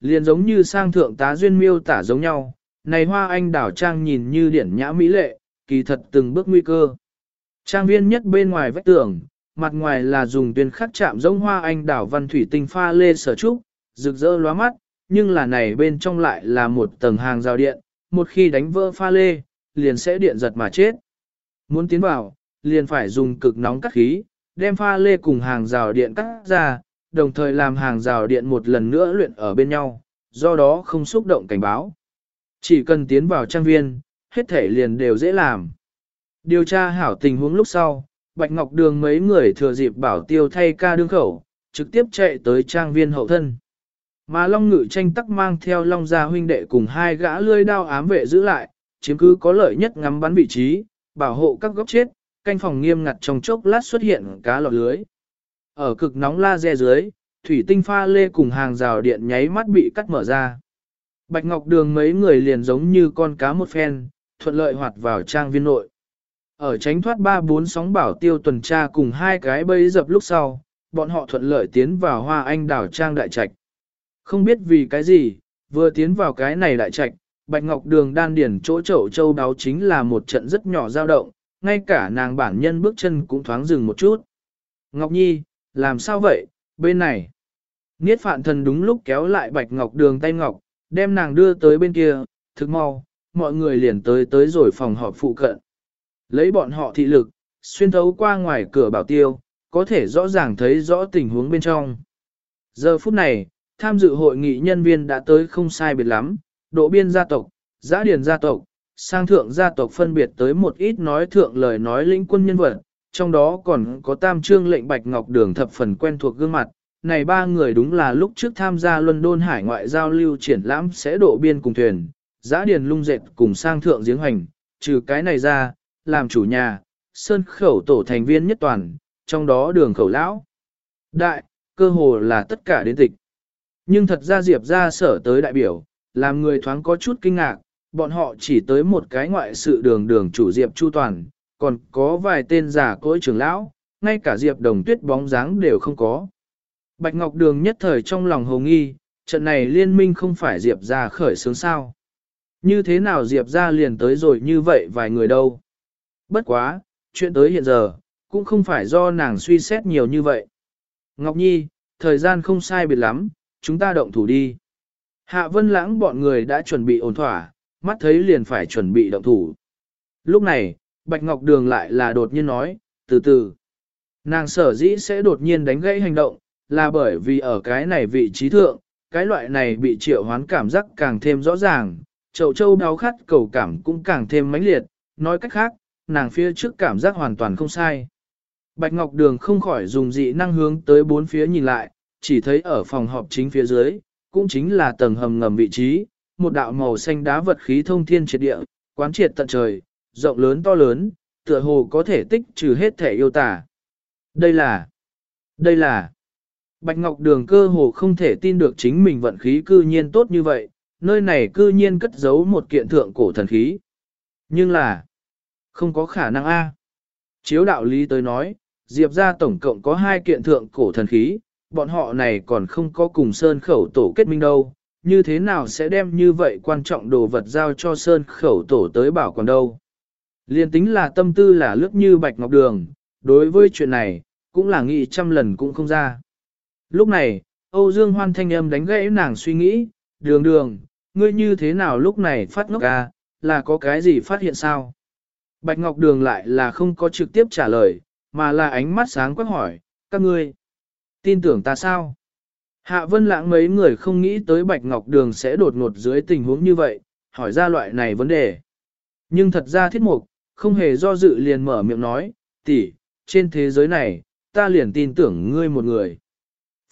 liền giống như sang thượng tá duyên miêu tả giống nhau, này hoa anh đảo trang nhìn như điển nhã mỹ lệ, kỳ thật từng bước nguy cơ. Trang viên nhất bên ngoài vách tường, mặt ngoài là dùng tuyên khắc chạm giống hoa anh đảo văn thủy tinh pha lê sở trúc, rực rỡ lóa mắt, nhưng là này bên trong lại là một tầng hàng rào điện, một khi đánh vỡ pha lê, liền sẽ điện giật mà chết. Muốn tiến vào, liền phải dùng cực nóng cắt khí, đem pha lê cùng hàng rào điện cắt ra, đồng thời làm hàng rào điện một lần nữa luyện ở bên nhau, do đó không xúc động cảnh báo. Chỉ cần tiến vào trang viên, hết thể liền đều dễ làm. Điều tra hảo tình huống lúc sau, Bạch Ngọc Đường mấy người thừa dịp bảo tiêu thay ca đương khẩu, trực tiếp chạy tới trang viên hậu thân. Mà Long Ngự tranh tắc mang theo Long Gia huynh đệ cùng hai gã lươi đao ám vệ giữ lại, chiếm cứ có lợi nhất ngắm bắn vị trí, bảo hộ các góc chết, canh phòng nghiêm ngặt trong chốc lát xuất hiện cá lọt lưới. Ở cực nóng laser dưới, thủy tinh pha lê cùng hàng rào điện nháy mắt bị cắt mở ra. Bạch Ngọc Đường mấy người liền giống như con cá một phen, thuận lợi hoạt vào trang viên nội. Ở tránh thoát ba bốn sóng bảo tiêu tuần tra cùng hai cái bẫy dập lúc sau, bọn họ thuận lợi tiến vào hoa anh đảo trang đại trạch. Không biết vì cái gì, vừa tiến vào cái này đại trạch, Bạch Ngọc Đường đan điển chỗ chậu châu đáo chính là một trận rất nhỏ dao động, ngay cả nàng bản nhân bước chân cũng thoáng dừng một chút. Ngọc Nhi, làm sao vậy, bên này. Niết phạn thần đúng lúc kéo lại Bạch Ngọc Đường tay Ngọc, đem nàng đưa tới bên kia, thực mau, mọi người liền tới tới rồi phòng họp phụ cận. Lấy bọn họ thị lực, xuyên thấu qua ngoài cửa bảo tiêu, có thể rõ ràng thấy rõ tình huống bên trong. Giờ phút này, tham dự hội nghị nhân viên đã tới không sai biệt lắm, độ biên gia tộc, giã điền gia tộc, sang thượng gia tộc phân biệt tới một ít nói thượng lời nói lĩnh quân nhân vật, trong đó còn có tam trương lệnh Bạch Ngọc Đường thập phần quen thuộc gương mặt. Này ba người đúng là lúc trước tham gia London hải ngoại giao lưu triển lãm sẽ độ biên cùng thuyền, giã điền lung dệt cùng sang thượng giếng hành, trừ cái này ra, làm chủ nhà, sơn khẩu tổ thành viên nhất toàn, trong đó đường khẩu lão. Đại, cơ hồ là tất cả đến tịch. Nhưng thật ra Diệp ra sở tới đại biểu, làm người thoáng có chút kinh ngạc, bọn họ chỉ tới một cái ngoại sự đường đường chủ Diệp Chu Toàn, còn có vài tên giả cỗi trưởng lão, ngay cả Diệp Đồng Tuyết bóng dáng đều không có. Bạch Ngọc Đường nhất thời trong lòng hồ nghi, trận này liên minh không phải Diệp ra khởi sướng sao. Như thế nào Diệp ra liền tới rồi như vậy vài người đâu. Bất quá, chuyện tới hiện giờ, cũng không phải do nàng suy xét nhiều như vậy. Ngọc Nhi, thời gian không sai biệt lắm, chúng ta động thủ đi. Hạ Vân Lãng bọn người đã chuẩn bị ổn thỏa, mắt thấy liền phải chuẩn bị động thủ. Lúc này, Bạch Ngọc Đường lại là đột nhiên nói, từ từ. Nàng sở dĩ sẽ đột nhiên đánh gãy hành động, là bởi vì ở cái này vị trí thượng, cái loại này bị triệu hoán cảm giác càng thêm rõ ràng, chậu châu đau khát cầu cảm cũng càng thêm mãnh liệt, nói cách khác, nàng phía trước cảm giác hoàn toàn không sai. Bạch Ngọc Đường không khỏi dùng dị năng hướng tới bốn phía nhìn lại, chỉ thấy ở phòng họp chính phía dưới, cũng chính là tầng hầm ngầm vị trí, một đạo màu xanh đá vật khí thông thiên triệt địa, quán triệt tận trời, rộng lớn to lớn, tựa hồ có thể tích trừ hết thể yêu tả. Đây là, đây là, Bạch Ngọc Đường cơ hồ không thể tin được chính mình vận khí cư nhiên tốt như vậy, nơi này cư nhiên cất giấu một kiện thượng cổ thần khí. Nhưng là, không có khả năng a. Chiếu đạo lý tới nói, Diệp ra tổng cộng có hai kiện thượng cổ thần khí, bọn họ này còn không có cùng Sơn Khẩu Tổ kết minh đâu, như thế nào sẽ đem như vậy quan trọng đồ vật giao cho Sơn Khẩu Tổ tới bảo còn đâu. Liên tính là tâm tư là lướt như bạch ngọc đường, đối với chuyện này, cũng là nghĩ trăm lần cũng không ra. Lúc này, Âu Dương Hoan thanh âm đánh gãy nàng suy nghĩ, đường đường, ngươi như thế nào lúc này phát ngốc à, là có cái gì phát hiện sao? Bạch Ngọc Đường lại là không có trực tiếp trả lời, mà là ánh mắt sáng quắc hỏi, các ngươi, tin tưởng ta sao? Hạ Vân Lãng mấy người không nghĩ tới Bạch Ngọc Đường sẽ đột ngột dưới tình huống như vậy, hỏi ra loại này vấn đề. Nhưng thật ra thiết mục, không hề do dự liền mở miệng nói, tỷ, trên thế giới này, ta liền tin tưởng ngươi một người.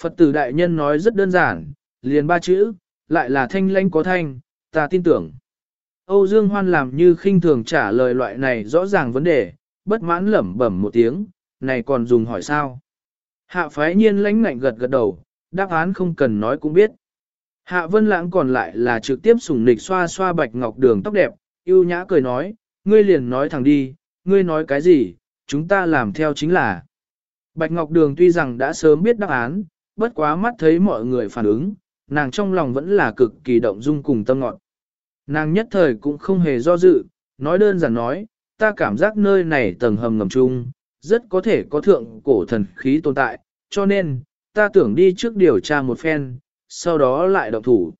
Phật tử đại nhân nói rất đơn giản, liền ba chữ, lại là thanh lãnh có thanh, ta tin tưởng. Âu Dương Hoan làm như khinh thường trả lời loại này rõ ràng vấn đề, bất mãn lẩm bẩm một tiếng, này còn dùng hỏi sao. Hạ phái nhiên lãnh ngạnh gật gật đầu, đáp án không cần nói cũng biết. Hạ vân lãng còn lại là trực tiếp sủng nịch xoa xoa bạch ngọc đường tóc đẹp, yêu nhã cười nói, ngươi liền nói thẳng đi, ngươi nói cái gì, chúng ta làm theo chính là. Bạch ngọc đường tuy rằng đã sớm biết đáp án, bất quá mắt thấy mọi người phản ứng, nàng trong lòng vẫn là cực kỳ động dung cùng tâm ngọn. Nàng nhất thời cũng không hề do dự, nói đơn giản nói, ta cảm giác nơi này tầng hầm ngầm chung, rất có thể có thượng cổ thần khí tồn tại, cho nên, ta tưởng đi trước điều tra một phen, sau đó lại động thủ.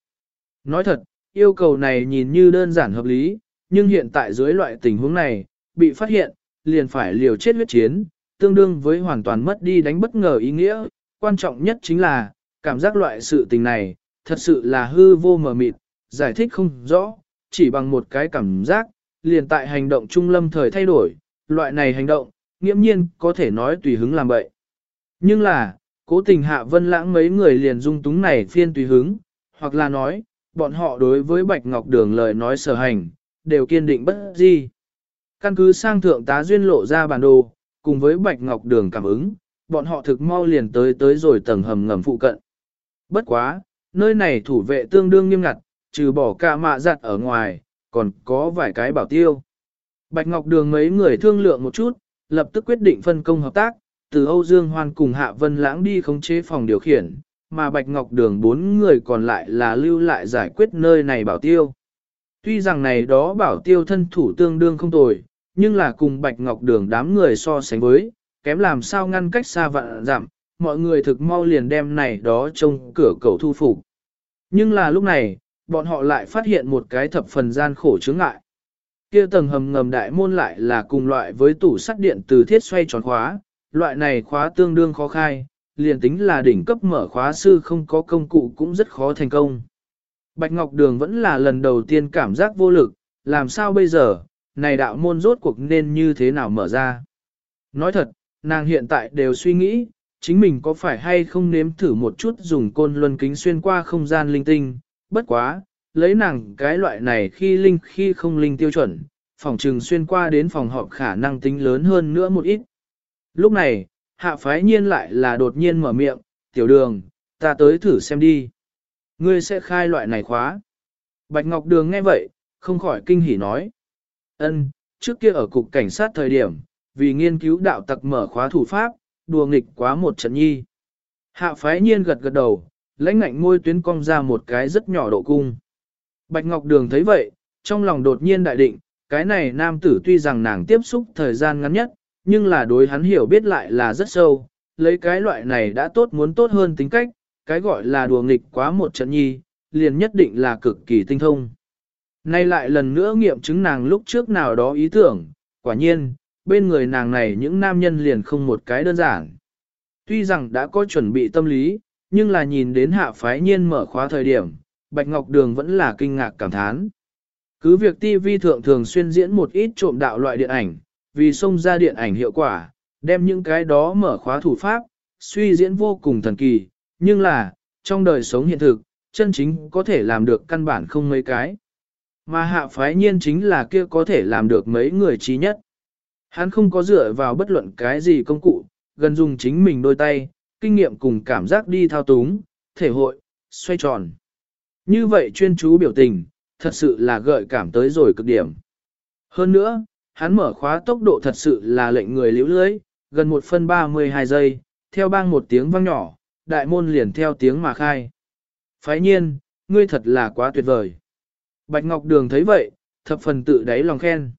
Nói thật, yêu cầu này nhìn như đơn giản hợp lý, nhưng hiện tại dưới loại tình huống này, bị phát hiện, liền phải liều chết huyết chiến, tương đương với hoàn toàn mất đi đánh bất ngờ ý nghĩa, quan trọng nhất chính là, cảm giác loại sự tình này, thật sự là hư vô mờ mịt, giải thích không rõ, chỉ bằng một cái cảm giác, liền tại hành động trung lâm thời thay đổi, loại này hành động, nghiễm nhiên có thể nói tùy hứng làm bậy. Nhưng là, cố tình hạ vân lãng mấy người liền dung túng này phiên tùy hứng, hoặc là nói, bọn họ đối với Bạch Ngọc Đường lời nói sở hành, đều kiên định bất di. Căn cứ sang thượng tá duyên lộ ra bản đồ, cùng với Bạch Ngọc Đường cảm ứng, bọn họ thực mau liền tới tới rồi tầng hầm ngầm phụ cận. Bất quá, nơi này thủ vệ tương đương nghiêm ngặt, trừ bỏ cả mạ giặt ở ngoài, còn có vài cái bảo tiêu. Bạch Ngọc Đường mấy người thương lượng một chút, lập tức quyết định phân công hợp tác, từ Âu Dương Hoan cùng Hạ Vân Lãng đi khống chế phòng điều khiển, mà Bạch Ngọc Đường bốn người còn lại là lưu lại giải quyết nơi này bảo tiêu. Tuy rằng này đó bảo tiêu thân thủ tương đương không tồi, nhưng là cùng Bạch Ngọc Đường đám người so sánh với, kém làm sao ngăn cách xa vạn giảm, mọi người thực mau liền đem này đó trông cửa cầu thu phục. Nhưng là lúc này, bọn họ lại phát hiện một cái thập phần gian khổ chướng ngại. Kia tầng hầm ngầm đại môn lại là cùng loại với tủ sắt điện từ thiết xoay tròn khóa, loại này khóa tương đương khó khai, liền tính là đỉnh cấp mở khóa sư không có công cụ cũng rất khó thành công. Bạch Ngọc Đường vẫn là lần đầu tiên cảm giác vô lực, làm sao bây giờ, này đạo môn rốt cuộc nên như thế nào mở ra. Nói thật, nàng hiện tại đều suy nghĩ, chính mình có phải hay không nếm thử một chút dùng côn luân kính xuyên qua không gian linh tinh, bất quá, lấy nàng cái loại này khi linh khi không linh tiêu chuẩn, phòng trừng xuyên qua đến phòng họp khả năng tính lớn hơn nữa một ít. Lúc này, hạ phái nhiên lại là đột nhiên mở miệng, tiểu đường, ta tới thử xem đi. Ngươi sẽ khai loại này khóa. Bạch Ngọc Đường nghe vậy, không khỏi kinh hỉ nói. ân trước kia ở cục cảnh sát thời điểm, vì nghiên cứu đạo tặc mở khóa thủ pháp, đùa nghịch quá một trận nhi. Hạ phái nhiên gật gật đầu, lãnh ngạnh môi tuyến cong ra một cái rất nhỏ độ cung. Bạch Ngọc Đường thấy vậy, trong lòng đột nhiên đại định, cái này nam tử tuy rằng nàng tiếp xúc thời gian ngắn nhất, nhưng là đối hắn hiểu biết lại là rất sâu, lấy cái loại này đã tốt muốn tốt hơn tính cách, cái gọi là đùa nghịch quá một trận nhi, liền nhất định là cực kỳ tinh thông. Nay lại lần nữa nghiệm chứng nàng lúc trước nào đó ý tưởng, quả nhiên, bên người nàng này những nam nhân liền không một cái đơn giản. Tuy rằng đã có chuẩn bị tâm lý, nhưng là nhìn đến hạ phái nhiên mở khóa thời điểm, Bạch Ngọc Đường vẫn là kinh ngạc cảm thán. Cứ việc TV thượng thường xuyên diễn một ít trộm đạo loại điện ảnh, vì xông ra điện ảnh hiệu quả, đem những cái đó mở khóa thủ pháp, suy diễn vô cùng thần kỳ, nhưng là, trong đời sống hiện thực, chân chính có thể làm được căn bản không mấy cái. Mà hạ phái nhiên chính là kia có thể làm được mấy người trí nhất. Hắn không có dựa vào bất luận cái gì công cụ, gần dùng chính mình đôi tay, kinh nghiệm cùng cảm giác đi thao túng, thể hội, xoay tròn. Như vậy chuyên chú biểu tình, thật sự là gợi cảm tới rồi cực điểm. Hơn nữa, hắn mở khóa tốc độ thật sự là lệnh người liễu lưới, gần 1 phân 32 giây, theo bang một tiếng vang nhỏ, đại môn liền theo tiếng mà khai. Phái nhiên, ngươi thật là quá tuyệt vời. Bạch Ngọc Đường thấy vậy, thập phần tự đáy lòng khen.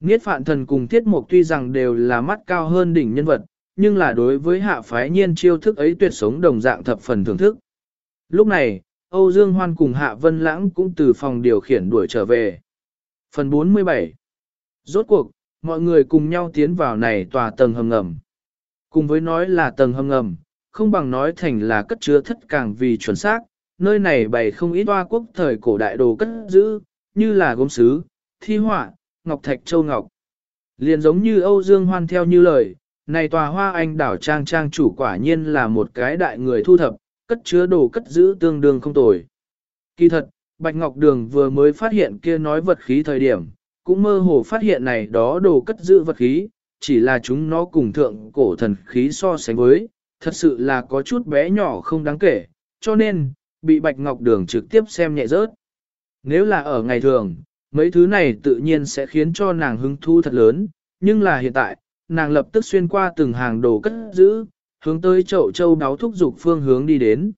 Niết phạn thần cùng tiết mục tuy rằng đều là mắt cao hơn đỉnh nhân vật, nhưng là đối với hạ phái nhiên chiêu thức ấy tuyệt sống đồng dạng thập phần thưởng thức. Lúc này, Âu Dương Hoan cùng Hạ Vân Lãng cũng từ phòng điều khiển đuổi trở về. Phần 47 Rốt cuộc, mọi người cùng nhau tiến vào này tòa tầng hầm ngầm. Cùng với nói là tầng hầm ngầm, không bằng nói thành là cất chứa thất càng vì chuẩn xác, nơi này bày không ít hoa quốc thời cổ đại đồ cất giữ, như là gốm sứ, thi họa, ngọc thạch châu ngọc. Liền giống như Âu Dương Hoan theo như lời, này tòa hoa anh đảo trang trang chủ quả nhiên là một cái đại người thu thập, cất chứa đồ cất giữ tương đương không tồi. Kỳ thật, Bạch Ngọc Đường vừa mới phát hiện kia nói vật khí thời điểm, cũng mơ hồ phát hiện này đó đồ cất giữ vật khí, chỉ là chúng nó cùng thượng cổ thần khí so sánh với, thật sự là có chút bé nhỏ không đáng kể, cho nên, bị Bạch Ngọc Đường trực tiếp xem nhẹ rớt. Nếu là ở ngày thường, mấy thứ này tự nhiên sẽ khiến cho nàng hứng thu thật lớn, nhưng là hiện tại, nàng lập tức xuyên qua từng hàng đồ cất giữ, hướng tới chậu châu đáo thúc dục phương hướng đi đến.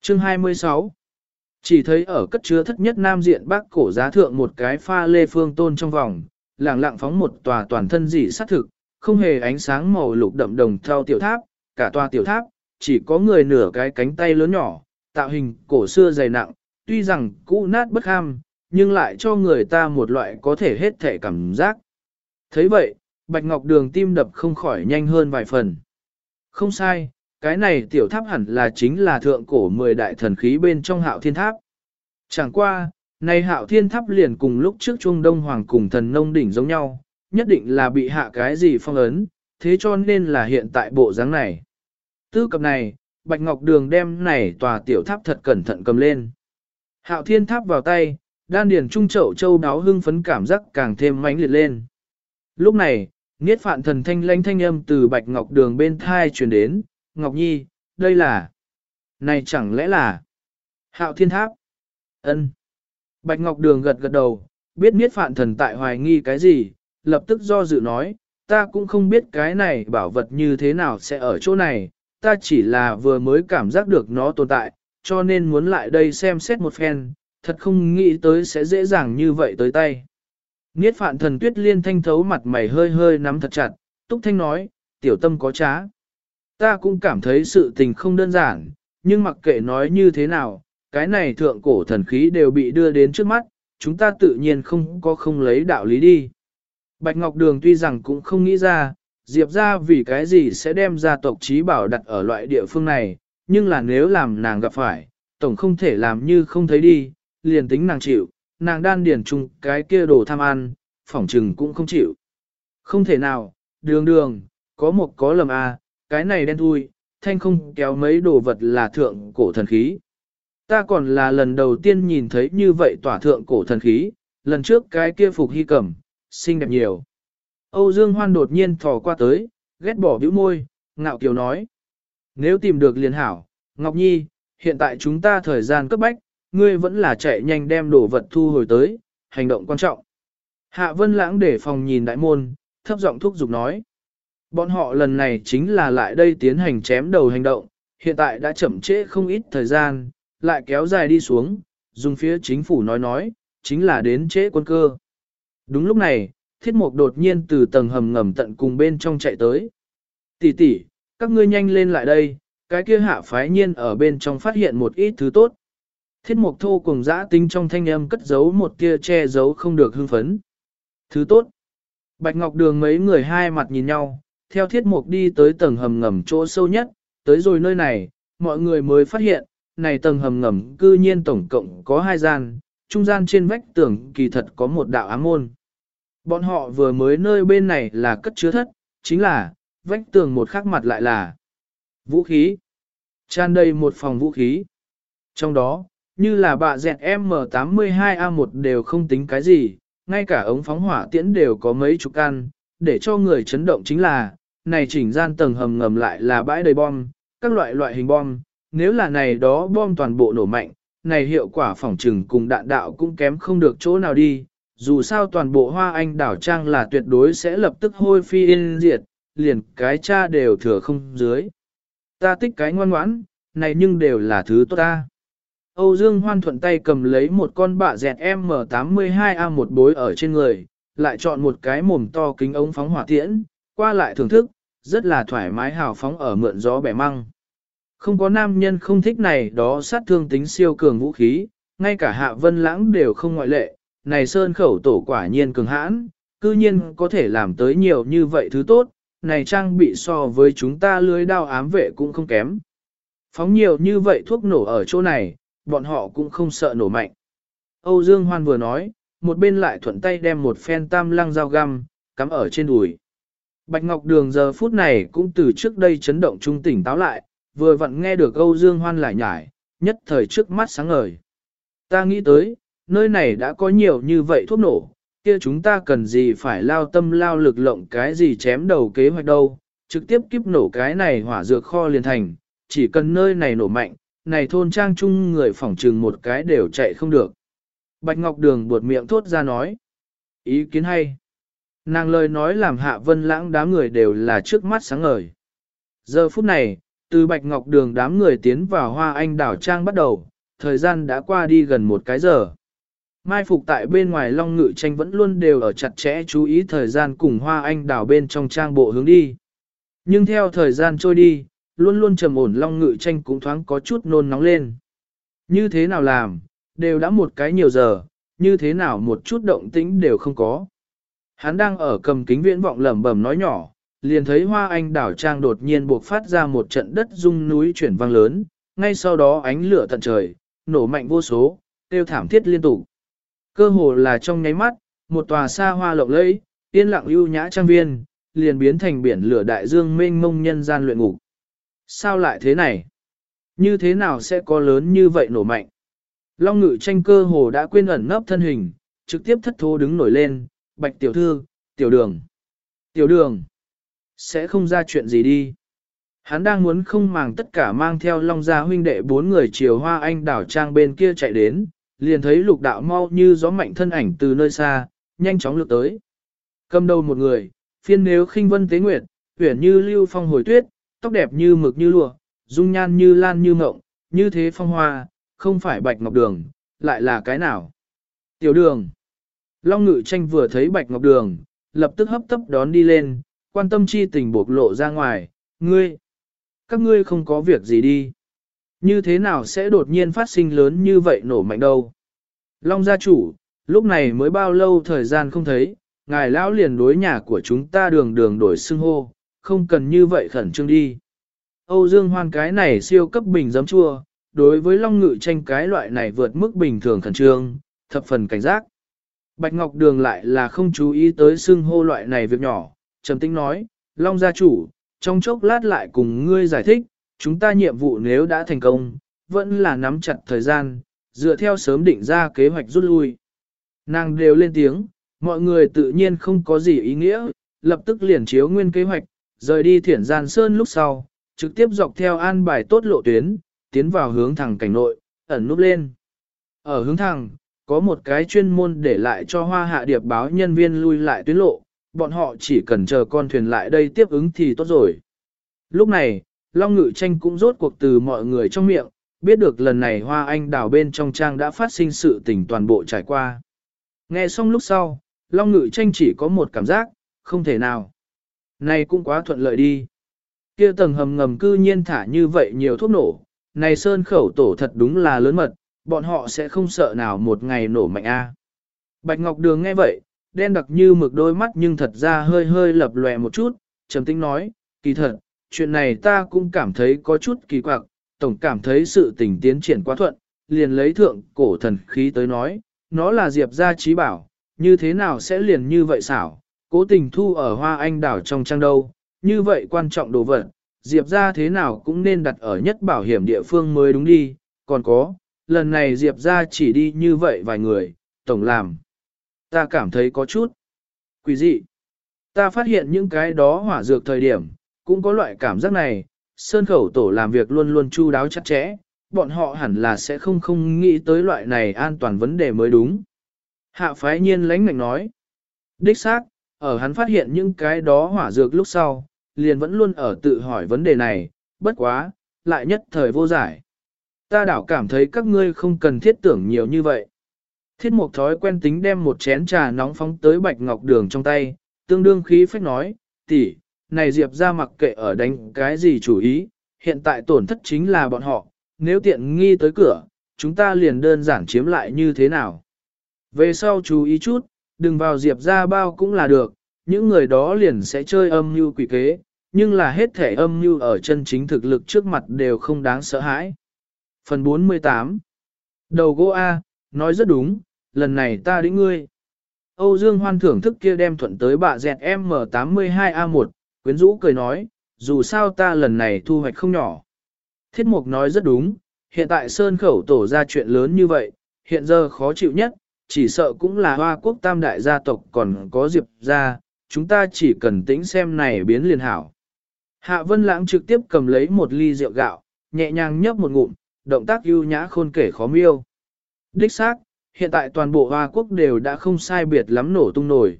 Chương 26 Chỉ thấy ở cất chứa thất nhất nam diện bác cổ giá thượng một cái pha lê phương tôn trong vòng, lẳng lặng phóng một tòa toàn thân dị sát thực, không hề ánh sáng màu lục đậm đồng theo tiểu tháp, cả tòa tiểu tháp, chỉ có người nửa cái cánh tay lớn nhỏ, tạo hình cổ xưa dày nặng, tuy rằng cũ nát bất ham, nhưng lại cho người ta một loại có thể hết thể cảm giác. thấy vậy, Bạch Ngọc Đường tim đập không khỏi nhanh hơn vài phần. Không sai, cái này tiểu tháp hẳn là chính là thượng cổ mười đại thần khí bên trong hạo thiên tháp. Chẳng qua, này hạo thiên tháp liền cùng lúc trước Trung Đông Hoàng cùng thần nông đỉnh giống nhau, nhất định là bị hạ cái gì phong ấn, thế cho nên là hiện tại bộ dáng này. Tư cập này, Bạch Ngọc Đường đem này tòa tiểu tháp thật cẩn thận cầm lên. Hạo thiên tháp vào tay, đan điền trung chậu châu đáo hưng phấn cảm giác càng thêm mãnh liệt lên. Lúc này, Niết phạn thần thanh lãnh thanh âm từ Bạch Ngọc Đường bên thai truyền đến, Ngọc Nhi, đây là... Này chẳng lẽ là... Hạo thiên tháp? ân Bạch Ngọc Đường gật gật đầu, biết Niết phạn thần tại hoài nghi cái gì, lập tức do dự nói, ta cũng không biết cái này bảo vật như thế nào sẽ ở chỗ này, ta chỉ là vừa mới cảm giác được nó tồn tại, cho nên muốn lại đây xem xét một phen, thật không nghĩ tới sẽ dễ dàng như vậy tới tay. Niết phạn thần tuyết liên thanh thấu mặt mày hơi hơi nắm thật chặt, túc thanh nói, tiểu tâm có trá. Ta cũng cảm thấy sự tình không đơn giản, nhưng mặc kệ nói như thế nào, cái này thượng cổ thần khí đều bị đưa đến trước mắt, chúng ta tự nhiên không có không lấy đạo lý đi. Bạch Ngọc Đường tuy rằng cũng không nghĩ ra, Diệp ra vì cái gì sẽ đem gia tộc trí bảo đặt ở loại địa phương này, nhưng là nếu làm nàng gặp phải, tổng không thể làm như không thấy đi, liền tính nàng chịu, nàng đan điển chung cái kia đồ tham ăn, phỏng trừng cũng không chịu. Không thể nào, đường đường, có một có lầm a, à, cái này đen thui, thanh không kéo mấy đồ vật là thượng cổ thần khí. Ta còn là lần đầu tiên nhìn thấy như vậy tỏa thượng cổ thần khí, lần trước cái kia phục hy cẩm, xinh đẹp nhiều. Âu Dương Hoan đột nhiên thò qua tới, ghét bỏ bĩu môi, ngạo kiều nói. Nếu tìm được liền hảo, Ngọc Nhi, hiện tại chúng ta thời gian cấp bách, ngươi vẫn là chạy nhanh đem đồ vật thu hồi tới, hành động quan trọng. Hạ Vân Lãng để phòng nhìn đại môn, thấp giọng thúc giục nói. Bọn họ lần này chính là lại đây tiến hành chém đầu hành động, hiện tại đã chậm trễ không ít thời gian, lại kéo dài đi xuống, dùng phía chính phủ nói nói, chính là đến trễ quân cơ. Đúng lúc này, thiết mục đột nhiên từ tầng hầm ngầm tận cùng bên trong chạy tới. Tỷ tỷ, các ngươi nhanh lên lại đây, cái kia hạ phái nhiên ở bên trong phát hiện một ít thứ tốt. Thiết mục thô cùng giã tinh trong thanh âm cất giấu một tia che giấu không được hưng phấn. Thứ tốt. Bạch Ngọc Đường mấy người hai mặt nhìn nhau, theo thiết mục đi tới tầng hầm ngầm chỗ sâu nhất, tới rồi nơi này, mọi người mới phát hiện, này tầng hầm ngầm cư nhiên tổng cộng có hai gian, trung gian trên vách tường kỳ thật có một đạo ám môn. Bọn họ vừa mới nơi bên này là cất chứa thất, chính là, vách tường một khắc mặt lại là vũ khí. Tràn đầy một phòng vũ khí. Trong đó, như là bạ dẹt M82A1 đều không tính cái gì, ngay cả ống phóng hỏa tiễn đều có mấy chục căn, để cho người chấn động chính là, này chỉnh gian tầng hầm ngầm lại là bãi đầy bom, các loại loại hình bom, nếu là này đó bom toàn bộ nổ mạnh, này hiệu quả phòng trừng cùng đạn đạo cũng kém không được chỗ nào đi, dù sao toàn bộ hoa anh đảo trang là tuyệt đối sẽ lập tức hôi phi yên diệt, liền cái cha đều thừa không dưới. Ta tích cái ngoan ngoãn, này nhưng đều là thứ tốt ta. Âu Dương Hoan thuận tay cầm lấy một con bạ dẹt M82A một bối ở trên người, lại chọn một cái mồm to kính ống phóng hỏa tiễn, qua lại thưởng thức, rất là thoải mái hào phóng ở mượn gió bẻ măng. Không có nam nhân không thích này đó sát thương tính siêu cường vũ khí, ngay cả hạ vân lãng đều không ngoại lệ, này sơn khẩu tổ quả nhiên cường hãn, cư nhiên có thể làm tới nhiều như vậy thứ tốt, này trang bị so với chúng ta lưới đao ám vệ cũng không kém. Phóng nhiều như vậy thuốc nổ ở chỗ này, bọn họ cũng không sợ nổ mạnh. Âu Dương Hoan vừa nói, một bên lại thuận tay đem một phen tam lăng dao găm, cắm ở trên đùi. Bạch Ngọc Đường giờ phút này cũng từ trước đây chấn động trung tỉnh táo lại, vừa vặn nghe được Âu Dương Hoan lại nhải, nhất thời trước mắt sáng ngời. Ta nghĩ tới, nơi này đã có nhiều như vậy thuốc nổ, kia chúng ta cần gì phải lao tâm lao lực lộng cái gì chém đầu kế hoạch đâu, trực tiếp kiếp nổ cái này hỏa dược kho liền thành, chỉ cần nơi này nổ mạnh, này thôn trang chung người phỏng trừng một cái đều chạy không được. Bạch Ngọc Đường buột miệng thốt ra nói, ý kiến hay. Nàng lời nói làm hạ vân lãng đám người đều là trước mắt sáng ngời. Giờ phút này, Từ Bạch Ngọc Đường đám người tiến vào Hoa Anh đảo trang bắt đầu, thời gian đã qua đi gần một cái giờ. Mai phục tại bên ngoài Long Ngự tranh vẫn luôn đều ở chặt chẽ chú ý thời gian cùng Hoa Anh đảo bên trong trang bộ hướng đi. Nhưng theo thời gian trôi đi, luôn luôn trầm ổn Long Ngự tranh cũng thoáng có chút nôn nóng lên. Như thế nào làm, đều đã một cái nhiều giờ, như thế nào một chút động tĩnh đều không có. Hắn đang ở cầm kính viễn vọng lẩm bẩm nói nhỏ, liền thấy hoa anh đảo trang đột nhiên buộc phát ra một trận đất rung núi chuyển vang lớn, ngay sau đó ánh lửa tận trời, nổ mạnh vô số, tiêu thảm thiết liên tục. Cơ hồ là trong nháy mắt, một tòa xa hoa lộng lẫy, yên lặng ưu nhã trang viên, liền biến thành biển lửa đại dương mênh mông nhân gian luyện ngục. Sao lại thế này? Như thế nào sẽ có lớn như vậy nổ mạnh? Long ngự tranh cơ hồ đã quên ẩn nấp thân hình, trực tiếp thất thố đứng nổi lên, bạch tiểu thư, tiểu đường. Tiểu đường, sẽ không ra chuyện gì đi. Hắn đang muốn không màng tất cả mang theo long gia huynh đệ bốn người chiều hoa anh đảo trang bên kia chạy đến, liền thấy lục đạo mau như gió mạnh thân ảnh từ nơi xa, nhanh chóng lượt tới. Cầm đầu một người, phiên nếu khinh vân tế nguyệt, tuyển như lưu phong hồi tuyết, tóc đẹp như mực như lụa, dung nhan như lan như ngộng, như thế phong hoa, không phải bạch ngọc đường, lại là cái nào? Tiểu đường. Long ngự tranh vừa thấy bạch ngọc đường, lập tức hấp tấp đón đi lên, quan tâm chi tình bộc lộ ra ngoài, ngươi. Các ngươi không có việc gì đi. Như thế nào sẽ đột nhiên phát sinh lớn như vậy nổ mạnh đâu? Long gia chủ, lúc này mới bao lâu thời gian không thấy, ngài lão liền đối nhà của chúng ta đường đường đổi xưng hô, không cần như vậy khẩn trương đi. Âu Dương Hoan cái này siêu cấp bình giấm chua, đối với Long Ngự tranh cái loại này vượt mức bình thường khẩn trương, thập phần cảnh giác. Bạch Ngọc Đường lại là không chú ý tới xưng hô loại này việc nhỏ, trầm tĩnh nói, Long gia chủ, trong chốc lát lại cùng ngươi giải thích, chúng ta nhiệm vụ nếu đã thành công, vẫn là nắm chặt thời gian, dựa theo sớm định ra kế hoạch rút lui. Nàng đều lên tiếng, mọi người tự nhiên không có gì ý nghĩa, lập tức liền chiếu nguyên kế hoạch, rời đi thiển gian sơn lúc sau, trực tiếp dọc theo an bài tốt lộ tuyến, tiến vào hướng thẳng cảnh nội, ẩn núp lên. Ở hướng thẳng, có một cái chuyên môn để lại cho hoa hạ điệp báo nhân viên lui lại tuyến lộ, bọn họ chỉ cần chờ con thuyền lại đây tiếp ứng thì tốt rồi. Lúc này, Long Ngự Tranh cũng rốt cuộc từ mọi người trong miệng, biết được lần này Hoa Anh đảo bên trong trang đã phát sinh sự tình toàn bộ trải qua. Nghe xong lúc sau, Long Ngự Tranh chỉ có một cảm giác, không thể nào. Này cũng quá thuận lợi đi. Kia tầng hầm ngầm cư nhiên thả như vậy nhiều thuốc nổ, này sơn khẩu tổ thật đúng là lớn mật, bọn họ sẽ không sợ nào một ngày nổ mạnh a. Bạch Ngọc Đường nghe vậy, đen đặc như mực đôi mắt nhưng thật ra hơi hơi lập lòe một chút, trầm tĩnh nói, kỳ thật, chuyện này ta cũng cảm thấy có chút kỳ quặc, tổng cảm thấy sự tình tiến triển quá thuận, liền lấy thượng cổ thần khí tới nói, nó là diệp gia trí bảo, như thế nào sẽ liền như vậy xảo, cố tình thu ở hoa anh đảo trong trang đâu, như vậy quan trọng đồ vật, diệp gia thế nào cũng nên đặt ở nhất bảo hiểm địa phương mới đúng đi, còn có, lần này diệp gia chỉ đi như vậy vài người, tổng làm. Ta cảm thấy có chút quỷ dị. Ta phát hiện những cái đó hỏa dược thời điểm, cũng có loại cảm giác này, sơn khẩu tổ làm việc luôn luôn chu đáo chặt chẽ, bọn họ hẳn là sẽ không không nghĩ tới loại này an toàn vấn đề mới đúng. Hạ phái nhiên lãnh ngạnh nói. Đích xác, ở hắn phát hiện những cái đó hỏa dược lúc sau, liền vẫn luôn ở tự hỏi vấn đề này, bất quá, lại nhất thời vô giải. Ta đảo cảm thấy các ngươi không cần thiết tưởng nhiều như vậy. Thiết mục thói quen tính đem một chén trà nóng phóng tới bạch ngọc đường trong tay, tương đương khí phách nói, tỷ, này Diệp ra mặc kệ ở đánh cái gì chủ ý, hiện tại tổn thất chính là bọn họ, nếu tiện nghi tới cửa, chúng ta liền đơn giản chiếm lại như thế nào. Về sau chú ý chút, đừng vào Diệp ra bao cũng là được, những người đó liền sẽ chơi âm mưu quỷ kế, nhưng là hết thể âm mưu ở chân chính thực lực trước mặt đều không đáng sợ hãi. Phần 48 Đầu gỗ A, nói rất đúng, lần này ta đến ngươi. Âu Dương Hoan thưởng thức kia đem thuận tới bạ dẹt M82A1, quyến rũ cười nói, dù sao ta lần này thu hoạch không nhỏ. Thiết mục nói rất đúng, hiện tại Sơn Khẩu tổ ra chuyện lớn như vậy, hiện giờ khó chịu nhất, chỉ sợ cũng là hoa quốc tam đại gia tộc còn có diệp gia, chúng ta chỉ cần tĩnh xem này biến liền hảo. Hạ Vân Lãng trực tiếp cầm lấy một ly rượu gạo, nhẹ nhàng nhấp một ngụm, động tác ưu nhã khôn kể khó miêu. Đích xác, hiện tại toàn bộ Hoa quốc đều đã không sai biệt lắm nổ tung nổi.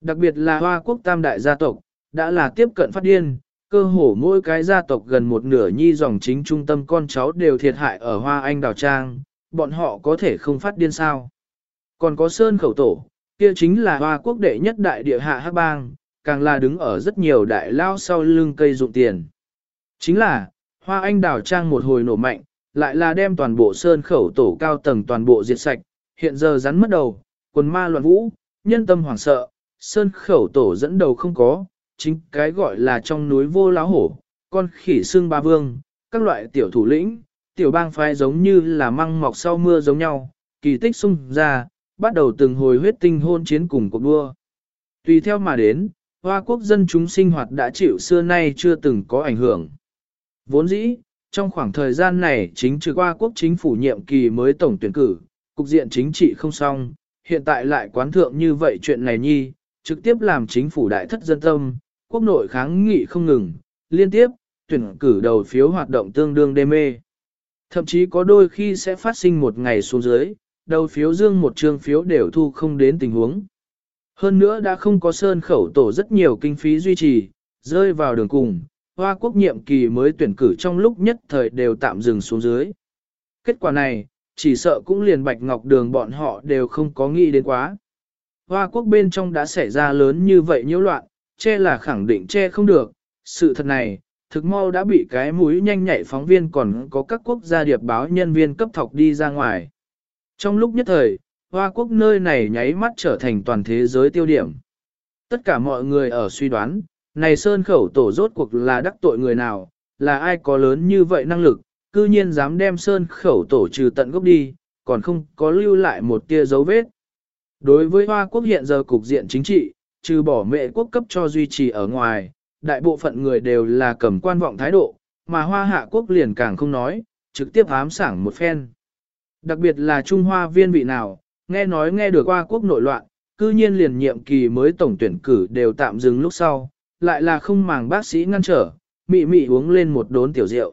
Đặc biệt là Hoa quốc tam đại gia tộc, đã là tiếp cận phát điên, Cơ hồ mỗi cái gia tộc gần một nửa nhi dòng chính trung tâm con cháu đều thiệt hại ở Hoa Anh Đào Trang, bọn họ có thể không phát điên sao. Còn có Sơn Khẩu Tổ, kia chính là Hoa quốc đệ nhất đại địa hạ hắc bang, càng là đứng ở rất nhiều đại lao sau lưng cây dụng tiền. Chính là, Hoa Anh Đào Trang một hồi nổ mạnh, lại là đem toàn bộ Sơn Khẩu Tổ cao tầng toàn bộ diệt sạch, hiện giờ rắn mất đầu, quần ma loạn vũ, nhân tâm hoảng sợ, Sơn Khẩu Tổ dẫn đầu không có, chính cái gọi là trong núi vô láo hổ, con khỉ xương ba vương, các loại tiểu thủ lĩnh, tiểu bang phái giống như là măng mọc sau mưa giống nhau, kỳ tích sung ra, bắt đầu từng hồi huyết tinh hôn chiến cùng cuộc đua. Tùy theo mà đến, Hoa quốc dân chúng sinh hoạt đã chịu xưa nay chưa từng có ảnh hưởng. Vốn dĩ, trong khoảng thời gian này chính trừ Hoa quốc chính phủ nhiệm kỳ mới tổng tuyển cử, cục diện chính trị không xong, hiện tại lại quán thượng như vậy chuyện này nhi, trực tiếp làm chính phủ đại thất dân tâm, quốc nội kháng nghị không ngừng, liên tiếp, tuyển cử đầu phiếu hoạt động tương đương đê mê. Thậm chí có đôi khi sẽ phát sinh một ngày xuống dưới, đầu phiếu dương một trương phiếu đều thu không đến tình huống. Hơn nữa đã không có sơn khẩu tổ rất nhiều kinh phí duy trì, rơi vào đường cùng, Hoa quốc nhiệm kỳ mới tuyển cử trong lúc nhất thời đều tạm dừng xuống dưới. Kết quả này, chỉ sợ cũng liền bạch ngọc đường bọn họ đều không có nghĩ đến quá. Hoa quốc bên trong đã xảy ra lớn như vậy nhiễu loạn, che là khẳng định che không được. Sự thật này, thực mau đã bị cái mũi nhanh nhạy phóng viên còn có các quốc gia điệp báo nhân viên cấp thọc đi ra ngoài. Trong lúc nhất thời, Hoa quốc nơi này nháy mắt trở thành toàn thế giới tiêu điểm. Tất cả mọi người ở suy đoán, này sơn khẩu tổ rốt cuộc là đắc tội người nào, là ai có lớn như vậy năng lực, cư nhiên dám đem sơn khẩu tổ trừ tận gốc đi, còn không có lưu lại một tia dấu vết. Đối với Hoa quốc hiện giờ cục diện chính trị, trừ bỏ mệ quốc cấp cho duy trì ở ngoài, đại bộ phận người đều là cầm quan vọng thái độ, mà Hoa hạ quốc liền càng không nói, trực tiếp ám sảng một phen. Đặc biệt là Trung Hoa viên vị nào, nghe nói nghe được Hoa quốc nội loạn, cư nhiên liền nhiệm kỳ mới tổng tuyển cử đều tạm dừng lúc sau, lại là không màng bác sĩ ngăn trở, mị mị uống lên một đốn tiểu rượu.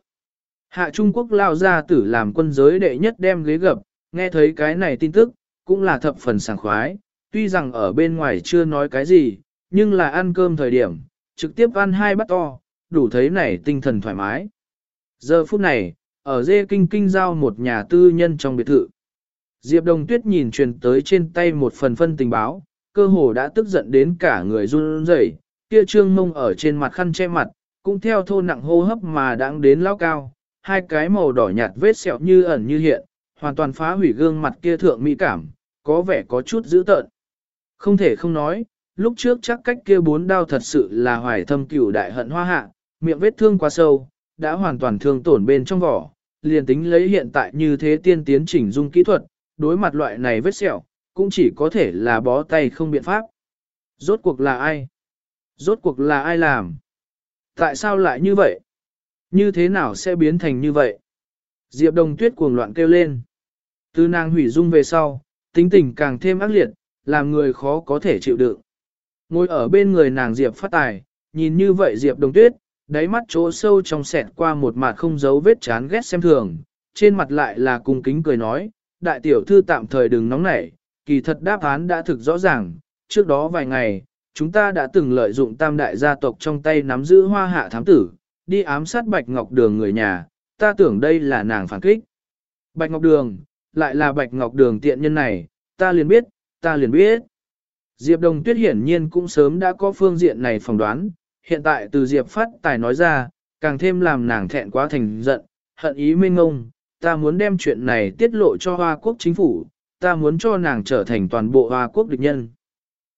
Hạ Trung Quốc lao ra tử làm quân giới đệ nhất đem ghế gập, nghe thấy cái này tin tức, cũng là thập phần sảng khoái, tuy rằng ở bên ngoài chưa nói cái gì, nhưng là ăn cơm thời điểm, trực tiếp ăn hai bát to, đủ thấy này tinh thần thoải mái. Giờ phút này, ở dê kinh kinh giao một nhà tư nhân trong biệt thự. Diệp Đồng Tuyết nhìn truyền tới trên tay một phần phân tình báo, cơ hồ đã tức giận đến cả người run rẩy, kia trương mông ở trên mặt khăn che mặt, cũng theo thô nặng hô hấp mà đang đến lao cao, hai cái màu đỏ nhạt vết sẹo như ẩn như hiện, hoàn toàn phá hủy gương mặt kia thượng mỹ cảm, có vẻ có chút dữ tợn. Không thể không nói, lúc trước chắc cách kia bốn đao thật sự là hoài thâm cửu đại hận hoa hạ, miệng vết thương quá sâu, đã hoàn toàn thương tổn bên trong vỏ, liền tính lấy hiện tại như thế tiên tiến chỉnh dung kỹ thuật, đối mặt loại này vết sẹo, cũng chỉ có thể là bó tay không biện pháp. Rốt cuộc là ai? Rốt cuộc là ai làm? Tại sao lại như vậy? Như thế nào sẽ biến thành như vậy? Diệp Đồng Tuyết cuồng loạn kêu lên. Từ nàng hủy dung về sau, tính tình càng thêm ác liệt, làm người khó có thể chịu đựng. Ngồi ở bên người nàng Diệp phát tài, nhìn như vậy Diệp Đồng Tuyết, đáy mắt chỗ sâu trong sẹt qua một mặt không giấu vết chán ghét xem thường, trên mặt lại là cung kính cười nói, đại tiểu thư tạm thời đừng nóng nảy, kỳ thật đáp án đã thực rõ ràng, trước đó vài ngày, chúng ta đã từng lợi dụng tam đại gia tộc trong tay nắm giữ hoa hạ thám tử, đi ám sát Bạch Ngọc Đường người nhà, ta tưởng đây là nàng phản kích. Bạch Ngọc Đường, lại là Bạch Ngọc Đường tiện nhân này, ta liền biết, ta liền biết. Diệp Đồng Tuyết hiển nhiên cũng sớm đã có phương diện này phỏng đoán, hiện tại từ Diệp Phát Tài nói ra, càng thêm làm nàng thẹn quá thành giận, hận ý minh ngông, ta muốn đem chuyện này tiết lộ cho Hoa Quốc chính phủ, ta muốn cho nàng trở thành toàn bộ Hoa Quốc địch nhân.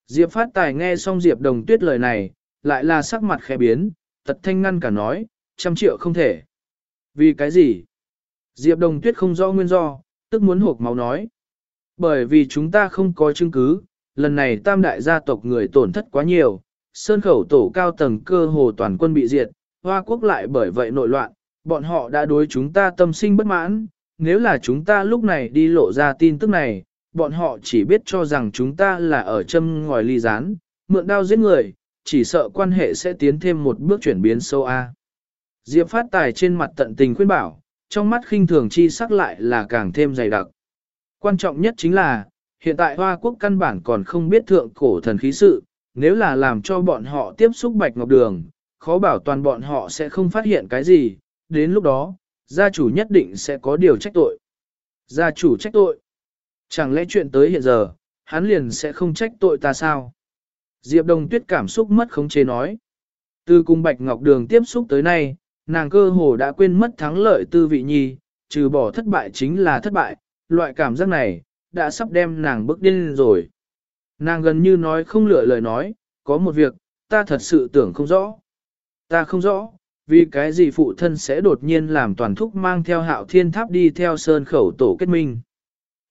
Diệp Phát Tài nghe xong Diệp Đồng Tuyết lời này, lại là sắc mặt khẽ biến, tật thanh ngăn cả nói, trăm triệu không thể. Vì cái gì? Diệp Đồng Tuyết không rõ nguyên do, tức muốn hộp máu nói. Bởi vì chúng ta không có chứng cứ, lần này tam đại gia tộc người tổn thất quá nhiều, sơn khẩu tổ cao tầng cơ hồ toàn quân bị diệt, Hoa quốc lại bởi vậy nội loạn, bọn họ đã đối chúng ta tâm sinh bất mãn, nếu là chúng ta lúc này đi lộ ra tin tức này, bọn họ chỉ biết cho rằng chúng ta là ở châm ngòi ly rán, mượn đao giết người, chỉ sợ quan hệ sẽ tiến thêm một bước chuyển biến sâu A. Diệp phát tài trên mặt tận tình khuyên bảo, trong mắt khinh thường chi sắc lại là càng thêm dày đặc. Quan trọng nhất chính là, hiện tại Hoa Quốc căn bản còn không biết thượng cổ thần khí sự, nếu là làm cho bọn họ tiếp xúc Bạch Ngọc Đường, khó bảo toàn bọn họ sẽ không phát hiện cái gì, đến lúc đó, gia chủ nhất định sẽ có điều trách tội. Gia chủ trách tội? Chẳng lẽ chuyện tới hiện giờ, hắn liền sẽ không trách tội ta sao? Diệp Đồng Tuyết cảm xúc mất khống chế nói. Từ cùng Bạch Ngọc Đường tiếp xúc tới nay, nàng cơ hồ đã quên mất thắng lợi tư vị nhi, trừ bỏ thất bại chính là thất bại, loại cảm giác này, đã sắp đem nàng bước điên rồi. Nàng gần như nói không lựa lời nói, có một việc, ta thật sự tưởng không rõ. Ta không rõ, vì cái gì phụ thân sẽ đột nhiên làm toàn thúc mang theo hạo thiên tháp đi theo sơn khẩu tổ kết minh.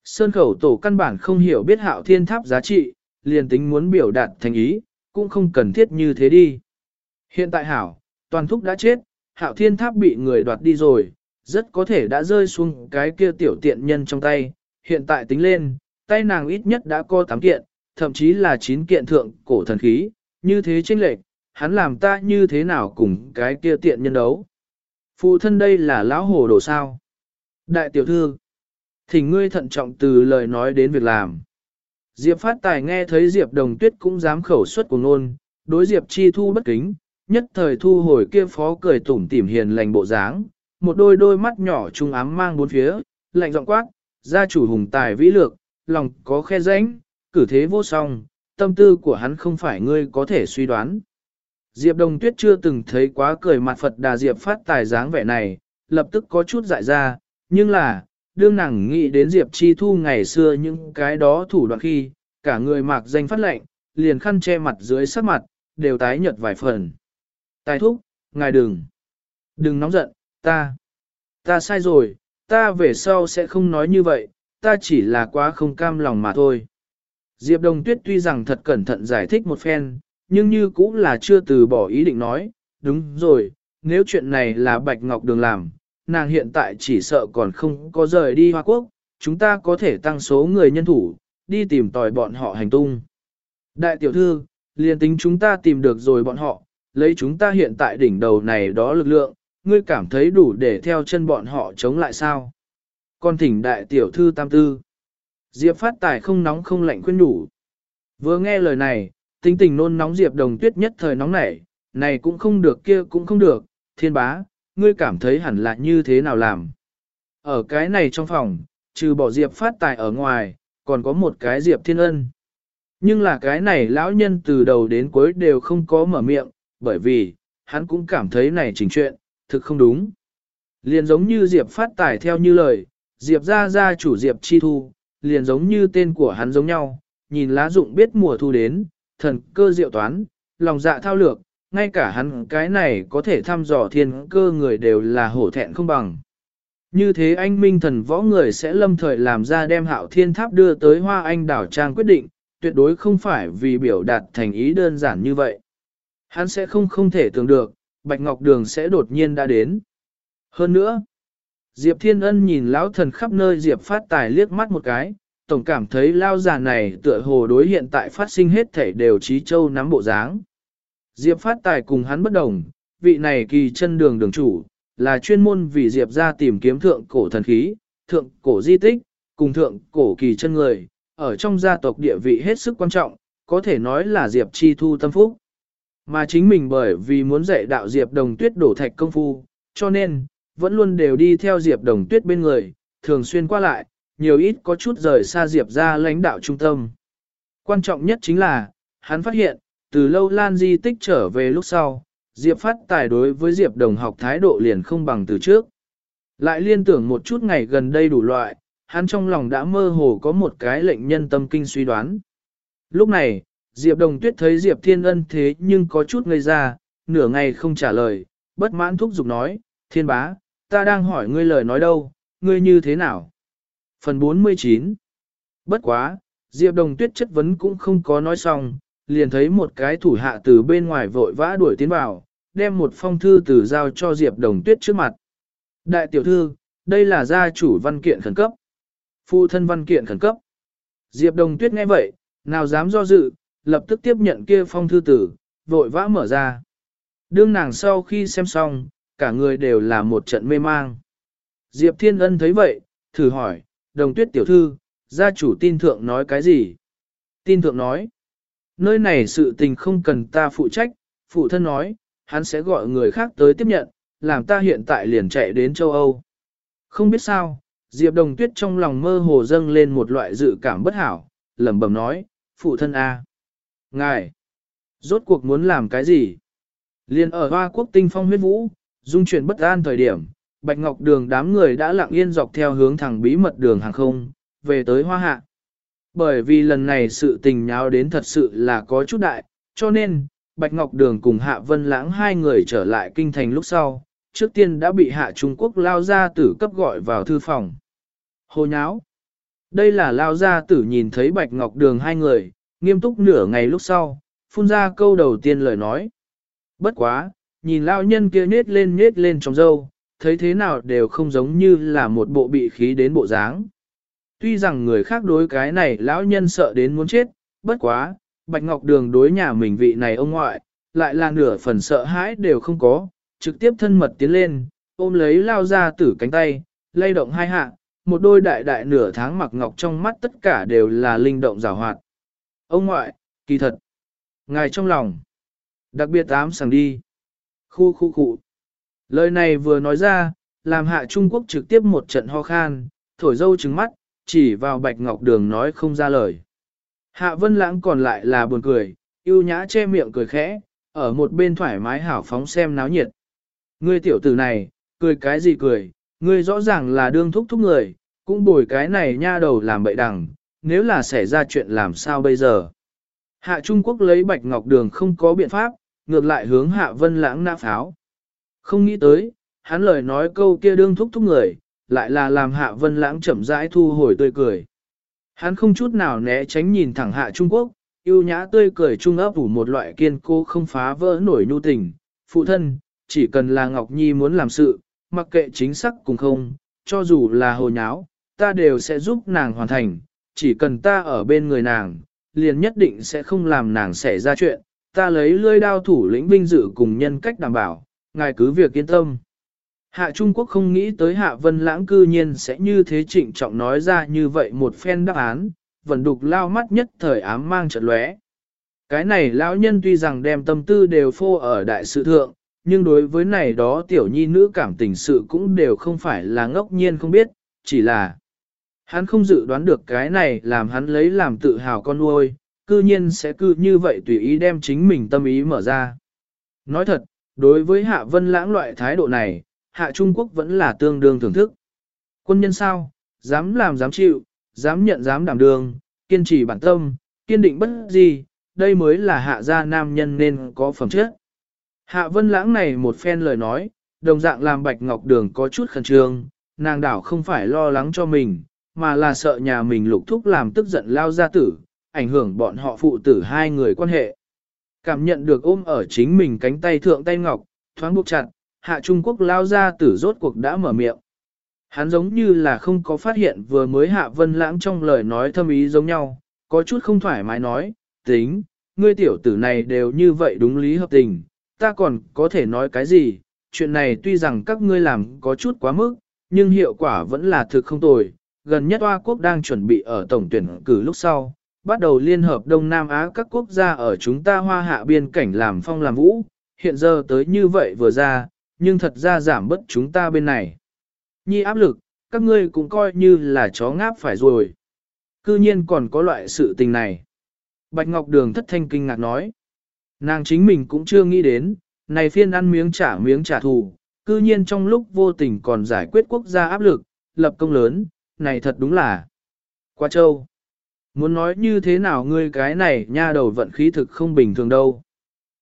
Sơn khẩu tổ căn bản không hiểu biết hạo thiên tháp giá trị, liền tính muốn biểu đạt thành ý, cũng không cần thiết như thế đi. Hiện tại hảo, toàn thúc đã chết, hạo thiên tháp bị người đoạt đi rồi, rất có thể đã rơi xuống cái kia tiểu tiện nhân trong tay, hiện tại tính lên, tay nàng ít nhất đã có 8 kiện, thậm chí là 9 kiện thượng cổ thần khí, như thế chênh lệch, hắn làm ta như thế nào cùng cái kia tiện nhân đấu. Phụ thân đây là lão hồ đồ sao. Đại tiểu thư, thỉnh ngươi thận trọng từ lời nói đến việc làm. Diệp phát tài nghe thấy Diệp đồng tuyết cũng dám khẩu suất của ngôn, đối Diệp chi thu bất kính, nhất thời thu hồi kia phó cười tủm tỉm hiền lành bộ dáng, một đôi đôi mắt nhỏ trung ám mang bốn phía, lạnh giọng quát, gia chủ hùng tài vĩ lược, lòng có khe rãnh, cử thế vô song, tâm tư của hắn không phải ngươi có thể suy đoán. Diệp Đồng Tuyết chưa từng thấy quá cười mặt Phật Đà Diệp phát tài dáng vẻ này, lập tức có chút dại ra, nhưng là, đương nàng nghĩ đến Diệp Chi Thu ngày xưa những cái đó thủ đoạn khi, cả người mạc danh phát lệnh, liền khăn che mặt dưới sắc mặt, đều tái nhợt vài phần. Tài thúc, ngài đừng, đừng nóng giận, ta, ta sai rồi, ta về sau sẽ không nói như vậy, ta chỉ là quá không cam lòng mà thôi. Diệp Đồng Tuyết tuy rằng thật cẩn thận giải thích một phen, nhưng như cũng là chưa từ bỏ ý định nói, đúng rồi, nếu chuyện này là Bạch Ngọc Đường làm, nàng hiện tại chỉ sợ còn không có rời đi Hoa Quốc, chúng ta có thể tăng số người nhân thủ, đi tìm tòi bọn họ hành tung. Đại tiểu thư, liền tính chúng ta tìm được rồi bọn họ, lấy chúng ta hiện tại đỉnh đầu này đó lực lượng, ngươi cảm thấy đủ để theo chân bọn họ chống lại sao? Con thỉnh đại tiểu thư tam tư. Diệp phát tài không nóng không lạnh khuyên đủ. Vừa nghe lời này, tính tình nôn nóng Diệp đồng tuyết nhất thời nóng nảy, này cũng không được kia cũng không được, thiên bá, ngươi cảm thấy hẳn là như thế nào làm. Ở cái này trong phòng, trừ bỏ Diệp phát tài ở ngoài, còn có một cái Diệp thiên ân. Nhưng là cái này lão nhân từ đầu đến cuối đều không có mở miệng, bởi vì, hắn cũng cảm thấy này trình chuyện, thực không đúng. Liền giống như Diệp phát tải theo như lời, Diệp ra ra chủ Diệp chi thu, liền giống như tên của hắn giống nhau, nhìn lá dụng biết mùa thu đến, thần cơ diệu toán, lòng dạ thao lược, ngay cả hắn cái này có thể thăm dò thiên cơ người đều là hổ thẹn không bằng. Như thế anh minh thần võ người sẽ lâm thời làm ra đem hạo thiên tháp đưa tới hoa anh đảo trang quyết định, tuyệt đối không phải vì biểu đạt thành ý đơn giản như vậy. Hắn sẽ không không thể tưởng được, Bạch Ngọc Đường sẽ đột nhiên đã đến. Hơn nữa, Diệp Thiên Ân nhìn lão thần khắp nơi Diệp phát tài liếc mắt một cái, tổng cảm thấy lao già này tựa hồ đối hiện tại phát sinh hết thể đều trí châu nắm bộ dáng. Diệp phát tài cùng hắn bất đồng, vị này kỳ chân đường đường chủ, là chuyên môn vì Diệp ra tìm kiếm thượng cổ thần khí, thượng cổ di tích, cùng thượng cổ kỳ chân người, ở trong gia tộc địa vị hết sức quan trọng, có thể nói là Diệp chi thu tâm phúc. Mà chính mình bởi vì muốn dạy đạo Diệp đồng tuyết đổ thạch công phu, cho nên, vẫn luôn đều đi theo Diệp đồng tuyết bên người, thường xuyên qua lại, nhiều ít có chút rời xa Diệp ra lãnh đạo trung tâm. Quan trọng nhất chính là, hắn phát hiện, từ lâu Lan Di tích trở về lúc sau, Diệp phát tài đối với Diệp đồng học thái độ liền không bằng từ trước. Lại liên tưởng một chút ngày gần đây đủ loại, hắn trong lòng đã mơ hồ có một cái lệnh nhân tâm kinh suy đoán. Lúc này, Diệp đồng tuyết thấy Diệp thiên ân thế nhưng có chút ngây ra, nửa ngày không trả lời, bất mãn thúc giục nói, thiên bá, ta đang hỏi ngươi lời nói đâu, ngươi như thế nào? Phần 49 Bất quá, Diệp Đồng Tuyết chất vấn cũng không có nói xong, liền thấy một cái thủ hạ từ bên ngoài vội vã đuổi tiến vào, đem một phong thư từ giao cho Diệp Đồng Tuyết trước mặt. Đại tiểu thư, đây là gia chủ văn kiện khẩn cấp. Phụ thân văn kiện khẩn cấp. Diệp Đồng Tuyết nghe vậy, nào dám do dự, lập tức tiếp nhận kia phong thư tử, vội vã mở ra. Đương nàng sau khi xem xong, cả người đều là một trận mê mang. Diệp Thiên Ân thấy vậy, thử hỏi, đồng tuyết tiểu thư, gia chủ tin thượng nói cái gì? Tin thượng nói, nơi này sự tình không cần ta phụ trách, phụ thân nói, hắn sẽ gọi người khác tới tiếp nhận, làm ta hiện tại liền chạy đến châu Âu. Không biết sao, Diệp Đồng Tuyết trong lòng mơ hồ dâng lên một loại dự cảm bất hảo, lẩm bẩm nói, phụ thân A. Ngài, rốt cuộc muốn làm cái gì? Liên ở Hoa Quốc tinh phong huyết vũ, dung chuyển bất an thời điểm, Bạch Ngọc Đường đám người đã lặng yên dọc theo hướng thẳng bí mật đường hàng không, về tới Hoa Hạ. Bởi vì lần này sự tình nháo đến thật sự là có chút đại, cho nên, Bạch Ngọc Đường cùng Hạ Vân Lãng hai người trở lại kinh thành lúc sau, trước tiên đã bị Hạ Trung Quốc lao ra tử cấp gọi vào thư phòng. Hồ nháo! Đây là lao gia tử nhìn thấy Bạch Ngọc Đường hai người, nghiêm túc nửa ngày lúc sau, phun ra câu đầu tiên lời nói. Bất quá, nhìn lao nhân kia nết lên nết lên trong dâu, thấy thế nào đều không giống như là một bộ bị khí đến bộ dáng. Tuy rằng người khác đối cái này lão nhân sợ đến muốn chết, bất quá, Bạch Ngọc Đường đối nhà mình vị này ông ngoại, lại là nửa phần sợ hãi đều không có, trực tiếp thân mật tiến lên, ôm lấy lao ra tử cánh tay, lay động hai hạ, một đôi đại đại nửa tháng mặc ngọc trong mắt tất cả đều là linh động rào hoạt. Ông ngoại, kỳ thật, ngài trong lòng, đặc biệt ám sàng đi. Khu khu khu. Lời này vừa nói ra, làm hạ Trung Quốc trực tiếp một trận ho khan, thổi dâu trứng mắt, chỉ vào bạch ngọc đường nói không ra lời. Hạ vân lãng còn lại là buồn cười, yêu nhã che miệng cười khẽ, ở một bên thoải mái hảo phóng xem náo nhiệt. Ngươi tiểu tử này, cười cái gì cười, ngươi rõ ràng là đương thúc thúc người, cũng bồi cái này nha đầu làm bậy đằng, nếu là xảy ra chuyện làm sao bây giờ. Hạ Trung Quốc lấy bạch ngọc đường không có biện pháp, ngược lại hướng hạ vân lãng nã pháo. Không nghĩ tới, hắn lời nói câu kia đương thúc thúc người, lại là làm hạ vân lãng chậm rãi thu hồi tươi cười. Hắn không chút nào né tránh nhìn thẳng hạ Trung Quốc, yêu nhã tươi cười trung ấp ủ một loại kiên cố không phá vỡ nổi nhu tình. Phụ thân, chỉ cần là Ngọc Nhi muốn làm sự, mặc kệ chính xác cùng không, cho dù là hồ nháo, ta đều sẽ giúp nàng hoàn thành, chỉ cần ta ở bên người nàng, liền nhất định sẽ không làm nàng xảy ra chuyện, ta lấy lươi đao thủ lĩnh vinh dự cùng nhân cách đảm bảo, ngài cứ việc yên tâm. Hạ Trung Quốc không nghĩ tới Hạ Vân Lãng cư nhiên sẽ như thế trịnh trọng nói ra như vậy một phen đáp án, vẫn đục lao mắt nhất thời ám mang trận lóe. Cái này lão nhân tuy rằng đem tâm tư đều phô ở đại sự thượng, nhưng đối với này đó tiểu nhi nữ cảm tình sự cũng đều không phải là ngốc nhiên không biết, chỉ là hắn không dự đoán được cái này làm hắn lấy làm tự hào con nuôi, cư nhiên sẽ cư như vậy tùy ý đem chính mình tâm ý mở ra. Nói thật, đối với Hạ Vân Lãng loại thái độ này, Hạ Trung Quốc vẫn là tương đương thưởng thức. Quân nhân sao, dám làm dám chịu, dám nhận dám đảm đường, kiên trì bản tâm, kiên định bất gì, đây mới là hạ gia nam nhân nên có phẩm chất. Hạ Vân Lãng này một phen lời nói, đồng dạng làm Bạch Ngọc Đường có chút khẩn trương, nàng đảo không phải lo lắng cho mình, mà là sợ nhà mình lục thúc làm tức giận lao gia tử, ảnh hưởng bọn họ phụ tử hai người quan hệ. Cảm nhận được ôm ở chính mình cánh tay thượng tay ngọc, thoáng buộc chặt, hạ Trung Quốc lao gia tử rốt cuộc đã mở miệng. Hắn giống như là không có phát hiện vừa mới hạ vân lãng trong lời nói thâm ý giống nhau, có chút không thoải mái nói, tính, ngươi tiểu tử này đều như vậy đúng lý hợp tình, ta còn có thể nói cái gì, chuyện này tuy rằng các ngươi làm có chút quá mức, nhưng hiệu quả vẫn là thực không tồi. Gần nhất Hoa Quốc đang chuẩn bị ở tổng tuyển cử lúc sau, bắt đầu liên hợp Đông Nam Á các quốc gia ở chúng ta hoa hạ biên cảnh làm phong làm vũ, hiện giờ tới như vậy vừa ra, nhưng thật ra giảm bớt chúng ta bên này. Nhi áp lực, các ngươi cũng coi như là chó ngáp phải rồi. Cư nhiên còn có loại sự tình này. Bạch Ngọc Đường thất thanh kinh ngạc nói. Nàng chính mình cũng chưa nghĩ đến, này phiên ăn miếng trả miếng trả thù, cư nhiên trong lúc vô tình còn giải quyết quốc gia áp lực, lập công lớn, này thật đúng là quá trâu. Muốn nói như thế nào ngươi cái này nha đầu vận khí thực không bình thường đâu.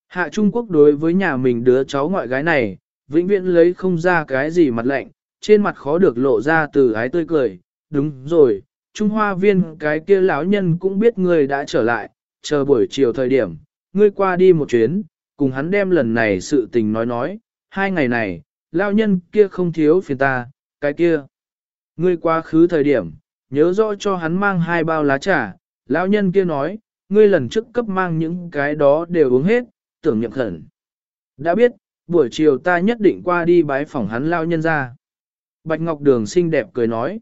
Hạ Trung Quốc đối với nhà mình đứa cháu ngoại gái này, vĩnh viễn lấy không ra cái gì mặt lạnh, trên mặt khó được lộ ra từ ái tươi cười. Đúng rồi, Trung Hoa viên cái kia lão nhân cũng biết ngươi đã trở lại, chờ buổi chiều thời điểm, ngươi qua đi một chuyến, cùng hắn đem lần này sự tình nói nói, hai ngày này, lão nhân kia không thiếu phiền ta, cái kia. Ngươi qua khứ thời điểm, nhớ rõ cho hắn mang hai bao lá trà, lão nhân kia nói, ngươi lần trước cấp mang những cái đó đều uống hết, tưởng nhậm khẩn. Đã biết, buổi chiều ta nhất định qua đi bái phỏng hắn lão nhân ra. Bạch Ngọc Đường xinh đẹp cười nói,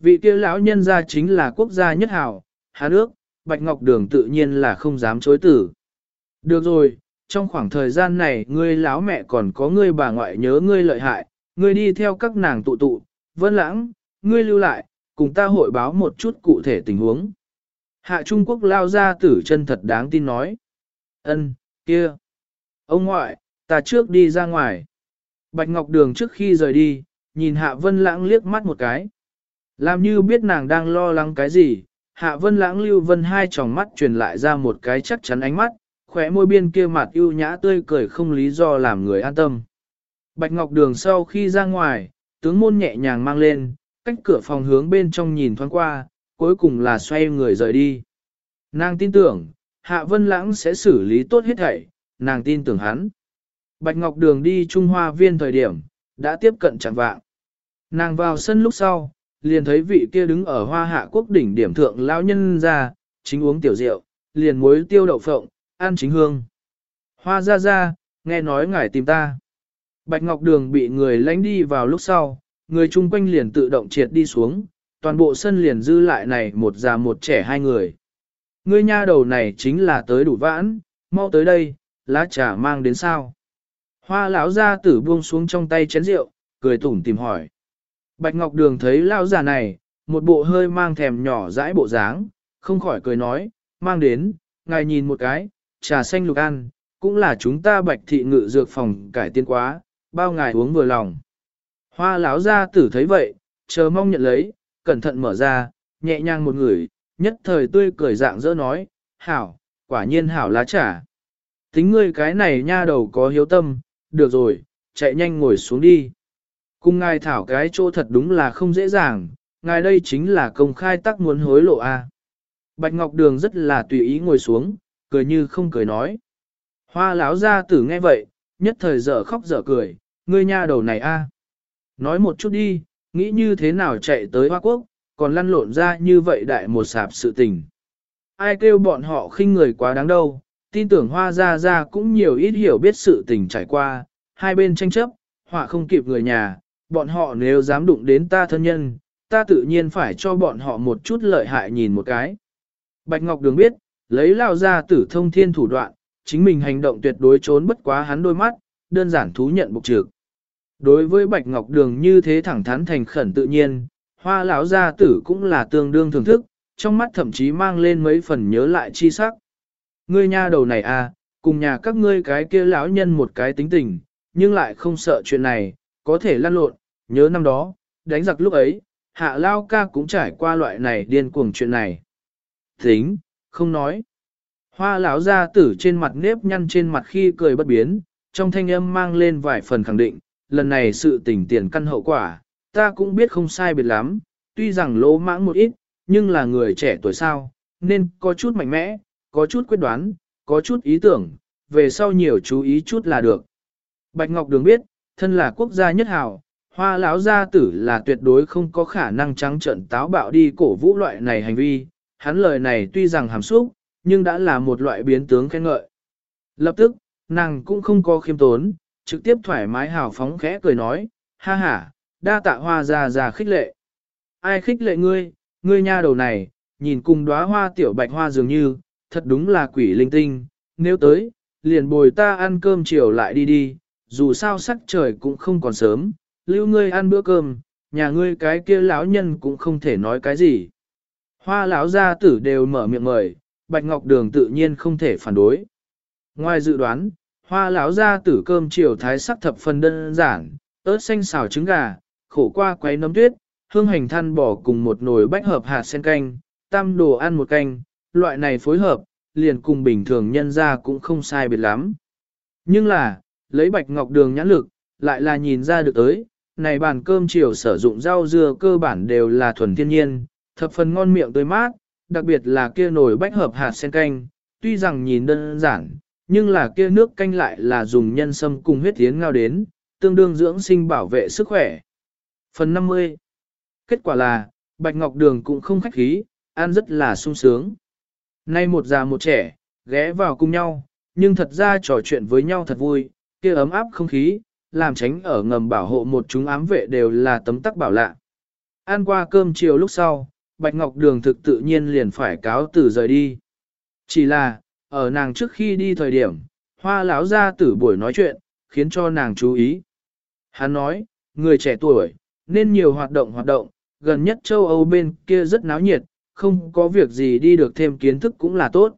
vị kia lão nhân ra chính là quốc gia nhất hảo, hà nước, Bạch Ngọc Đường tự nhiên là không dám chối tử. Được rồi, trong khoảng thời gian này ngươi láo mẹ còn có ngươi bà ngoại nhớ ngươi lợi hại, ngươi đi theo các nàng tụ tụ, vân lãng, ngươi lưu lại, cùng ta hội báo một chút cụ thể tình huống. Hạ Trung Quốc lao ra tử chân thật đáng tin nói. ân kia. Ông ngoại, ta trước đi ra ngoài. Bạch Ngọc Đường trước khi rời đi, nhìn Hạ Vân Lãng liếc mắt một cái. Làm như biết nàng đang lo lắng cái gì, Hạ Vân Lãng lưu vân hai tròng mắt truyền lại ra một cái chắc chắn ánh mắt, khỏe môi biên kia mặt ưu nhã tươi cười không lý do làm người an tâm. Bạch Ngọc Đường sau khi ra ngoài, tướng môn nhẹ nhàng mang lên, cách cửa phòng hướng bên trong nhìn thoáng qua, cuối cùng là xoay người rời đi. Nàng tin tưởng, Hạ Vân Lãng sẽ xử lý tốt hết thảy, nàng tin tưởng hắn. Bạch Ngọc Đường đi Trung Hoa Viên thời điểm, đã tiếp cận chẳng vạng. Nàng vào sân lúc sau, liền thấy vị kia đứng ở hoa hạ quốc đỉnh điểm thượng lão nhân ra, chính uống tiểu rượu, liền muối tiêu đậu phộng, ăn chính hương. Hoa ra ra, nghe nói ngài tìm ta. Bạch Ngọc Đường bị người lánh đi vào lúc sau, người chung quanh liền tự động triệt đi xuống, toàn bộ sân liền dư lại này một già một trẻ hai người. Ngươi nha đầu này chính là tới đủ vãn, mau tới đây, lá trà mang đến sao. Hoa lão gia tử buông xuống trong tay chén rượu, cười tủm tìm hỏi. Bạch Ngọc Đường thấy lão già này, một bộ hơi mang thèm nhỏ dãi bộ dáng, không khỏi cười nói, mang đến, ngài nhìn một cái, trà xanh lục ăn, cũng là chúng ta bạch thị ngự dược phòng cải tiến quá, bao ngài uống vừa lòng. Hoa lão gia tử thấy vậy, chờ mong nhận lấy, cẩn thận mở ra, nhẹ nhàng một người, nhất thời tươi cười dạng dỡ nói, hảo, quả nhiên hảo lá trà. Tính ngươi cái này nha đầu có hiếu tâm, được rồi, chạy nhanh ngồi xuống đi. Cùng ngài thảo cái chỗ thật đúng là không dễ dàng, ngài đây chính là công khai tắc muốn hối lộ a. Bạch Ngọc Đường rất là tùy ý ngồi xuống, cười như không cười nói. Hoa lão gia tử nghe vậy, nhất thời dở khóc dở cười, ngươi nha đầu này a. Nói một chút đi, nghĩ như thế nào chạy tới Hoa Quốc, còn lăn lộn ra như vậy đại một sạp sự tình. Ai kêu bọn họ khinh người quá đáng đâu, tin tưởng Hoa Gia Gia cũng nhiều ít hiểu biết sự tình trải qua, hai bên tranh chấp, họa không kịp người nhà, bọn họ nếu dám đụng đến ta thân nhân, ta tự nhiên phải cho bọn họ một chút lợi hại nhìn một cái. Bạch Ngọc Đường biết, lấy lao ra tử thông thiên thủ đoạn, chính mình hành động tuyệt đối trốn bất quá hắn đôi mắt, đơn giản thú nhận bục trực. Đối với Bạch Ngọc Đường như thế thẳng thắn thành khẩn tự nhiên, hoa lão gia tử cũng là tương đương thưởng thức, trong mắt thậm chí mang lên mấy phần nhớ lại chi sắc. Ngươi nha đầu này à, cùng nhà các ngươi cái kia lão nhân một cái tính tình, nhưng lại không sợ chuyện này, có thể lăn lộn, nhớ năm đó, đánh giặc lúc ấy, hạ lao ca cũng trải qua loại này điên cuồng chuyện này. Tính, không nói. Hoa lão gia tử trên mặt nếp nhăn trên mặt khi cười bất biến, trong thanh âm mang lên vài phần khẳng định, lần này sự tình tiền căn hậu quả, ta cũng biết không sai biệt lắm, tuy rằng lỗ mãng một ít, nhưng là người trẻ tuổi sao, nên có chút mạnh mẽ, có chút quyết đoán, có chút ý tưởng, về sau nhiều chú ý chút là được. Bạch Ngọc Đường biết, thân là quốc gia nhất hào, hoa lão gia tử là tuyệt đối không có khả năng trắng trợn táo bạo đi cổ vũ loại này hành vi, hắn lời này tuy rằng hàm xúc, nhưng đã là một loại biến tướng khen ngợi. Lập tức, nàng cũng không có khiêm tốn, trực tiếp thoải mái hào phóng khẽ cười nói, ha ha, đa tạ hoa già già khích lệ. Ai khích lệ ngươi, ngươi nha đầu này, nhìn cùng đóa hoa tiểu bạch hoa dường như, thật đúng là quỷ linh tinh, nếu tới, liền bồi ta ăn cơm chiều lại đi đi, dù sao sắc trời cũng không còn sớm, lưu ngươi ăn bữa cơm, nhà ngươi cái kia lão nhân cũng không thể nói cái gì. Hoa lão gia tử đều mở miệng mời, Bạch Ngọc Đường tự nhiên không thể phản đối. Ngoài dự đoán, hoa lão ra tử cơm chiều thái sắc thập phần đơn giản, ớt xanh xào trứng gà, khổ qua quấy nấm tuyết, hương hành than bỏ cùng một nồi bách hợp hạt sen canh, tam đồ ăn một canh, loại này phối hợp, liền cùng bình thường nhân ra cũng không sai biệt lắm. Nhưng là, lấy bạch ngọc đường nhãn lực, lại là nhìn ra được tới, này bàn cơm chiều sử dụng rau dưa cơ bản đều là thuần thiên nhiên, thập phần ngon miệng tươi mát, đặc biệt là kia nồi bách hợp hạt sen canh, tuy rằng nhìn đơn giản, nhưng là kia nước canh lại là dùng nhân sâm cùng huyết tiến ngao đến, tương đương dưỡng sinh bảo vệ sức khỏe. Phần 50 Kết quả là, Bạch Ngọc Đường cũng không khách khí, ăn rất là sung sướng. Nay một già một trẻ, ghé vào cùng nhau, nhưng thật ra trò chuyện với nhau thật vui, kia ấm áp không khí, làm tránh ở ngầm bảo hộ một chúng ám vệ đều là tấm tắc bảo lạ. Ăn qua cơm chiều lúc sau, Bạch Ngọc Đường thực tự nhiên liền phải cáo từ rời đi. Chỉ là, ở nàng trước khi đi thời điểm, hoa lão ra tử buổi nói chuyện, khiến cho nàng chú ý. Hắn nói, người trẻ tuổi, nên nhiều hoạt động hoạt động, gần nhất châu Âu bên kia rất náo nhiệt, không có việc gì đi được thêm kiến thức cũng là tốt.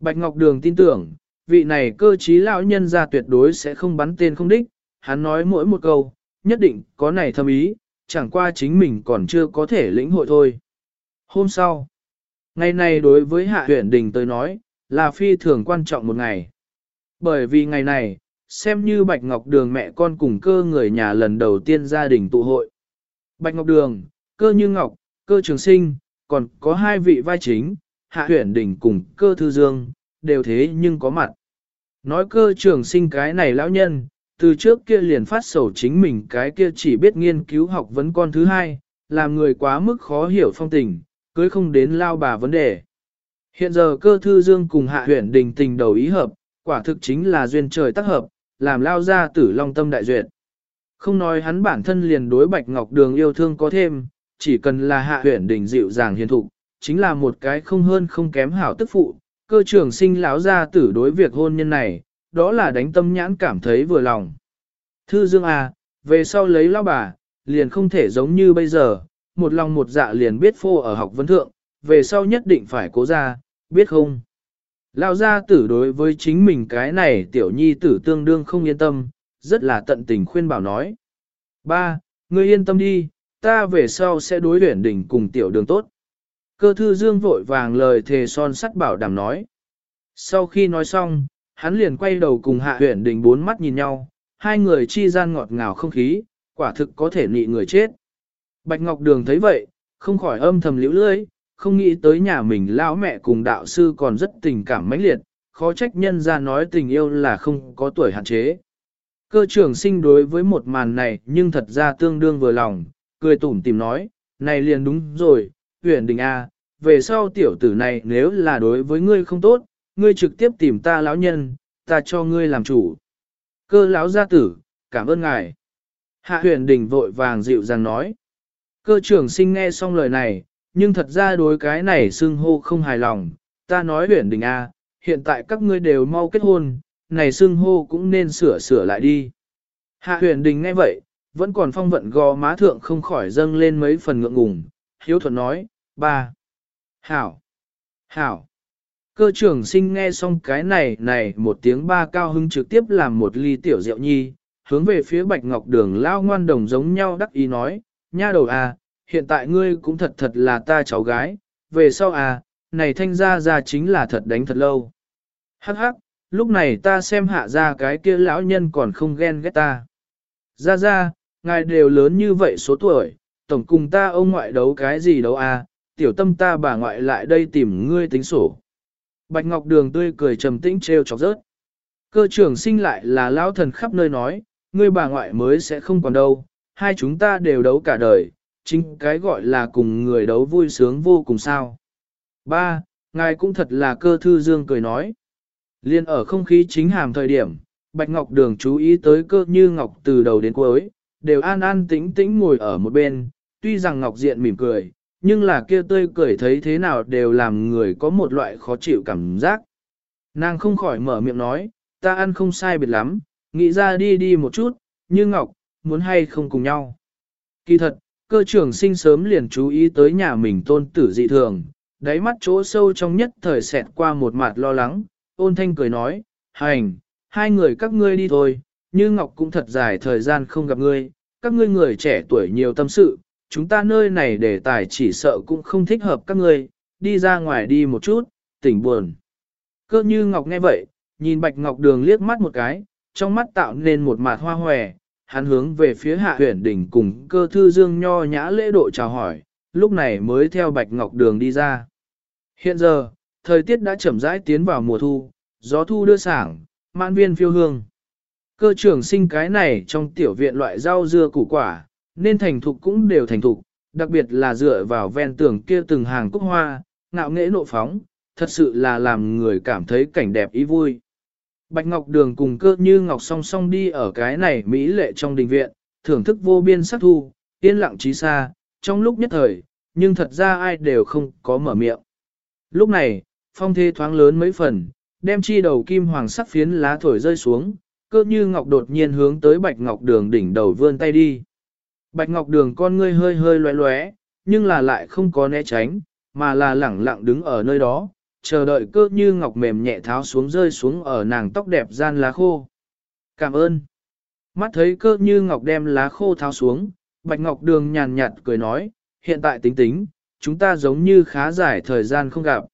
Bạch Ngọc Đường tin tưởng, vị này cơ trí lão nhân ra tuyệt đối sẽ không bắn tên không đích, hắn nói mỗi một câu, nhất định có này thâm ý, chẳng qua chính mình còn chưa có thể lĩnh hội thôi. Hôm sau, ngày này đối với hạ Huyền đình tới nói, là phi thường quan trọng một ngày. Bởi vì ngày này, xem như Bạch Ngọc Đường mẹ con cùng cơ người nhà lần đầu tiên gia đình tụ hội. Bạch Ngọc Đường, cơ như Ngọc, cơ trường sinh, còn có hai vị vai chính, hạ huyển đỉnh cùng cơ thư dương, đều thế nhưng có mặt. Nói cơ trường sinh cái này lão nhân, từ trước kia liền phát sầu chính mình cái kia chỉ biết nghiên cứu học vấn con thứ hai, làm người quá mức khó hiểu phong tình, cưới không đến lao bà vấn đề. Hiện giờ cơ thư dương cùng hạ huyển đình tình đầu ý hợp, quả thực chính là duyên trời tác hợp, làm lao ra tử long tâm đại duyệt. Không nói hắn bản thân liền đối bạch ngọc đường yêu thương có thêm, chỉ cần là hạ huyển đình dịu dàng hiền thụ, chính là một cái không hơn không kém hảo tức phụ, cơ trưởng sinh lão ra tử đối việc hôn nhân này, đó là đánh tâm nhãn cảm thấy vừa lòng. Thư Dương à, về sau lấy lao bà, liền không thể giống như bây giờ, một lòng một dạ liền biết phô ở học vấn thượng, về sau nhất định phải cố ra, biết không? Lao gia tử đối với chính mình cái này tiểu nhi tử tương đương không yên tâm, rất là tận tình khuyên bảo nói. Ba, ngươi yên tâm đi, ta về sau sẽ đối luyện đỉnh cùng tiểu đường tốt. Cơ thư dương vội vàng lời thề son sắt bảo đảm nói. Sau khi nói xong, hắn liền quay đầu cùng hạ huyện đình bốn mắt nhìn nhau, hai người chi gian ngọt ngào không khí, quả thực có thể nị người chết. Bạch Ngọc Đường thấy vậy, không khỏi âm thầm liễu lưỡi, không nghĩ tới nhà mình lão mẹ cùng đạo sư còn rất tình cảm mãnh liệt, khó trách nhân ra nói tình yêu là không có tuổi hạn chế. Cơ trưởng sinh đối với một màn này nhưng thật ra tương đương vừa lòng, cười tủm tìm nói, này liền đúng rồi, huyền đình A, về sau tiểu tử này nếu là đối với ngươi không tốt, ngươi trực tiếp tìm ta lão nhân, ta cho ngươi làm chủ. Cơ lão gia tử, cảm ơn ngài. Hạ huyền đình vội vàng dịu dàng nói. Cơ trưởng sinh nghe xong lời này, nhưng thật ra đối cái này xưng hô không hài lòng, ta nói huyền đình A, hiện tại các ngươi đều mau kết hôn, này xưng hô cũng nên sửa sửa lại đi. Hạ huyền đình nghe vậy, vẫn còn phong vận gò má thượng không khỏi dâng lên mấy phần ngượng ngùng, hiếu thuận nói, ba. Hảo! Hảo! Cơ trưởng sinh nghe xong cái này này một tiếng ba cao hưng trực tiếp làm một ly tiểu rượu nhi, hướng về phía bạch ngọc đường lao ngoan đồng giống nhau đắc ý nói, nha đầu à, hiện tại ngươi cũng thật thật là ta cháu gái, về sau à, này thanh ra ra chính là thật đánh thật lâu. Hắc hắc, lúc này ta xem hạ ra cái kia lão nhân còn không ghen ghét ta. Ra ra, ngài đều lớn như vậy số tuổi, tổng cùng ta ông ngoại đấu cái gì đâu à, tiểu tâm ta bà ngoại lại đây tìm ngươi tính sổ. Bạch Ngọc Đường tươi cười trầm tĩnh trêu chọc rớt. Cơ trưởng sinh lại là lão thần khắp nơi nói, ngươi bà ngoại mới sẽ không còn đâu, hai chúng ta đều đấu cả đời, chính cái gọi là cùng người đấu vui sướng vô cùng sao. Ba, ngài cũng thật là cơ thư dương cười nói. Liên ở không khí chính hàm thời điểm, Bạch Ngọc Đường chú ý tới cơ như Ngọc từ đầu đến cuối, đều an an tĩnh tĩnh ngồi ở một bên, tuy rằng Ngọc Diện mỉm cười, nhưng là kia tươi cười thấy thế nào đều làm người có một loại khó chịu cảm giác. Nàng không khỏi mở miệng nói, ta ăn không sai biệt lắm, nghĩ ra đi đi một chút, như Ngọc, muốn hay không cùng nhau. Kỳ thật, cơ trưởng sinh sớm liền chú ý tới nhà mình tôn tử dị thường, đáy mắt chỗ sâu trong nhất thời xẹt qua một mặt lo lắng, ôn thanh cười nói, hành, hai người các ngươi đi thôi, như Ngọc cũng thật dài thời gian không gặp ngươi, các ngươi người trẻ tuổi nhiều tâm sự, chúng ta nơi này để tài chỉ sợ cũng không thích hợp các ngươi, đi ra ngoài đi một chút, tỉnh buồn. Cơ như Ngọc nghe vậy, nhìn Bạch Ngọc Đường liếc mắt một cái, trong mắt tạo nên một mặt hoa hòe, hắn hướng về phía hạ huyển đỉnh cùng cơ thư dương nho nhã lễ độ chào hỏi, lúc này mới theo Bạch Ngọc Đường đi ra. Hiện giờ, thời tiết đã chậm rãi tiến vào mùa thu, gió thu đưa sảng, mãn viên phiêu hương. Cơ trưởng sinh cái này trong tiểu viện loại rau dưa củ quả, nên thành thục cũng đều thành thục, đặc biệt là dựa vào ven tường kia từng hàng cúc hoa, ngạo nghễ nộ phóng, thật sự là làm người cảm thấy cảnh đẹp ý vui. Bạch Ngọc Đường cùng cơ như Ngọc song song đi ở cái này mỹ lệ trong đình viện, thưởng thức vô biên sắc thu, yên lặng trí xa, trong lúc nhất thời, nhưng thật ra ai đều không có mở miệng. Lúc này, phong thế thoáng lớn mấy phần, đem chi đầu kim hoàng sắc phiến lá thổi rơi xuống, cơ như ngọc đột nhiên hướng tới bạch ngọc đường đỉnh đầu vươn tay đi. Bạch ngọc đường con ngươi hơi hơi loé loé, nhưng là lại không có né tránh, mà là lẳng lặng đứng ở nơi đó, chờ đợi cơ như ngọc mềm nhẹ tháo xuống rơi xuống ở nàng tóc đẹp gian lá khô. Cảm ơn. Mắt thấy cơ như ngọc đem lá khô tháo xuống, bạch ngọc đường nhàn nhạt cười nói, hiện tại tính tính, chúng ta giống như khá dài thời gian không gặp.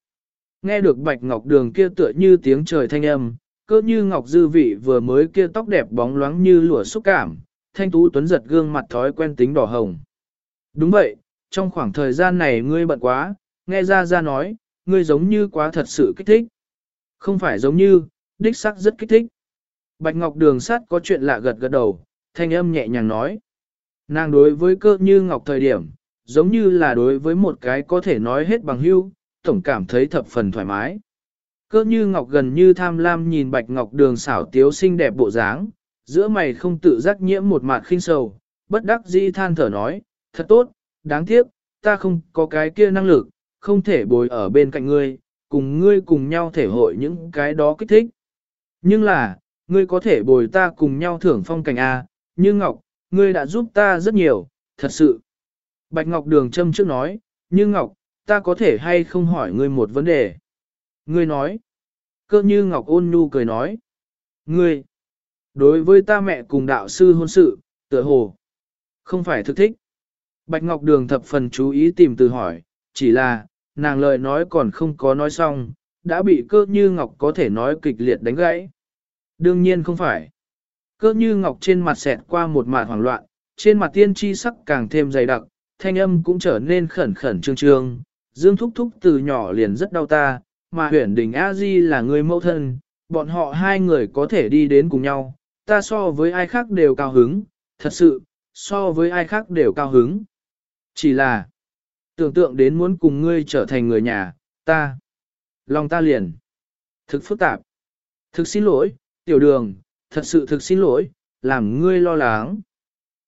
Nghe được bạch ngọc đường kia tựa như tiếng trời thanh âm, cơ như ngọc dư vị vừa mới kia tóc đẹp bóng loáng như lụa xúc cảm, thanh tú tuấn giật gương mặt thói quen tính đỏ hồng. Đúng vậy, trong khoảng thời gian này ngươi bận quá, nghe ra ra nói, ngươi giống như quá thật sự kích thích. Không phải giống như, đích sắc rất kích thích. Bạch Ngọc Đường sát có chuyện lạ gật gật đầu, thanh âm nhẹ nhàng nói. Nàng đối với cơ như Ngọc thời điểm, giống như là đối với một cái có thể nói hết bằng hưu, tổng cảm thấy thập phần thoải mái. Cơ như Ngọc gần như tham lam nhìn Bạch Ngọc Đường xảo tiếu xinh đẹp bộ dáng, giữa mày không tự giác nhiễm một mạt khinh sầu, bất đắc dĩ than thở nói, thật tốt, đáng tiếc, ta không có cái kia năng lực, không thể bồi ở bên cạnh ngươi, cùng ngươi cùng nhau thể hội những cái đó kích thích. Nhưng là, ngươi có thể bồi ta cùng nhau thưởng phong cảnh A, như Ngọc, ngươi đã giúp ta rất nhiều, thật sự. Bạch Ngọc Đường châm trước nói, như Ngọc, ta có thể hay không hỏi ngươi một vấn đề. Ngươi nói, cơ như Ngọc ôn nhu cười nói, ngươi, đối với ta mẹ cùng đạo sư hôn sự, tựa hồ, không phải thực thích. Bạch Ngọc Đường thập phần chú ý tìm từ hỏi, chỉ là, nàng lời nói còn không có nói xong, đã bị cơ như Ngọc có thể nói kịch liệt đánh gãy. Đương nhiên không phải. Cơ như Ngọc trên mặt xẹt qua một mạt hoảng loạn, trên mặt tiên tri sắc càng thêm dày đặc, thanh âm cũng trở nên khẩn khẩn trương trương. Dương Thúc Thúc từ nhỏ liền rất đau ta, mà huyển đình a di là người mẫu thân, bọn họ hai người có thể đi đến cùng nhau, ta so với ai khác đều cao hứng, thật sự, so với ai khác đều cao hứng. Chỉ là, tưởng tượng đến muốn cùng ngươi trở thành người nhà, ta, lòng ta liền, thực phức tạp, thực xin lỗi, tiểu đường, thật sự thực xin lỗi, làm ngươi lo lắng.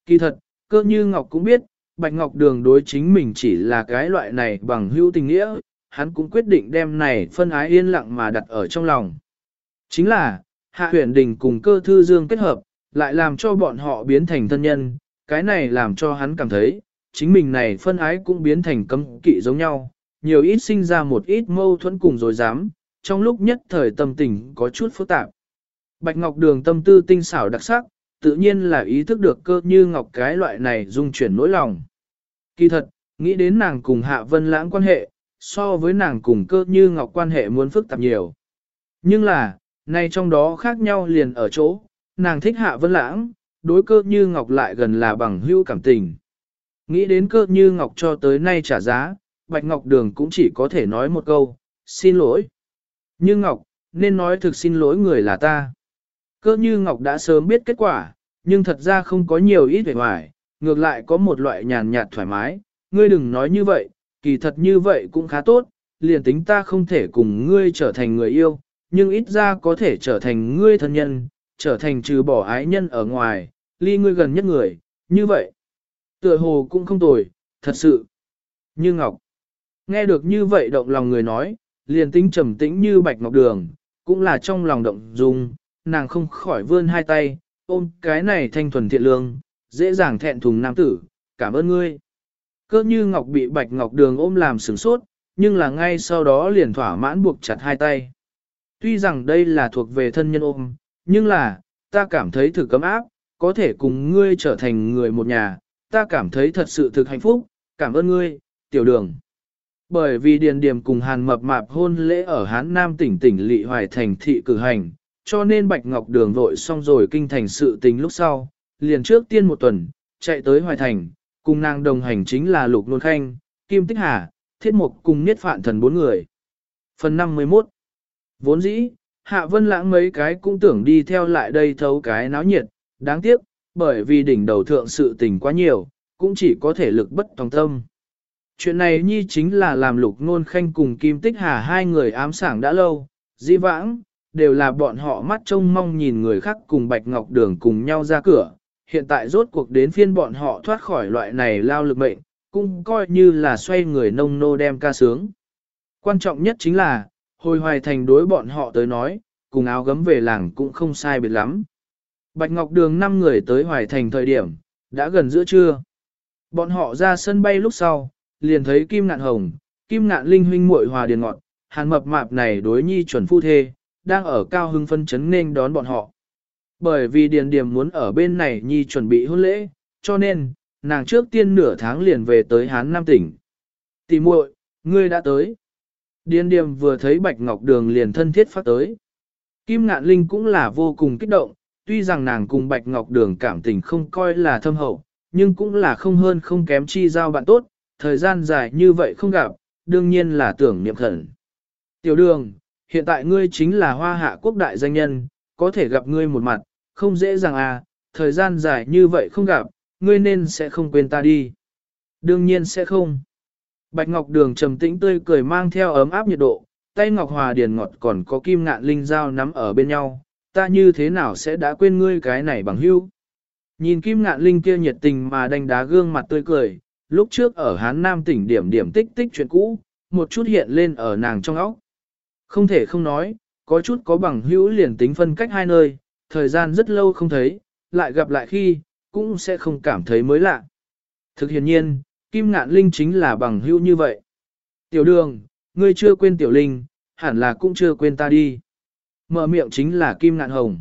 Kỳ thật, cơ như Ngọc cũng biết, Bạch Ngọc Đường đối chính mình chỉ là cái loại này bằng hữu tình nghĩa, hắn cũng quyết định đem này phân ái yên lặng mà đặt ở trong lòng. Chính là, Hạ Huyền Đình cùng cơ thư dương kết hợp, lại làm cho bọn họ biến thành thân nhân, cái này làm cho hắn cảm thấy, chính mình này phân ái cũng biến thành cấm kỵ giống nhau, nhiều ít sinh ra một ít mâu thuẫn cùng rồi dám, trong lúc nhất thời tâm tình có chút phức tạp. Bạch Ngọc Đường tâm tư tinh xảo đặc sắc, tự nhiên là ý thức được cơ như Ngọc cái loại này dung chuyển nỗi lòng. Kỳ thật, nghĩ đến nàng cùng Hạ Vân Lãng quan hệ, so với nàng cùng cơ như Ngọc quan hệ muốn phức tạp nhiều. Nhưng là, nay trong đó khác nhau liền ở chỗ, nàng thích Hạ Vân Lãng, đối cơ như Ngọc lại gần là bằng hữu cảm tình. Nghĩ đến cơ như Ngọc cho tới nay trả giá, Bạch Ngọc Đường cũng chỉ có thể nói một câu, xin lỗi. Như Ngọc, nên nói thực xin lỗi người là ta. Cơ như Ngọc đã sớm biết kết quả, nhưng thật ra không có nhiều ít vẻ ngoài, ngược lại có một loại nhàn nhạt thoải mái. Ngươi đừng nói như vậy, kỳ thật như vậy cũng khá tốt, liền tính ta không thể cùng ngươi trở thành người yêu, nhưng ít ra có thể trở thành ngươi thân nhân, trở thành trừ bỏ ái nhân ở ngoài, ly ngươi gần nhất người, như vậy. Tựa hồ cũng không tồi, thật sự. Như Ngọc. Nghe được như vậy động lòng người nói, liền tính trầm tĩnh như bạch ngọc đường, cũng là trong lòng động dung, nàng không khỏi vươn hai tay, ôm cái này thanh thuần thiện lương, dễ dàng thẹn thùng nam tử, cảm ơn ngươi. Cơ như ngọc bị bạch ngọc đường ôm làm sửng sốt, nhưng là ngay sau đó liền thỏa mãn buộc chặt hai tay. Tuy rằng đây là thuộc về thân nhân ôm, nhưng là, ta cảm thấy thử cấm áp, có thể cùng ngươi trở thành người một nhà, ta cảm thấy thật sự thực hạnh phúc, cảm ơn ngươi, tiểu đường. Bởi vì điền điểm cùng hàn mập mạp hôn lễ ở Hán Nam tỉnh tỉnh Lị Hoài Thành thị cử hành, cho nên Bạch Ngọc Đường vội xong rồi kinh thành sự tình lúc sau, liền trước tiên một tuần, chạy tới Hoài Thành, cùng nàng đồng hành chính là Lục Nôn Khanh, Kim Tích Hà, Thiết Mục cùng Niết Phạn Thần bốn người. Phần 51 Vốn dĩ, Hạ Vân Lãng mấy cái cũng tưởng đi theo lại đây thấu cái náo nhiệt, đáng tiếc, bởi vì đỉnh đầu thượng sự tình quá nhiều, cũng chỉ có thể lực bất tòng tâm. Chuyện này nhi chính là làm lục nôn khanh cùng Kim Tích Hà hai người ám sảng đã lâu, dĩ vãng, đều là bọn họ mắt trông mong nhìn người khác cùng Bạch Ngọc Đường cùng nhau ra cửa. Hiện tại rốt cuộc đến phiên bọn họ thoát khỏi loại này lao lực mệnh, cũng coi như là xoay người nông nô đem ca sướng. Quan trọng nhất chính là, hồi hoài thành đối bọn họ tới nói, cùng áo gấm về làng cũng không sai biệt lắm. Bạch Ngọc Đường năm người tới hoài thành thời điểm, đã gần giữa trưa. Bọn họ ra sân bay lúc sau, liền thấy Kim Ngạn Hồng, Kim Ngạn Linh huynh muội hòa điền ngọn, hàn mập mạp này đối nhi chuẩn phu thê, đang ở cao hưng phân chấn nên đón bọn họ. Bởi vì điền điểm muốn ở bên này nhi chuẩn bị hôn lễ, cho nên, nàng trước tiên nửa tháng liền về tới Hán Nam tỉnh. Tỷ muội, ngươi đã tới. Điền điểm vừa thấy Bạch Ngọc Đường liền thân thiết phát tới. Kim Ngạn Linh cũng là vô cùng kích động, tuy rằng nàng cùng Bạch Ngọc Đường cảm tình không coi là thâm hậu, nhưng cũng là không hơn không kém chi giao bạn tốt, thời gian dài như vậy không gặp, đương nhiên là tưởng niệm khẩn. Tiểu đường, hiện tại ngươi chính là hoa hạ quốc đại danh nhân, có thể gặp ngươi một mặt, không dễ dàng à, thời gian dài như vậy không gặp, ngươi nên sẽ không quên ta đi. Đương nhiên sẽ không. Bạch Ngọc Đường trầm tĩnh tươi cười mang theo ấm áp nhiệt độ, tay Ngọc Hòa Điền ngọt còn có kim ngạn linh dao nắm ở bên nhau, ta như thế nào sẽ đã quên ngươi cái này bằng hữu. Nhìn kim ngạn linh kia nhiệt tình mà đánh đá gương mặt tươi cười, lúc trước ở Hán Nam tỉnh điểm điểm tích tích chuyện cũ, một chút hiện lên ở nàng trong óc. Không thể không nói, có chút có bằng hữu liền tính phân cách hai nơi, thời gian rất lâu không thấy, lại gặp lại khi, cũng sẽ không cảm thấy mới lạ. Thực hiện nhiên, Kim Ngạn Linh chính là bằng hữu như vậy. Tiểu đường, ngươi chưa quên Tiểu Linh, hẳn là cũng chưa quên ta đi. Mở miệng chính là Kim Ngạn Hồng.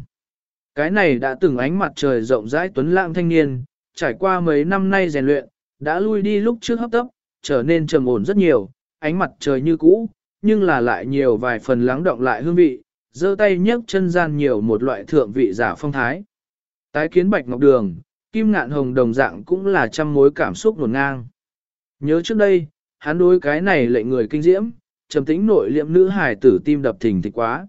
Cái này đã từng ánh mặt trời rộng rãi tuấn lãng thanh niên, trải qua mấy năm nay rèn luyện, đã lui đi lúc trước hấp tấp, trở nên trầm ổn rất nhiều, ánh mặt trời như cũ, nhưng là lại nhiều vài phần lắng động lại hương vị, giơ tay nhấc chân gian nhiều một loại thượng vị giả phong thái. Tái kiến bạch ngọc đường, kim ngạn hồng đồng dạng cũng là trăm mối cảm xúc nguồn ngang. Nhớ trước đây, hắn đối cái này lệnh người kinh diễm, trầm tĩnh nội liệm nữ hài tử tim đập thình thịch quá.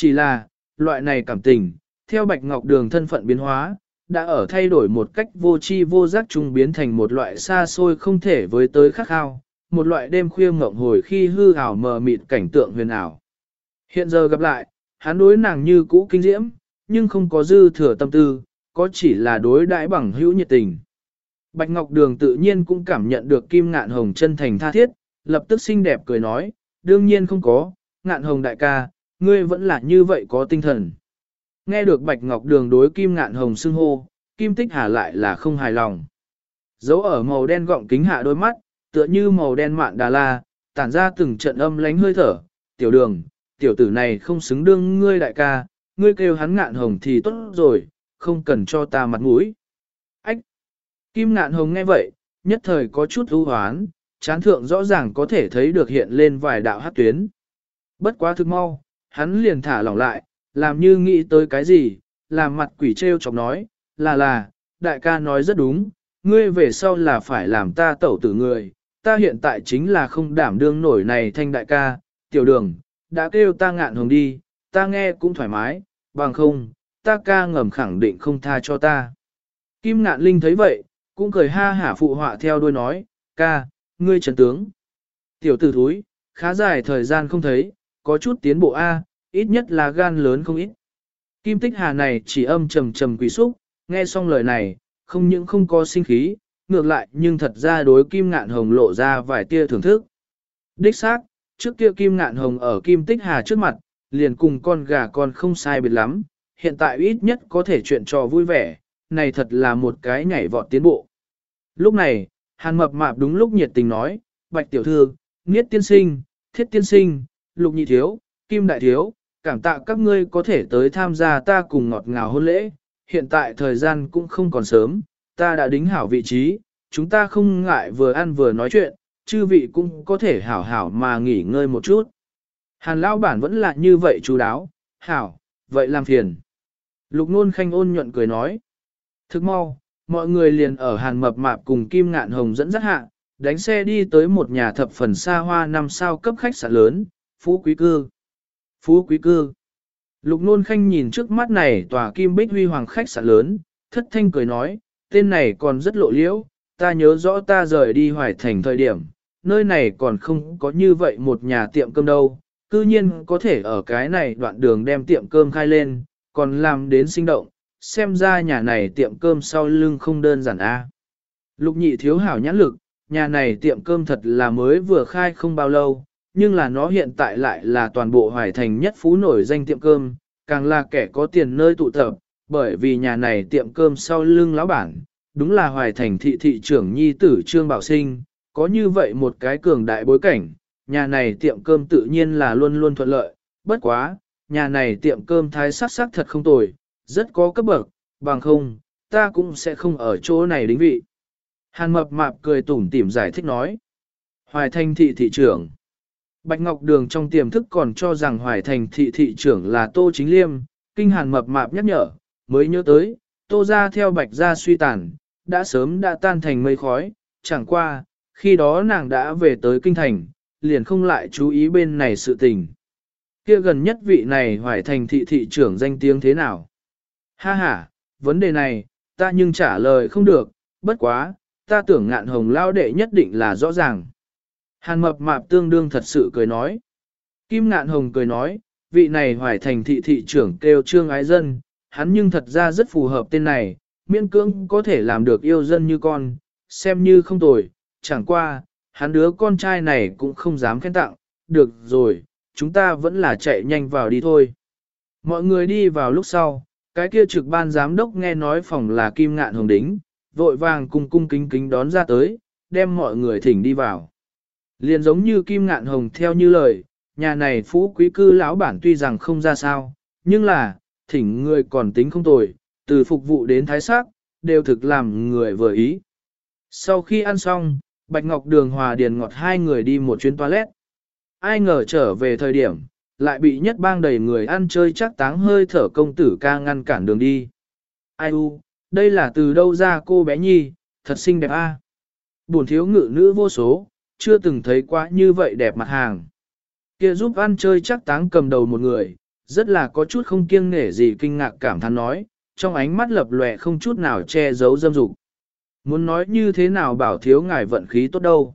Chỉ là, loại này cảm tình, theo bạch ngọc đường thân phận biến hóa, đã ở thay đổi một cách vô tri vô giác trung biến thành một loại xa xôi không thể với tới khắc khao, một loại đêm khuya ngộng hồi khi hư ảo mờ mịt cảnh tượng huyền ảo. Hiện giờ gặp lại, hắn đối nàng như cũ kinh diễm, nhưng không có dư thừa tâm tư, có chỉ là đối đãi bằng hữu nhiệt tình. Bạch Ngọc Đường tự nhiên cũng cảm nhận được Kim Ngạn Hồng chân thành tha thiết, lập tức xinh đẹp cười nói, đương nhiên không có, Ngạn Hồng đại ca, ngươi vẫn là như vậy có tinh thần. Nghe được Bạch Ngọc Đường đối Kim Ngạn Hồng xưng hô, Kim Tích Hà lại là không hài lòng. Dấu ở màu đen gọng kính hạ đôi mắt, tựa như màu đen mạn đà la, tản ra từng trận âm lánh hơi thở, tiểu đường, tiểu tử này không xứng đương ngươi đại ca, ngươi kêu hắn ngạn hồng thì tốt rồi, không cần cho ta mặt mũi. Ách! Kim ngạn hồng nghe vậy, nhất thời có chút ưu hoán, chán thượng rõ ràng có thể thấy được hiện lên vài đạo hát tuyến. Bất quá thực mau, hắn liền thả lỏng lại, làm như nghĩ tới cái gì, làm mặt quỷ treo chọc nói, là là, đại ca nói rất đúng, ngươi về sau là phải làm ta tẩu tử người, ta hiện tại chính là không đảm đương nổi này thanh đại ca, tiểu đường, đã kêu ta ngạn hồng đi, ta nghe cũng thoải mái, bằng không, ta ca ngầm khẳng định không tha cho ta. Kim ngạn linh thấy vậy, cũng cười ha hả phụ họa theo đuôi nói, ca, ngươi trần tướng. Tiểu tử thúi, khá dài thời gian không thấy, có chút tiến bộ A, ít nhất là gan lớn không ít. Kim tích hà này chỉ âm trầm trầm quỷ xúc, nghe xong lời này, không những không có sinh khí, ngược lại nhưng thật ra đối kim ngạn hồng lộ ra vài tia thưởng thức. Đích xác, trước kia kim ngạn hồng ở kim tích hà trước mặt, liền cùng con gà con không sai biệt lắm, hiện tại ít nhất có thể chuyện trò vui vẻ, này thật là một cái nhảy vọt tiến bộ. Lúc này, hàn mập mạp đúng lúc nhiệt tình nói, bạch tiểu thư, niết tiên sinh, thiết tiên sinh, lục nhị thiếu, kim đại thiếu, cảm tạ các ngươi có thể tới tham gia ta cùng ngọt ngào hôn lễ, hiện tại thời gian cũng không còn sớm, ta đã đính hảo vị trí, chúng ta không ngại vừa ăn vừa nói chuyện, chư vị cũng có thể hảo hảo mà nghỉ ngơi một chút. Hàn lão bản vẫn là như vậy chú đáo, hảo, vậy làm phiền. Lục nôn khanh ôn nhuận cười nói. Thức mau, mọi người liền ở hàn mập mạp cùng Kim Ngạn Hồng dẫn dắt hạ, đánh xe đi tới một nhà thập phần xa hoa năm sao cấp khách sạn lớn, Phú Quý Cư. Phú Quý Cư. Lục nôn khanh nhìn trước mắt này tòa kim bích huy hoàng khách sạn lớn, thất thanh cười nói, tên này còn rất lộ liễu, ta nhớ rõ ta rời đi hoài thành thời điểm, nơi này còn không có như vậy một nhà tiệm cơm đâu, cư nhiên có thể ở cái này đoạn đường đem tiệm cơm khai lên, còn làm đến sinh động, xem ra nhà này tiệm cơm sau lưng không đơn giản a. Lục nhị thiếu hảo nhãn lực, nhà này tiệm cơm thật là mới vừa khai không bao lâu, nhưng là nó hiện tại lại là toàn bộ hoài thành nhất phú nổi danh tiệm cơm, càng là kẻ có tiền nơi tụ tập, bởi vì nhà này tiệm cơm sau lưng lão bản, đúng là hoài thành thị thị trưởng nhi tử Trương Bảo Sinh, có như vậy một cái cường đại bối cảnh, nhà này tiệm cơm tự nhiên là luôn luôn thuận lợi, bất quá, nhà này tiệm cơm thái sắc sắc thật không tồi, rất có cấp bậc, bằng không, ta cũng sẽ không ở chỗ này đính vị. Hàn mập mạp cười tủm tỉm giải thích nói. Hoài thanh thị thị trưởng. Bạch Ngọc Đường trong tiềm thức còn cho rằng Hoài thành thị thị trưởng là Tô Chính Liêm, kinh hàn mập mạp nhắc nhở, mới nhớ tới, Tô ra theo Bạch ra suy tàn, đã sớm đã tan thành mây khói, chẳng qua, khi đó nàng đã về tới kinh thành, liền không lại chú ý bên này sự tình. Kia gần nhất vị này Hoài thành thị thị trưởng danh tiếng thế nào? Ha ha, vấn đề này, ta nhưng trả lời không được, bất quá, ta tưởng ngạn hồng lao đệ nhất định là rõ ràng. Hàn mập mạp tương đương thật sự cười nói. Kim ngạn hồng cười nói, vị này hoài thành thị thị trưởng kêu trương ái dân, hắn nhưng thật ra rất phù hợp tên này, miễn cưỡng có thể làm được yêu dân như con, xem như không tồi, chẳng qua, hắn đứa con trai này cũng không dám khen tặng, được rồi, chúng ta vẫn là chạy nhanh vào đi thôi. Mọi người đi vào lúc sau, cái kia trực ban giám đốc nghe nói phòng là kim ngạn hồng đính, vội vàng cung cung kính kính đón ra tới, đem mọi người thỉnh đi vào. Liền giống như kim ngạn hồng theo như lời, nhà này phú quý cư lão bản tuy rằng không ra sao, nhưng là, thỉnh người còn tính không tồi, từ phục vụ đến thái sắc, đều thực làm người vừa ý. Sau khi ăn xong, Bạch Ngọc Đường Hòa Điền Ngọt hai người đi một chuyến toilet. Ai ngờ trở về thời điểm, lại bị nhất bang đầy người ăn chơi chắc táng hơi thở công tử ca ngăn cản đường đi. Ai u, đây là từ đâu ra cô bé nhi, thật xinh đẹp a. À? Buồn thiếu ngự nữ vô số, chưa từng thấy quá như vậy đẹp mặt hàng. Kia giúp ăn chơi chắc táng cầm đầu một người, rất là có chút không kiêng nể gì kinh ngạc cảm thán nói, trong ánh mắt lập lòe không chút nào che giấu dâm dục. Muốn nói như thế nào bảo thiếu ngài vận khí tốt đâu.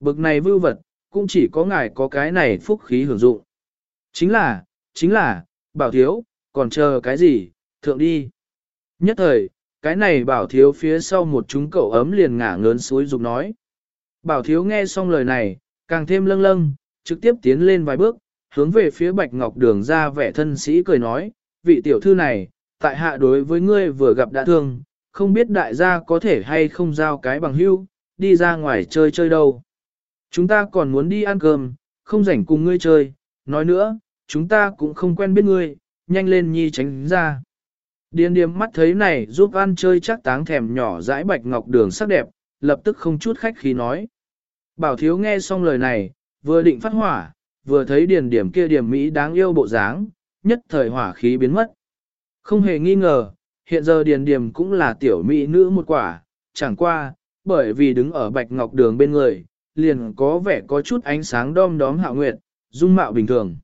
Bực này vưu vật, cũng chỉ có ngài có cái này phúc khí hưởng dụng. Chính là, chính là, bảo thiếu, còn chờ cái gì, thượng đi. Nhất thời, cái này bảo thiếu phía sau một chúng cậu ấm liền ngả ngớn suối dục nói. Bảo thiếu nghe xong lời này, càng thêm lâng lâng, trực tiếp tiến lên vài bước, hướng về phía bạch ngọc đường ra vẻ thân sĩ cười nói, vị tiểu thư này, tại hạ đối với ngươi vừa gặp đã thương, không biết đại gia có thể hay không giao cái bằng hưu, đi ra ngoài chơi chơi đâu. Chúng ta còn muốn đi ăn cơm, không rảnh cùng ngươi chơi, nói nữa, chúng ta cũng không quen biết ngươi, nhanh lên nhi tránh ra. Điên điềm mắt thấy này giúp ăn chơi chắc táng thèm nhỏ dãi bạch ngọc đường sắc đẹp, lập tức không chút khách khí nói. Bảo thiếu nghe xong lời này, vừa định phát hỏa, vừa thấy điền điểm kia điểm Mỹ đáng yêu bộ dáng, nhất thời hỏa khí biến mất. Không hề nghi ngờ, hiện giờ điền điểm cũng là tiểu Mỹ nữ một quả, chẳng qua, bởi vì đứng ở bạch ngọc đường bên người, liền có vẻ có chút ánh sáng đom đóm hạo nguyệt, dung mạo bình thường.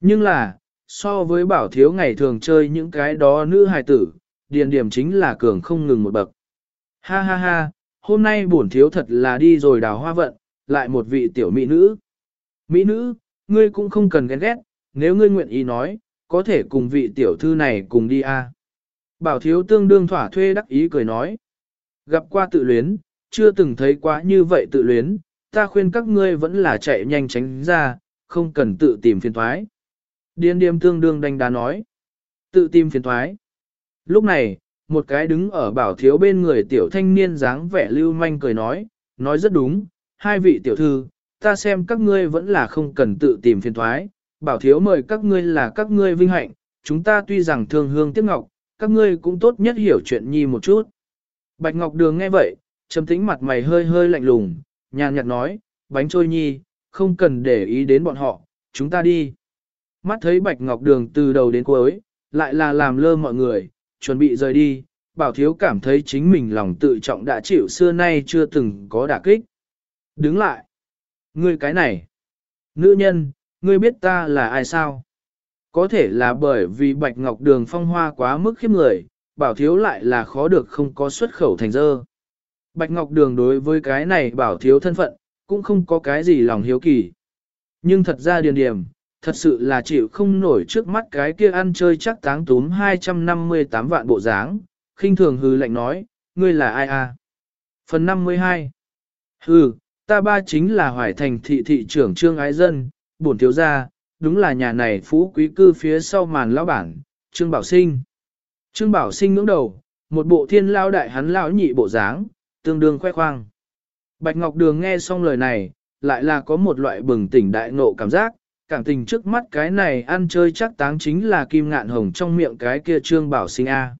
Nhưng là, so với bảo thiếu ngày thường chơi những cái đó nữ hài tử, điền điểm chính là cường không ngừng một bậc. Ha ha ha, hôm nay bổn thiếu thật là đi rồi đào hoa vận, lại một vị tiểu mỹ nữ. Mỹ nữ, ngươi cũng không cần ghen ghét, nếu ngươi nguyện ý nói, có thể cùng vị tiểu thư này cùng đi a. Bảo thiếu tương đương thỏa thuê đắc ý cười nói. Gặp qua tự luyến, chưa từng thấy quá như vậy tự luyến, ta khuyên các ngươi vẫn là chạy nhanh tránh ra, không cần tự tìm phiền thoái. Điên điềm tương đương đánh đá nói. Tự tìm phiền thoái. Lúc này, một cái đứng ở bảo thiếu bên người tiểu thanh niên dáng vẻ lưu manh cười nói, nói rất đúng, hai vị tiểu thư, ta xem các ngươi vẫn là không cần tự tìm phiền thoái, bảo thiếu mời các ngươi là các ngươi vinh hạnh, chúng ta tuy rằng thương hương tiếc ngọc, các ngươi cũng tốt nhất hiểu chuyện nhi một chút. Bạch Ngọc Đường nghe vậy, trầm tĩnh mặt mày hơi hơi lạnh lùng, nhàn nhạt nói, bánh trôi nhi, không cần để ý đến bọn họ, chúng ta đi. Mắt thấy Bạch Ngọc Đường từ đầu đến cuối, lại là làm lơ mọi người, chuẩn bị rời đi, bảo thiếu cảm thấy chính mình lòng tự trọng đã chịu xưa nay chưa từng có đả kích. Đứng lại. Ngươi cái này. Nữ nhân, ngươi biết ta là ai sao? Có thể là bởi vì Bạch Ngọc Đường phong hoa quá mức khiếp người, bảo thiếu lại là khó được không có xuất khẩu thành dơ. Bạch Ngọc Đường đối với cái này bảo thiếu thân phận, cũng không có cái gì lòng hiếu kỳ. Nhưng thật ra điền điểm, thật sự là chịu không nổi trước mắt cái kia ăn chơi chắc táng túm 258 vạn bộ dáng, khinh thường hư lệnh nói, ngươi là ai à? Phần 52 Hừ, Ta ba chính là hoài thành thị thị trưởng trương ái dân, bổn thiếu gia, đúng là nhà này phú quý cư phía sau màn lão bản, trương bảo sinh. Trương bảo sinh ngưỡng đầu, một bộ thiên lao đại hắn lão nhị bộ dáng, tương đương khoe khoang. Bạch Ngọc Đường nghe xong lời này, lại là có một loại bừng tỉnh đại ngộ cảm giác, cảm tình trước mắt cái này ăn chơi chắc táng chính là kim ngạn hồng trong miệng cái kia trương bảo sinh A.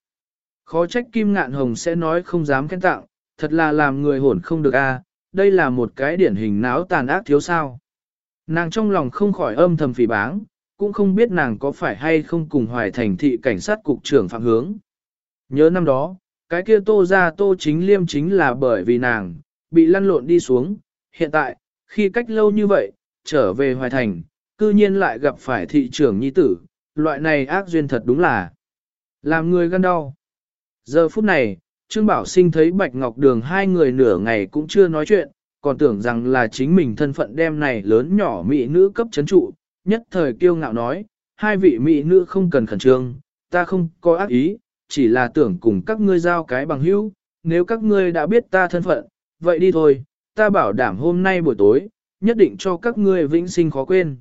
Khó trách kim ngạn hồng sẽ nói không dám khen tặng, thật là làm người hổn không được A, đây là một cái điển hình náo tàn ác thiếu sao. Nàng trong lòng không khỏi âm thầm phỉ báng, cũng không biết nàng có phải hay không cùng hoài thành thị cảnh sát cục trưởng phạm hướng. Nhớ năm đó, cái kia tô ra tô chính liêm chính là bởi vì nàng, bị lăn lộn đi xuống. Hiện tại, khi cách lâu như vậy, trở về hoài thành, cư nhiên lại gặp phải thị trưởng nhi tử, loại này ác duyên thật đúng là làm người gan đau. Giờ phút này, Trương Bảo Sinh thấy Bạch Ngọc Đường hai người nửa ngày cũng chưa nói chuyện, còn tưởng rằng là chính mình thân phận đem này lớn nhỏ mỹ nữ cấp chấn trụ, nhất thời kiêu ngạo nói, hai vị mỹ nữ không cần khẩn trương, ta không có ác ý, chỉ là tưởng cùng các ngươi giao cái bằng hữu, nếu các ngươi đã biết ta thân phận, vậy đi thôi, ta bảo đảm hôm nay buổi tối, nhất định cho các ngươi vĩnh sinh khó quên.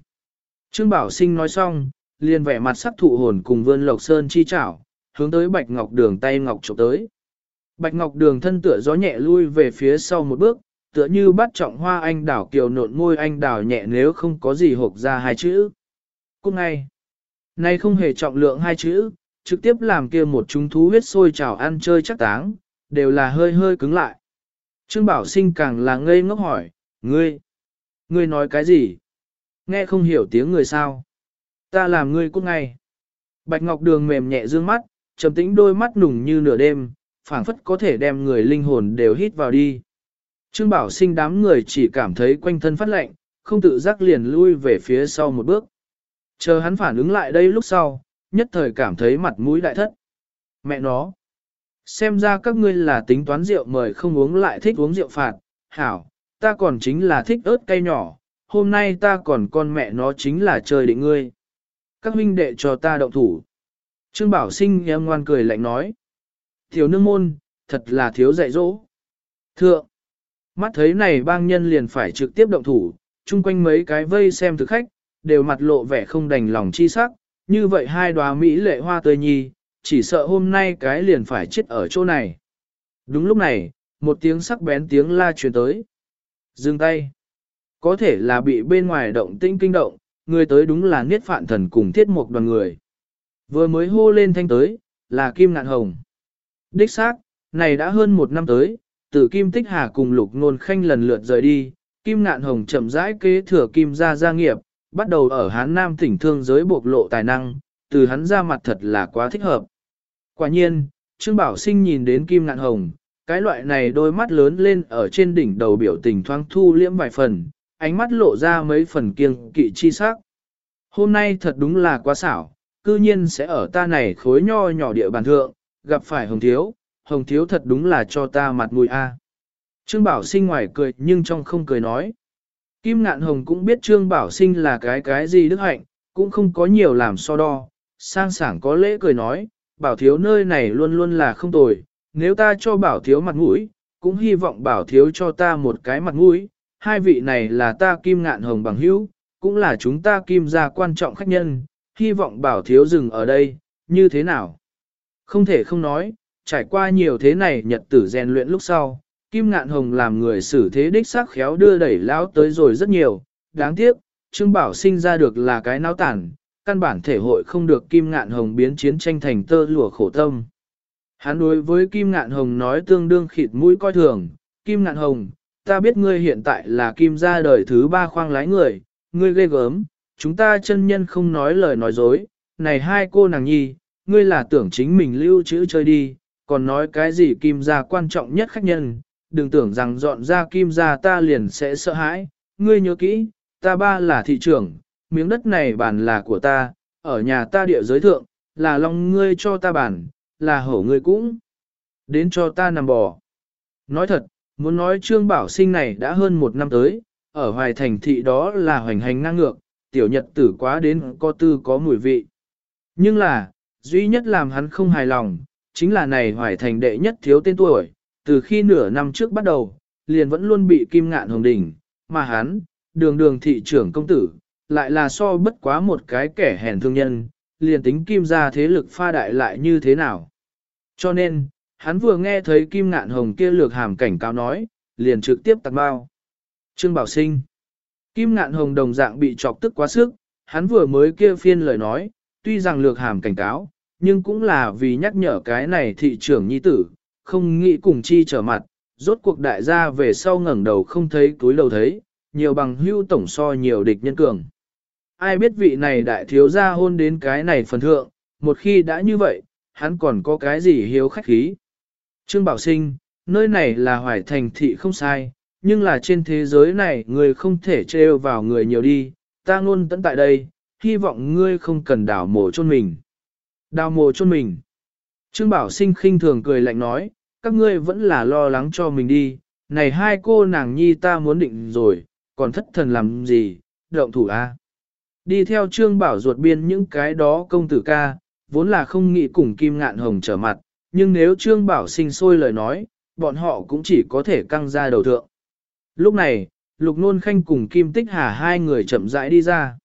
Trương Bảo Sinh nói xong, liền vẻ mặt sắc thụ hồn cùng vươn lộc sơn chi chảo, hướng tới Bạch Ngọc Đường tay Ngọc chụp tới. Bạch Ngọc Đường thân tựa gió nhẹ lui về phía sau một bước, tựa như bắt trọng hoa anh đảo kiều nộn môi anh đảo nhẹ nếu không có gì hộp ra hai chữ. Cũng ngay, nay không hề trọng lượng hai chữ, trực tiếp làm kia một chúng thú huyết sôi trào ăn chơi chắc táng, đều là hơi hơi cứng lại. Trương Bảo Sinh càng là ngây ngốc hỏi, ngươi, ngươi nói cái gì? Nghe không hiểu tiếng người sao? Ta làm ngươi cút ngay. Bạch Ngọc Đường mềm nhẹ dương mắt, trầm tĩnh đôi mắt nùng như nửa đêm, phảng phất có thể đem người linh hồn đều hít vào đi. Trương Bảo Sinh đám người chỉ cảm thấy quanh thân phát lạnh, không tự giác liền lui về phía sau một bước. Chờ hắn phản ứng lại đây lúc sau, nhất thời cảm thấy mặt mũi đại thất. Mẹ nó! Xem ra các ngươi là tính toán rượu mời không uống lại thích uống rượu phạt, hảo, ta còn chính là thích ớt cay nhỏ, hôm nay ta còn con mẹ nó chính là chơi định ngươi. Các huynh đệ cho ta động thủ. Trương Bảo Sinh em ngoan cười lạnh nói. Thiếu nương môn, thật là thiếu dạy dỗ. Thượng! Mắt thấy này bang nhân liền phải trực tiếp động thủ, chung quanh mấy cái vây xem thực khách, đều mặt lộ vẻ không đành lòng chi sắc, như vậy hai đóa Mỹ lệ hoa tươi nhi, chỉ sợ hôm nay cái liền phải chết ở chỗ này. Đúng lúc này, một tiếng sắc bén tiếng la truyền tới. Dừng tay. Có thể là bị bên ngoài động tĩnh kinh động, người tới đúng là niết phạn thần cùng thiết một đoàn người. Vừa mới hô lên thanh tới, là Kim Ngạn Hồng. Đích xác, này đã hơn một năm tới, từ Kim Tích Hà cùng Lục Nôn Khanh lần lượt rời đi, Kim Ngạn Hồng chậm rãi kế thừa Kim gia gia nghiệp, bắt đầu ở Hán Nam tỉnh thương giới bộc lộ tài năng, từ hắn ra mặt thật là quá thích hợp. Quả nhiên, Trương Bảo Sinh nhìn đến Kim Ngạn Hồng, cái loại này đôi mắt lớn lên ở trên đỉnh đầu biểu tình thoáng thu liễm vài phần, ánh mắt lộ ra mấy phần kiêng kỵ chi sắc. Hôm nay thật đúng là quá xảo, cư nhiên sẽ ở ta này khối nho nhỏ địa bàn thượng, gặp phải Hồng Thiếu, Hồng Thiếu thật đúng là cho ta mặt mũi a. Trương Bảo Sinh ngoài cười nhưng trong không cười nói. Kim Ngạn Hồng cũng biết Trương Bảo Sinh là cái cái gì đức hạnh, cũng không có nhiều làm so đo, sang sảng có lễ cười nói, Bảo Thiếu nơi này luôn luôn là không tồi, nếu ta cho Bảo Thiếu mặt mũi, cũng hy vọng Bảo Thiếu cho ta một cái mặt mũi, hai vị này là ta Kim Ngạn Hồng bằng hữu, cũng là chúng ta Kim gia quan trọng khách nhân, hy vọng Bảo Thiếu dừng ở đây, như thế nào? Không thể không nói, trải qua nhiều thế này nhật tử rèn luyện lúc sau, Kim Ngạn Hồng làm người xử thế đích xác khéo đưa đẩy lão tới rồi rất nhiều, đáng tiếc, Trương Bảo sinh ra được là cái náo tản, căn bản thể hội không được Kim Ngạn Hồng biến chiến tranh thành tơ lụa khổ tâm. Hắn đối với Kim Ngạn Hồng nói tương đương khịt mũi coi thường, Kim Ngạn Hồng, ta biết ngươi hiện tại là Kim gia đời thứ ba khoang lái người, ngươi ghê gớm, chúng ta chân nhân không nói lời nói dối, này hai cô nàng nhi, ngươi là tưởng chính mình lưu trữ chơi đi, còn nói cái gì Kim gia quan trọng nhất khách nhân, đừng tưởng rằng dọn ra kim Gia ta liền sẽ sợ hãi, ngươi nhớ kỹ, ta ba là thị trưởng, miếng đất này bản là của ta, ở nhà ta địa giới thượng, là lòng ngươi cho ta bản, là hổ ngươi cũng, đến cho ta nằm bò. Nói thật, muốn nói trương bảo sinh này đã hơn một năm tới, ở hoài thành thị đó là hoành hành ngang ngược, tiểu nhật tử quá đến có tư có mùi vị. Nhưng là, duy nhất làm hắn không hài lòng, chính là này hoài thành đệ nhất thiếu tên tuổi, từ khi nửa năm trước bắt đầu, liền vẫn luôn bị kim ngạn hồng đỉnh, mà hắn, đường đường thị trưởng công tử, lại là so bất quá một cái kẻ hèn thương nhân, liền tính kim ra thế lực pha đại lại như thế nào. Cho nên, hắn vừa nghe thấy kim ngạn hồng kia lược hàm cảnh cáo nói, liền trực tiếp tạt bao. Trương Bảo Sinh Kim ngạn hồng đồng dạng bị chọc tức quá sức, hắn vừa mới kia phiên lời nói, tuy rằng lược hàm cảnh cáo, nhưng cũng là vì nhắc nhở cái này thị trưởng nhi tử, không nghĩ cùng chi trở mặt, rốt cuộc đại gia về sau ngẩng đầu không thấy túi đầu thấy, nhiều bằng hưu tổng so nhiều địch nhân cường. Ai biết vị này đại thiếu gia hôn đến cái này phần thượng, một khi đã như vậy, hắn còn có cái gì hiếu khách khí. Trương Bảo Sinh, nơi này là hoài thành thị không sai, nhưng là trên thế giới này người không thể trêu vào người nhiều đi, ta luôn tận tại đây, hy vọng ngươi không cần đảo mổ chôn mình. Đào mồ chôn mình. Trương Bảo Sinh khinh thường cười lạnh nói, các ngươi vẫn là lo lắng cho mình đi, này hai cô nàng nhi ta muốn định rồi, còn thất thần làm gì, động thủ a. Đi theo Trương Bảo ruột biên những cái đó công tử ca, vốn là không nghĩ cùng Kim Ngạn Hồng trở mặt, nhưng nếu Trương Bảo sinh sôi lời nói, bọn họ cũng chỉ có thể căng ra đầu thượng. Lúc này, Lục Nôn Khanh cùng Kim Tích Hà hai người chậm rãi đi ra.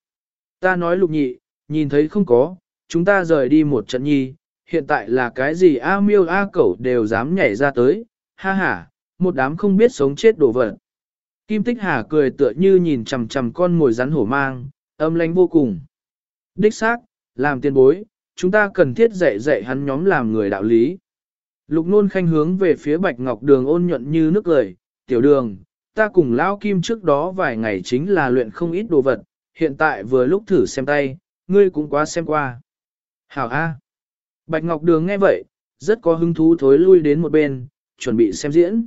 Ta nói Lục Nhị, nhìn thấy không có, chúng ta rời đi một trận nhi, hiện tại là cái gì A miêu A cẩu đều dám nhảy ra tới, ha ha, một đám không biết sống chết đổ vật. Kim Tích Hà cười tựa như nhìn chằm chằm con mồi rắn hổ mang, âm lãnh vô cùng. Đích xác, làm tiền bối, chúng ta cần thiết dạy dạy hắn nhóm làm người đạo lý. Lục nôn khanh hướng về phía bạch ngọc đường ôn nhuận như nước lời, tiểu đường, ta cùng lão kim trước đó vài ngày chính là luyện không ít đồ vật, hiện tại vừa lúc thử xem tay, ngươi cũng quá xem qua. Hảo A. Bạch Ngọc Đường nghe vậy, rất có hứng thú thối lui đến một bên, chuẩn bị xem diễn.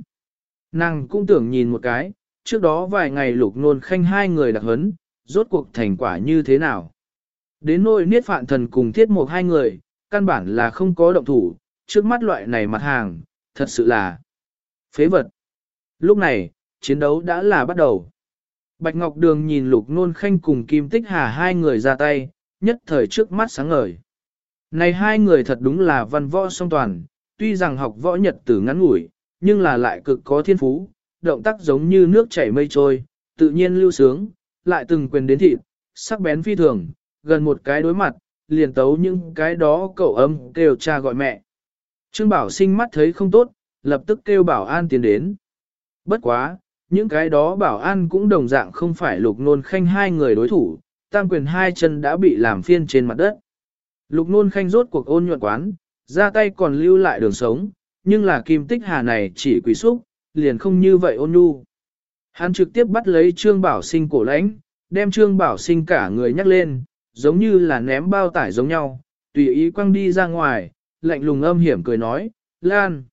Nàng cũng tưởng nhìn một cái, trước đó vài ngày lục nôn khanh hai người đặc hấn, rốt cuộc thành quả như thế nào. Đến nỗi niết phạn thần cùng thiết một hai người, căn bản là không có động thủ, trước mắt loại này mặt hàng, thật sự là phế vật. Lúc này, chiến đấu đã là bắt đầu. Bạch Ngọc Đường nhìn lục nôn khanh cùng Kim Tích Hà hai người ra tay, nhất thời trước mắt sáng ngời. Này hai người thật đúng là văn võ song toàn, tuy rằng học võ nhật tử ngắn ngủi, nhưng là lại cực có thiên phú, động tác giống như nước chảy mây trôi, tự nhiên lưu sướng, lại từng quyền đến thịt, sắc bén phi thường, gần một cái đối mặt, liền tấu những cái đó cậu âm kêu cha gọi mẹ. Trương Bảo sinh mắt thấy không tốt, lập tức kêu Bảo An tiến đến. Bất quá, những cái đó Bảo An cũng đồng dạng không phải lục nôn khanh hai người đối thủ, tam quyền hai chân đã bị làm phiên trên mặt đất. Lục nôn khanh rốt cuộc ôn nhuận quán, ra tay còn lưu lại đường sống, nhưng là kim tích hà này chỉ quỷ xúc, liền không như vậy ôn nhu. Hắn trực tiếp bắt lấy trương bảo sinh cổ lãnh, đem trương bảo sinh cả người nhắc lên, giống như là ném bao tải giống nhau, tùy ý quăng đi ra ngoài, lạnh lùng âm hiểm cười nói, Lan.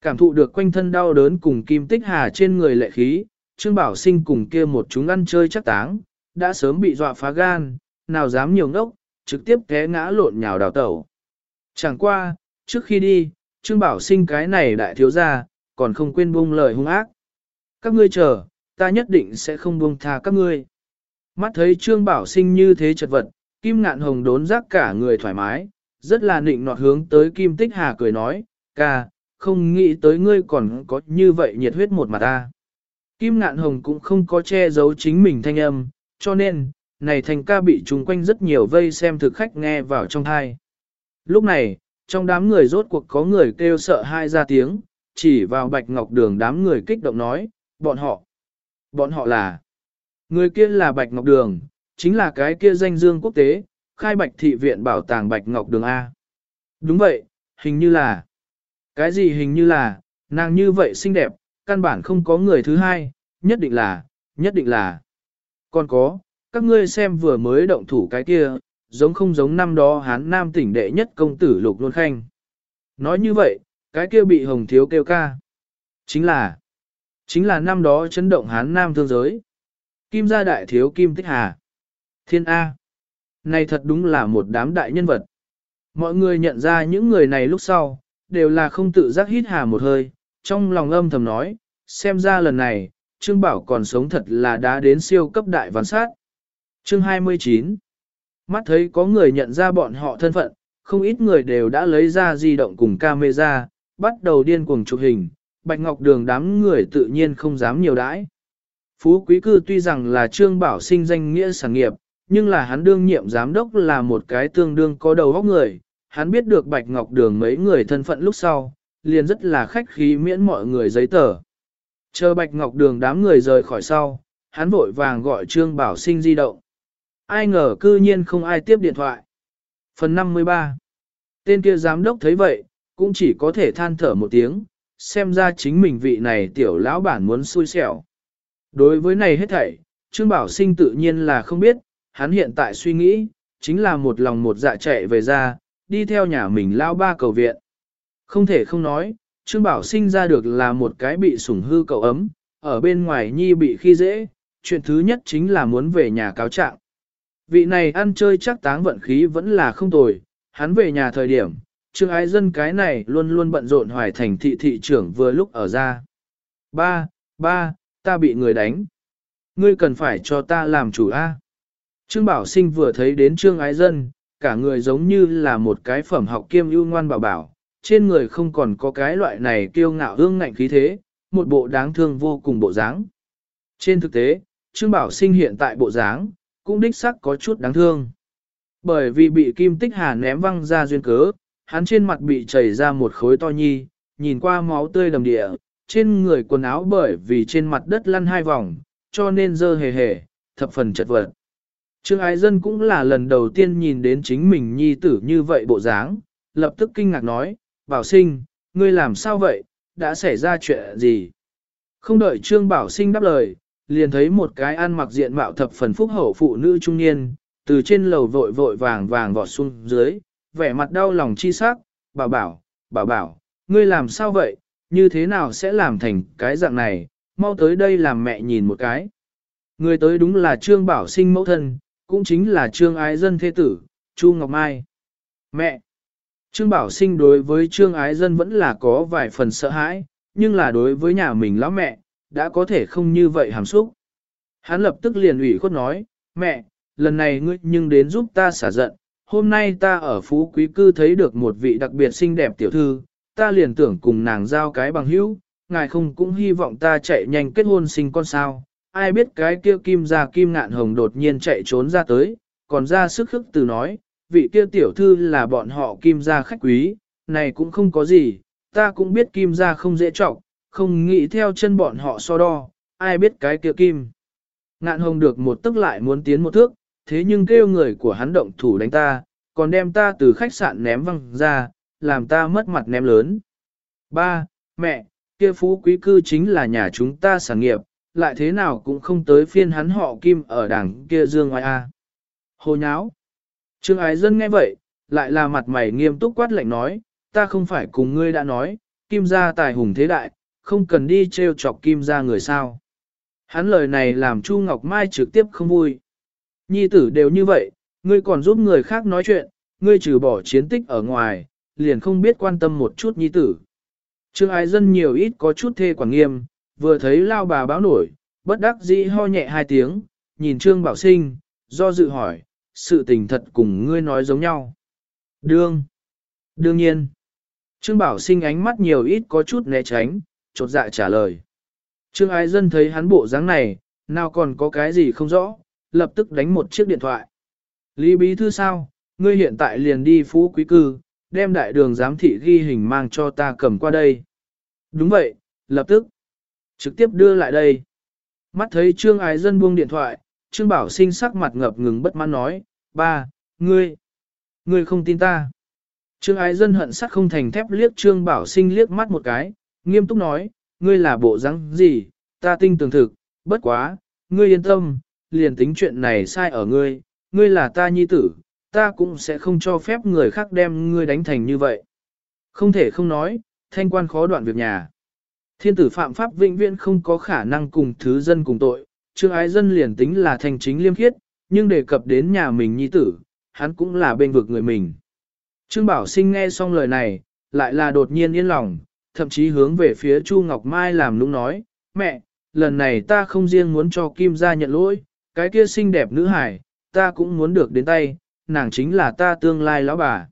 Cảm thụ được quanh thân đau đớn cùng kim tích hà trên người lệ khí, trương bảo sinh cùng kia một chúng ăn chơi chắc táng, đã sớm bị dọa phá gan, nào dám nhiều ngốc, trực tiếp té ngã lộn nhào đào tẩu. Chẳng qua, trước khi đi, Trương Bảo sinh cái này đại thiếu gia, còn không quên buông lời hung ác. Các ngươi chờ, ta nhất định sẽ không buông tha các ngươi. Mắt thấy Trương Bảo sinh như thế chật vật, Kim Ngạn Hồng đốn giác cả người thoải mái, rất là nịnh nọt hướng tới Kim Tích Hà cười nói, ca, không nghĩ tới ngươi còn có như vậy nhiệt huyết một mặt ta. Kim Ngạn Hồng cũng không có che giấu chính mình thanh âm, cho nên, này thành ca bị trùng quanh rất nhiều vây xem thực khách nghe vào trong thai. Lúc này, trong đám người rốt cuộc có người kêu sợ hai ra tiếng, chỉ vào bạch ngọc đường đám người kích động nói, bọn họ, bọn họ là, người kia là bạch ngọc đường, chính là cái kia danh dương quốc tế, khai bạch thị viện bảo tàng bạch ngọc đường A. Đúng vậy, hình như là, cái gì hình như là, nàng như vậy xinh đẹp, căn bản không có người thứ hai, nhất định là, nhất định là. Còn có, các ngươi xem vừa mới động thủ cái kia, giống không giống năm đó hán nam tỉnh đệ nhất công tử lục luân khanh. Nói như vậy, cái kia bị hồng thiếu kêu ca. Chính là, chính là năm đó chấn động hán nam thương giới. Kim gia đại thiếu kim tích hà. Thiên A. Này thật đúng là một đám đại nhân vật. Mọi người nhận ra những người này lúc sau, đều là không tự giác hít hà một hơi, trong lòng âm thầm nói, xem ra lần này, Trương Bảo còn sống thật là đã đến siêu cấp đại văn sát. Chương 29 Mắt thấy có người nhận ra bọn họ thân phận, không ít người đều đã lấy ra di động cùng camera, bắt đầu điên cuồng chụp hình, Bạch Ngọc Đường đám người tự nhiên không dám nhiều đãi. Phú Quý Cư tuy rằng là trương bảo sinh danh nghĩa sản nghiệp, nhưng là hắn đương nhiệm giám đốc là một cái tương đương có đầu óc người, hắn biết được Bạch Ngọc Đường mấy người thân phận lúc sau, liền rất là khách khí miễn mọi người giấy tờ. Chờ Bạch Ngọc Đường đám người rời khỏi sau, hắn vội vàng gọi Trương Bảo Sinh di động. Ai ngờ cư nhiên không ai tiếp điện thoại. Phần 53 Tên kia giám đốc thấy vậy, cũng chỉ có thể than thở một tiếng, xem ra chính mình vị này tiểu lão bản muốn xui xẻo. Đối với này hết thảy, Trương Bảo Sinh tự nhiên là không biết, hắn hiện tại suy nghĩ, chính là một lòng một dạ chạy về ra, đi theo nhà mình lao ba cầu viện. Không thể không nói, Trương Bảo sinh ra được là một cái bị sủng hư cậu ấm, ở bên ngoài nhi bị khi dễ, chuyện thứ nhất chính là muốn về nhà cáo trạng. Vị này ăn chơi chắc táng vận khí vẫn là không tồi, hắn về nhà thời điểm, Trương ái dân cái này luôn luôn bận rộn hoài thành thị thị trưởng vừa lúc ở ra. Ba, ba, ta bị người đánh. Ngươi cần phải cho ta làm chủ A. Trương Bảo Sinh vừa thấy đến Trương Ái Dân, cả người giống như là một cái phẩm học kiêm ưu ngoan bảo bảo, trên người không còn có cái loại này kiêu ngạo hương ngạnh khí thế, một bộ đáng thương vô cùng bộ dáng. Trên thực tế, Trương Bảo Sinh hiện tại bộ dáng, cũng đích sắc có chút đáng thương. Bởi vì bị Kim Tích Hà ném văng ra duyên cớ, hắn trên mặt bị chảy ra một khối to nhi, nhìn qua máu tươi đầm địa, trên người quần áo bởi vì trên mặt đất lăn hai vòng, cho nên dơ hề hề, thập phần chật vật. Trương Ái Dân cũng là lần đầu tiên nhìn đến chính mình nhi tử như vậy bộ dáng, lập tức kinh ngạc nói, Bảo Sinh, ngươi làm sao vậy, đã xảy ra chuyện gì? Không đợi Trương Bảo Sinh đáp lời, liền thấy một cái ăn mặc diện mạo thập phần phúc hậu phụ nữ trung niên, từ trên lầu vội vội vàng vàng vọt xuống dưới, vẻ mặt đau lòng chi sắc, bảo bảo, bảo bảo, ngươi làm sao vậy, như thế nào sẽ làm thành cái dạng này, mau tới đây làm mẹ nhìn một cái. Người tới đúng là Trương Bảo Sinh mẫu thân, cũng chính là Trương Ái Dân thế tử, Chu Ngọc Mai. Mẹ! Trương Bảo Sinh đối với Trương Ái Dân vẫn là có vài phần sợ hãi, nhưng là đối với nhà mình lão mẹ, đã có thể không như vậy hàm xúc. Hắn lập tức liền ủy khuất nói, mẹ, lần này ngươi nhưng đến giúp ta xả giận, hôm nay ta ở Phú Quý Cư thấy được một vị đặc biệt xinh đẹp tiểu thư, ta liền tưởng cùng nàng giao cái bằng hữu, ngài không cũng hy vọng ta chạy nhanh kết hôn sinh con sao, ai biết cái kia kim ra kim ngạn hồng đột nhiên chạy trốn ra tới, còn ra sức khức từ nói, vị kia tiểu thư là bọn họ kim ra khách quý, này cũng không có gì, ta cũng biết kim ra không dễ trọng, không nghĩ theo chân bọn họ so đo, ai biết cái kia kim. Ngạn hồng được một tức lại muốn tiến một thước, thế nhưng kêu người của hắn động thủ đánh ta, còn đem ta từ khách sạn ném văng ra, làm ta mất mặt ném lớn. Ba, mẹ, kia phú quý cư chính là nhà chúng ta sản nghiệp, lại thế nào cũng không tới phiên hắn họ kim ở đảng kia dương ngoài a. Hồ nháo. Trương ái dân nghe vậy, lại là mặt mày nghiêm túc quát lạnh nói, ta không phải cùng ngươi đã nói, kim gia tài hùng thế đại, không cần đi trêu chọc kim gia người sao. Hắn lời này làm Chu Ngọc Mai trực tiếp không vui. Nhi tử đều như vậy, ngươi còn giúp người khác nói chuyện, ngươi trừ bỏ chiến tích ở ngoài, liền không biết quan tâm một chút nhi tử. Trương ái dân nhiều ít có chút thê quản nghiêm, vừa thấy lao bà báo nổi, bất đắc dĩ ho nhẹ hai tiếng, nhìn Trương Bảo Sinh, do dự hỏi, sự tình thật cùng ngươi nói giống nhau. Đương. Đương nhiên. Trương Bảo Sinh ánh mắt nhiều ít có chút né tránh, chột dạ trả lời. Trương Ái Dân thấy hắn bộ dáng này, nào còn có cái gì không rõ, lập tức đánh một chiếc điện thoại. Lý Bí Thư sao, ngươi hiện tại liền đi phú quý cư, đem đại đường giám thị ghi hình mang cho ta cầm qua đây. Đúng vậy, lập tức. Trực tiếp đưa lại đây. Mắt thấy Trương Ái Dân buông điện thoại, Trương Bảo Sinh sắc mặt ngập ngừng bất mãn nói, ba, ngươi, ngươi không tin ta. Trương Ái Dân hận sắc không thành thép liếc Trương Bảo Sinh liếc mắt một cái, nghiêm túc nói, ngươi là bộ rắn gì, ta tinh tường thực, bất quá, ngươi yên tâm, liền tính chuyện này sai ở ngươi, ngươi là ta nhi tử, ta cũng sẽ không cho phép người khác đem ngươi đánh thành như vậy. Không thể không nói, thanh quan khó đoạn việc nhà. Thiên tử phạm pháp vĩnh viễn không có khả năng cùng thứ dân cùng tội, trương ái dân liền tính là thành chính liêm khiết, nhưng đề cập đến nhà mình nhi tử, hắn cũng là bên vực người mình. Trương Bảo Sinh nghe xong lời này, lại là đột nhiên yên lòng, thậm chí hướng về phía Chu Ngọc Mai làm lúng nói, mẹ, lần này ta không riêng muốn cho Kim gia nhận lỗi, cái kia xinh đẹp nữ hải, ta cũng muốn được đến tay, nàng chính là ta tương lai lão bà.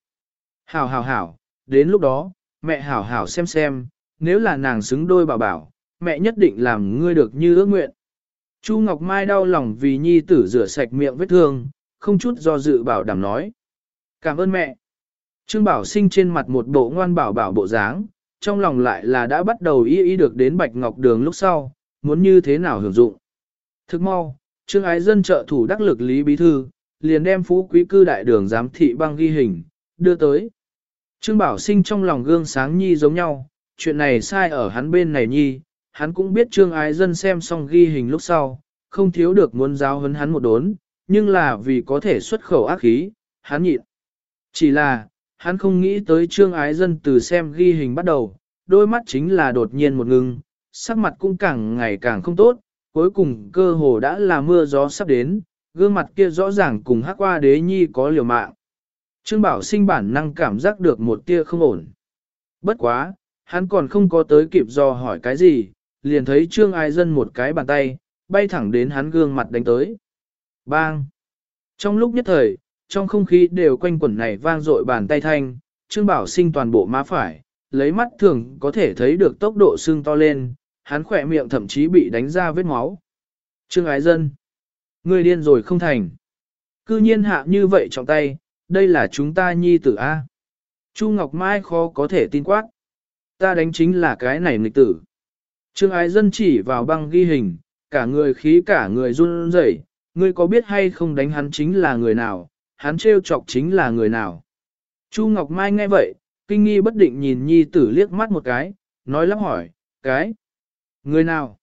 Hảo hảo hảo, đến lúc đó, mẹ hảo hảo xem xem, nếu là nàng xứng đôi bảo bảo, mẹ nhất định làm ngươi được như ước nguyện. Chu Ngọc Mai đau lòng vì nhi tử rửa sạch miệng vết thương, không chút do dự bảo đảm nói. Cảm ơn mẹ. Trương Bảo sinh trên mặt một bộ ngoan bảo bảo bộ dáng, trong lòng lại là đã bắt đầu ý ý được đến Bạch Ngọc Đường lúc sau, muốn như thế nào hưởng dụng. Thức mau, Trương Ái Dân trợ thủ đắc lực Lý Bí Thư, liền đem phú quý cư đại đường giám thị băng ghi hình, đưa tới. Trương Bảo sinh trong lòng gương sáng nhi giống nhau, chuyện này sai ở hắn bên này nhi, hắn cũng biết Trương Ái Dân xem xong ghi hình lúc sau, không thiếu được muốn giáo hấn hắn một đốn, nhưng là vì có thể xuất khẩu ác khí, hắn nhịn. Chỉ là, hắn không nghĩ tới Trương Ái Dân từ xem ghi hình bắt đầu, đôi mắt chính là đột nhiên một ngưng, sắc mặt cũng càng ngày càng không tốt, cuối cùng cơ hồ đã là mưa gió sắp đến, gương mặt kia rõ ràng cùng hắc qua đế nhi có liều mạng. Trương Bảo sinh bản năng cảm giác được một tia không ổn. Bất quá, hắn còn không có tới kịp do hỏi cái gì, liền thấy Trương Ai Dân một cái bàn tay, bay thẳng đến hắn gương mặt đánh tới. Bang! Trong lúc nhất thời, trong không khí đều quanh quẩn này vang dội bàn tay thanh, Trương Bảo sinh toàn bộ má phải, lấy mắt thường có thể thấy được tốc độ xương to lên, hắn khỏe miệng thậm chí bị đánh ra vết máu. Trương Ái Dân! Người điên rồi không thành. Cư nhiên hạ như vậy trong tay, đây là chúng ta nhi tử A. Chu Ngọc Mai khó có thể tin quát. Ta đánh chính là cái này nghịch tử. Trương ái dân chỉ vào băng ghi hình, cả người khí cả người run rẩy. ngươi có biết hay không đánh hắn chính là người nào, hắn trêu chọc chính là người nào. Chu Ngọc Mai nghe vậy, kinh nghi bất định nhìn nhi tử liếc mắt một cái, nói lắp hỏi, cái, người nào?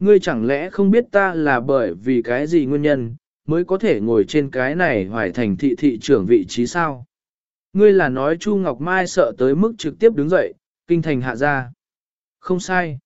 Ngươi chẳng lẽ không biết ta là bởi vì cái gì nguyên nhân, mới có thể ngồi trên cái này hoài thành thị thị trưởng vị trí sao? Ngươi là nói Chu Ngọc Mai sợ tới mức trực tiếp đứng dậy, kinh thành hạ ra. Không sai.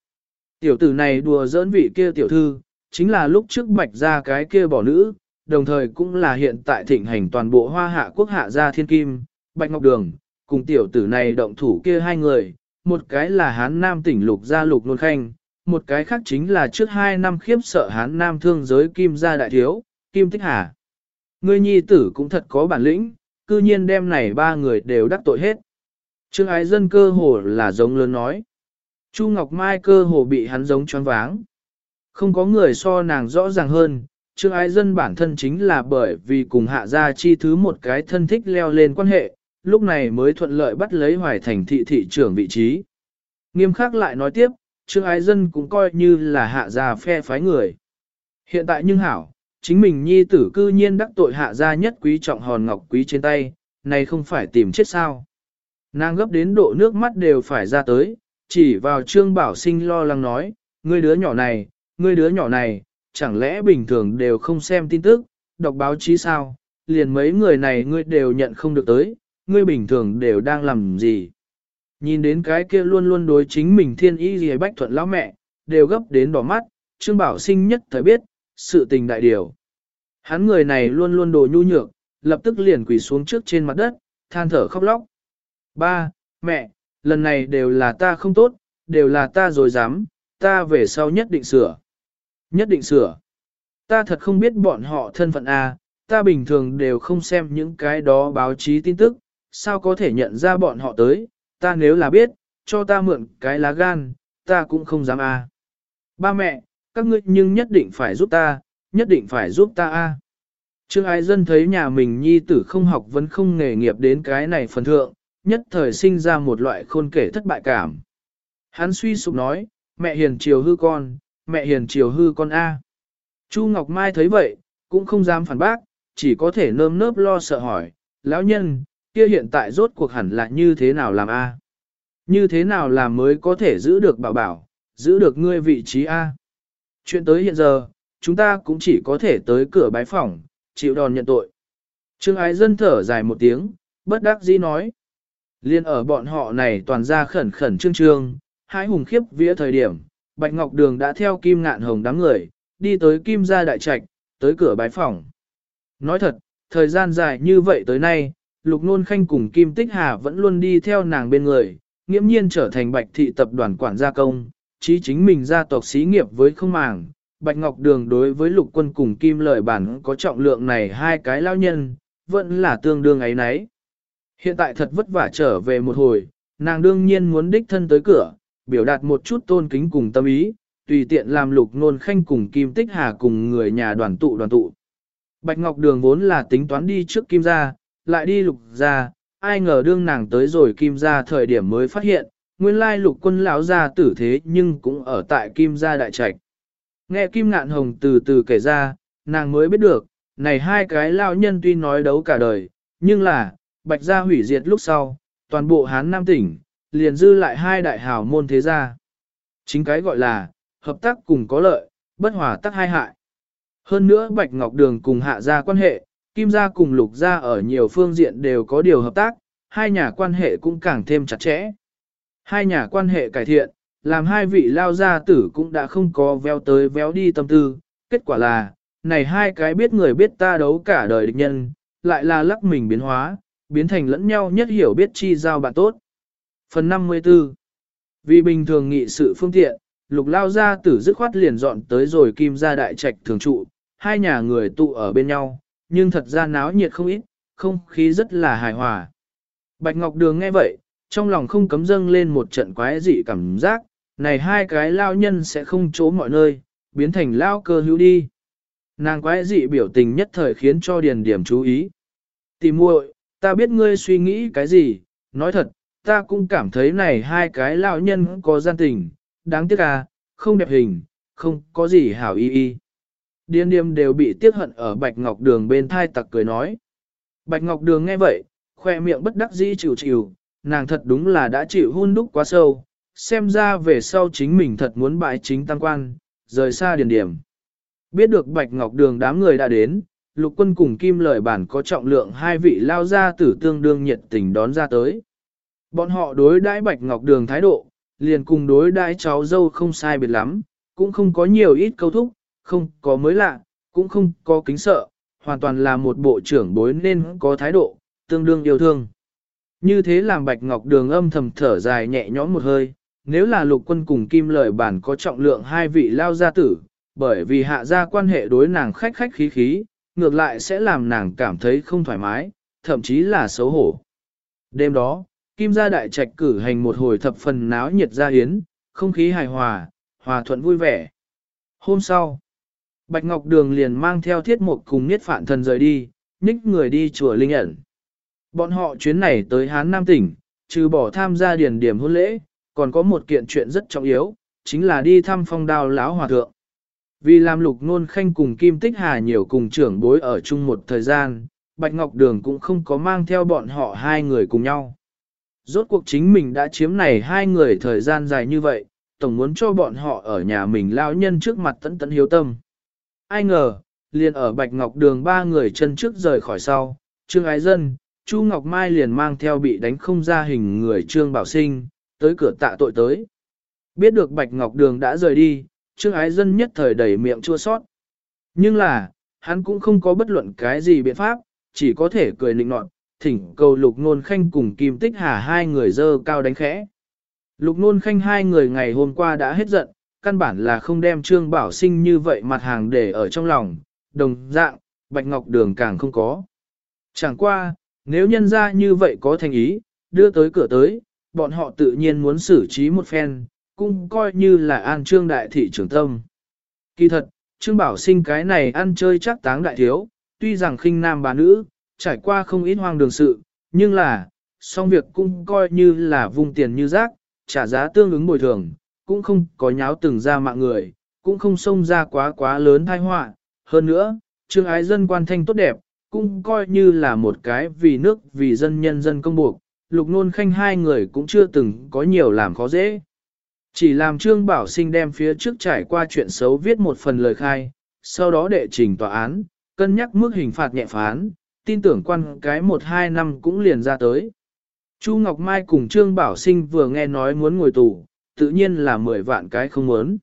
Tiểu tử này đùa giỡn vị kia tiểu thư, chính là lúc trước bạch ra cái kia bỏ nữ, đồng thời cũng là hiện tại thịnh hành toàn bộ hoa hạ quốc hạ gia thiên kim, bạch ngọc đường, cùng tiểu tử này động thủ kia hai người, một cái là hán nam tỉnh lục gia lục nôn khanh, một cái khác chính là trước hai năm khiếp sợ hán nam thương giới kim gia đại thiếu, kim tích hà. Ngươi nhi tử cũng thật có bản lĩnh, cư nhiên đem này ba người đều đắc tội hết. Trương ái dân cơ hồ là giống lớn nói. Chu Ngọc Mai cơ hồ bị hắn giống choáng váng. Không có người so nàng rõ ràng hơn, Trương ái dân bản thân chính là bởi vì cùng hạ gia chi thứ một cái thân thích leo lên quan hệ, lúc này mới thuận lợi bắt lấy hoài thành thị thị trưởng vị trí. Nghiêm khắc lại nói tiếp, Trương ái dân cũng coi như là hạ gia phe phái người. Hiện tại nhưng hảo, chính mình nhi tử cư nhiên đắc tội hạ gia nhất quý trọng hòn ngọc quý trên tay, này không phải tìm chết sao. Nàng gấp đến độ nước mắt đều phải ra tới, chỉ vào trương bảo sinh lo lắng nói, ngươi đứa nhỏ này, ngươi đứa nhỏ này, chẳng lẽ bình thường đều không xem tin tức, đọc báo chí sao, liền mấy người này ngươi đều nhận không được tới, ngươi bình thường đều đang làm gì. Nhìn đến cái kia luôn luôn đối chính mình thiên ý gì bách thuận lão mẹ, đều gấp đến đỏ mắt, Trương Bảo Sinh nhất thời biết, sự tình đại điều. Hắn người này luôn luôn đồ nhu nhược, lập tức liền quỳ xuống trước trên mặt đất, than thở khóc lóc. Ba, mẹ, lần này đều là ta không tốt, đều là ta rồi dám, ta về sau nhất định sửa. Nhất định sửa. Ta thật không biết bọn họ thân phận A, ta bình thường đều không xem những cái đó báo chí tin tức, sao có thể nhận ra bọn họ tới, ta nếu là biết, cho ta mượn cái lá gan, ta cũng không dám A. Ba mẹ, các ngươi nhưng nhất định phải giúp ta, nhất định phải giúp ta A. Trương ái dân thấy nhà mình nhi tử không học vẫn không nghề nghiệp đến cái này phần thượng, nhất thời sinh ra một loại khôn kể thất bại cảm. Hắn suy sụp nói, mẹ hiền chiều hư con, mẹ hiền chiều hư con A. Chu Ngọc Mai thấy vậy, cũng không dám phản bác, chỉ có thể nơm nớp lo sợ hỏi, lão nhân, kia hiện tại rốt cuộc hẳn là như thế nào làm A? Như thế nào làm mới có thể giữ được bảo bảo, giữ được ngươi vị trí A? Chuyện tới hiện giờ, chúng ta cũng chỉ có thể tới cửa bái phỏng, chịu đòn nhận tội. Trương ái dân thở dài một tiếng, bất đắc dĩ nói. Liên ở bọn họ này toàn ra khẩn khẩn trương trương, hai hùng khiếp vía thời điểm, Bạch Ngọc Đường đã theo Kim Ngạn Hồng đám người, đi tới Kim gia đại trạch, tới cửa bái phòng. Nói thật, thời gian dài như vậy tới nay, Lục Nôn Khanh cùng Kim Tích Hà vẫn luôn đi theo nàng bên người, nghiễm nhiên trở thành Bạch thị tập đoàn quản gia công, chí chính mình gia tộc xí nghiệp với không màng. Bạch Ngọc Đường đối với lục quân cùng kim lợi bản có trọng lượng này hai cái lao nhân, vẫn là tương đương ấy nấy. Hiện tại thật vất vả trở về một hồi, nàng đương nhiên muốn đích thân tới cửa, biểu đạt một chút tôn kính cùng tâm ý, tùy tiện làm lục nôn khanh cùng Kim Tích Hà cùng người nhà đoàn tụ đoàn tụ. Bạch Ngọc Đường vốn là tính toán đi trước Kim gia, lại đi lục gia, ai ngờ đương nàng tới rồi Kim gia thời điểm mới phát hiện, nguyên lai lục quân lão gia tử thế nhưng cũng ở tại Kim gia đại trạch. Nghe Kim Ngạn Hồng từ từ kể ra, nàng mới biết được, này hai cái lao nhân tuy nói đấu cả đời, nhưng là, Bạch gia hủy diệt lúc sau, toàn bộ Hán Nam tỉnh, liền dư lại hai đại hào môn thế gia. Chính cái gọi là, hợp tác cùng có lợi, bất hòa tác hai hại. Hơn nữa Bạch Ngọc Đường cùng hạ gia quan hệ, Kim gia cùng Lục gia ở nhiều phương diện đều có điều hợp tác, hai nhà quan hệ cũng càng thêm chặt chẽ. Hai nhà quan hệ cải thiện, làm hai vị lao gia tử cũng đã không có véo tới véo đi tâm tư, kết quả là, này hai cái biết người biết ta đấu cả đời địch nhân, lại là lắc mình biến hóa, biến thành lẫn nhau nhất hiểu biết chi giao bạn tốt. Phần 54 Vì bình thường nghị sự phương tiện, lục lao gia tử dứt khoát liền dọn tới rồi kim gia đại trạch thường trụ, hai nhà người tụ ở bên nhau, nhưng thật ra náo nhiệt không ít, không khí rất là hài hòa. Bạch Ngọc Đường nghe vậy, trong lòng không cấm dâng lên một trận quái dị cảm giác, này hai cái lao nhân sẽ không trố mọi nơi, biến thành lao cơ hữu đi. Nàng quái dị biểu tình nhất thời khiến cho điền điểm chú ý. Tìm muội, ta biết ngươi suy nghĩ cái gì, nói thật, ta cũng cảm thấy này hai cái lao nhân có gian tình, đáng tiếc à, không đẹp hình, không có gì hảo y y. Điên điềm đều bị tiếc hận ở Bạch Ngọc Đường bên thai tặc cười nói. Bạch Ngọc Đường nghe vậy, khoe miệng bất đắc dĩ chịu chịu, nàng thật đúng là đã chịu hôn đúc quá sâu, xem ra về sau chính mình thật muốn bại chính tăng quan, rời xa điền điểm. Biết được Bạch Ngọc Đường đám người đã đến, lục quân cùng kim lợi bản có trọng lượng hai vị lao ra tử tương đương nhiệt tình đón ra tới. Bọn họ đối đãi Bạch Ngọc Đường thái độ, liền cùng đối đãi cháu dâu không sai biệt lắm, cũng không có nhiều ít câu thúc, không có mới lạ, cũng không có kính sợ, hoàn toàn là một bộ trưởng bối nên có thái độ, tương đương yêu thương. Như thế làm Bạch Ngọc Đường âm thầm thở dài nhẹ nhõm một hơi, nếu là lục quân cùng kim lợi bản có trọng lượng hai vị lao gia tử, bởi vì hạ gia quan hệ đối nàng khách khách khí khí, ngược lại sẽ làm nàng cảm thấy không thoải mái, thậm chí là xấu hổ. Đêm đó, Kim gia đại trạch cử hành một hồi thập phần náo nhiệt gia hiến, không khí hài hòa, hòa thuận vui vẻ. Hôm sau, Bạch Ngọc Đường liền mang theo thiết mục cùng niết phạn thần rời đi, nhích người đi chùa Linh ẩn. Bọn họ chuyến này tới Hán Nam tỉnh, trừ bỏ tham gia điển điểm hôn lễ, còn có một kiện chuyện rất trọng yếu, chính là đi thăm phong đào lão hòa thượng. Vì làm lục nôn khanh cùng Kim Tích Hà nhiều cùng trưởng bối ở chung một thời gian, Bạch Ngọc Đường cũng không có mang theo bọn họ hai người cùng nhau. Rốt cuộc chính mình đã chiếm này hai người thời gian dài như vậy, tổng muốn cho bọn họ ở nhà mình lao nhân trước mặt tận tận hiếu tâm. Ai ngờ, liền ở Bạch Ngọc Đường ba người chân trước rời khỏi sau, Trương Ái Dân, Chu Ngọc Mai liền mang theo bị đánh không ra hình người Trương Bảo Sinh, tới cửa tạ tội tới. Biết được Bạch Ngọc Đường đã rời đi, Trương Ái Dân nhất thời đẩy miệng chua sót. Nhưng là, hắn cũng không có bất luận cái gì biện pháp, chỉ có thể cười nịnh nọt, thỉnh cầu Lục Nôn Khanh cùng Kim Tích Hà hai người dơ cao đánh khẽ. Lục Nôn Khanh hai người ngày hôm qua đã hết giận, căn bản là không đem Trương Bảo Sinh như vậy mặt hàng để ở trong lòng, đồng dạng, Bạch Ngọc Đường càng không có. Chẳng qua, nếu nhân ra như vậy có thành ý, đưa tới cửa tới, bọn họ tự nhiên muốn xử trí một phen, cũng coi như là an trương đại thị trưởng tâm. Kỳ thật, Trương Bảo Sinh cái này ăn chơi chắc táng đại thiếu, tuy rằng khinh nam bà nữ, trải qua không ít hoang đường sự, nhưng là, song việc cũng coi như là vùng tiền như rác, trả giá tương ứng bồi thường, cũng không có nháo từng ra mạng người, cũng không xông ra quá quá lớn tai họa. Hơn nữa, trương ái dân quan thanh tốt đẹp, cũng coi như là một cái vì nước vì dân nhân dân công buộc, lục nôn khanh hai người cũng chưa từng có nhiều làm khó dễ. Chỉ làm Trương Bảo Sinh đem phía trước trải qua chuyện xấu viết một phần lời khai, sau đó đệ trình tòa án, cân nhắc mức hình phạt nhẹ phán, tin tưởng quan cái một hai năm cũng liền ra tới. Chu Ngọc Mai cùng Trương Bảo Sinh vừa nghe nói muốn ngồi tù, tự nhiên là mười vạn cái không muốn.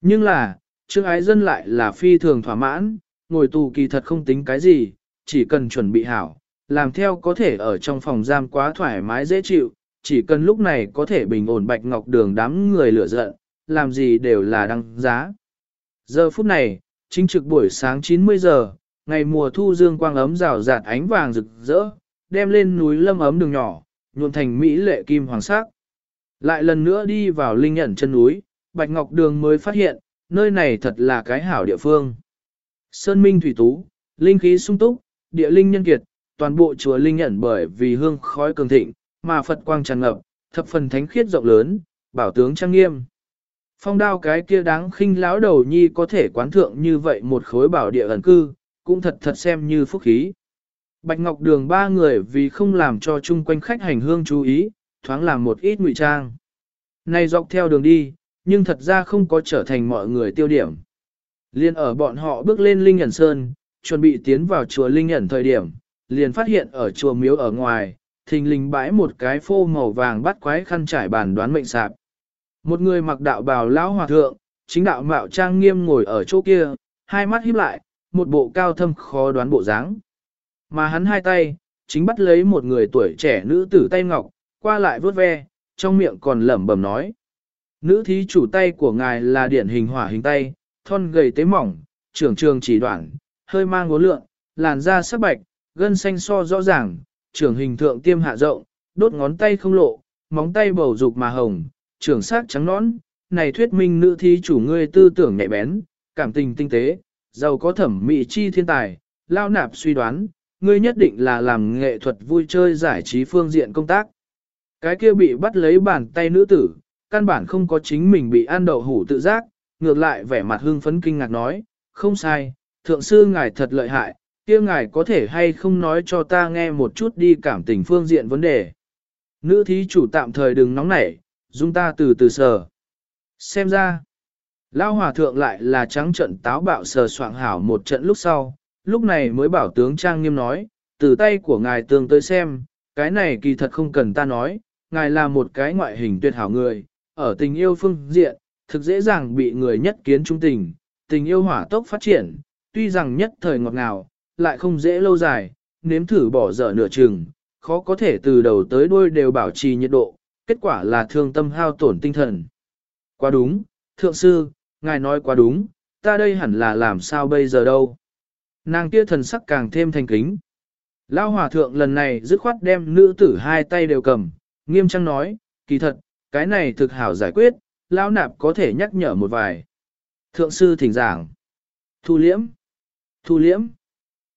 Nhưng là, Trương Ái Dân lại là phi thường thỏa mãn, ngồi tù kỳ thật không tính cái gì, chỉ cần chuẩn bị hảo, làm theo có thể ở trong phòng giam quá thoải mái dễ chịu, chỉ cần lúc này có thể bình ổn bạch ngọc đường đám người lửa giận, làm gì đều là đăng giá. Giờ phút này, chính trực buổi sáng 90 giờ, ngày mùa thu dương quang ấm rào rạt ánh vàng rực rỡ, đem lên núi lâm ấm đường nhỏ, nhuộm thành mỹ lệ kim hoàng sắc. Lại lần nữa đi vào linh nhận chân núi, Bạch Ngọc Đường mới phát hiện, nơi này thật là cái hảo địa phương. Sơn Minh Thủy Tú, linh khí sung túc, địa linh nhân kiệt, toàn bộ chùa linh nhận bởi vì hương khói cường thịnh, mà Phật quang tràn ngập, thập phần thánh khiết rộng lớn, bảo tướng trang nghiêm. Phong đao cái kia đáng khinh lão đầu nhi có thể quán thượng như vậy một khối bảo địa ẩn cư, cũng thật thật xem như phúc khí. Bạch Ngọc Đường ba người vì không làm cho chung quanh khách hành hương chú ý, thoáng làm một ít ngụy trang. Này dọc theo đường đi, nhưng thật ra không có trở thành mọi người tiêu điểm. Liên ở bọn họ bước lên Linh Nhẩn Sơn, chuẩn bị tiến vào chùa Linh Nhẩn thời điểm, liền phát hiện ở chùa miếu ở ngoài, thình lình bãi một cái phô màu vàng bắt quái khăn trải bàn đoán mệnh sạp. Một người mặc đạo bào lão hòa thượng, chính đạo mạo trang nghiêm ngồi ở chỗ kia, hai mắt híp lại, một bộ cao thâm khó đoán bộ dáng. Mà hắn hai tay, chính bắt lấy một người tuổi trẻ nữ tử tay ngọc, qua lại vuốt ve, trong miệng còn lẩm bẩm nói. Nữ thí chủ tay của ngài là điển hình hỏa hình tay, thon gầy tế mỏng, trưởng trường chỉ đoạn, hơi mang ngố lượng, làn da sắc bạch, gân xanh so rõ ràng, trưởng hình thượng tiêm hạ rộng, đốt ngón tay không lộ, móng tay bầu dục mà hồng, trưởng sắc trắng nõn, này thuyết minh nữ thí chủ ngươi tư tưởng nhạy bén, cảm tình tinh tế, giàu có thẩm mỹ chi thiên tài, lao nạp suy đoán, ngươi nhất định là làm nghệ thuật vui chơi giải trí phương diện công tác. Cái kia bị bắt lấy bàn tay nữ tử, căn bản không có chính mình bị ăn đậu hủ tự giác, ngược lại vẻ mặt hưng phấn kinh ngạc nói, không sai, thượng sư ngài thật lợi hại, kia ngài có thể hay không nói cho ta nghe một chút đi cảm tình phương diện vấn đề. Nữ thí chủ tạm thời đừng nóng nảy, dung ta từ từ sờ. Xem ra, Lao hòa thượng lại là trắng trận táo bạo sờ soạn hảo một trận lúc sau, lúc này mới bảo tướng Trang Nghiêm nói, từ tay của ngài tương tới xem, cái này kỳ thật không cần ta nói, ngài là một cái ngoại hình tuyệt hảo người, ở tình yêu phương diện, thực dễ dàng bị người nhất kiến trung tình, tình yêu hỏa tốc phát triển, tuy rằng nhất thời ngọt ngào, lại không dễ lâu dài, nếm thử bỏ dở nửa chừng, khó có thể từ đầu tới đuôi đều bảo trì nhiệt độ, kết quả là thương tâm hao tổn tinh thần. Quá đúng, thượng sư, ngài nói quá đúng, ta đây hẳn là làm sao bây giờ đâu. Nàng kia thần sắc càng thêm thành kính. Lao hòa thượng lần này dứt khoát đem nữ tử hai tay đều cầm, nghiêm trang nói, kỳ thật, cái này thực hảo giải quyết, lão nạp có thể nhắc nhở một vài. Thượng sư thỉnh giảng. Thu liễm. Thu liễm.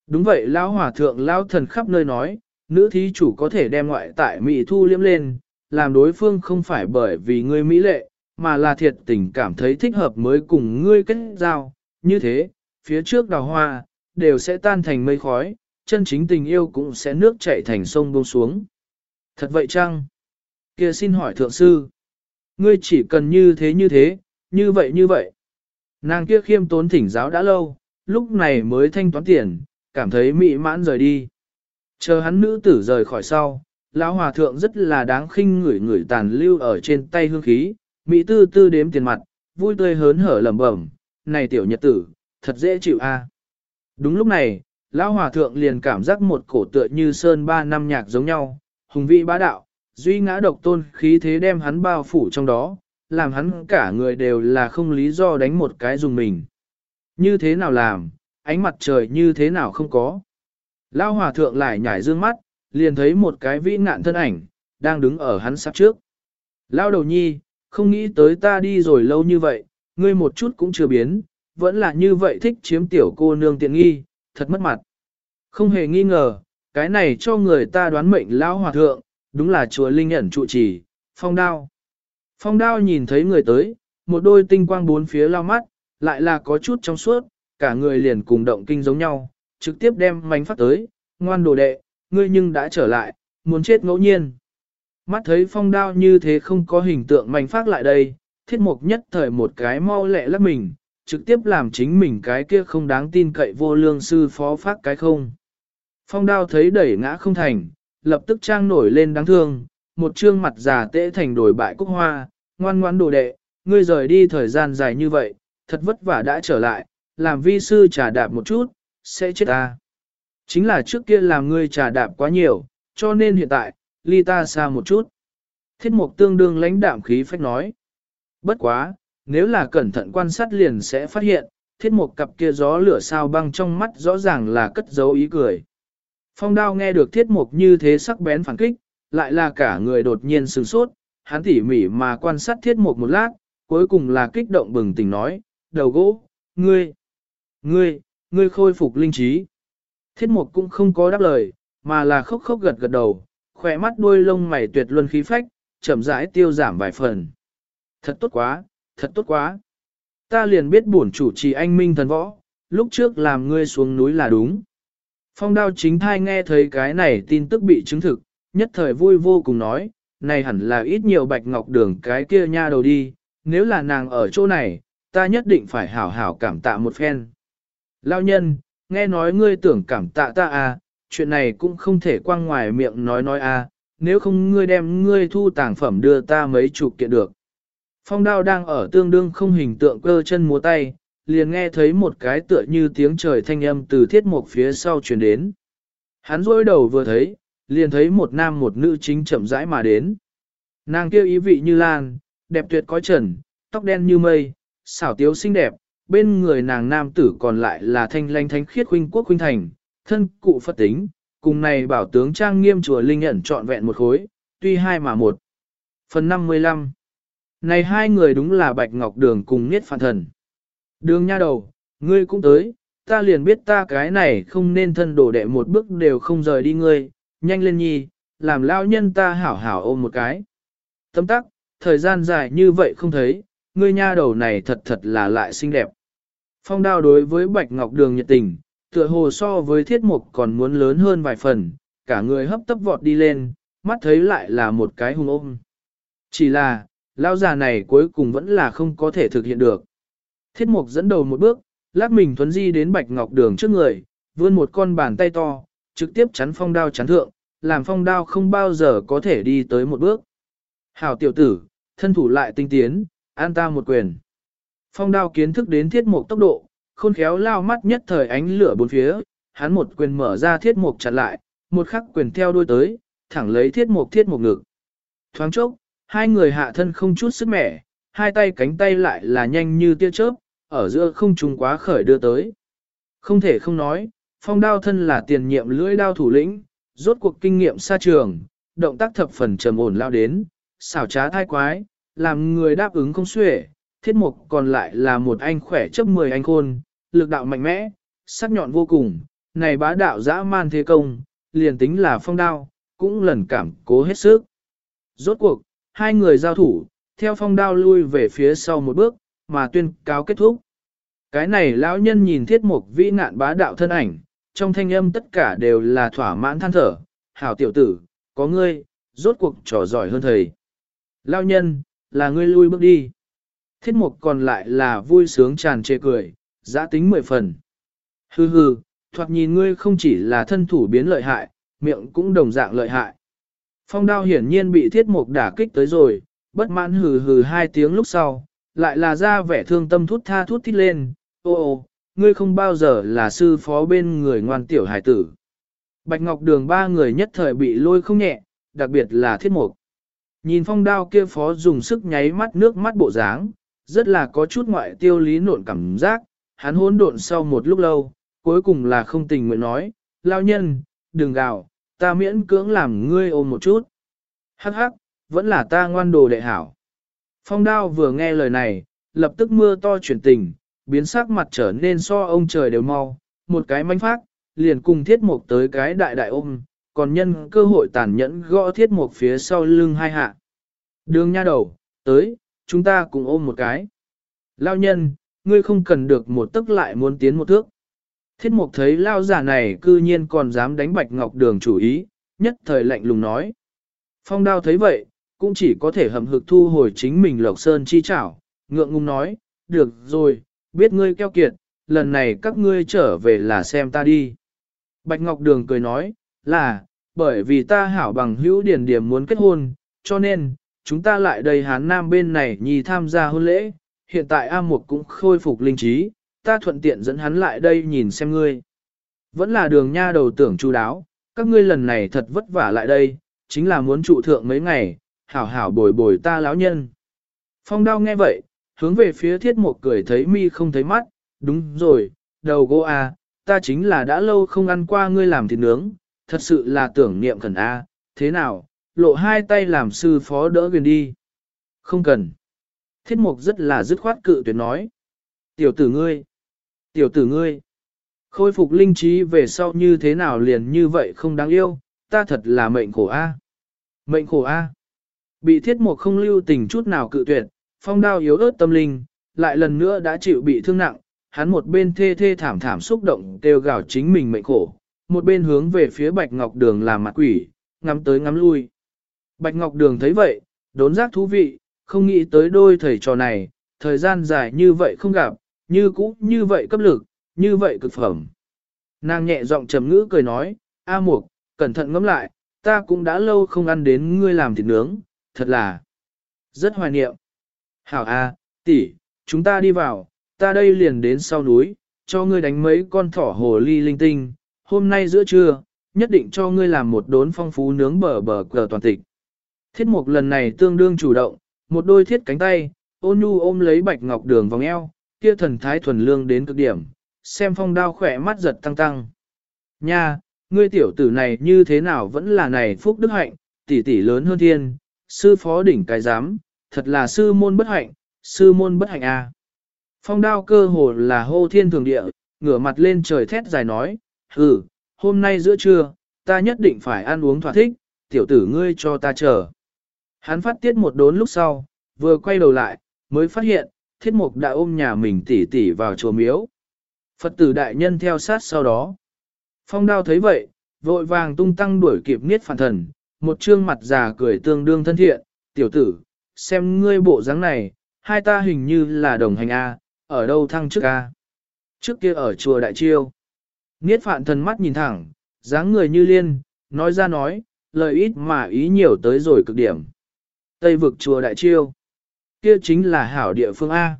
Đúng vậy lão hòa thượng lão thần khắp nơi nói, nữ thí chủ có thể đem ngoại tại Mỹ thu liễm lên, làm đối phương không phải bởi vì ngươi Mỹ lệ, mà là thiệt tình cảm thấy thích hợp mới cùng ngươi kết giao. Như thế, phía trước đào hoa, đều sẽ tan thành mây khói, chân chính tình yêu cũng sẽ nước chảy thành sông buông xuống. Thật vậy chăng? Kia xin hỏi thượng sư. Ngươi chỉ cần như thế như thế, như vậy như vậy. Nàng kia khiêm tốn thỉnh giáo đã lâu, lúc này mới thanh toán tiền, cảm thấy mị mãn rời đi. Chờ hắn nữ tử rời khỏi sau, lão hòa thượng rất là đáng khinh ngửi ngửi tàn lưu ở trên tay hương khí, mỹ tư tư đếm tiền mặt, vui tươi hớn hở lẩm bẩm, này tiểu nhật tử, thật dễ chịu a. Đúng lúc này, lão hòa thượng liền cảm giác một cổ tựa như sơn ba năm nhạc giống nhau, hùng vĩ bá đạo, duy ngã độc tôn khí thế đem hắn bao phủ trong đó, làm hắn cả người đều là không lý do đánh một cái dùng mình. Như thế nào làm, ánh mặt trời như thế nào không có. Lão hòa thượng lại nhảy dương mắt, liền thấy một cái vĩ nạn thân ảnh, đang đứng ở hắn sắp trước. Lão đầu nhi, không nghĩ tới ta đi rồi lâu như vậy, ngươi một chút cũng chưa biến, vẫn là như vậy thích chiếm tiểu cô nương tiện nghi, thật mất mặt. Không hề nghi ngờ, cái này cho người ta đoán mệnh lão hòa thượng, đúng là chùa linh ẩn trụ trì, phong đao. Phong đao nhìn thấy người tới, một đôi tinh quang bốn phía lao mắt, lại là có chút trong suốt, cả người liền cùng động kinh giống nhau, trực tiếp đem mánh phát tới, ngoan đồ đệ, ngươi nhưng đã trở lại, muốn chết ngẫu nhiên. Mắt thấy phong đao như thế không có hình tượng mánh phát lại đây, thiết mục nhất thời một cái mau lẹ lắc mình, trực tiếp làm chính mình cái kia không đáng tin cậy vô lương sư phó phát cái không. Phong đao thấy đẩy ngã không thành, lập tức trang nổi lên đáng thương, một trương mặt già tễ thành đổi bại cúc hoa, ngoan ngoan đồ đệ, ngươi rời đi thời gian dài như vậy, thật vất vả đã trở lại, làm vi sư trà đạp một chút, sẽ chết ta. Chính là trước kia làm ngươi trà đạp quá nhiều, cho nên hiện tại, ly ta xa một chút. Thiết mục tương đương lãnh đạm khí phách nói. Bất quá, nếu là cẩn thận quan sát liền sẽ phát hiện, thiết một cặp kia gió lửa sao băng trong mắt rõ ràng là cất dấu ý cười. Phong đao nghe được thiết mục như thế sắc bén phản kích, lại là cả người đột nhiên sửng sốt, hắn tỉ mỉ mà quan sát thiết mục một lát, cuối cùng là kích động bừng tỉnh nói, đầu gỗ, ngươi, ngươi, ngươi khôi phục linh trí. Thiết mục cũng không có đáp lời, mà là khóc khóc gật gật đầu, khỏe mắt đuôi lông mày tuyệt luân khí phách, chậm rãi tiêu giảm vài phần. Thật tốt quá, thật tốt quá. Ta liền biết bổn chủ trì anh minh thần võ, lúc trước làm ngươi xuống núi là đúng. Phong đao chính thai nghe thấy cái này tin tức bị chứng thực, nhất thời vui vô cùng nói, này hẳn là ít nhiều bạch ngọc đường cái kia nha đầu đi, nếu là nàng ở chỗ này, ta nhất định phải hảo hảo cảm tạ một phen. Lao nhân, nghe nói ngươi tưởng cảm tạ ta à, chuyện này cũng không thể quang ngoài miệng nói nói à, nếu không ngươi đem ngươi thu tàng phẩm đưa ta mấy chục kiện được. Phong đao đang ở tương đương không hình tượng cơ chân múa tay, liền nghe thấy một cái tựa như tiếng trời thanh âm từ thiết mục phía sau truyền đến. Hắn rôi đầu vừa thấy, liền thấy một nam một nữ chính chậm rãi mà đến. Nàng kêu ý vị như lan, đẹp tuyệt có trần, tóc đen như mây, xảo tiếu xinh đẹp, bên người nàng nam tử còn lại là thanh lanh thánh khiết huynh quốc huynh thành, thân cụ Phật tính, cùng này bảo tướng trang nghiêm chùa linh ẩn trọn vẹn một khối, tuy hai mà một. Phần 55 Này hai người đúng là Bạch Ngọc Đường cùng Niết Phản Thần. Đường nha đầu, ngươi cũng tới, ta liền biết ta cái này không nên thân đổ đệ một bước đều không rời đi ngươi, nhanh lên nhi, làm lao nhân ta hảo hảo ôm một cái. Tấm tắc, thời gian dài như vậy không thấy, ngươi nha đầu này thật thật là lại xinh đẹp. Phong đao đối với Bạch Ngọc Đường nhiệt tình, tựa hồ so với thiết mục còn muốn lớn hơn vài phần, cả người hấp tấp vọt đi lên, mắt thấy lại là một cái hung ôm. Chỉ là, lao già này cuối cùng vẫn là không có thể thực hiện được. Thiết mục dẫn đầu một bước, lát mình thuấn di đến Bạch Ngọc Đường trước người, vươn một con bàn tay to, trực tiếp chắn phong đao chắn thượng, làm phong đao không bao giờ có thể đi tới một bước. Hảo tiểu tử, thân thủ lại tinh tiến, an ta một quyền. Phong đao kiến thức đến thiết mục tốc độ, khôn khéo lao mắt nhất thời ánh lửa bốn phía, hắn một quyền mở ra thiết mục chặn lại, một khắc quyền theo đuôi tới, thẳng lấy thiết mục thiết mục ngực. Thoáng chốc, hai người hạ thân không chút sức mẻ, hai tay cánh tay lại là nhanh như tia chớp, ở giữa không trùng quá khởi đưa tới. Không thể không nói, phong đao thân là tiền nhiệm lưỡi đao thủ lĩnh, rốt cuộc kinh nghiệm xa trường, động tác thập phần trầm ổn lao đến, xảo trá thai quái, làm người đáp ứng không xuể, thiết mục còn lại là một anh khỏe chấp 10 anh khôn, lực đạo mạnh mẽ, sắc nhọn vô cùng, này bá đạo dã man thế công, liền tính là phong đao, cũng lần cảm cố hết sức. Rốt cuộc, hai người giao thủ, theo phong đao lui về phía sau một bước, mà tuyên cáo kết thúc. Cái này lão nhân nhìn thiết mục vĩ nạn bá đạo thân ảnh, trong thanh âm tất cả đều là thỏa mãn than thở, hảo tiểu tử, có ngươi, rốt cuộc trò giỏi hơn thầy. Lão nhân, là ngươi lui bước đi. Thiết mục còn lại là vui sướng tràn trề cười, giã tính mười phần. Hừ hừ, thoạt nhìn ngươi không chỉ là thân thủ biến lợi hại, miệng cũng đồng dạng lợi hại. Phong đao hiển nhiên bị thiết mục đả kích tới rồi, bất mãn hừ hừ hai tiếng lúc sau, lại là ra vẻ thương tâm thút tha thút thít lên, ô ô, ngươi không bao giờ là sư phó bên người ngoan tiểu hải tử. Bạch Ngọc Đường ba người nhất thời bị lôi không nhẹ, đặc biệt là thiết mục. Nhìn phong đao kia phó dùng sức nháy mắt nước mắt bộ dáng, rất là có chút ngoại tiêu lý nộn cảm giác, hắn hỗn độn sau một lúc lâu, cuối cùng là không tình nguyện nói, lao nhân, đừng gào, ta miễn cưỡng làm ngươi ôm một chút. Hắc hắc, vẫn là ta ngoan đồ đệ hảo. Phong đao vừa nghe lời này, lập tức mưa to chuyển tình, biến sắc mặt trở nên so ông trời đều mau, một cái manh phát, liền cùng thiết mục tới cái đại đại ôm, còn nhân cơ hội tàn nhẫn gõ thiết mục phía sau lưng hai hạ. Đường nha đầu, tới, chúng ta cùng ôm một cái. Lao nhân, ngươi không cần được một tức lại muốn tiến một thước. Thiết mục thấy lao giả này cư nhiên còn dám đánh bạch ngọc đường chủ ý, nhất thời lạnh lùng nói. Phong đao thấy vậy, cũng chỉ có thể hầm hực thu hồi chính mình lộc sơn chi chảo, ngượng ngùng nói, được rồi, biết ngươi keo kiệt, lần này các ngươi trở về là xem ta đi. Bạch Ngọc Đường cười nói, là, bởi vì ta hảo bằng hữu điển điểm muốn kết hôn, cho nên, chúng ta lại đây Hán Nam bên này nhì tham gia hôn lễ, hiện tại A Mục cũng khôi phục linh trí, ta thuận tiện dẫn hắn lại đây nhìn xem ngươi. Vẫn là đường nha đầu tưởng chu đáo, các ngươi lần này thật vất vả lại đây, chính là muốn trụ thượng mấy ngày, hảo hảo bồi bồi ta lão nhân. Phong đao nghe vậy, hướng về phía thiết Mục cười thấy mi không thấy mắt, đúng rồi, đầu gỗ a, ta chính là đã lâu không ăn qua ngươi làm thịt nướng, thật sự là tưởng niệm cần a, thế nào, lộ hai tay làm sư phó đỡ gần đi. không cần. Thiết mục rất là dứt khoát cự tuyệt nói. Tiểu tử ngươi, tiểu tử ngươi, khôi phục linh trí về sau như thế nào liền như vậy không đáng yêu, ta thật là mệnh khổ a. Mệnh khổ a. Bị thiết mục không lưu tình chút nào cự tuyệt, phong đao yếu ớt tâm linh, lại lần nữa đã chịu bị thương nặng, hắn một bên thê thê thảm thảm xúc động kêu gào chính mình mệnh khổ, một bên hướng về phía Bạch Ngọc Đường làm mặt quỷ, ngắm tới ngắm lui. Bạch Ngọc Đường thấy vậy, đốn giác thú vị, không nghĩ tới đôi thầy trò này, thời gian dài như vậy không gặp, như cũ như vậy cấp lực, như vậy cực phẩm. Nàng nhẹ giọng trầm ngữ cười nói, A Mục, cẩn thận ngẫm lại, ta cũng đã lâu không ăn đến ngươi làm thịt nướng, thật là rất hoài niệm. Hảo A, tỷ, chúng ta đi vào, ta đây liền đến sau núi, cho ngươi đánh mấy con thỏ hồ ly linh tinh, hôm nay giữa trưa, nhất định cho ngươi làm một đốn phong phú nướng bờ bờ cờ toàn tịch. Thiết mục lần này tương đương chủ động, một đôi thiết cánh tay, ôn nhu ôm lấy bạch ngọc đường vòng eo, kia thần thái thuần lương đến cực điểm, xem phong đao khỏe mắt giật tăng tăng. Nha, ngươi tiểu tử này như thế nào vẫn là này phúc đức hạnh, tỷ tỷ lớn hơn thiên, sư phó đỉnh cái giám, thật là sư môn bất hạnh, sư môn bất hạnh a. À. Phong đao cơ hồ là hô thiên thường địa, ngửa mặt lên trời thét dài nói, hừ, hôm nay giữa trưa, ta nhất định phải ăn uống thỏa thích, tiểu tử ngươi cho ta chờ. Hắn phát tiết một đốn lúc sau, vừa quay đầu lại, mới phát hiện, thiết mục đã ôm nhà mình tỉ tỉ vào chùa miếu. Phật tử đại nhân theo sát sau đó. Phong đao thấy vậy, vội vàng tung tăng đuổi kịp niết phản thần, một trương mặt già cười tương đương thân thiện, tiểu tử, xem ngươi bộ dáng này, hai ta hình như là đồng hành A, ở đâu thăng trước A. Trước kia ở chùa Đại Chiêu. Niết phạn thần mắt nhìn thẳng, dáng người như liên, nói ra nói, lời ít mà ý nhiều tới rồi cực điểm. Tây vực chùa Đại Chiêu. Kia chính là hảo địa phương A.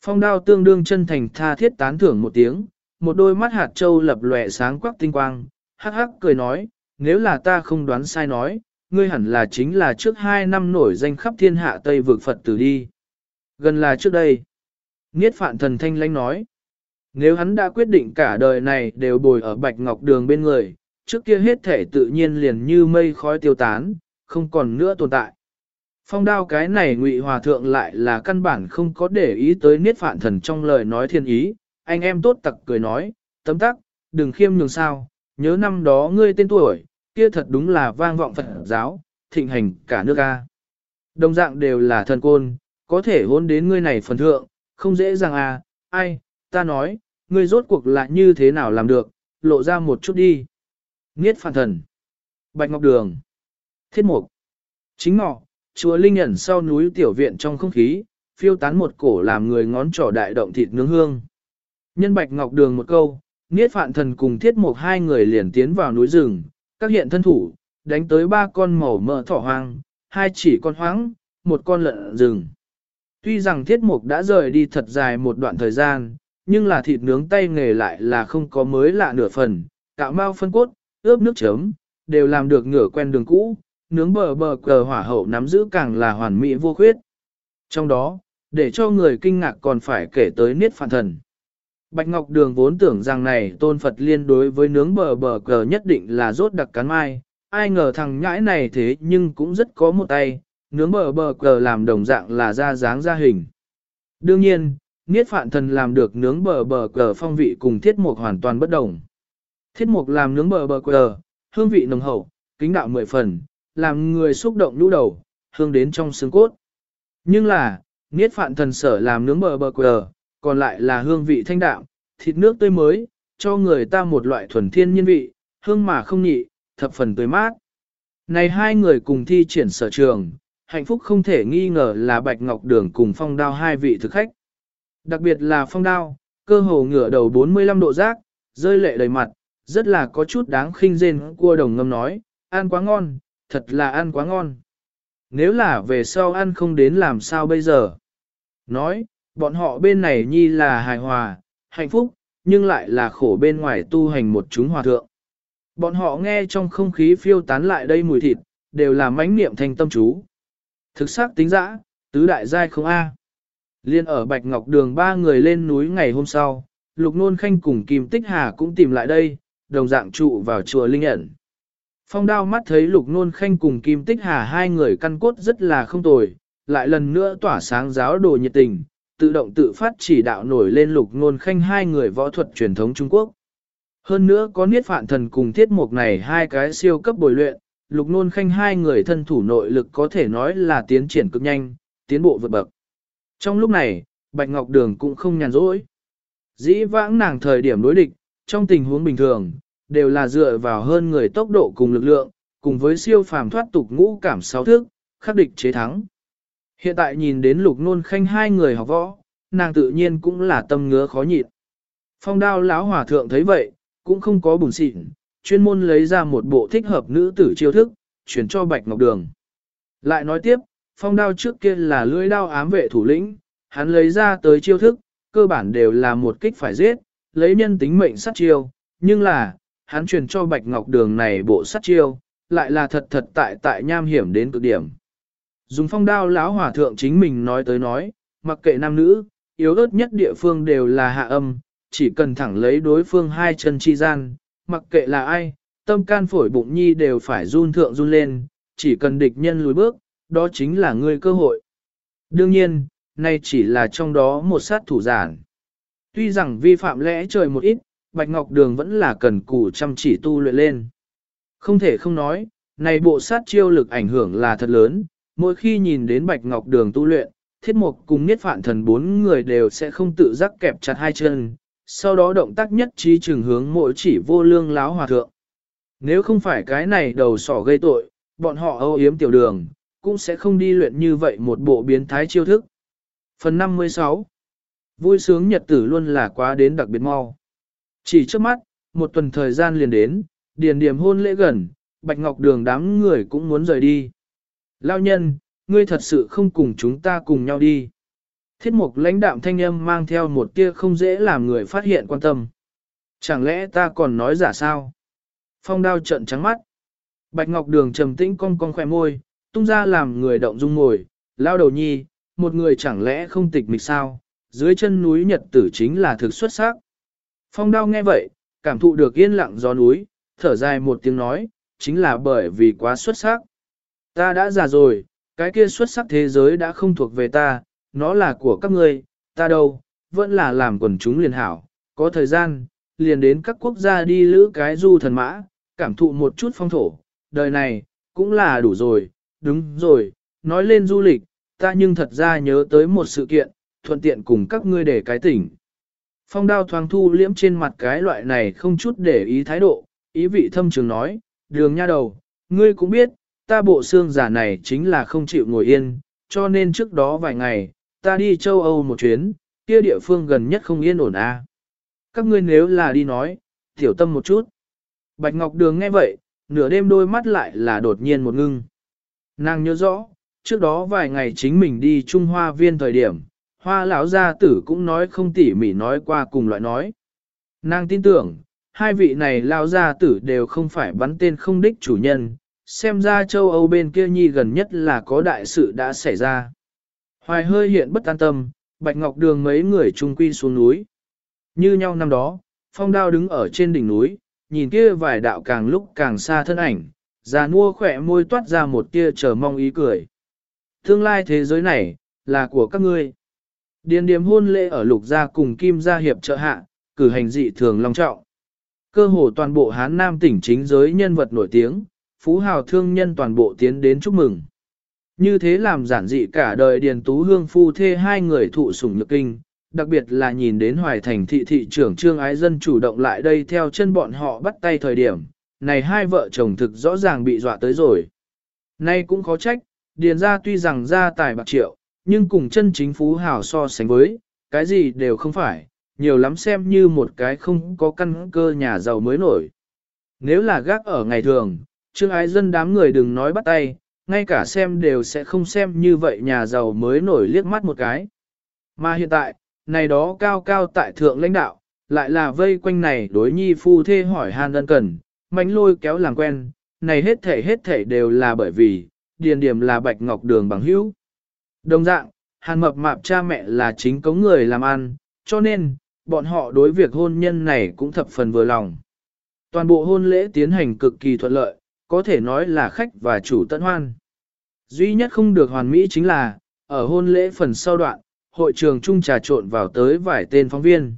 Phong đao tương đương chân thành tha thiết tán thưởng một tiếng, một đôi mắt hạt châu lập lòe sáng quắc tinh quang, hắc hắc cười nói, nếu là ta không đoán sai nói, ngươi hẳn là chính là trước hai năm nổi danh khắp thiên hạ Tây vực Phật tử đi. Gần là trước đây. Niết phạn thần thanh lãnh nói, nếu hắn đã quyết định cả đời này đều bồi ở bạch ngọc đường bên người, trước kia hết thể tự nhiên liền như mây khói tiêu tán, không còn nữa tồn tại. Phong đao cái này ngụy hòa thượng lại là căn bản không có để ý tới niết phạn thần trong lời nói thiên ý, anh em tốt tặc cười nói, tấm tắc, đừng khiêm nhường sao, nhớ năm đó ngươi tên tuổi, kia thật đúng là vang vọng Phật giáo, thịnh hành cả nước A. Đồng dạng đều là thần côn, có thể hôn đến ngươi này phần thượng, không dễ dàng à, ai, ta nói, ngươi rốt cuộc lại như thế nào làm được, lộ ra một chút đi. Niết phản thần, Bạch Ngọc Đường, Thiết Mục, Chính Ngọ, chùa Linh ẩn sau núi tiểu viện trong không khí, phiêu tán một cổ làm người ngón trỏ đại động thịt nướng hương. Nhân Bạch Ngọc Đường một câu, Niết phản Thần cùng Thiết Mục hai người liền tiến vào núi rừng, các hiện thân thủ, đánh tới ba con màu mỡ thỏ hoang, hai chỉ con hoáng, một con lợn rừng. Tuy rằng Thiết Mục đã rời đi thật dài một đoạn thời gian, nhưng là thịt nướng tay nghề lại là không có mới lạ nửa phần, cạo mau phân cốt, ướp nước chấm, đều làm được ngửa quen đường cũ, nướng bờ bờ cờ hỏa hậu nắm giữ càng là hoàn mỹ vô khuyết. Trong đó, để cho người kinh ngạc còn phải kể tới niết phản thần. Bạch Ngọc Đường vốn tưởng rằng này tôn Phật liên đối với nướng bờ bờ cờ nhất định là rốt đặc cắn mai, ai ngờ thằng nhãi này thế nhưng cũng rất có một tay, nướng bờ bờ cờ làm đồng dạng là ra dáng ra hình. Đương nhiên, Niết Phạn Thần làm được nướng bờ bờ cờ phong vị cùng thiết mục hoàn toàn bất đồng. Thiết mục làm nướng bờ bờ cờ, hương vị nồng hậu, kính đạo mười phần, làm người xúc động nhũ đầu, hương đến trong xương cốt. Nhưng là, Niết Phạn Thần sở làm nướng bờ bờ cờ, còn lại là hương vị thanh đạm, thịt nước tươi mới, cho người ta một loại thuần thiên nhiên vị, hương mà không nhị, thập phần tươi mát. Này hai người cùng thi triển sở trường, hạnh phúc không thể nghi ngờ là Bạch Ngọc Đường cùng phong đao hai vị thực khách. Đặc biệt là phong đao, cơ hồ ngửa đầu 45 độ rác, rơi lệ đầy mặt, rất là có chút đáng khinh rên cua đồng ngâm nói, ăn quá ngon, thật là ăn quá ngon. Nếu là về sau ăn không đến làm sao bây giờ? Nói, bọn họ bên này nhi là hài hòa, hạnh phúc, nhưng lại là khổ bên ngoài tu hành một chúng hòa thượng. Bọn họ nghe trong không khí phiêu tán lại đây mùi thịt, đều là mãnh niệm thanh tâm chú. Thực xác tính dã, tứ đại giai không A. Liên ở Bạch Ngọc Đường ba người lên núi ngày hôm sau, Lục Nôn Khanh cùng Kim Tích Hà cũng tìm lại đây, đồng dạng trụ vào chùa Linh ẩn. Phong đao mắt thấy Lục Nôn Khanh cùng Kim Tích Hà hai người căn cốt rất là không tồi, lại lần nữa tỏa sáng giáo đồ nhiệt tình, tự động tự phát chỉ đạo nổi lên lục ngôn khanh hai người võ thuật truyền thống Trung Quốc. Hơn nữa có niết phạn thần cùng thiết mục này hai cái siêu cấp bồi luyện, lục nôn khanh hai người thân thủ nội lực có thể nói là tiến triển cực nhanh, tiến bộ vượt bậc. Trong lúc này, Bạch Ngọc Đường cũng không nhàn rỗi. Dĩ vãng nàng thời điểm đối địch, trong tình huống bình thường, đều là dựa vào hơn người tốc độ cùng lực lượng, cùng với siêu phàm thoát tục ngũ cảm sáu thước, khắc địch chế thắng. Hiện tại nhìn đến lục nôn khanh hai người học võ, nàng tự nhiên cũng là tâm ngứa khó nhịn. Phong đao lão hòa thượng thấy vậy, cũng không có bùn xịn, chuyên môn lấy ra một bộ thích hợp nữ tử chiêu thức, chuyển cho Bạch Ngọc Đường. Lại nói tiếp, phong đao trước kia là lưỡi đao ám vệ thủ lĩnh, hắn lấy ra tới chiêu thức, cơ bản đều là một kích phải giết, lấy nhân tính mệnh sát chiêu, nhưng là, hắn truyền cho Bạch Ngọc Đường này bộ sát chiêu, lại là thật thật tại tại nham hiểm đến cực điểm. Dùng phong đao lão hòa thượng chính mình nói tới nói, mặc kệ nam nữ, yếu ớt nhất địa phương đều là hạ âm, chỉ cần thẳng lấy đối phương hai chân chi gian, mặc kệ là ai, tâm can phổi bụng nhi đều phải run thượng run lên, chỉ cần địch nhân lùi bước, đó chính là ngươi cơ hội. Đương nhiên, nay chỉ là trong đó một sát thủ giản. Tuy rằng vi phạm lẽ trời một ít, Bạch Ngọc Đường vẫn là cần cù chăm chỉ tu luyện lên. Không thể không nói, này bộ sát chiêu lực ảnh hưởng là thật lớn, mỗi khi nhìn đến Bạch Ngọc Đường tu luyện, thiết mục cùng niết phạn thần bốn người đều sẽ không tự giác kẹp chặt hai chân, sau đó động tác nhất trí trừng hướng mỗi chỉ vô lương láo hòa thượng. Nếu không phải cái này đầu sỏ gây tội, bọn họ âu yếm tiểu đường, cũng sẽ không đi luyện như vậy một bộ biến thái chiêu thức. Phần 56 Vui sướng nhật tử luôn là quá đến đặc biệt mau. Chỉ trước mắt, một tuần thời gian liền đến, điền điểm hôn lễ gần, Bạch Ngọc Đường đám người cũng muốn rời đi. Lao nhân, ngươi thật sự không cùng chúng ta cùng nhau đi. Thiết mục lãnh đạm thanh âm mang theo một tia không dễ làm người phát hiện quan tâm. Chẳng lẽ ta còn nói giả sao? Phong đao trận trắng mắt. Bạch Ngọc Đường trầm tĩnh cong cong khỏe môi, tung ra làm người động dung ngồi, lao đầu nhi, một người chẳng lẽ không tịch mịch sao, dưới chân núi nhật tử chính là thực xuất sắc. Phong đao nghe vậy, cảm thụ được yên lặng gió núi, thở dài một tiếng nói, chính là bởi vì quá xuất sắc. Ta đã già rồi, cái kia xuất sắc thế giới đã không thuộc về ta, nó là của các ngươi, ta đâu, vẫn là làm quần chúng liền hảo, có thời gian, liền đến các quốc gia đi lữ cái du thần mã, cảm thụ một chút phong thổ, đời này, cũng là đủ rồi, đúng rồi, nói lên du lịch, ta nhưng thật ra nhớ tới một sự kiện, thuận tiện cùng các ngươi để cái tỉnh. Phong đao thoáng thu liễm trên mặt cái loại này không chút để ý thái độ, ý vị thâm trường nói, đường nha đầu, ngươi cũng biết, ta bộ xương giả này chính là không chịu ngồi yên, cho nên trước đó vài ngày, ta đi châu Âu một chuyến, kia địa phương gần nhất không yên ổn à. Các ngươi nếu là đi nói, tiểu tâm một chút. Bạch Ngọc Đường nghe vậy, nửa đêm đôi mắt lại là đột nhiên một ngưng. Nàng nhớ rõ, trước đó vài ngày chính mình đi Trung Hoa viên thời điểm, hoa lão gia tử cũng nói không tỉ mỉ nói qua cùng loại nói. Nàng tin tưởng, hai vị này lão gia tử đều không phải bắn tên không đích chủ nhân, xem ra châu Âu bên kia nhi gần nhất là có đại sự đã xảy ra. Hoài hơi hiện bất an tâm, Bạch Ngọc Đường mấy người chung quy xuống núi. Như nhau năm đó, phong đao đứng ở trên đỉnh núi, nhìn kia vài đạo càng lúc càng xa thân ảnh, già nua khỏe môi toát ra một tia chờ mong ý cười. Tương lai thế giới này, là của các ngươi. Điền điểm hôn lễ ở lục gia cùng kim gia hiệp trợ hạ, cử hành dị thường long trọng. Cơ hồ toàn bộ Hán Nam tỉnh chính giới nhân vật nổi tiếng, phú hào thương nhân toàn bộ tiến đến chúc mừng. Như thế làm giản dị cả đời Điền Tú Hương phu thê hai người thụ sủng nhược kinh, đặc biệt là nhìn đến hoài thành thị thị trưởng trương ái dân chủ động lại đây theo chân bọn họ bắt tay thời điểm, này hai vợ chồng thực rõ ràng bị dọa tới rồi. Nay cũng khó trách, Điền ra tuy rằng ra tài bạc triệu, nhưng cùng chân chính phú hào so sánh với, cái gì đều không phải, nhiều lắm xem như một cái không có căn cơ nhà giàu mới nổi. Nếu là gác ở ngày thường, trương ái dân đám người đừng nói bắt tay, ngay cả xem đều sẽ không xem như vậy nhà giàu mới nổi liếc mắt một cái. Mà hiện tại, này đó cao cao tại thượng lãnh đạo, lại là vây quanh này đối nhi phu thê hỏi han đơn cần, mánh lôi kéo làm quen, này hết thể hết thể đều là bởi vì, điền điểm là bạch ngọc đường bằng hữu. Đồng dạng, hàn mập mạp cha mẹ là chính cống người làm ăn, cho nên, bọn họ đối việc hôn nhân này cũng thập phần vừa lòng. Toàn bộ hôn lễ tiến hành cực kỳ thuận lợi, có thể nói là khách và chủ tận hoan. Duy nhất không được hoàn mỹ chính là, ở hôn lễ phần sau đoạn, hội trường trung trà trộn vào tới vài tên phóng viên.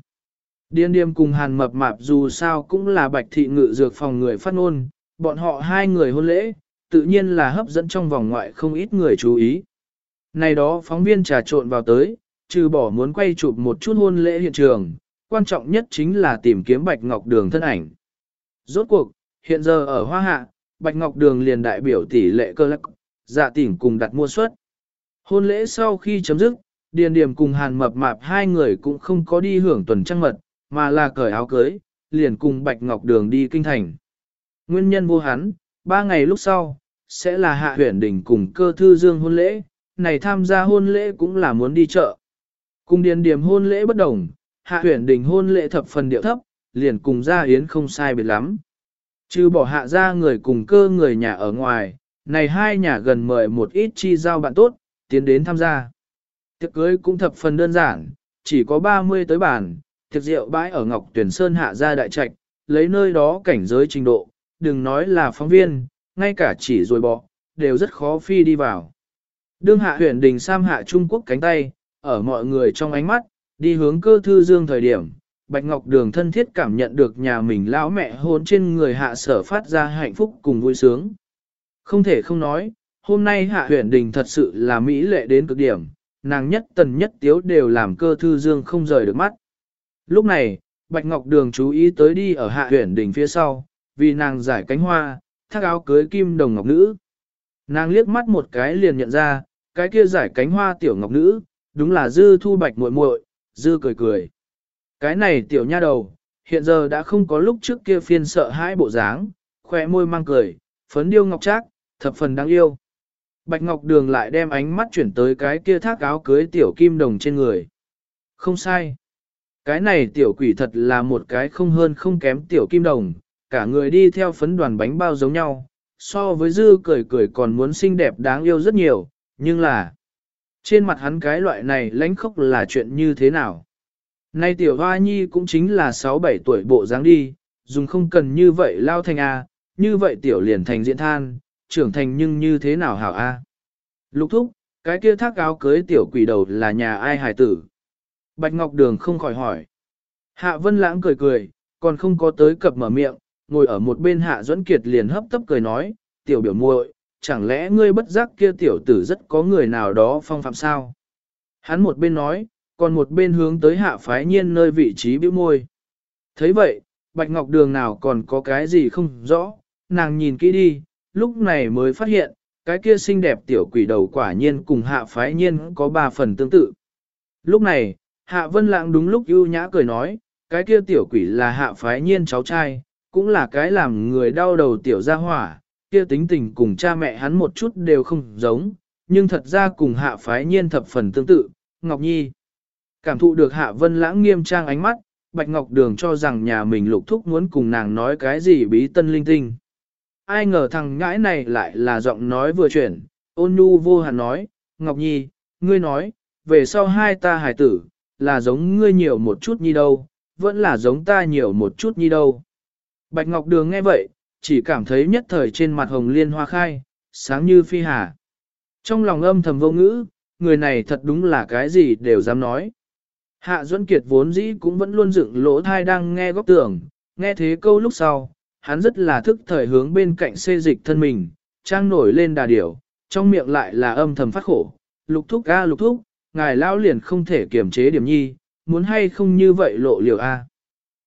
Điên điềm cùng hàn mập mạp dù sao cũng là bạch thị ngự dược phòng người phát ngôn, bọn họ hai người hôn lễ, tự nhiên là hấp dẫn trong vòng ngoại không ít người chú ý. Này đó phóng viên trà trộn vào tới, trừ bỏ muốn quay chụp một chút hôn lễ hiện trường, quan trọng nhất chính là tìm kiếm Bạch Ngọc Đường thân ảnh. Rốt cuộc, hiện giờ ở Hoa Hạ, Bạch Ngọc Đường liền đại biểu tỷ lệ cơ lắc, dạ tỉnh cùng đặt mua suất. Hôn lễ sau khi chấm dứt, Điền Điểm cùng Hàn Mập Mạp hai người cũng không có đi hưởng tuần trăng mật, mà là cởi áo cưới, liền cùng Bạch Ngọc Đường đi kinh thành. Nguyên nhân vô hắn, ba ngày lúc sau, sẽ là hạ huyển đỉnh cùng cơ thư dương hôn lễ, này tham gia hôn lễ cũng là muốn đi chợ. Cùng điền điểm hôn lễ bất đồng, hạ huyển đỉnh hôn lễ thập phần điệu thấp, liền cùng gia yến không sai biệt lắm. Chứ bỏ hạ ra người cùng cơ người nhà ở ngoài, này hai nhà gần mời một ít chi giao bạn tốt, tiến đến tham gia. Tiệc cưới cũng thập phần đơn giản, chỉ có 30 tới bàn, tiệc rượu bãi ở Ngọc Tuyển Sơn hạ ra đại trạch, lấy nơi đó cảnh giới trình độ, đừng nói là phóng viên, ngay cả chỉ rồi bỏ, đều rất khó phi đi vào. Đương hạ huyện đình Sam hạ Trung Quốc cánh tay, ở mọi người trong ánh mắt, đi hướng cơ thư dương thời điểm, Bạch Ngọc Đường thân thiết cảm nhận được nhà mình lão mẹ hôn trên người hạ sở phát ra hạnh phúc cùng vui sướng. Không thể không nói, hôm nay hạ huyện đình thật sự là mỹ lệ đến cực điểm, nàng nhất tần nhất tiếu đều làm cơ thư dương không rời được mắt. Lúc này, Bạch Ngọc Đường chú ý tới đi ở hạ huyện đình phía sau, vì nàng giải cánh hoa, thác áo cưới kim đồng ngọc nữ. Nàng liếc mắt một cái liền nhận ra, cái kia giải cánh hoa tiểu ngọc nữ, đúng là dư thu bạch muội muội, dư cười cười. Cái này tiểu nha đầu, hiện giờ đã không có lúc trước kia phiên sợ hãi bộ dáng, khỏe môi mang cười, phấn điêu ngọc trác, thập phần đáng yêu. Bạch Ngọc Đường lại đem ánh mắt chuyển tới cái kia thác áo cưới tiểu kim đồng trên người. Không sai. Cái này tiểu quỷ thật là một cái không hơn không kém tiểu kim đồng, cả người đi theo phấn đoàn bánh bao giống nhau, so với dư cười cười còn muốn xinh đẹp đáng yêu rất nhiều, nhưng là trên mặt hắn cái loại này lãnh khốc là chuyện như thế nào. Nay tiểu hoa nhi cũng chính là 6-7 tuổi bộ dáng đi, dùng không cần như vậy lao thành A, như vậy tiểu liền thành diễn than, trưởng thành nhưng như thế nào hảo A. Lục thúc, cái kia thác áo cưới tiểu quỷ đầu là nhà ai hài tử. Bạch Ngọc Đường không khỏi hỏi. Hạ Vân Lãng cười cười, còn không có tới cập mở miệng, ngồi ở một bên Hạ Duẫn Kiệt liền hấp tấp cười nói, tiểu biểu muội, chẳng lẽ ngươi bất giác kia tiểu tử rất có người nào đó phong phạm sao? Hắn một bên nói, còn một bên hướng tới hạ phái nhiên nơi vị trí bĩu môi. thấy vậy, Bạch Ngọc Đường nào còn có cái gì không rõ, nàng nhìn kỹ đi, lúc này mới phát hiện, cái kia xinh đẹp tiểu quỷ đầu quả nhiên cùng hạ phái nhiên có ba phần tương tự. Lúc này, hạ vân lãng đúng lúc ưu nhã cười nói, cái kia tiểu quỷ là hạ phái nhiên cháu trai, cũng là cái làm người đau đầu tiểu gia hỏa, kia tính tình cùng cha mẹ hắn một chút đều không giống, nhưng thật ra cùng hạ phái nhiên thập phần tương tự, Ngọc Nhi. Cảm thụ được hạ vân lãng nghiêm trang ánh mắt, Bạch Ngọc Đường cho rằng nhà mình lục thúc muốn cùng nàng nói cái gì bí tân linh tinh. Ai ngờ thằng ngãi này lại là giọng nói vừa chuyển, ôn nhu vô hạn nói, Ngọc Nhi, ngươi nói, về sau hai ta hài tử, là giống ngươi nhiều một chút nhi đâu, vẫn là giống ta nhiều một chút nhi đâu. Bạch Ngọc Đường nghe vậy, chỉ cảm thấy nhất thời trên mặt hồng liên hoa khai, sáng như phi hà. Trong lòng âm thầm vô ngữ, người này thật đúng là cái gì đều dám nói. Hạ Duẫn Kiệt vốn dĩ cũng vẫn luôn dựng lỗ thai đang nghe góc tưởng, nghe thế câu lúc sau, hắn rất là thức thời hướng bên cạnh xê dịch thân mình, trang nổi lên đà điểu, trong miệng lại là âm thầm phát khổ, lục thúc a lục thúc, ngài lão liền không thể kiềm chế điểm nhi, muốn hay không như vậy lộ liều a.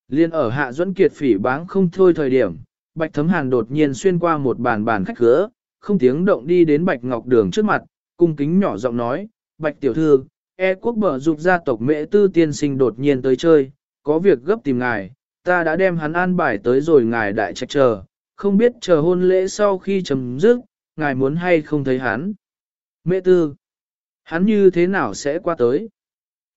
Liên ở Hạ Duẫn Kiệt phỉ báng không thôi thời điểm, Bạch Thấm Hàn đột nhiên xuyên qua một bàn bàn khách cửa, không tiếng động đi đến Bạch Ngọc Đường trước mặt, cung kính nhỏ giọng nói, Bạch Tiểu Thư, e quốc bở dục gia tộc mẹ tư tiên sinh đột nhiên tới chơi, có việc gấp tìm ngài, ta đã đem hắn an bài tới rồi ngài đại trạch chờ, không biết chờ hôn lễ sau khi chấm dứt, ngài muốn hay không thấy hắn. Mẹ tư, hắn như thế nào sẽ qua tới?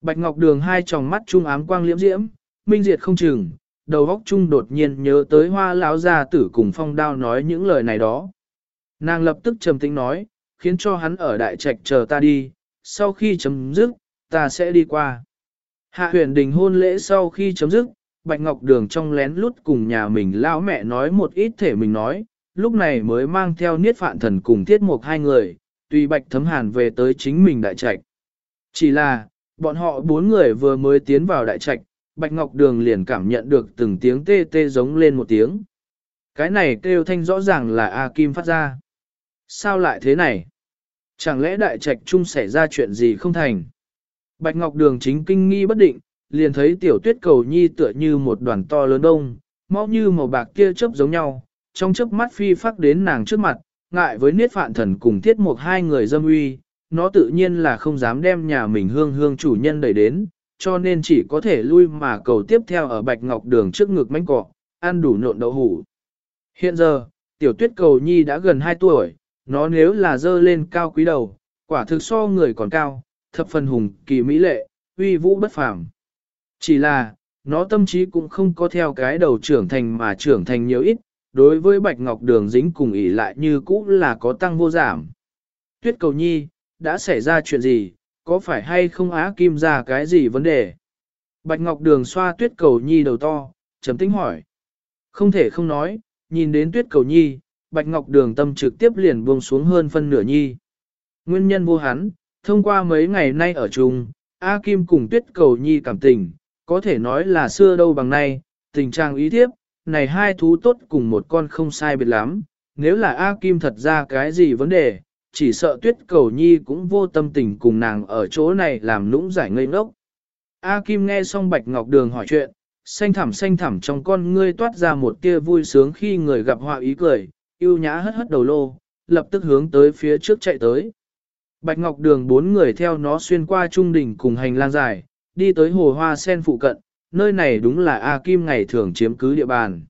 Bạch Ngọc Đường hai tròng mắt trung ám quang liễm diễm, minh diệt không chừng, đầu óc trung đột nhiên nhớ tới hoa lão gia tử cùng phong đao nói những lời này đó. Nàng lập tức trầm tĩnh nói, khiến cho hắn ở đại trạch chờ ta đi, sau khi chấm dứt, ta sẽ đi qua. Hạ huyền đình hôn lễ sau khi chấm dứt, Bạch Ngọc Đường trong lén lút cùng nhà mình lão mẹ nói một ít thể mình nói, lúc này mới mang theo niết phạn thần cùng tiết mục hai người, tùy bạch thấm hàn về tới chính mình đại trạch. Chỉ là, bọn họ bốn người vừa mới tiến vào đại trạch, Bạch Ngọc Đường liền cảm nhận được từng tiếng tê tê giống lên một tiếng. Cái này kêu thanh rõ ràng là A Kim phát ra. Sao lại thế này? Chẳng lẽ đại trạch chung xảy ra chuyện gì không thành? Bạch Ngọc Đường chính kinh nghi bất định, liền thấy tiểu tuyết cầu nhi tựa như một đoàn to lớn đông, mau như màu bạc kia chớp giống nhau, trong chớp mắt phi phát đến nàng trước mặt, ngại với niết phạn thần cùng thiết một hai người dâm uy, nó tự nhiên là không dám đem nhà mình hương hương chủ nhân đẩy đến, cho nên chỉ có thể lui mà cầu tiếp theo ở bạch ngọc đường trước ngực mánh cọ, ăn đủ nộn đậu hủ. Hiện giờ, tiểu tuyết cầu nhi đã gần 2 tuổi, nó nếu là dơ lên cao quý đầu, quả thực so người còn cao, thập phần hùng kỳ mỹ lệ, uy vũ bất phàm. Chỉ là, nó tâm trí cũng không có theo cái đầu trưởng thành mà trưởng thành nhiều ít, đối với bạch ngọc đường dính cùng ỉ lại như cũ là có tăng vô giảm. Tuyết cầu nhi, đã xảy ra chuyện gì, có phải hay không á kim ra cái gì vấn đề? Bạch ngọc đường xoa tuyết cầu nhi đầu to, chấm tính hỏi. Không thể không nói, nhìn đến tuyết cầu nhi, bạch ngọc đường tâm trực tiếp liền buông xuống hơn phân nửa nhi. Nguyên nhân vô hắn, thông qua mấy ngày nay ở chung, A Kim cùng tuyết cầu nhi cảm tình, có thể nói là xưa đâu bằng nay, tình trạng ý thiếp, này hai thú tốt cùng một con không sai biệt lắm, nếu là A Kim thật ra cái gì vấn đề, chỉ sợ tuyết cầu nhi cũng vô tâm tình cùng nàng ở chỗ này làm nũng giải ngây ngốc. A Kim nghe xong Bạch Ngọc Đường hỏi chuyện, xanh thẳm xanh thẳm trong con ngươi toát ra một tia vui sướng khi người gặp họa ý cười, yêu nhã hất hất đầu lô, lập tức hướng tới phía trước chạy tới. Bạch Ngọc Đường bốn người theo nó xuyên qua trung đỉnh cùng hành lang dài, đi tới hồ hoa sen phụ cận, nơi này đúng là A Kim ngày thường chiếm cứ địa bàn.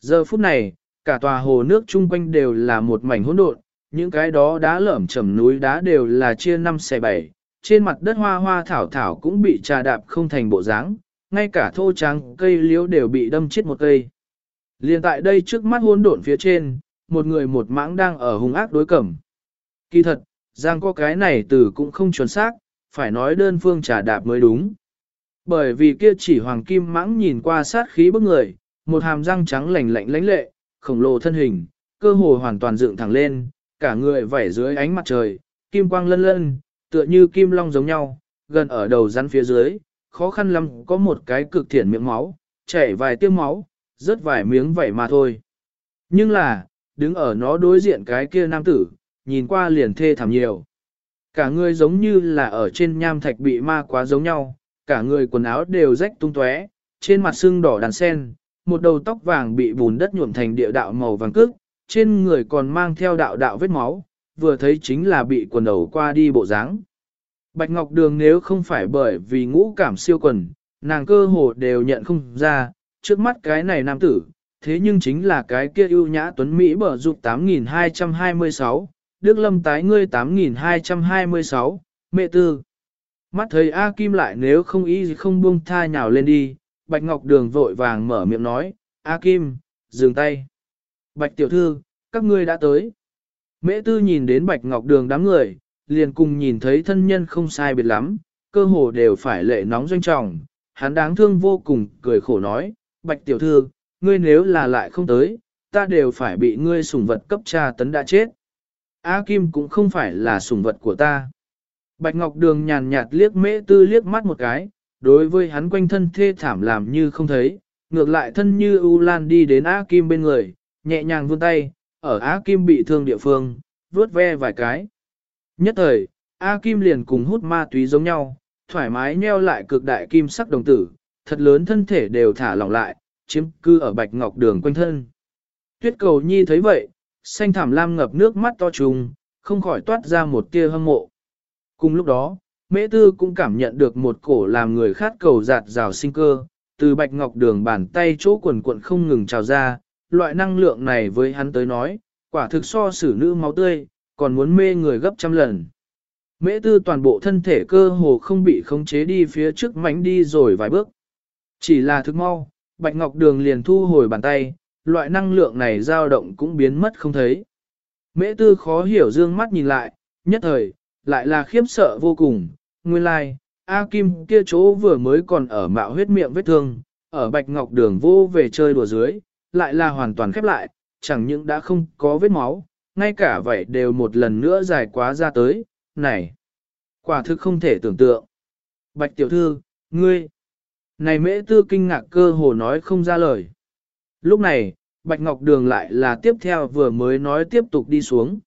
Giờ phút này, cả tòa hồ nước chung quanh đều là một mảnh hỗn độn, những cái đó đá lởm chầm núi đá đều là chia năm xẻ bảy, trên mặt đất hoa hoa thảo thảo cũng bị trà đạp không thành bộ dáng, ngay cả thô trắng cây liễu đều bị đâm chết một cây. Liên tại đây trước mắt hỗn độn phía trên, một người một mãng đang ở hung ác đối cẩm. Kỳ thật, giang có cái này từ cũng không chuẩn xác, phải nói đơn phương trà đạp mới đúng. Bởi vì kia chỉ hoàng kim mãng nhìn qua sát khí bức người, một hàm răng trắng lạnh lạnh lãnh lệ, khổng lồ thân hình, cơ hồ hoàn toàn dựng thẳng lên, cả người vẩy dưới ánh mặt trời, kim quang lân lân, tựa như kim long giống nhau, gần ở đầu rắn phía dưới, khó khăn lắm có một cái cực thiện miệng máu, chảy vài tiêu máu, rớt vài miếng vẩy mà thôi. Nhưng là, đứng ở nó đối diện cái kia nam tử, nhìn qua liền thê thảm nhiều. Cả người giống như là ở trên nham thạch bị ma quá giống nhau, cả người quần áo đều rách tung tóe, trên mặt sưng đỏ đàn sen, một đầu tóc vàng bị bùn đất nhuộm thành địa đạo màu vàng cước, trên người còn mang theo đạo đạo vết máu, vừa thấy chính là bị quần đầu qua đi bộ dáng. Bạch Ngọc Đường nếu không phải bởi vì ngũ cảm siêu quần, nàng cơ hồ đều nhận không ra, trước mắt cái này nam tử, thế nhưng chính là cái kia ưu nhã tuấn Mỹ bở dục 8226, Đức Lâm tái ngươi 8226, mẹ tư. Mắt thấy A Kim lại nếu không ý không buông tha nhào lên đi, Bạch Ngọc Đường vội vàng mở miệng nói, A Kim, dừng tay. Bạch tiểu thư, các ngươi đã tới. Mễ tư nhìn đến Bạch Ngọc Đường đám người, liền cùng nhìn thấy thân nhân không sai biệt lắm, cơ hồ đều phải lệ nóng doanh trọng. Hắn đáng thương vô cùng, cười khổ nói, Bạch tiểu thư, ngươi nếu là lại không tới, ta đều phải bị ngươi sủng vật cấp tra tấn đã chết. A Kim cũng không phải là sủng vật của ta. Bạch Ngọc Đường nhàn nhạt liếc mễ tư liếc mắt một cái, đối với hắn quanh thân thê thảm làm như không thấy, ngược lại thân như U Lan đi đến A Kim bên người, nhẹ nhàng vươn tay, ở A Kim bị thương địa phương, vuốt ve vài cái. Nhất thời, A Kim liền cùng hút ma túy giống nhau, thoải mái nheo lại cực đại kim sắc đồng tử, thật lớn thân thể đều thả lỏng lại, chiếm cư ở bạch ngọc đường quanh thân. Tuyết cầu nhi thấy vậy, xanh thảm lam ngập nước mắt to trùng, không khỏi toát ra một tia hâm mộ. Cùng lúc đó, mễ tư cũng cảm nhận được một cổ làm người khát cầu giạt rào sinh cơ, từ bạch ngọc đường bàn tay chỗ quần cuộn không ngừng trào ra, loại năng lượng này với hắn tới nói, quả thực so xử nữ máu tươi, còn muốn mê người gấp trăm lần. Mễ tư toàn bộ thân thể cơ hồ không bị khống chế đi phía trước mánh đi rồi vài bước. Chỉ là thức mau, Bạch Ngọc Đường liền thu hồi bàn tay, loại năng lượng này dao động cũng biến mất không thấy. Mễ tư khó hiểu dương mắt nhìn lại, nhất thời, lại là khiếp sợ vô cùng, nguyên lai, like, A Kim kia chỗ vừa mới còn ở mạo huyết miệng vết thương, ở Bạch Ngọc Đường vô về chơi đùa dưới, lại là hoàn toàn khép lại, chẳng những đã không có vết máu, ngay cả vậy đều một lần nữa dài quá ra tới, này. Quả thực không thể tưởng tượng. Bạch tiểu thư, ngươi. Này mễ tư kinh ngạc cơ hồ nói không ra lời. Lúc này, Bạch Ngọc Đường lại là tiếp theo vừa mới nói tiếp tục đi xuống.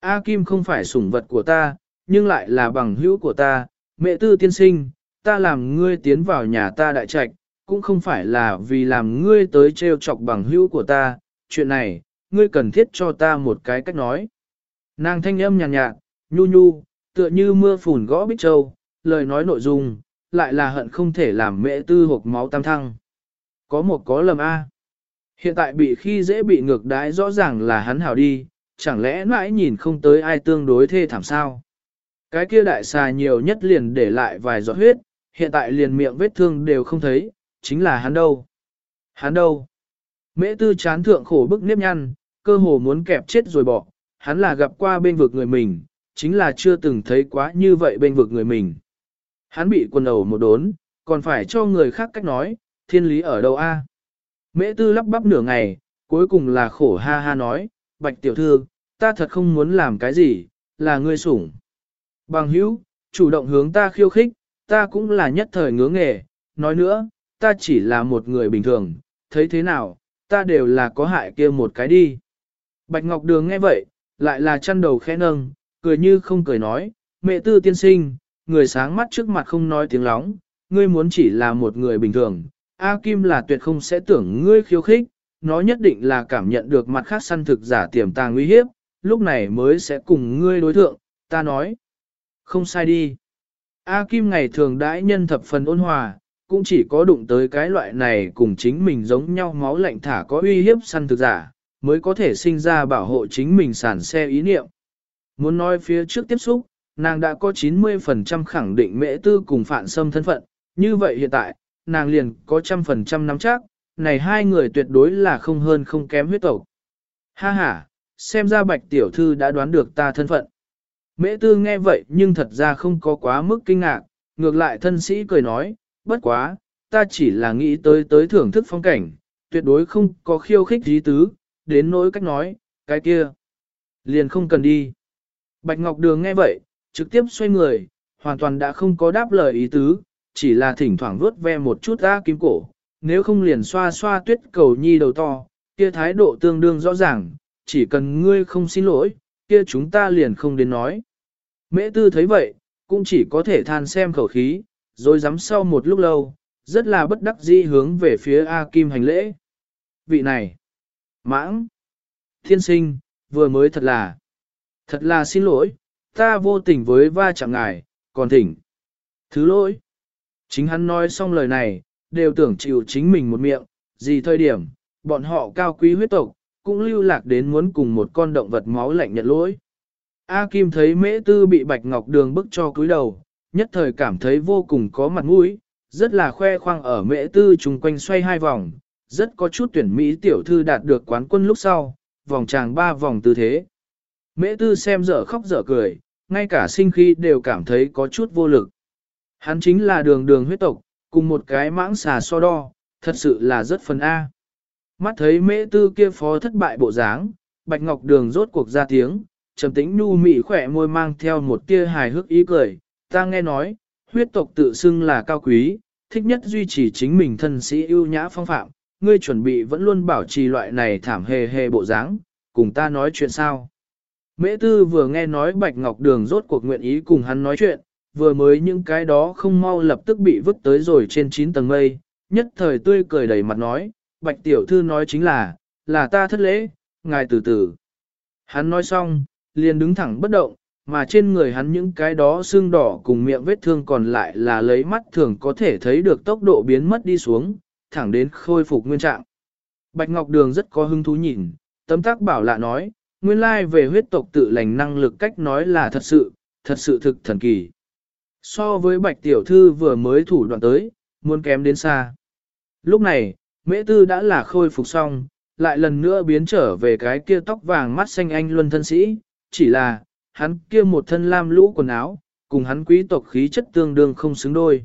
A Kim không phải sủng vật của ta, nhưng lại là bằng hữu của ta, mẹ tư tiên sinh, ta làm ngươi tiến vào nhà ta đại trạch, cũng không phải là vì làm ngươi tới trêu chọc bằng hữu của ta, chuyện này, ngươi cần thiết cho ta một cái cách nói. Nàng thanh âm nhàn nhạt, nhạt, nhu nhu, tựa như mưa phùn gõ bích châu, lời nói nội dung, lại là hận không thể làm mẹ tư hộp máu tam thăng. Có một có lầm A. Hiện tại bị khi dễ bị ngược đái rõ ràng là hắn hảo đi, chẳng lẽ mãi nhìn không tới ai tương đối thê thảm sao? Cái kia đại xà nhiều nhất liền để lại vài giọt huyết, hiện tại liền miệng vết thương đều không thấy, chính là hắn đâu? Hắn đâu? Mễ tư chán thượng khổ bức nếp nhăn, cơ hồ muốn kẹp chết rồi bỏ, hắn là gặp qua bên vực người mình, chính là chưa từng thấy quá như vậy bên vực người mình. Hắn bị quần đầu một đốn, còn phải cho người khác cách nói, thiên lý ở đâu a? Mễ tư lắp bắp nửa ngày, cuối cùng là khổ ha ha nói, bạch tiểu thư, ta thật không muốn làm cái gì, là ngươi sủng. Bằng hữu, chủ động hướng ta khiêu khích, ta cũng là nhất thời ngứa nghề, nói nữa, ta chỉ là một người bình thường, thấy thế nào, ta đều là có hại kia một cái đi. Bạch Ngọc Đường nghe vậy, lại là chăn đầu khẽ nâng, cười như không cười nói, mẹ tư tiên sinh, người sáng mắt trước mặt không nói tiếng lóng, ngươi muốn chỉ là một người bình thường, A Kim là tuyệt không sẽ tưởng ngươi khiêu khích, nó nhất định là cảm nhận được mặt khác săn thực giả tiềm tàng nguy hiếp, lúc này mới sẽ cùng ngươi đối thượng, ta nói. Không sai đi. A Kim ngày thường đãi nhân thập phần ôn hòa, cũng chỉ có đụng tới cái loại này cùng chính mình giống nhau máu lạnh thả có uy hiếp săn thực giả, mới có thể sinh ra bảo hộ chính mình sản xe ý niệm. Muốn nói phía trước tiếp xúc, nàng đã có 90% khẳng định mễ tư cùng phản xâm thân phận, như vậy hiện tại, nàng liền có trăm phần trăm nắm chắc, này hai người tuyệt đối là không hơn không kém huyết tộc. Ha ha, xem ra bạch tiểu thư đã đoán được ta thân phận. Mễ tư nghe vậy nhưng thật ra không có quá mức kinh ngạc, ngược lại thân sĩ cười nói, bất quá, ta chỉ là nghĩ tới tới thưởng thức phong cảnh, tuyệt đối không có khiêu khích dí tứ, đến nỗi cách nói, cái kia. Liền không cần đi. Bạch Ngọc Đường nghe vậy, trực tiếp xoay người, hoàn toàn đã không có đáp lời ý tứ, chỉ là thỉnh thoảng vuốt ve một chút ra kim cổ, nếu không liền xoa xoa tuyết cầu nhi đầu to, kia thái độ tương đương rõ ràng, chỉ cần ngươi không xin lỗi, kia chúng ta liền không đến nói. Mễ tư thấy vậy, cũng chỉ có thể than xem khẩu khí, rồi dám sau một lúc lâu, rất là bất đắc dĩ hướng về phía A Kim hành lễ. Vị này, mãng, thiên sinh, vừa mới thật là, thật là xin lỗi, ta vô tình với va chạm ngài, còn thỉnh. Thứ lỗi. Chính hắn nói xong lời này, đều tưởng chịu chính mình một miệng, gì thời điểm, bọn họ cao quý huyết tộc, cũng lưu lạc đến muốn cùng một con động vật máu lạnh nhận lỗi. A Kim thấy mễ tư bị bạch ngọc đường bức cho cúi đầu, nhất thời cảm thấy vô cùng có mặt mũi, rất là khoe khoang ở mễ tư chung quanh xoay hai vòng, rất có chút tuyển Mỹ tiểu thư đạt được quán quân lúc sau, vòng tràng ba vòng tư thế. Mễ tư xem dở khóc dở cười, ngay cả sinh khi đều cảm thấy có chút vô lực. Hắn chính là đường đường huyết tộc, cùng một cái mãng xà so đo, thật sự là rất phần A. Mắt thấy mễ tư kia phó thất bại bộ dáng, bạch ngọc đường rốt cuộc ra tiếng, trầm tĩnh nhu mị khỏe môi mang theo một tia hài hước ý cười, ta nghe nói, huyết tộc tự xưng là cao quý, thích nhất duy trì chính mình thân sĩ ưu nhã phong phạm, ngươi chuẩn bị vẫn luôn bảo trì loại này thảm hề hề bộ dáng, cùng ta nói chuyện sao. Mễ tư vừa nghe nói Bạch Ngọc Đường rốt cuộc nguyện ý cùng hắn nói chuyện, vừa mới những cái đó không mau lập tức bị vứt tới rồi trên 9 tầng mây, nhất thời tươi cười đầy mặt nói, Bạch Tiểu Thư nói chính là, là ta thất lễ, ngài từ từ. Hắn nói xong, liền đứng thẳng bất động, mà trên người hắn những cái đó xương đỏ cùng miệng vết thương còn lại là lấy mắt thường có thể thấy được tốc độ biến mất đi xuống, thẳng đến khôi phục nguyên trạng. Bạch Ngọc Đường rất có hứng thú nhìn, tấm tác bảo lạ nói, nguyên lai về huyết tộc tự lành năng lực cách nói là thật sự, thật sự thực thần kỳ. So với bạch tiểu thư vừa mới thủ đoạn tới, muốn kém đến xa. Lúc này, mễ tư đã là khôi phục xong, lại lần nữa biến trở về cái kia tóc vàng mắt xanh anh luân thân sĩ, chỉ là, hắn kia một thân lam lũ quần áo, cùng hắn quý tộc khí chất tương đương không xứng đôi.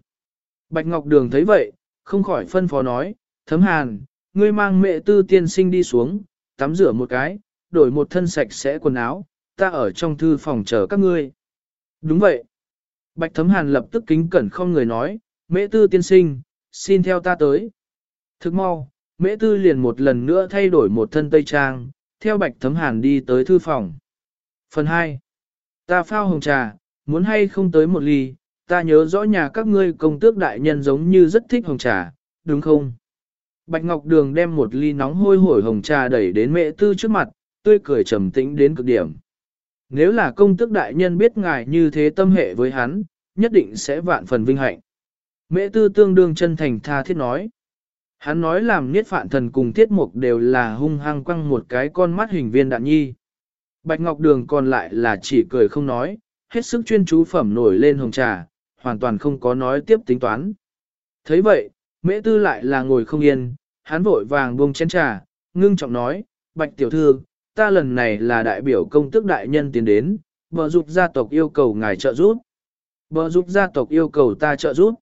Bạch Ngọc Đường thấy vậy, không khỏi phân phó nói, thấm hàn, ngươi mang mẹ tư tiên sinh đi xuống, tắm rửa một cái, đổi một thân sạch sẽ quần áo, ta ở trong thư phòng chờ các ngươi. Đúng vậy. Bạch Thấm Hàn lập tức kính cẩn không người nói, mễ tư tiên sinh, xin theo ta tới. Thức mau, mễ tư liền một lần nữa thay đổi một thân tây trang, theo Bạch Thấm Hàn đi tới thư phòng. Phần 2. Ta phao hồng trà, muốn hay không tới một ly, ta nhớ rõ nhà các ngươi công tước đại nhân giống như rất thích hồng trà, đúng không? Bạch Ngọc Đường đem một ly nóng hôi hổi hồng trà đẩy đến mẹ tư trước mặt, tươi cười trầm tĩnh đến cực điểm. Nếu là công tước đại nhân biết ngài như thế tâm hệ với hắn, nhất định sẽ vạn phần vinh hạnh. Mẹ tư tương đương chân thành tha thiết nói. Hắn nói làm niết phạn thần cùng tiết mục đều là hung hăng quăng một cái con mắt hình viên đạn nhi. Bạch Ngọc Đường còn lại là chỉ cười không nói, hết sức chuyên chú phẩm nổi lên hồng trà, hoàn toàn không có nói tiếp tính toán. thấy vậy, mễ tư lại là ngồi không yên, hắn vội vàng buông chén trà, ngưng trọng nói, Bạch Tiểu Thư, ta lần này là đại biểu công tước đại nhân tiến đến, bờ giúp gia tộc yêu cầu ngài trợ giúp. Bờ giúp gia tộc yêu cầu ta trợ giúp.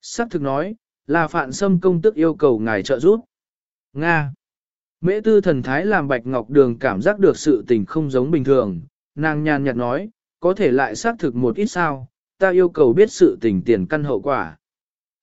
Sắc thực nói, là phạn xâm công tước yêu cầu ngài trợ giúp. Nga. Mễ tư thần thái làm Bạch Ngọc Đường cảm giác được sự tình không giống bình thường, nàng nhàn nhạt nói, có thể lại xác thực một ít sao, ta yêu cầu biết sự tình tiền căn hậu quả.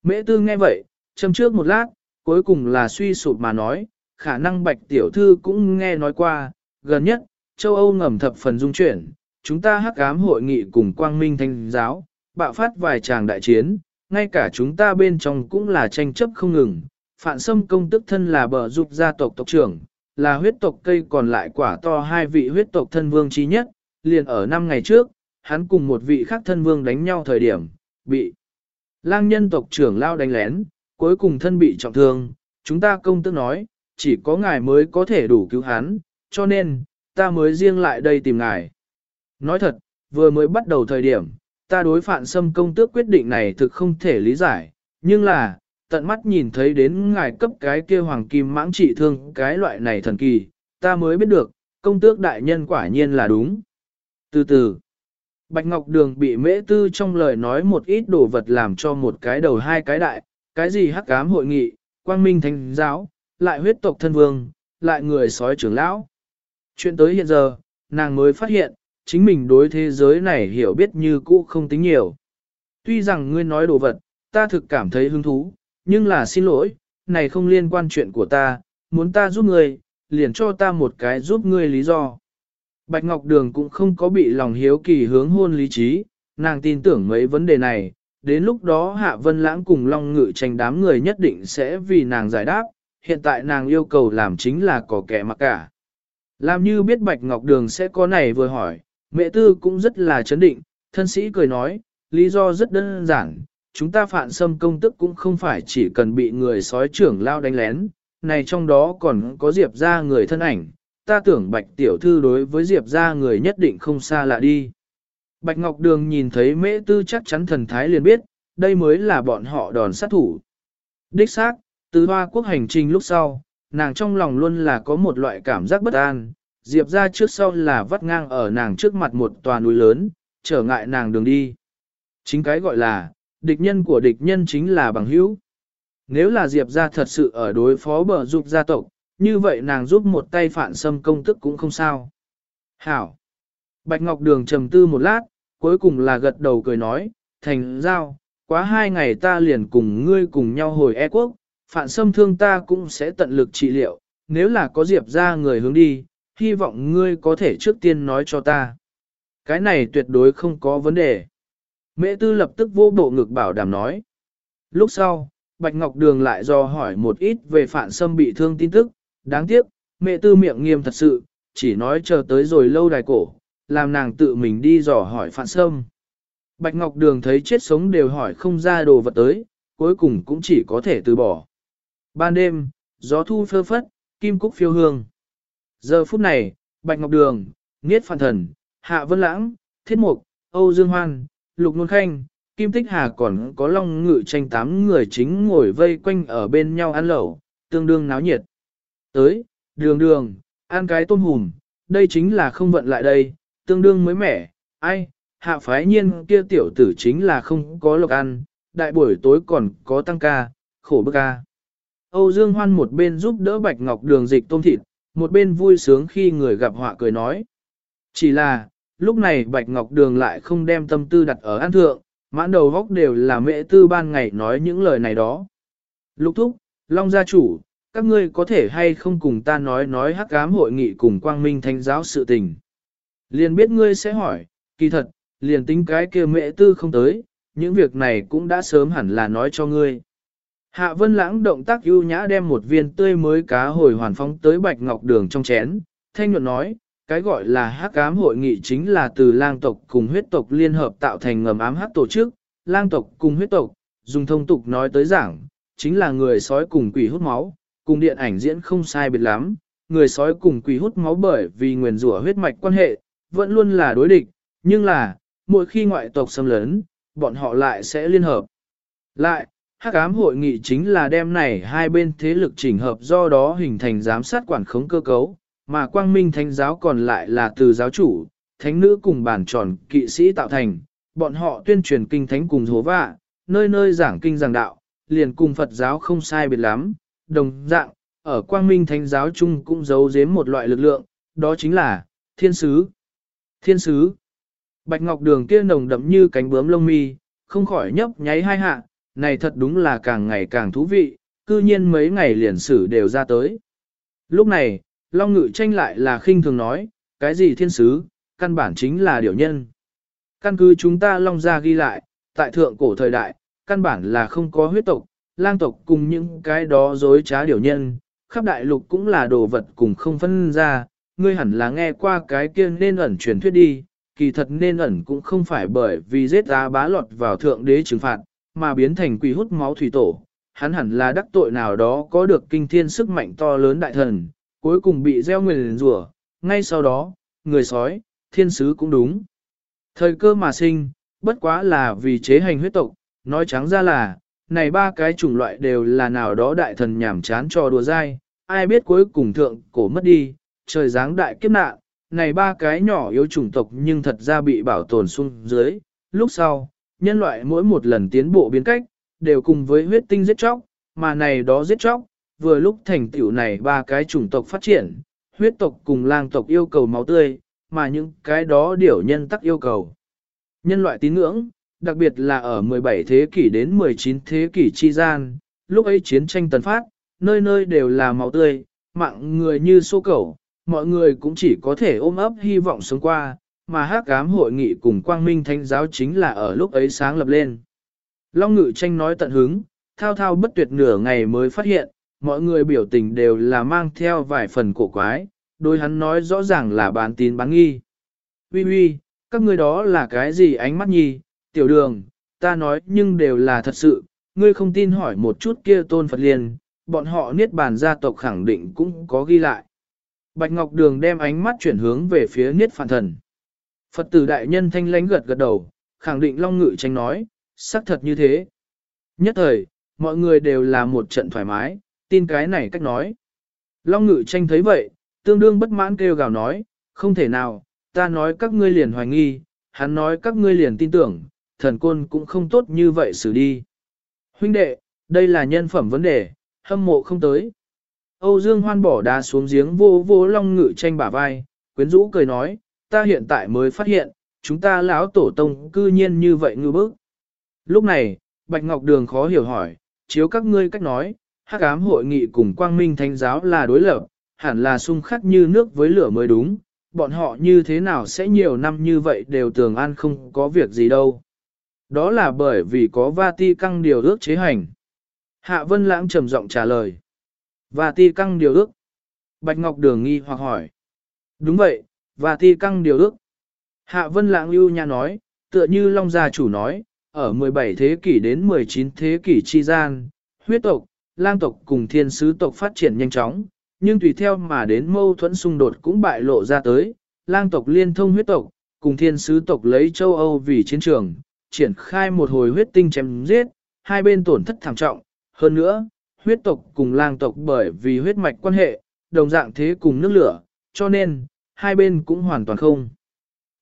Mễ tư nghe vậy, châm trước một lát, cuối cùng là suy sụp mà nói, khả năng Bạch Tiểu Thư cũng nghe nói qua, gần nhất, châu Âu ngầm thập phần dung chuyển, chúng ta hắc ám hội nghị cùng quang minh thanh giáo, bạo phát vài tràng đại chiến, ngay cả chúng ta bên trong cũng là tranh chấp không ngừng, Phạn Sâm công tức thân là bờ giúp gia tộc tộc trưởng, là huyết tộc cây còn lại quả to hai vị huyết tộc thân vương trí nhất, liền ở năm ngày trước, hắn cùng một vị khác thân vương đánh nhau thời điểm, bị lang nhân tộc trưởng lao đánh lén, cuối cùng thân bị trọng thương, chúng ta công tức nói, chỉ có ngài mới có thể đủ cứu hắn, cho nên, ta mới riêng lại đây tìm ngài. Nói thật, vừa mới bắt đầu thời điểm, ta đối phạn xâm công tước quyết định này thực không thể lý giải, nhưng là, tận mắt nhìn thấy đến ngài cấp cái kia hoàng kim mãng trị thương cái loại này thần kỳ, ta mới biết được, công tước đại nhân quả nhiên là đúng. Từ từ, Bạch Ngọc Đường bị mễ tư trong lời nói một ít đồ vật làm cho một cái đầu hai cái đại, cái gì hắc ám hội nghị, quang minh thánh giáo, lại huyết tộc thân vương, lại người sói trưởng lão. Chuyện tới hiện giờ, nàng mới phát hiện, chính mình đối thế giới này hiểu biết như cũ không tính nhiều. Tuy rằng ngươi nói đồ vật, ta thực cảm thấy hứng thú, nhưng là xin lỗi, này không liên quan chuyện của ta, muốn ta giúp ngươi, liền cho ta một cái giúp ngươi lý do. Bạch Ngọc Đường cũng không có bị lòng hiếu kỳ hướng hôn lý trí, nàng tin tưởng mấy vấn đề này, đến lúc đó Hạ Vân Lãng cùng Long Ngự tranh đám người nhất định sẽ vì nàng giải đáp, hiện tại nàng yêu cầu làm chính là có kẻ mặc cả. Làm như biết Bạch Ngọc Đường sẽ có này vừa hỏi, mẹ tư cũng rất là chấn định, thân sĩ cười nói, lý do rất đơn giản, chúng ta phản xâm công tức cũng không phải chỉ cần bị người sói trưởng lao đánh lén, này trong đó còn có Diệp ra người thân ảnh, ta tưởng Bạch Tiểu Thư đối với Diệp ra người nhất định không xa lạ đi. Bạch Ngọc Đường nhìn thấy mễ tư chắc chắn thần thái liền biết, đây mới là bọn họ đòn sát thủ. Đích xác, từ hoa quốc hành trình lúc sau, nàng trong lòng luôn là có một loại cảm giác bất an, Diệp ra trước sau là vắt ngang ở nàng trước mặt một tòa núi lớn, trở ngại nàng đường đi. Chính cái gọi là, địch nhân của địch nhân chính là bằng hữu. Nếu là Diệp ra thật sự ở đối phó bờ giúp gia tộc, như vậy nàng giúp một tay phản xâm công tức cũng không sao. Hảo! Bạch Ngọc Đường trầm tư một lát, cuối cùng là gật đầu cười nói, thành giao, quá hai ngày ta liền cùng ngươi cùng nhau hồi e quốc, phản xâm thương ta cũng sẽ tận lực trị liệu, nếu là có Diệp ra người hướng đi, hy vọng ngươi có thể trước tiên nói cho ta. Cái này tuyệt đối không có vấn đề. Mễ tư lập tức vô bộ ngực bảo đảm nói. Lúc sau, Bạch Ngọc Đường lại do hỏi một ít về phản xâm bị thương tin tức, đáng tiếc, mẹ tư miệng nghiêm thật sự, chỉ nói chờ tới rồi lâu đài cổ, làm nàng tự mình đi dò hỏi phản xâm. Bạch Ngọc Đường thấy chết sống đều hỏi không ra đồ vật tới, cuối cùng cũng chỉ có thể từ bỏ. Ban đêm, gió thu phơ phất, kim cúc phiêu hương. Giờ phút này, Bạch Ngọc Đường, Niết Phản Thần, Hạ Vân Lãng, Thiết Mục, Âu Dương Hoan, Lục Nôn Khanh, Kim Tích Hà còn có Long Ngự tranh tám người chính ngồi vây quanh ở bên nhau ăn lẩu, tương đương náo nhiệt. Tới, đường đường, ăn cái tôm hùm, đây chính là không vận lại đây, tương đương mới mẻ, ai, hạ phái nhiên kia tiểu tử chính là không có lộc ăn, đại buổi tối còn có tăng ca, khổ bức ca. Âu Dương Hoan một bên giúp đỡ Bạch Ngọc đường dịch tôm thịt, một bên vui sướng khi người gặp họa cười nói. Chỉ là, lúc này Bạch Ngọc Đường lại không đem tâm tư đặt ở an thượng, mãn đầu góc đều là mẹ tư ban ngày nói những lời này đó. Lục thúc, Long gia chủ, các ngươi có thể hay không cùng ta nói nói hắc ám hội nghị cùng quang minh thánh giáo sự tình. Liền biết ngươi sẽ hỏi, kỳ thật, liền tính cái kia mẹ tư không tới, những việc này cũng đã sớm hẳn là nói cho ngươi. Hạ vân lãng động tác ưu nhã đem một viên tươi mới cá hồi hoàn phóng tới bạch ngọc đường trong chén, thanh nhuận nói, cái gọi là hắc ám hội nghị chính là từ lang tộc cùng huyết tộc liên hợp tạo thành ngầm ám hắc tổ chức, lang tộc cùng huyết tộc, dùng thông tục nói tới giảng, chính là người sói cùng quỷ hút máu, cùng điện ảnh diễn không sai biệt lắm, người sói cùng quỷ hút máu bởi vì nguyền rủa huyết mạch quan hệ, vẫn luôn là đối địch, nhưng là, mỗi khi ngoại tộc xâm lấn, bọn họ lại sẽ liên hợp. Lại, hắc ám hội nghị chính là đem này hai bên thế lực chỉnh hợp do đó hình thành giám sát quản khống cơ cấu, mà quang minh thánh giáo còn lại là từ giáo chủ, thánh nữ cùng bản tròn kỵ sĩ tạo thành, bọn họ tuyên truyền kinh thánh cùng hố vạ, nơi nơi giảng kinh giảng đạo, liền cùng Phật giáo không sai biệt lắm, đồng dạng, ở quang minh thánh giáo chung cũng giấu giếm một loại lực lượng, đó chính là thiên sứ. Thiên sứ. Bạch ngọc đường kia nồng đậm như cánh bướm lông mi, không khỏi nhấp nháy hai hạ, này thật đúng là càng ngày càng thú vị, cư nhiên mấy ngày liền sử đều ra tới. Lúc này, Long Ngự tranh lại là khinh thường nói, cái gì thiên sứ, căn bản chính là điều nhân. Căn cứ chúng ta Long ra ghi lại, tại thượng cổ thời đại, căn bản là không có huyết tộc, lang tộc cùng những cái đó dối trá điều nhân, khắp đại lục cũng là đồ vật cùng không phân ra, ngươi hẳn là nghe qua cái kia nên ẩn truyền thuyết đi, kỳ thật nên ẩn cũng không phải bởi vì giết giá bá lọt vào thượng đế trừng phạt, mà biến thành quỷ hút máu thủy tổ, hắn hẳn là đắc tội nào đó có được kinh thiên sức mạnh to lớn đại thần, cuối cùng bị gieo nguyền rủa, ngay sau đó, người sói, thiên sứ cũng đúng. Thời cơ mà sinh, bất quá là vì chế hành huyết tộc, nói trắng ra là, này ba cái chủng loại đều là nào đó đại thần nhảm chán cho đùa dai, ai biết cuối cùng thượng cổ mất đi, trời giáng đại kiếp nạn, này ba cái nhỏ yếu chủng tộc nhưng thật ra bị bảo tồn xuống dưới, lúc sau, nhân loại mỗi một lần tiến bộ biến cách, đều cùng với huyết tinh giết chóc, mà này đó giết chóc, vừa lúc thành tựu này ba cái chủng tộc phát triển, huyết tộc cùng lang tộc yêu cầu máu tươi, mà những cái đó điểu nhân tắc yêu cầu. Nhân loại tín ngưỡng, đặc biệt là ở 17 thế kỷ đến 19 thế kỷ chi gian, lúc ấy chiến tranh tần phát, nơi nơi đều là máu tươi, mạng người như số cẩu, mọi người cũng chỉ có thể ôm ấp hy vọng sống qua, mà hát cám hội nghị cùng quang minh thánh giáo chính là ở lúc ấy sáng lập lên. Long ngự tranh nói tận hứng, thao thao bất tuyệt nửa ngày mới phát hiện, mọi người biểu tình đều là mang theo vài phần cổ quái, đôi hắn nói rõ ràng là bán tín bán nghi. Ui ui, các ngươi đó là cái gì ánh mắt nhi, tiểu đường, ta nói nhưng đều là thật sự, ngươi không tin hỏi một chút kia tôn Phật liền, bọn họ niết bàn gia tộc khẳng định cũng có ghi lại. Bạch Ngọc Đường đem ánh mắt chuyển hướng về phía niết phản thần. Phật tử đại nhân thanh lãnh gật gật đầu, khẳng định Long Ngự tranh nói, xác thật như thế. Nhất thời, mọi người đều là một trận thoải mái, tin cái này cách nói. Long Ngự tranh thấy vậy, tương đương bất mãn kêu gào nói, không thể nào, ta nói các ngươi liền hoài nghi, hắn nói các ngươi liền tin tưởng, thần côn cũng không tốt như vậy xử đi. Huynh đệ, đây là nhân phẩm vấn đề, hâm mộ không tới. Âu Dương Hoan bỏ đá xuống giếng vô vô long ngự tranh bả vai, quyến rũ cười nói, ta hiện tại mới phát hiện, chúng ta lão tổ tông cư nhiên như vậy ngư bức. Lúc này, Bạch Ngọc Đường khó hiểu hỏi, chiếu các ngươi cách nói, hắc ám hội nghị cùng quang minh thánh giáo là đối lập, hẳn là xung khắc như nước với lửa mới đúng, bọn họ như thế nào sẽ nhiều năm như vậy đều tường an không có việc gì đâu. Đó là bởi vì có Vati căng điều ước chế hành. Hạ Vân Lãng trầm giọng trả lời. Vati căng điều ước. Bạch Ngọc Đường nghi hoặc hỏi. Đúng vậy, và thi căng điều ước. Hạ Vân Lãng ưu nha nói, tựa như Long Gia chủ nói, ở 17 thế kỷ đến 19 thế kỷ chi gian, huyết tộc, lang tộc cùng thiên sứ tộc phát triển nhanh chóng, nhưng tùy theo mà đến mâu thuẫn xung đột cũng bại lộ ra tới, lang tộc liên thông huyết tộc, cùng thiên sứ tộc lấy châu Âu vì chiến trường, triển khai một hồi huyết tinh chém giết, hai bên tổn thất thảm trọng, hơn nữa, huyết tộc cùng lang tộc bởi vì huyết mạch quan hệ, đồng dạng thế cùng nước lửa, cho nên, hai bên cũng hoàn toàn không.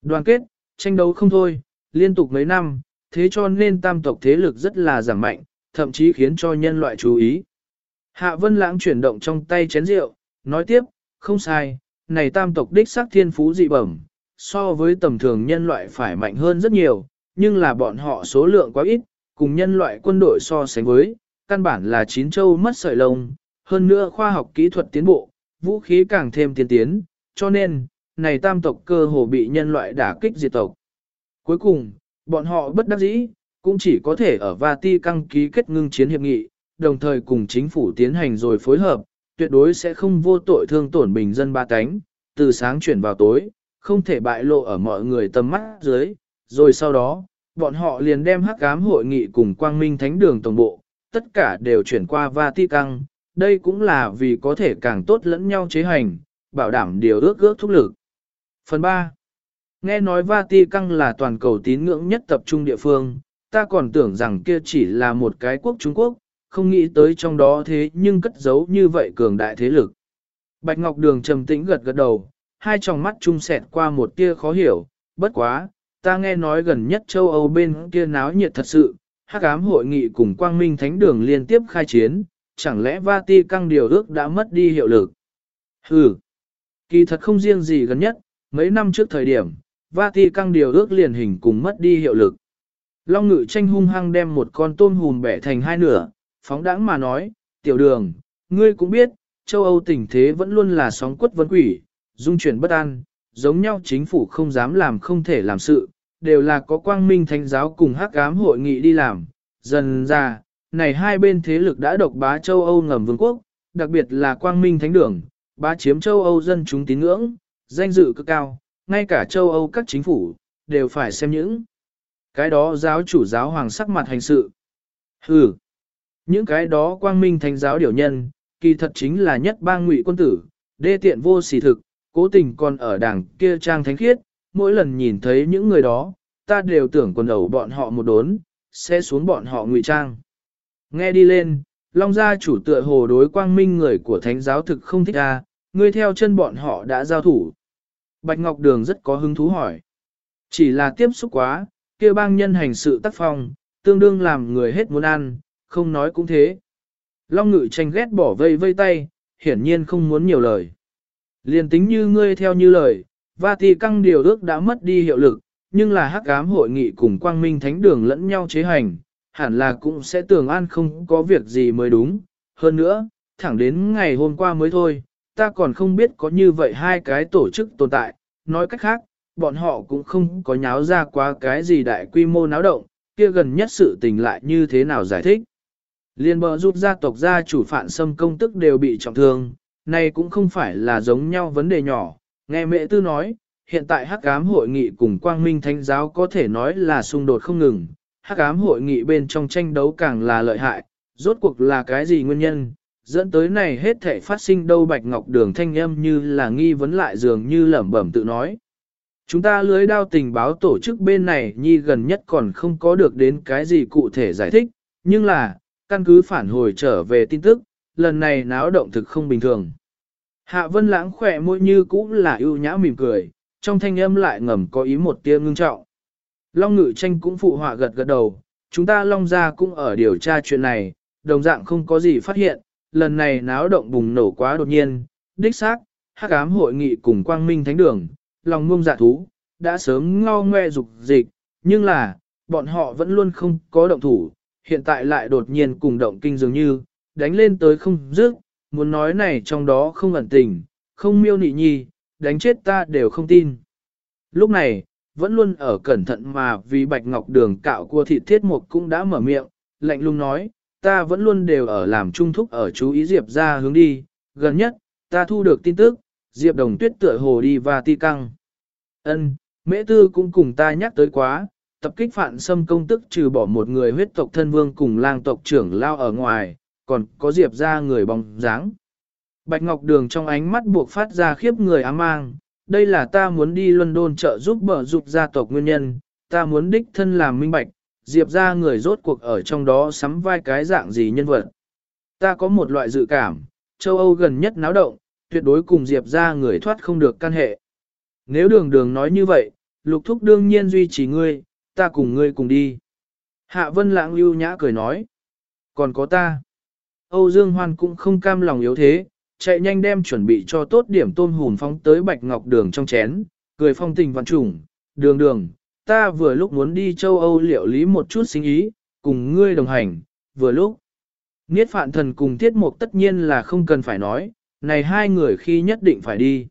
Đoàn kết, tranh đấu không thôi, liên tục mấy năm, thế cho nên tam tộc thế lực rất là giảm mạnh, thậm chí khiến cho nhân loại chú ý. Hạ Vân Lãng chuyển động trong tay chén rượu, nói tiếp, không sai, này tam tộc đích xác thiên phú dị bẩm, so với tầm thường nhân loại phải mạnh hơn rất nhiều, nhưng là bọn họ số lượng quá ít, cùng nhân loại quân đội so sánh với, căn bản là chín châu mất sợi lông, hơn nữa khoa học kỹ thuật tiến bộ, vũ khí càng thêm tiên tiến, cho nên, này tam tộc cơ hồ bị nhân loại đả kích diệt tộc. Cuối cùng, bọn họ bất đắc dĩ, cũng chỉ có thể ở Vati căng ký kết ngưng chiến hiệp nghị, đồng thời cùng chính phủ tiến hành rồi phối hợp, tuyệt đối sẽ không vô tội thương tổn bình dân ba cánh, từ sáng chuyển vào tối, không thể bại lộ ở mọi người tầm mắt dưới, rồi sau đó, bọn họ liền đem hắc ám hội nghị cùng quang minh thánh đường tổng bộ, tất cả đều chuyển qua Vatican, đây cũng là vì có thể càng tốt lẫn nhau chế hành, bảo đảm điều ước ước thúc lực. Phần 3. Nghe nói Vatican là toàn cầu tín ngưỡng nhất tập trung địa phương, ta còn tưởng rằng kia chỉ là một cái quốc Trung Quốc, không nghĩ tới trong đó thế nhưng cất giấu như vậy cường đại thế lực. Bạch Ngọc Đường trầm tĩnh gật gật đầu, hai tròng mắt trung sẹt qua một tia khó hiểu, bất quá, ta nghe nói gần nhất châu Âu bên kia náo nhiệt thật sự, hắc ám hội nghị cùng quang minh thánh đường liên tiếp khai chiến, chẳng lẽ Vati căng điều ước đã mất đi hiệu lực? Hừ, kỳ thật không riêng gì gần nhất, mấy năm trước thời điểm, Vati căng điều ước liền hình cùng mất đi hiệu lực. Long ngự tranh hung hăng đem một con tôm hùm bẻ thành hai nửa, phóng đãng mà nói, tiểu đường, ngươi cũng biết, châu Âu tình thế vẫn luôn là sóng quất vấn quỷ, dung chuyển bất an, giống nhau chính phủ không dám làm không thể làm sự, đều là có quang minh thánh giáo cùng hắc ám hội nghị đi làm. Dần ra, này hai bên thế lực đã độc bá châu Âu ngầm vương quốc, đặc biệt là quang minh thánh đường, bá chiếm châu Âu dân chúng tín ngưỡng, danh dự cực cao, ngay cả châu Âu các chính phủ, đều phải xem những cái đó giáo chủ giáo hoàng sắc mặt hành sự. Hừ, những cái đó quang minh thánh giáo điều nhân, kỳ thật chính là nhất bang ngụy quân tử, đê tiện vô sỉ thực, cố tình còn ở đảng kia trang thánh khiết, mỗi lần nhìn thấy những người đó, ta đều tưởng quần đầu bọn họ một đốn, sẽ xuống bọn họ ngụy trang. Nghe đi lên, Long gia chủ tựa hồ đối quang minh người của thánh giáo thực không thích ra, ngươi theo chân bọn họ đã giao thủ. Bạch Ngọc Đường rất có hứng thú hỏi. Chỉ là tiếp xúc quá, kia bang nhân hành sự tác phong, tương đương làm người hết muốn ăn, không nói cũng thế. Long ngự tranh ghét bỏ vây vây tay, hiển nhiên không muốn nhiều lời. Liên tính như ngươi theo như lời, và thì căng điều ước đã mất đi hiệu lực, nhưng là hắc ám hội nghị cùng quang minh thánh đường lẫn nhau chế hành, hẳn là cũng sẽ tưởng an không có việc gì mới đúng. Hơn nữa, thẳng đến ngày hôm qua mới thôi, ta còn không biết có như vậy hai cái tổ chức tồn tại, nói cách khác, bọn họ cũng không có nháo ra quá cái gì đại quy mô náo động, kia gần nhất sự tình lại như thế nào giải thích. Liên bờ giúp gia tộc gia chủ phản xâm công tức đều bị trọng thương, này cũng không phải là giống nhau vấn đề nhỏ. Nghe mẹ tư nói, hiện tại hắc ám hội nghị cùng quang minh thánh giáo có thể nói là xung đột không ngừng. Hắc ám hội nghị bên trong tranh đấu càng là lợi hại, rốt cuộc là cái gì nguyên nhân, dẫn tới này hết thể phát sinh đâu bạch ngọc đường thanh âm như là nghi vấn lại dường như lẩm bẩm tự nói. Chúng ta lưới đao tình báo tổ chức bên này nhi gần nhất còn không có được đến cái gì cụ thể giải thích, nhưng là, căn cứ phản hồi trở về tin tức, lần này náo động thực không bình thường. Hạ vân lãng khỏe môi như cũng là ưu nhã mỉm cười, trong thanh âm lại ngầm có ý một tia ngưng trọng. Long ngự tranh cũng phụ họa gật gật đầu, chúng ta long ra cũng ở điều tra chuyện này, đồng dạng không có gì phát hiện, lần này náo động bùng nổ quá đột nhiên, đích xác, hắc ám hội nghị cùng quang minh thánh đường, lòng ngông dạ thú, đã sớm ngao ngoe dục dịch, nhưng là, bọn họ vẫn luôn không có động thủ, hiện tại lại đột nhiên cùng động kinh dường như, đánh lên tới không dứt, muốn nói này trong đó không ẩn tình, không miêu nị nhi, đánh chết ta đều không tin. Lúc này, vẫn luôn ở cẩn thận mà vì bạch ngọc đường cạo cua thịt thiết mục cũng đã mở miệng, lạnh lùng nói, ta vẫn luôn đều ở làm trung thúc ở chú ý Diệp ra hướng đi, gần nhất, ta thu được tin tức, Diệp đồng tuyết tựa hồ đi và ti căng. ân mễ tư cũng cùng ta nhắc tới quá, tập kích phản xâm công tức trừ bỏ một người huyết tộc thân vương cùng lang tộc trưởng lao ở ngoài, còn có diệp ra người bóng dáng. Bạch Ngọc Đường trong ánh mắt buộc phát ra khiếp người ám mang, đây là ta muốn đi London trợ giúp bở dục gia tộc nguyên nhân, ta muốn đích thân làm minh bạch, diệp ra người rốt cuộc ở trong đó sắm vai cái dạng gì nhân vật. Ta có một loại dự cảm, châu Âu gần nhất náo động, tuyệt đối cùng diệp ra người thoát không được căn hệ. Nếu đường đường nói như vậy, lục thúc đương nhiên duy trì ngươi, ta cùng ngươi cùng đi. Hạ vân lãng lưu nhã cười nói. Còn có ta. Âu Dương Hoan cũng không cam lòng yếu thế, chạy nhanh đem chuẩn bị cho tốt điểm tôm hùm phóng tới bạch ngọc đường trong chén, cười phong tình vạn trùng, đường đường, ta vừa lúc muốn đi châu Âu liệu lý một chút sinh ý, cùng ngươi đồng hành, vừa lúc. Niết phạn thần cùng tiết mục tất nhiên là không cần phải nói, này hai người khi nhất định phải đi.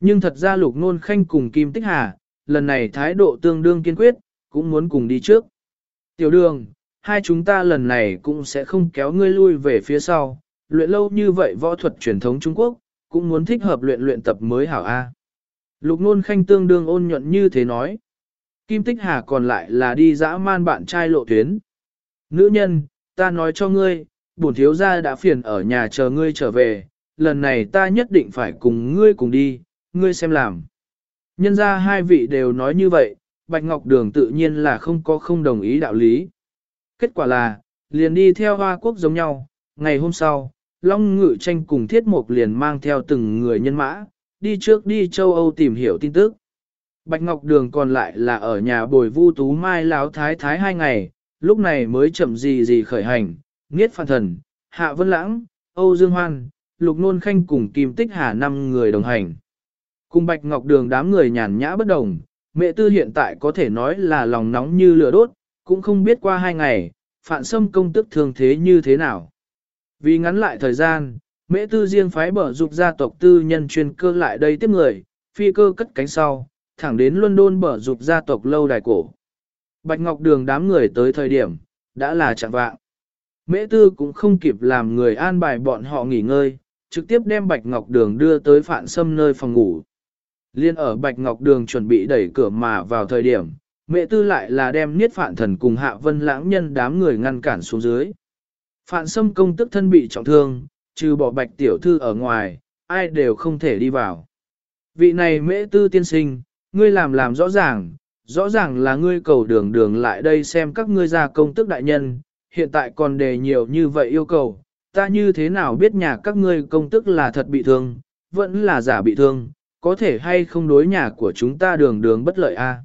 Nhưng thật ra lục nôn khanh cùng Kim Tích Hà, lần này thái độ tương đương kiên quyết, cũng muốn cùng đi trước. Tiểu đường, hai chúng ta lần này cũng sẽ không kéo ngươi lui về phía sau, luyện lâu như vậy võ thuật truyền thống Trung Quốc, cũng muốn thích hợp luyện luyện tập mới hảo A. Lục nôn khanh tương đương ôn nhuận như thế nói. Kim Tích Hà còn lại là đi dã man bạn trai lộ tuyến. Nữ nhân, ta nói cho ngươi, bổn thiếu gia đã phiền ở nhà chờ ngươi trở về, lần này ta nhất định phải cùng ngươi cùng đi, ngươi xem làm. Nhân ra hai vị đều nói như vậy, Bạch Ngọc Đường tự nhiên là không có không đồng ý đạo lý. Kết quả là, liền đi theo Hoa Quốc giống nhau, ngày hôm sau, Long Ngự Tranh cùng Thiết Mục liền mang theo từng người nhân mã, đi trước đi châu Âu tìm hiểu tin tức. Bạch Ngọc Đường còn lại là ở nhà bồi vu tú mai láo thái thái hai ngày, lúc này mới chậm gì gì khởi hành, nghiết Phan Thần, Hạ Vân Lãng, Âu Dương Hoan, Lục Nôn Khanh cùng Kim Tích Hà năm người đồng hành. Cùng Bạch Ngọc Đường đám người nhàn nhã bất đồng, mẹ tư hiện tại có thể nói là lòng nóng như lửa đốt, cũng không biết qua hai ngày, phạn xâm công tức thường thế như thế nào. Vì ngắn lại thời gian, mẹ tư riêng phái bở dục gia tộc tư nhân chuyên cơ lại đây tiếp người, phi cơ cất cánh sau, thẳng đến London bở dục gia tộc lâu đài cổ. Bạch Ngọc Đường đám người tới thời điểm, đã là chẳng vạng. Mễ tư cũng không kịp làm người an bài bọn họ nghỉ ngơi, trực tiếp đem Bạch Ngọc Đường đưa tới phạn sâm nơi phòng ngủ. Liên ở Bạch Ngọc Đường chuẩn bị đẩy cửa mà vào thời điểm, mẹ tư lại là đem niết phạn thần cùng hạ vân lãng nhân đám người ngăn cản xuống dưới. Phạn sâm công tức thân bị trọng thương, trừ bỏ Bạch Tiểu Thư ở ngoài, ai đều không thể đi vào. Vị này mễ tư tiên sinh, ngươi làm làm rõ ràng, rõ ràng là ngươi cầu đường đường lại đây xem các ngươi ra công tức đại nhân, hiện tại còn đề nhiều như vậy yêu cầu, ta như thế nào biết nhà các ngươi công tức là thật bị thương, vẫn là giả bị thương, có thể hay không đối nhà của chúng ta đường đường bất lợi a?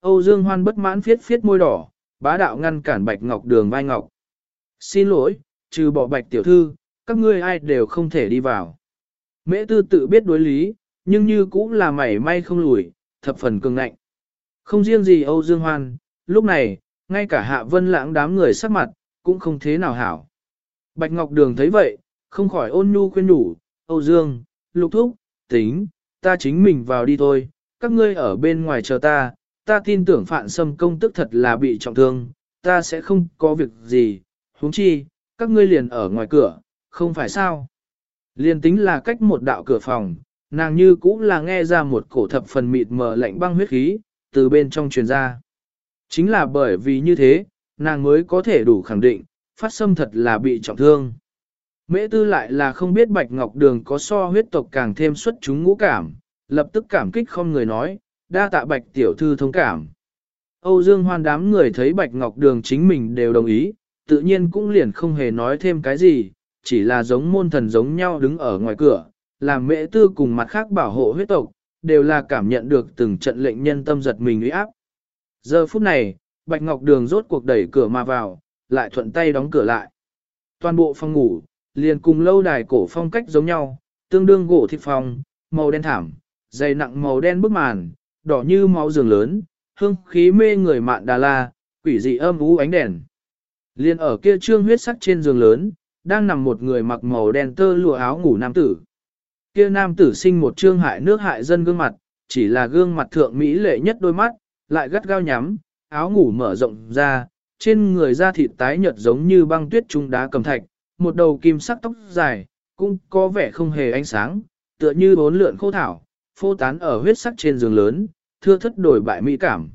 Âu Dương Hoan bất mãn phiết phiết môi đỏ, bá đạo ngăn cản Bạch Ngọc đường vai ngọc. Xin lỗi, trừ bỏ Bạch tiểu thư, các ngươi ai đều không thể đi vào. Mễ tư tự biết đối lý, nhưng như cũng là mảy may không lùi, thập phần cường ngạnh. Không riêng gì Âu Dương Hoan, lúc này, ngay cả hạ vân lãng đám người sắc mặt, cũng không thế nào hảo. Bạch Ngọc Đường thấy vậy, không khỏi ôn nhu khuyên nhủ, Âu Dương, lục thúc, tính, ta chính mình vào đi thôi, các ngươi ở bên ngoài chờ ta, ta tin tưởng phạn sâm công tức thật là bị trọng thương, ta sẽ không có việc gì, huống chi, các ngươi liền ở ngoài cửa, không phải sao. Liền tính là cách một đạo cửa phòng, nàng như cũng là nghe ra một cổ thập phần mịt mờ lạnh băng huyết khí, từ bên trong truyền ra. Chính là bởi vì như thế, nàng mới có thể đủ khẳng định, phát sâm thật là bị trọng thương. Mễ tư lại là không biết Bạch Ngọc Đường có so huyết tộc càng thêm xuất chúng ngũ cảm, lập tức cảm kích không người nói, đa tạ Bạch Tiểu Thư thông cảm. Âu Dương hoan đám người thấy Bạch Ngọc Đường chính mình đều đồng ý, tự nhiên cũng liền không hề nói thêm cái gì, chỉ là giống môn thần giống nhau đứng ở ngoài cửa, làm mễ tư cùng mặt khác bảo hộ huyết tộc, đều là cảm nhận được từng trận lệnh nhân tâm giật mình uy áp. Giờ phút này, Bạch Ngọc Đường rốt cuộc đẩy cửa mà vào, lại thuận tay đóng cửa lại. Toàn bộ phòng ngủ, liền cùng lâu đài cổ phong cách giống nhau, tương đương gỗ thịt phòng, màu đen thảm, dày nặng màu đen bức màn, đỏ như máu giường lớn, hương khí mê người mạn đà la, quỷ dị âm ú ánh đèn. Liên ở kia trương huyết sắc trên giường lớn, đang nằm một người mặc màu đen tơ lụa áo ngủ nam tử. Kia nam tử sinh một trương hại nước hại dân gương mặt, chỉ là gương mặt thượng mỹ lệ nhất đôi mắt, lại gắt gao nhắm, áo ngủ mở rộng ra, trên người da thịt tái nhợt giống như băng tuyết trung đá cầm thạch, một đầu kim sắc tóc dài, cũng có vẻ không hề ánh sáng, tựa như bốn lượn khô thảo, phô tán ở huyết sắc trên giường lớn, thưa thất đổi bại mỹ cảm.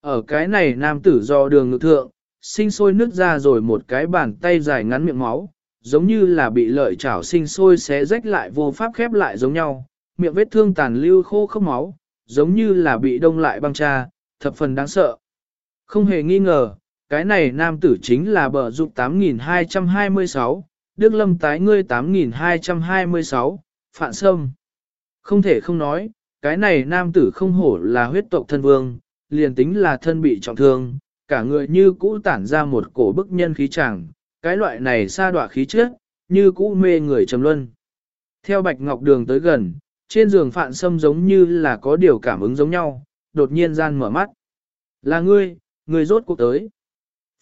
Ở cái này nam tử do đường ngự thượng, sinh sôi nứt ra rồi một cái bàn tay dài ngắn miệng máu, giống như là bị lợi chảo sinh sôi xé rách lại vô pháp khép lại giống nhau, miệng vết thương tàn lưu khô khốc máu, giống như là bị đông lại băng cha, thập phần đáng sợ. Không hề nghi ngờ, cái này nam tử chính là bờ dục 8226, Đức Lâm tái ngươi 8226, Phạn Sâm. Không thể không nói, cái này nam tử không hổ là huyết tộc thân vương, liền tính là thân bị trọng thương, cả người như cũ tản ra một cổ bức nhân khí chẳng, cái loại này xa đọa khí trước, như cũ mê người trầm luân. Theo Bạch Ngọc Đường tới gần, trên giường Phạn Sâm giống như là có điều cảm ứng giống nhau, đột nhiên gian mở mắt. Là ngươi, ngươi rốt cuộc tới.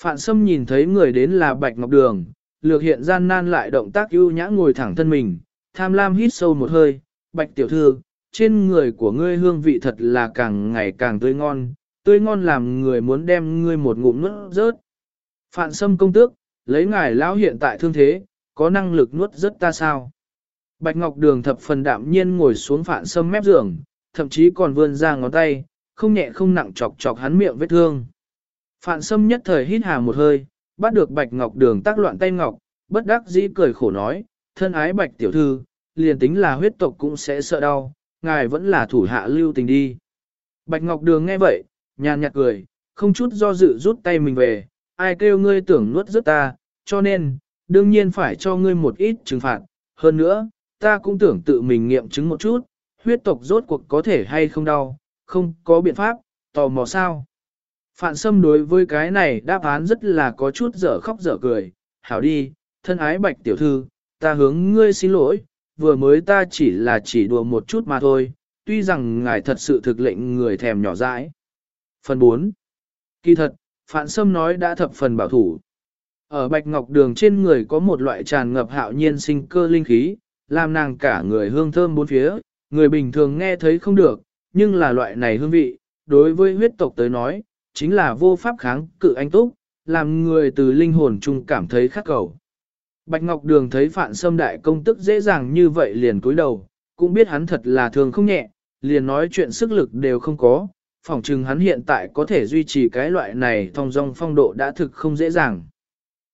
Phạn Sâm nhìn thấy người đến là Bạch Ngọc Đường, lược hiện gian nan lại động tác ưu nhã ngồi thẳng thân mình, tham lam hít sâu một hơi, Bạch Tiểu Thư, trên người của ngươi hương vị thật là càng ngày càng tươi ngon, tươi ngon làm người muốn đem ngươi một ngụm nuốt rớt. Phạn Sâm công tước, lấy ngài lão hiện tại thương thế, có năng lực nuốt rớt ta sao? Bạch Ngọc Đường thập phần đạm nhiên ngồi xuống Phạn Sâm mép giường, thậm chí còn vươn ra ngón tay, không nhẹ không nặng chọc chọc hắn miệng vết thương. Phạn Sâm nhất thời hít hà một hơi, bắt được Bạch Ngọc Đường tác loạn tay ngọc, bất đắc dĩ cười khổ nói, thân ái Bạch tiểu thư, liền tính là huyết tộc cũng sẽ sợ đau, ngài vẫn là thủ hạ lưu tình đi. Bạch Ngọc Đường nghe vậy, nhàn nhạt cười, không chút do dự rút tay mình về, ai kêu ngươi tưởng nuốt rớt ta, cho nên, đương nhiên phải cho ngươi một ít trừng phạt. Hơn nữa, ta cũng tưởng tự mình nghiệm chứng một chút, huyết tộc rốt cuộc có thể hay không đau, không có biện pháp, tò mò sao. Phạn Sâm đối với cái này đáp án rất là có chút dở khóc dở cười, hảo đi, thân ái bạch tiểu thư, ta hướng ngươi xin lỗi, vừa mới ta chỉ là chỉ đùa một chút mà thôi, tuy rằng ngài thật sự thực lệnh người thèm nhỏ dãi. Phần 4. Kỳ thật, Phạn Sâm nói đã thập phần bảo thủ. Ở Bạch Ngọc Đường trên người có một loại tràn ngập hạo nhiên sinh cơ linh khí, làm nàng cả người hương thơm bốn phía, người bình thường nghe thấy không được, nhưng là loại này hương vị, đối với huyết tộc tới nói, chính là vô pháp kháng cự anh túc, làm người từ linh hồn chung cảm thấy khắc cầu. Bạch Ngọc Đường thấy Phạn Sâm đại công tức dễ dàng như vậy liền cúi đầu, cũng biết hắn thật là thường không nhẹ, liền nói chuyện sức lực đều không có, phỏng chừng hắn hiện tại có thể duy trì cái loại này thong dong phong độ đã thực không dễ dàng.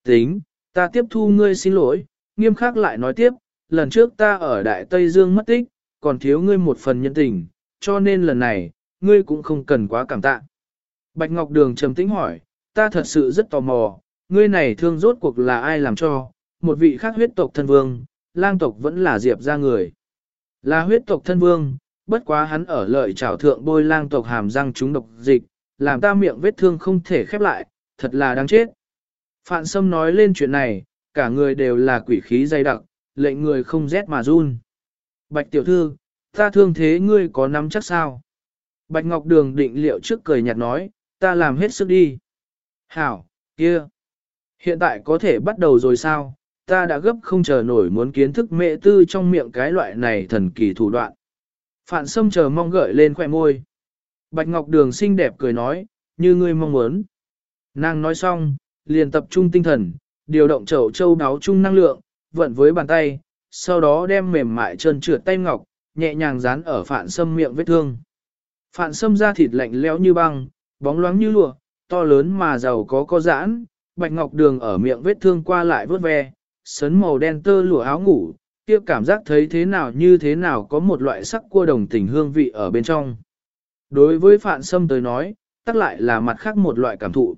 Tính, ta tiếp thu ngươi xin lỗi, nghiêm khắc lại nói tiếp, lần trước ta ở Đại Tây Dương mất tích, còn thiếu ngươi một phần nhân tình, cho nên lần này, ngươi cũng không cần quá cảm tạ. Bạch Ngọc Đường trầm tĩnh hỏi, ta thật sự rất tò mò, ngươi này thương rốt cuộc là ai làm cho, một vị khác huyết tộc thân vương, lang tộc vẫn là diệp ra người. Là huyết tộc thân vương, bất quá hắn ở lợi trảo thượng bôi lang tộc hàm răng chúng độc dịch, làm ta miệng vết thương không thể khép lại, thật là đáng chết. Phạn Sâm nói lên chuyện này, cả người đều là quỷ khí dày đặc, lệnh người không rét mà run. Bạch tiểu thư, ta thương thế ngươi có nắm chắc sao? Bạch Ngọc Đường định liệu trước cười nhạt nói, ta làm hết sức đi. Hảo, kia. Hiện tại có thể bắt đầu rồi sao? Ta đã gấp không chờ nổi muốn kiến thức mẹ tư trong miệng cái loại này thần kỳ thủ đoạn. Phạn Sâm chờ mong gợi lên khỏe môi. Bạch Ngọc Đường xinh đẹp cười nói, như ngươi mong muốn. Nàng nói xong, liền tập trung tinh thần, điều động chậu châu đáo chung năng lượng, vận với bàn tay, sau đó đem mềm mại trơn trượt tay ngọc, nhẹ nhàng dán ở phạn sâm miệng vết thương. Phạn sâm da thịt lạnh lẽo như băng, bóng loáng như lụa, to lớn mà giàu có có giãn, bạch ngọc đường ở miệng vết thương qua lại vớt ve, sấn màu đen tơ lụa áo ngủ, kia cảm giác thấy thế nào như thế nào có một loại sắc cua đồng tình hương vị ở bên trong. Đối với phạn sâm tới nói, tắc lại là mặt khác một loại cảm thụ.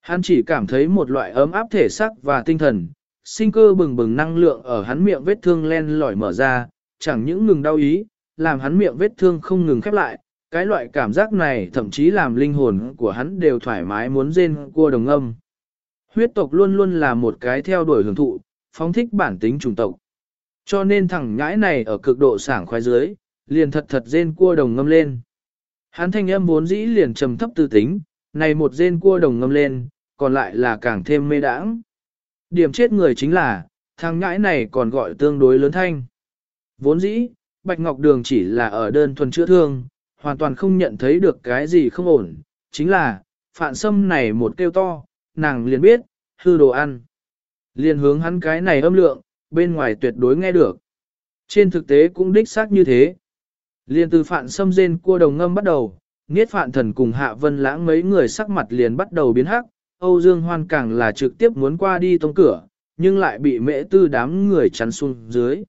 Hắn chỉ cảm thấy một loại ấm áp thể xác và tinh thần, sinh cơ bừng bừng năng lượng ở hắn miệng vết thương len lỏi mở ra, chẳng những ngừng đau ý, làm hắn miệng vết thương không ngừng khép lại, cái loại cảm giác này thậm chí làm linh hồn của hắn đều thoải mái muốn rên cua đồng âm. Huyết tộc luôn luôn là một cái theo đuổi hưởng thụ, phóng thích bản tính chủng tộc. Cho nên thằng nhãi này ở cực độ sảng khoái dưới, liền thật thật rên cua đồng ngâm lên. Hắn thanh âm vốn dĩ liền trầm thấp tư tính, này một rên cua đồng ngâm lên, còn lại là càng thêm mê đãng. Điểm chết người chính là, thằng nhãi này còn gọi tương đối lớn thanh. Vốn dĩ, Bạch Ngọc Đường chỉ là ở đơn thuần chữa thương, hoàn toàn không nhận thấy được cái gì không ổn, chính là, phạn sâm này một kêu to, nàng liền biết, hư đồ ăn. Liền hướng hắn cái này âm lượng, bên ngoài tuyệt đối nghe được. Trên thực tế cũng đích xác như thế. Liên từ phạn sâm rên cua đồng ngâm bắt đầu, Niết phạn thần cùng hạ vân lãng mấy người sắc mặt liền bắt đầu biến hắc, Âu Dương Hoan càng là trực tiếp muốn qua đi tông cửa, nhưng lại bị mễ tư đám người chắn xuống dưới.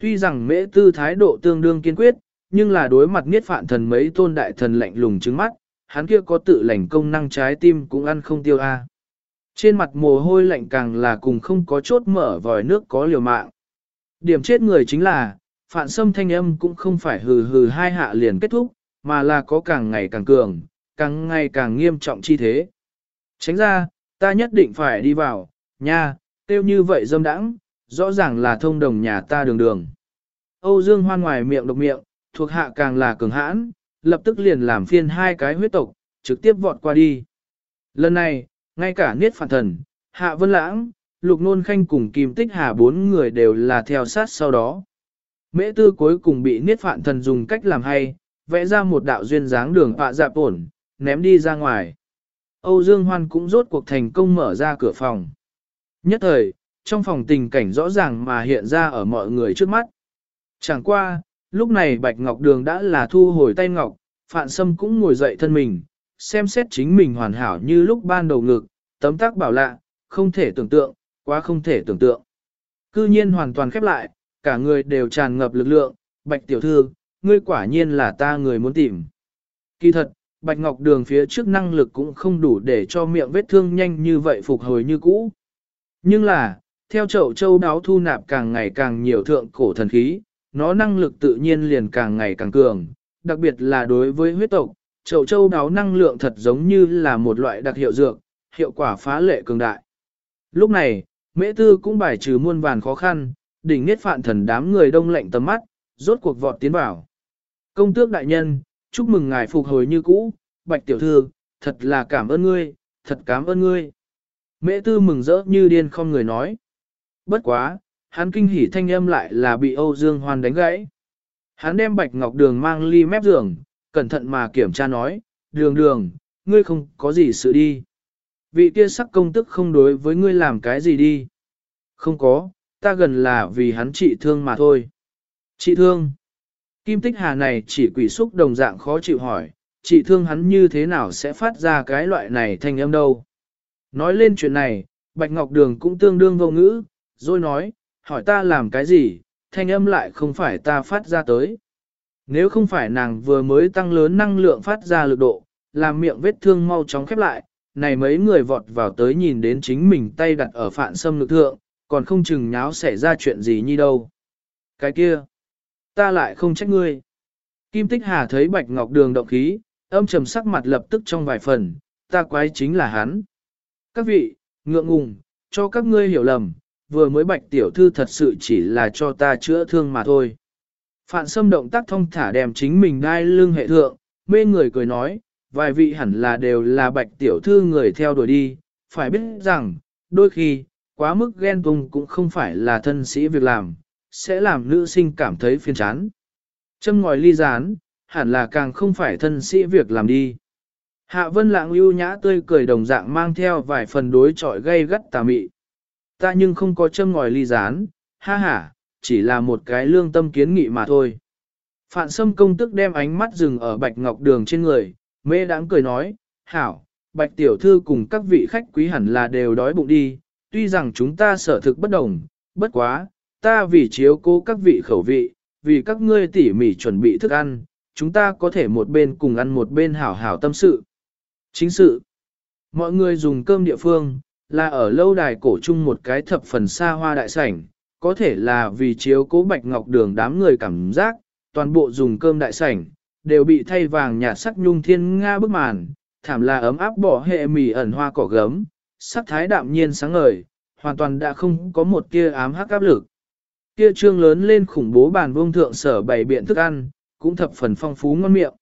Tuy rằng mễ tư thái độ tương đương kiên quyết, nhưng là đối mặt niết phạn thần mấy tôn đại thần lạnh lùng trứng mắt, hắn kia có tự lành công năng trái tim cũng ăn không tiêu a. Trên mặt mồ hôi lạnh càng là cùng không có chốt mở vòi nước có liều mạng. Điểm chết người chính là, phản xâm thanh âm cũng không phải hừ hừ hai hạ liền kết thúc, mà là có càng ngày càng cường, càng ngày càng nghiêm trọng chi thế. Tránh ra, ta nhất định phải đi vào, nha, tiêu như vậy dâm đãng, rõ ràng là thông đồng nhà ta đường đường. Âu Dương Hoan ngoài miệng độc miệng, thuộc hạ càng là cường hãn, lập tức liền làm phiên hai cái huyết tộc, trực tiếp vọt qua đi. Lần này, ngay cả Niết Phản Thần, Hạ Vân Lãng, Lục Nôn Khanh cùng Kim Tích Hà bốn người đều là theo sát sau đó. Mễ tư cuối cùng bị Niết Phạn Thần dùng cách làm hay, vẽ ra một đạo duyên dáng đường họa dạp ổn, ném đi ra ngoài. Âu Dương Hoan cũng rốt cuộc thành công mở ra cửa phòng. Nhất thời, trong phòng tình cảnh rõ ràng mà hiện ra ở mọi người trước mắt. Chẳng qua, lúc này Bạch Ngọc Đường đã là thu hồi tay ngọc, Phạn Sâm cũng ngồi dậy thân mình, xem xét chính mình hoàn hảo như lúc ban đầu ngực, tấm tác bảo lạ, không thể tưởng tượng, quá không thể tưởng tượng. Cư nhiên hoàn toàn khép lại, cả người đều tràn ngập lực lượng, Bạch Tiểu Thư, ngươi quả nhiên là ta người muốn tìm. Kỳ thật, Bạch Ngọc Đường phía trước năng lực cũng không đủ để cho miệng vết thương nhanh như vậy phục hồi như cũ. Nhưng là, theo chậu châu đáo thu nạp càng ngày càng nhiều thượng cổ thần khí, nó năng lực tự nhiên liền càng ngày càng cường, đặc biệt là đối với huyết tộc, chậu châu đáo năng lượng thật giống như là một loại đặc hiệu dược, hiệu quả phá lệ cường đại. Lúc này, mễ tư cũng bài trừ muôn vàn khó khăn, đỉnh niết phạn thần đám người đông lạnh tầm mắt, rốt cuộc vọt tiến vào. Công tước đại nhân, chúc mừng ngài phục hồi như cũ, bạch tiểu thư, thật là cảm ơn ngươi, thật cảm ơn ngươi. Mễ tư mừng rỡ như điên không người nói. Bất quá, hắn kinh hỉ thanh âm lại là bị Âu Dương Hoan đánh gãy. Hắn đem bạch ngọc đường mang ly mép giường, cẩn thận mà kiểm tra nói, đường đường, ngươi không có gì sự đi. Vị kia sắc công tức không đối với ngươi làm cái gì đi. Không có, ta gần là vì hắn trị thương mà thôi. Trị thương. Kim tích hà này chỉ quỷ xúc đồng dạng khó chịu hỏi, trị thương hắn như thế nào sẽ phát ra cái loại này thanh âm đâu. Nói lên chuyện này, Bạch Ngọc Đường cũng tương đương vô ngữ, rồi nói, hỏi ta làm cái gì, thanh âm lại không phải ta phát ra tới. Nếu không phải nàng vừa mới tăng lớn năng lượng phát ra lực độ, làm miệng vết thương mau chóng khép lại, này mấy người vọt vào tới nhìn đến chính mình tay đặt ở phạn sâm lực thượng, còn không chừng nháo xảy ra chuyện gì như đâu. Cái kia, ta lại không trách ngươi. Kim Tích Hà thấy Bạch Ngọc Đường động khí, âm trầm sắc mặt lập tức trong vài phần, ta quái chính là hắn. Các vị, ngượng ngùng, cho các ngươi hiểu lầm, vừa mới Bạch Tiểu Thư thật sự chỉ là cho ta chữa thương mà thôi. Phạn Sâm động tác thông thả đem chính mình đai lưng hệ thượng, mê người cười nói, vài vị hẳn là đều là Bạch Tiểu Thư người theo đuổi đi, phải biết rằng, đôi khi, quá mức ghen tung cũng không phải là thân sĩ việc làm, sẽ làm nữ sinh cảm thấy phiền chán. Châm ngòi ly gián hẳn là càng không phải thân sĩ việc làm đi. Hạ vân lạng ưu nhã tươi cười đồng dạng mang theo vài phần đối trọi gây gắt tà mị. Ta nhưng không có châm ngòi ly gián, ha ha, chỉ là một cái lương tâm kiến nghị mà thôi. Phạn sâm công tức đem ánh mắt dừng ở bạch ngọc đường trên người, mê đáng cười nói, hảo, bạch tiểu thư cùng các vị khách quý hẳn là đều đói bụng đi, tuy rằng chúng ta sở thực bất đồng, bất quá, ta vì chiếu cố các vị khẩu vị, vì các ngươi tỉ mỉ chuẩn bị thức ăn, chúng ta có thể một bên cùng ăn một bên hảo hảo tâm sự. Chính sự, mọi người dùng cơm địa phương, là ở lâu đài cổ chung một cái thập phần xa hoa đại sảnh, có thể là vì chiếu cố bạch ngọc đường đám người cảm giác, toàn bộ dùng cơm đại sảnh, đều bị thay vàng nhạt sắc nhung thiên nga bức màn, thảm là ấm áp bỏ hệ mì ẩn hoa cỏ gấm, sắc thái đạm nhiên sáng ngời, hoàn toàn đã không có một tia ám hắc áp lực. Kia trương lớn lên khủng bố bàn vương thượng sở bày biện thức ăn, cũng thập phần phong phú ngon miệng.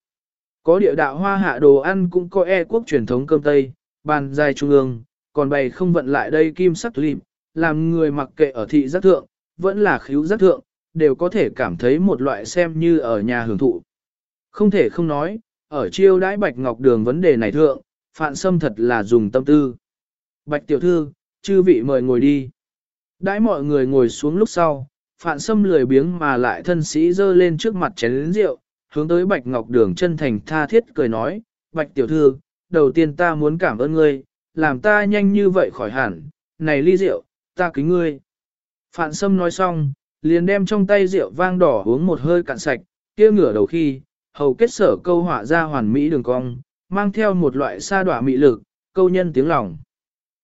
Có địa đạo hoa hạ đồ ăn cũng có e quốc truyền thống cơm tây, bàn dài trung ương, còn bày không vận lại đây kim sắc lịp, làm người mặc kệ ở thị giác thượng, vẫn là khíu giác thượng, đều có thể cảm thấy một loại xem như ở nhà hưởng thụ. Không thể không nói, ở chiêu đãi bạch ngọc đường vấn đề này thượng, phạn sâm thật là dùng tâm tư. Bạch tiểu thư, chư vị mời ngồi đi. Đãi mọi người ngồi xuống lúc sau, phạn sâm lười biếng mà lại thân sĩ dơ lên trước mặt chén lĩnh rượu, hướng tới bạch ngọc đường chân thành tha thiết cười nói, bạch tiểu thư, đầu tiên ta muốn cảm ơn ngươi, làm ta nhanh như vậy khỏi hẳn, này ly rượu, ta kính ngươi. Phạn sâm nói xong, liền đem trong tay rượu vang đỏ uống một hơi cạn sạch, kia ngửa đầu khi, hầu kết sở câu họa ra hoàn mỹ đường cong, mang theo một loại sa đọa mị lực, câu nhân tiếng lòng.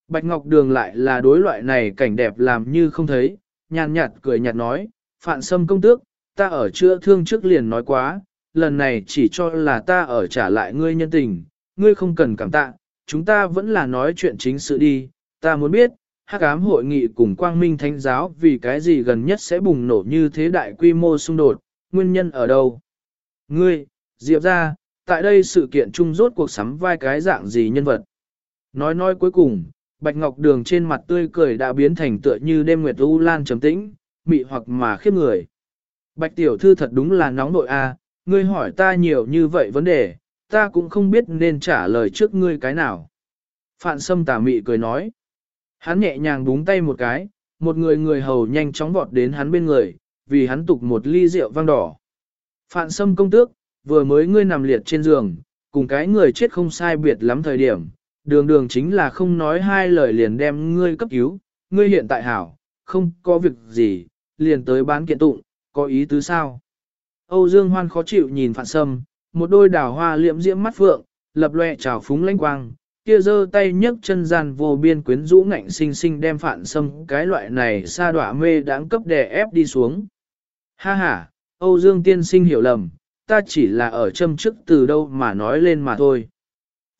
Bạch Ngọc Đường lại là đối loại này cảnh đẹp làm như không thấy, nhàn nhạt cười nhạt nói, phạn sâm công tước, ta ở chữa thương trước liền nói quá, lần này chỉ cho là ta ở trả lại ngươi nhân tình, ngươi không cần cảm tạ, chúng ta vẫn là nói chuyện chính sự đi, ta muốn biết, hắc ám hội nghị cùng quang minh thánh giáo vì cái gì gần nhất sẽ bùng nổ như thế đại quy mô xung đột, nguyên nhân ở đâu? Ngươi, Diệp ra, tại đây sự kiện chung rốt cuộc sắm vai cái dạng gì nhân vật? Nói nói cuối cùng, Bạch Ngọc Đường trên mặt tươi cười đã biến thành tựa như đêm nguyệt u lan trầm tĩnh, mị hoặc mà khiếp người. Bạch tiểu thư thật đúng là nóng nội a, ngươi hỏi ta nhiều như vậy vấn đề, ta cũng không biết nên trả lời trước ngươi cái nào. Phạn Sâm tà mị cười nói. Hắn nhẹ nhàng búng tay một cái, một người người hầu nhanh chóng vọt đến hắn bên người, vì hắn tục một ly rượu vang đỏ. Phạn Sâm công tước, vừa mới ngươi nằm liệt trên giường, cùng cái người chết không sai biệt lắm thời điểm, đường đường chính là không nói hai lời liền đem ngươi cấp cứu, ngươi hiện tại hảo, không có việc gì, liền tới bán kiện tụng, có ý tứ sao? Âu Dương Hoan khó chịu nhìn Phạn Sâm, một đôi đào hoa liễm diễm mắt phượng, lập loè trào phúng lanh quang, kia giơ tay nhấc chân gian vô biên quyến rũ ngạnh sinh sinh đem Phạn Sâm cái loại này sa đọa mê đáng cấp đè ép đi xuống. Ha ha, Âu Dương tiên sinh hiểu lầm, ta chỉ là ở châm chức từ đâu mà nói lên mà thôi.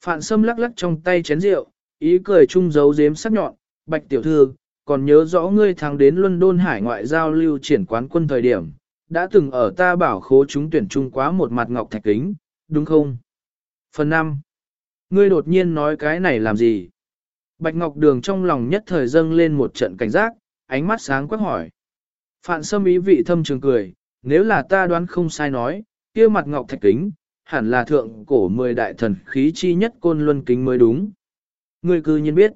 Phạn Sâm lắc lắc trong tay chén rượu, ý cười chung giấu dếm sắc nhọn, bạch tiểu thư, còn nhớ rõ ngươi thắng đến London hải ngoại giao lưu triển quán quân thời điểm, đã từng ở ta bảo khố chúng tuyển chung quá một mặt ngọc thạch kính, đúng không? Phần 5. Ngươi đột nhiên nói cái này làm gì? Bạch Ngọc Đường trong lòng nhất thời dâng lên một trận cảnh giác, ánh mắt sáng quắc hỏi. Phạn Sâm ý vị thâm trường cười, nếu là ta đoán không sai nói, kia mặt ngọc thạch kính, hẳn là thượng cổ mười đại thần khí chi nhất côn luân kính mới đúng. Ngươi cư nhiên biết.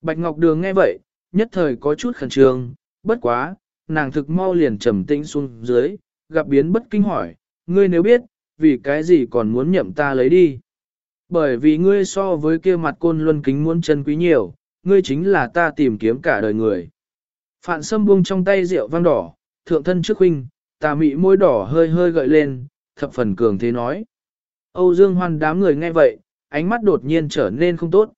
Bạch Ngọc Đường nghe vậy, nhất thời có chút khẩn trương, bất quá, nàng thực mau liền trầm tĩnh xuống dưới, gặp biến bất kinh hỏi, ngươi nếu biết, vì cái gì còn muốn nhậm ta lấy đi. Bởi vì ngươi so với kia mặt côn luân kính muốn chân quý nhiều, ngươi chính là ta tìm kiếm cả đời người. Phạn sâm buông trong tay rượu vang đỏ, thượng thân trước huynh, tà mị môi đỏ hơi hơi gợi lên, thập phần cường thế nói. Âu Dương Hoan đám người nghe vậy, ánh mắt đột nhiên trở nên không tốt.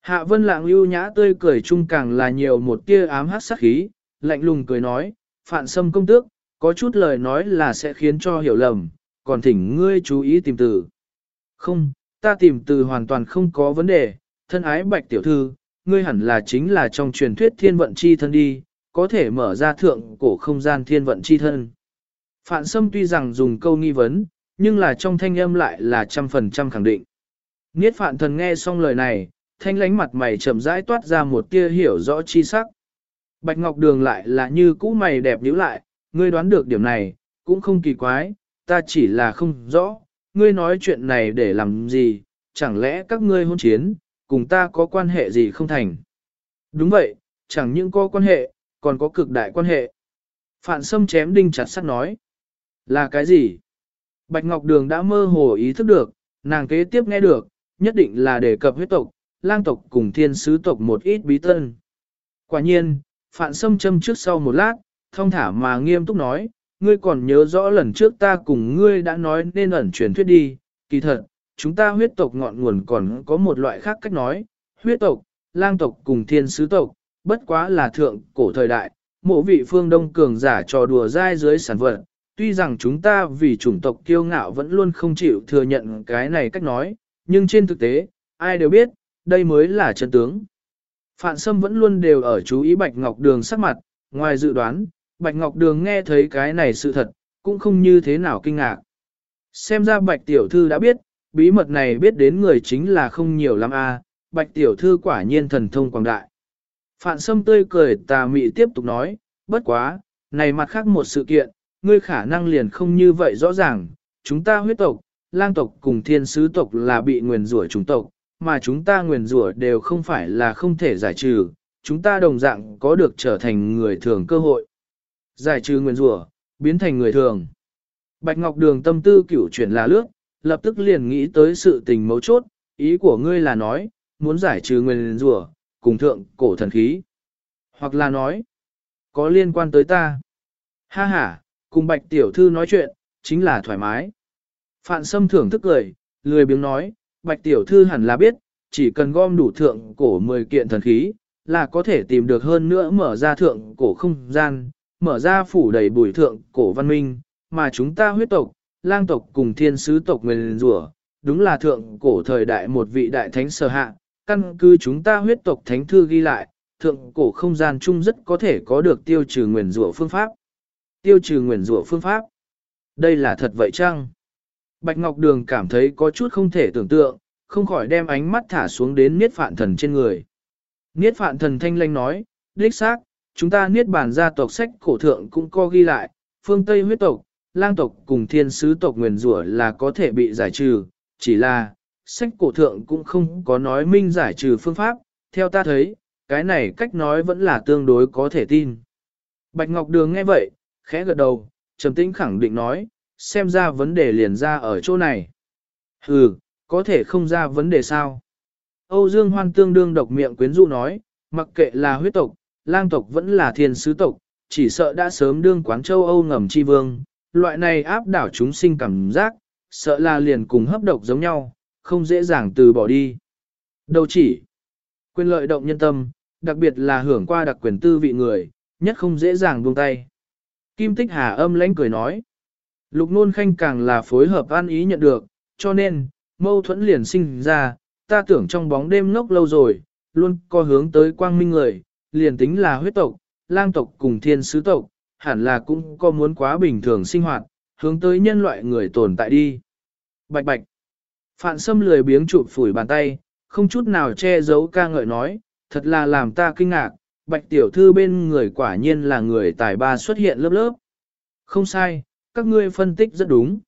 Hạ Vân Lạng lưu nhã tươi cười chung càng là nhiều một tia ám hát sắc khí, lạnh lùng cười nói, phạn sâm công tước, có chút lời nói là sẽ khiến cho hiểu lầm, còn thỉnh ngươi chú ý tìm từ. Không, ta tìm từ hoàn toàn không có vấn đề, thân ái bạch tiểu thư, ngươi hẳn là chính là trong truyền thuyết thiên vận chi thân đi, có thể mở ra thượng cổ không gian thiên vận chi thân. Phạn Sâm tuy rằng dùng câu nghi vấn, nhưng là trong thanh âm lại là trăm phần trăm khẳng định. Niết Phạn Thần nghe xong lời này, thanh lánh mặt mày chậm rãi toát ra một tia hiểu rõ chi sắc. Bạch Ngọc Đường lại là như cũ mày đẹp nhíu lại, ngươi đoán được điểm này, cũng không kỳ quái, ta chỉ là không rõ, ngươi nói chuyện này để làm gì, chẳng lẽ các ngươi hôn chiến, cùng ta có quan hệ gì không thành. Đúng vậy, chẳng những có quan hệ, còn có cực đại quan hệ. Phạn Sâm chém đinh chặt sắt nói. Là cái gì? Bạch Ngọc Đường đã mơ hồ ý thức được, nàng kế tiếp nghe được, nhất định là đề cập huyết tộc, lang tộc cùng thiên sứ tộc một ít bí tân. Quả nhiên, Phạn Sâm châm trước sau một lát, thông thả mà nghiêm túc nói, ngươi còn nhớ rõ lần trước ta cùng ngươi đã nói nên ẩn truyền thuyết đi, kỳ thật, chúng ta huyết tộc ngọn nguồn còn có một loại khác cách nói, huyết tộc, lang tộc cùng thiên sứ tộc, bất quá là thượng cổ thời đại, mộ vị phương đông cường giả trò đùa dai dưới sản vật, tuy rằng chúng ta vì chủng tộc kiêu ngạo vẫn luôn không chịu thừa nhận cái này cách nói, nhưng trên thực tế, ai đều biết, đây mới là chân tướng. Phạn Sâm vẫn luôn đều ở chú ý Bạch Ngọc Đường sắc mặt, ngoài dự đoán, Bạch Ngọc Đường nghe thấy cái này sự thật, cũng không như thế nào kinh ngạc. Xem ra Bạch Tiểu Thư đã biết, bí mật này biết đến người chính là không nhiều lắm a. Bạch Tiểu Thư quả nhiên thần thông quảng đại. Phạn Sâm tươi cười tà mị tiếp tục nói, bất quá, này mặt khác một sự kiện, ngươi khả năng liền không như vậy rõ ràng, chúng ta huyết tộc, lang tộc cùng thiên sứ tộc là bị nguyền rủa chúng tộc, mà chúng ta nguyền rủa đều không phải là không thể giải trừ, chúng ta đồng dạng có được trở thành người thường cơ hội. Giải trừ nguyền rủa, biến thành người thường. Bạch Ngọc Đường tâm tư cửu chuyển là lướt, lập tức liền nghĩ tới sự tình mấu chốt, ý của ngươi là nói, muốn giải trừ nguyền rủa, cùng thượng cổ thần khí. Hoặc là nói, có liên quan tới ta. Ha ha, cùng bạch tiểu thư nói chuyện, chính là thoải mái. Phạn sâm thưởng thức cười, lười biếng nói, bạch tiểu thư hẳn là biết, chỉ cần gom đủ thượng cổ 10 kiện thần khí, là có thể tìm được hơn nữa mở ra thượng cổ không gian, mở ra phủ đầy bùi thượng cổ văn minh, mà chúng ta huyết tộc, lang tộc cùng thiên sứ tộc nguyền rủa đúng là thượng cổ thời đại một vị đại thánh sở hạ, căn cứ chúng ta huyết tộc thánh thư ghi lại, thượng cổ không gian chung rất có thể có được tiêu trừ nguyền rủa phương pháp. Tiêu trừ nguyền rủa phương pháp. Đây là thật vậy chăng? Bạch Ngọc Đường cảm thấy có chút không thể tưởng tượng, không khỏi đem ánh mắt thả xuống đến niết phạn thần trên người. Niết phạn thần thanh lanh nói, đích xác, chúng ta niết bàn gia tộc sách cổ thượng cũng có ghi lại, phương Tây huyết tộc, lang tộc cùng thiên sứ tộc nguyền rủa là có thể bị giải trừ, chỉ là, sách cổ thượng cũng không có nói minh giải trừ phương pháp, theo ta thấy, cái này cách nói vẫn là tương đối có thể tin. Bạch Ngọc Đường nghe vậy, khẽ gật đầu, trầm tĩnh khẳng định nói, xem ra vấn đề liền ra ở chỗ này. Ừ, có thể không ra vấn đề sao? Âu Dương Hoan tương đương độc miệng quyến rũ nói, mặc kệ là huyết tộc, lang tộc vẫn là thiên sứ tộc, chỉ sợ đã sớm đương quán châu Âu ngầm chi vương, loại này áp đảo chúng sinh cảm giác, sợ là liền cùng hấp độc giống nhau, không dễ dàng từ bỏ đi. Đầu chỉ, quyền lợi động nhân tâm, đặc biệt là hưởng qua đặc quyền tư vị người, nhất không dễ dàng buông tay. Kim Tích Hà âm lãnh cười nói, lục nôn khanh càng là phối hợp an ý nhận được, cho nên, mâu thuẫn liền sinh ra, ta tưởng trong bóng đêm ngốc lâu rồi, luôn có hướng tới quang minh người, liền tính là huyết tộc, lang tộc cùng thiên sứ tộc, hẳn là cũng có muốn quá bình thường sinh hoạt, hướng tới nhân loại người tồn tại đi. Bạch bạch. Phạn sâm lười biếng chụp phủi bàn tay, không chút nào che giấu ca ngợi nói, thật là làm ta kinh ngạc, bạch tiểu thư bên người quả nhiên là người tài ba xuất hiện lớp lớp. Không sai, các ngươi phân tích rất đúng.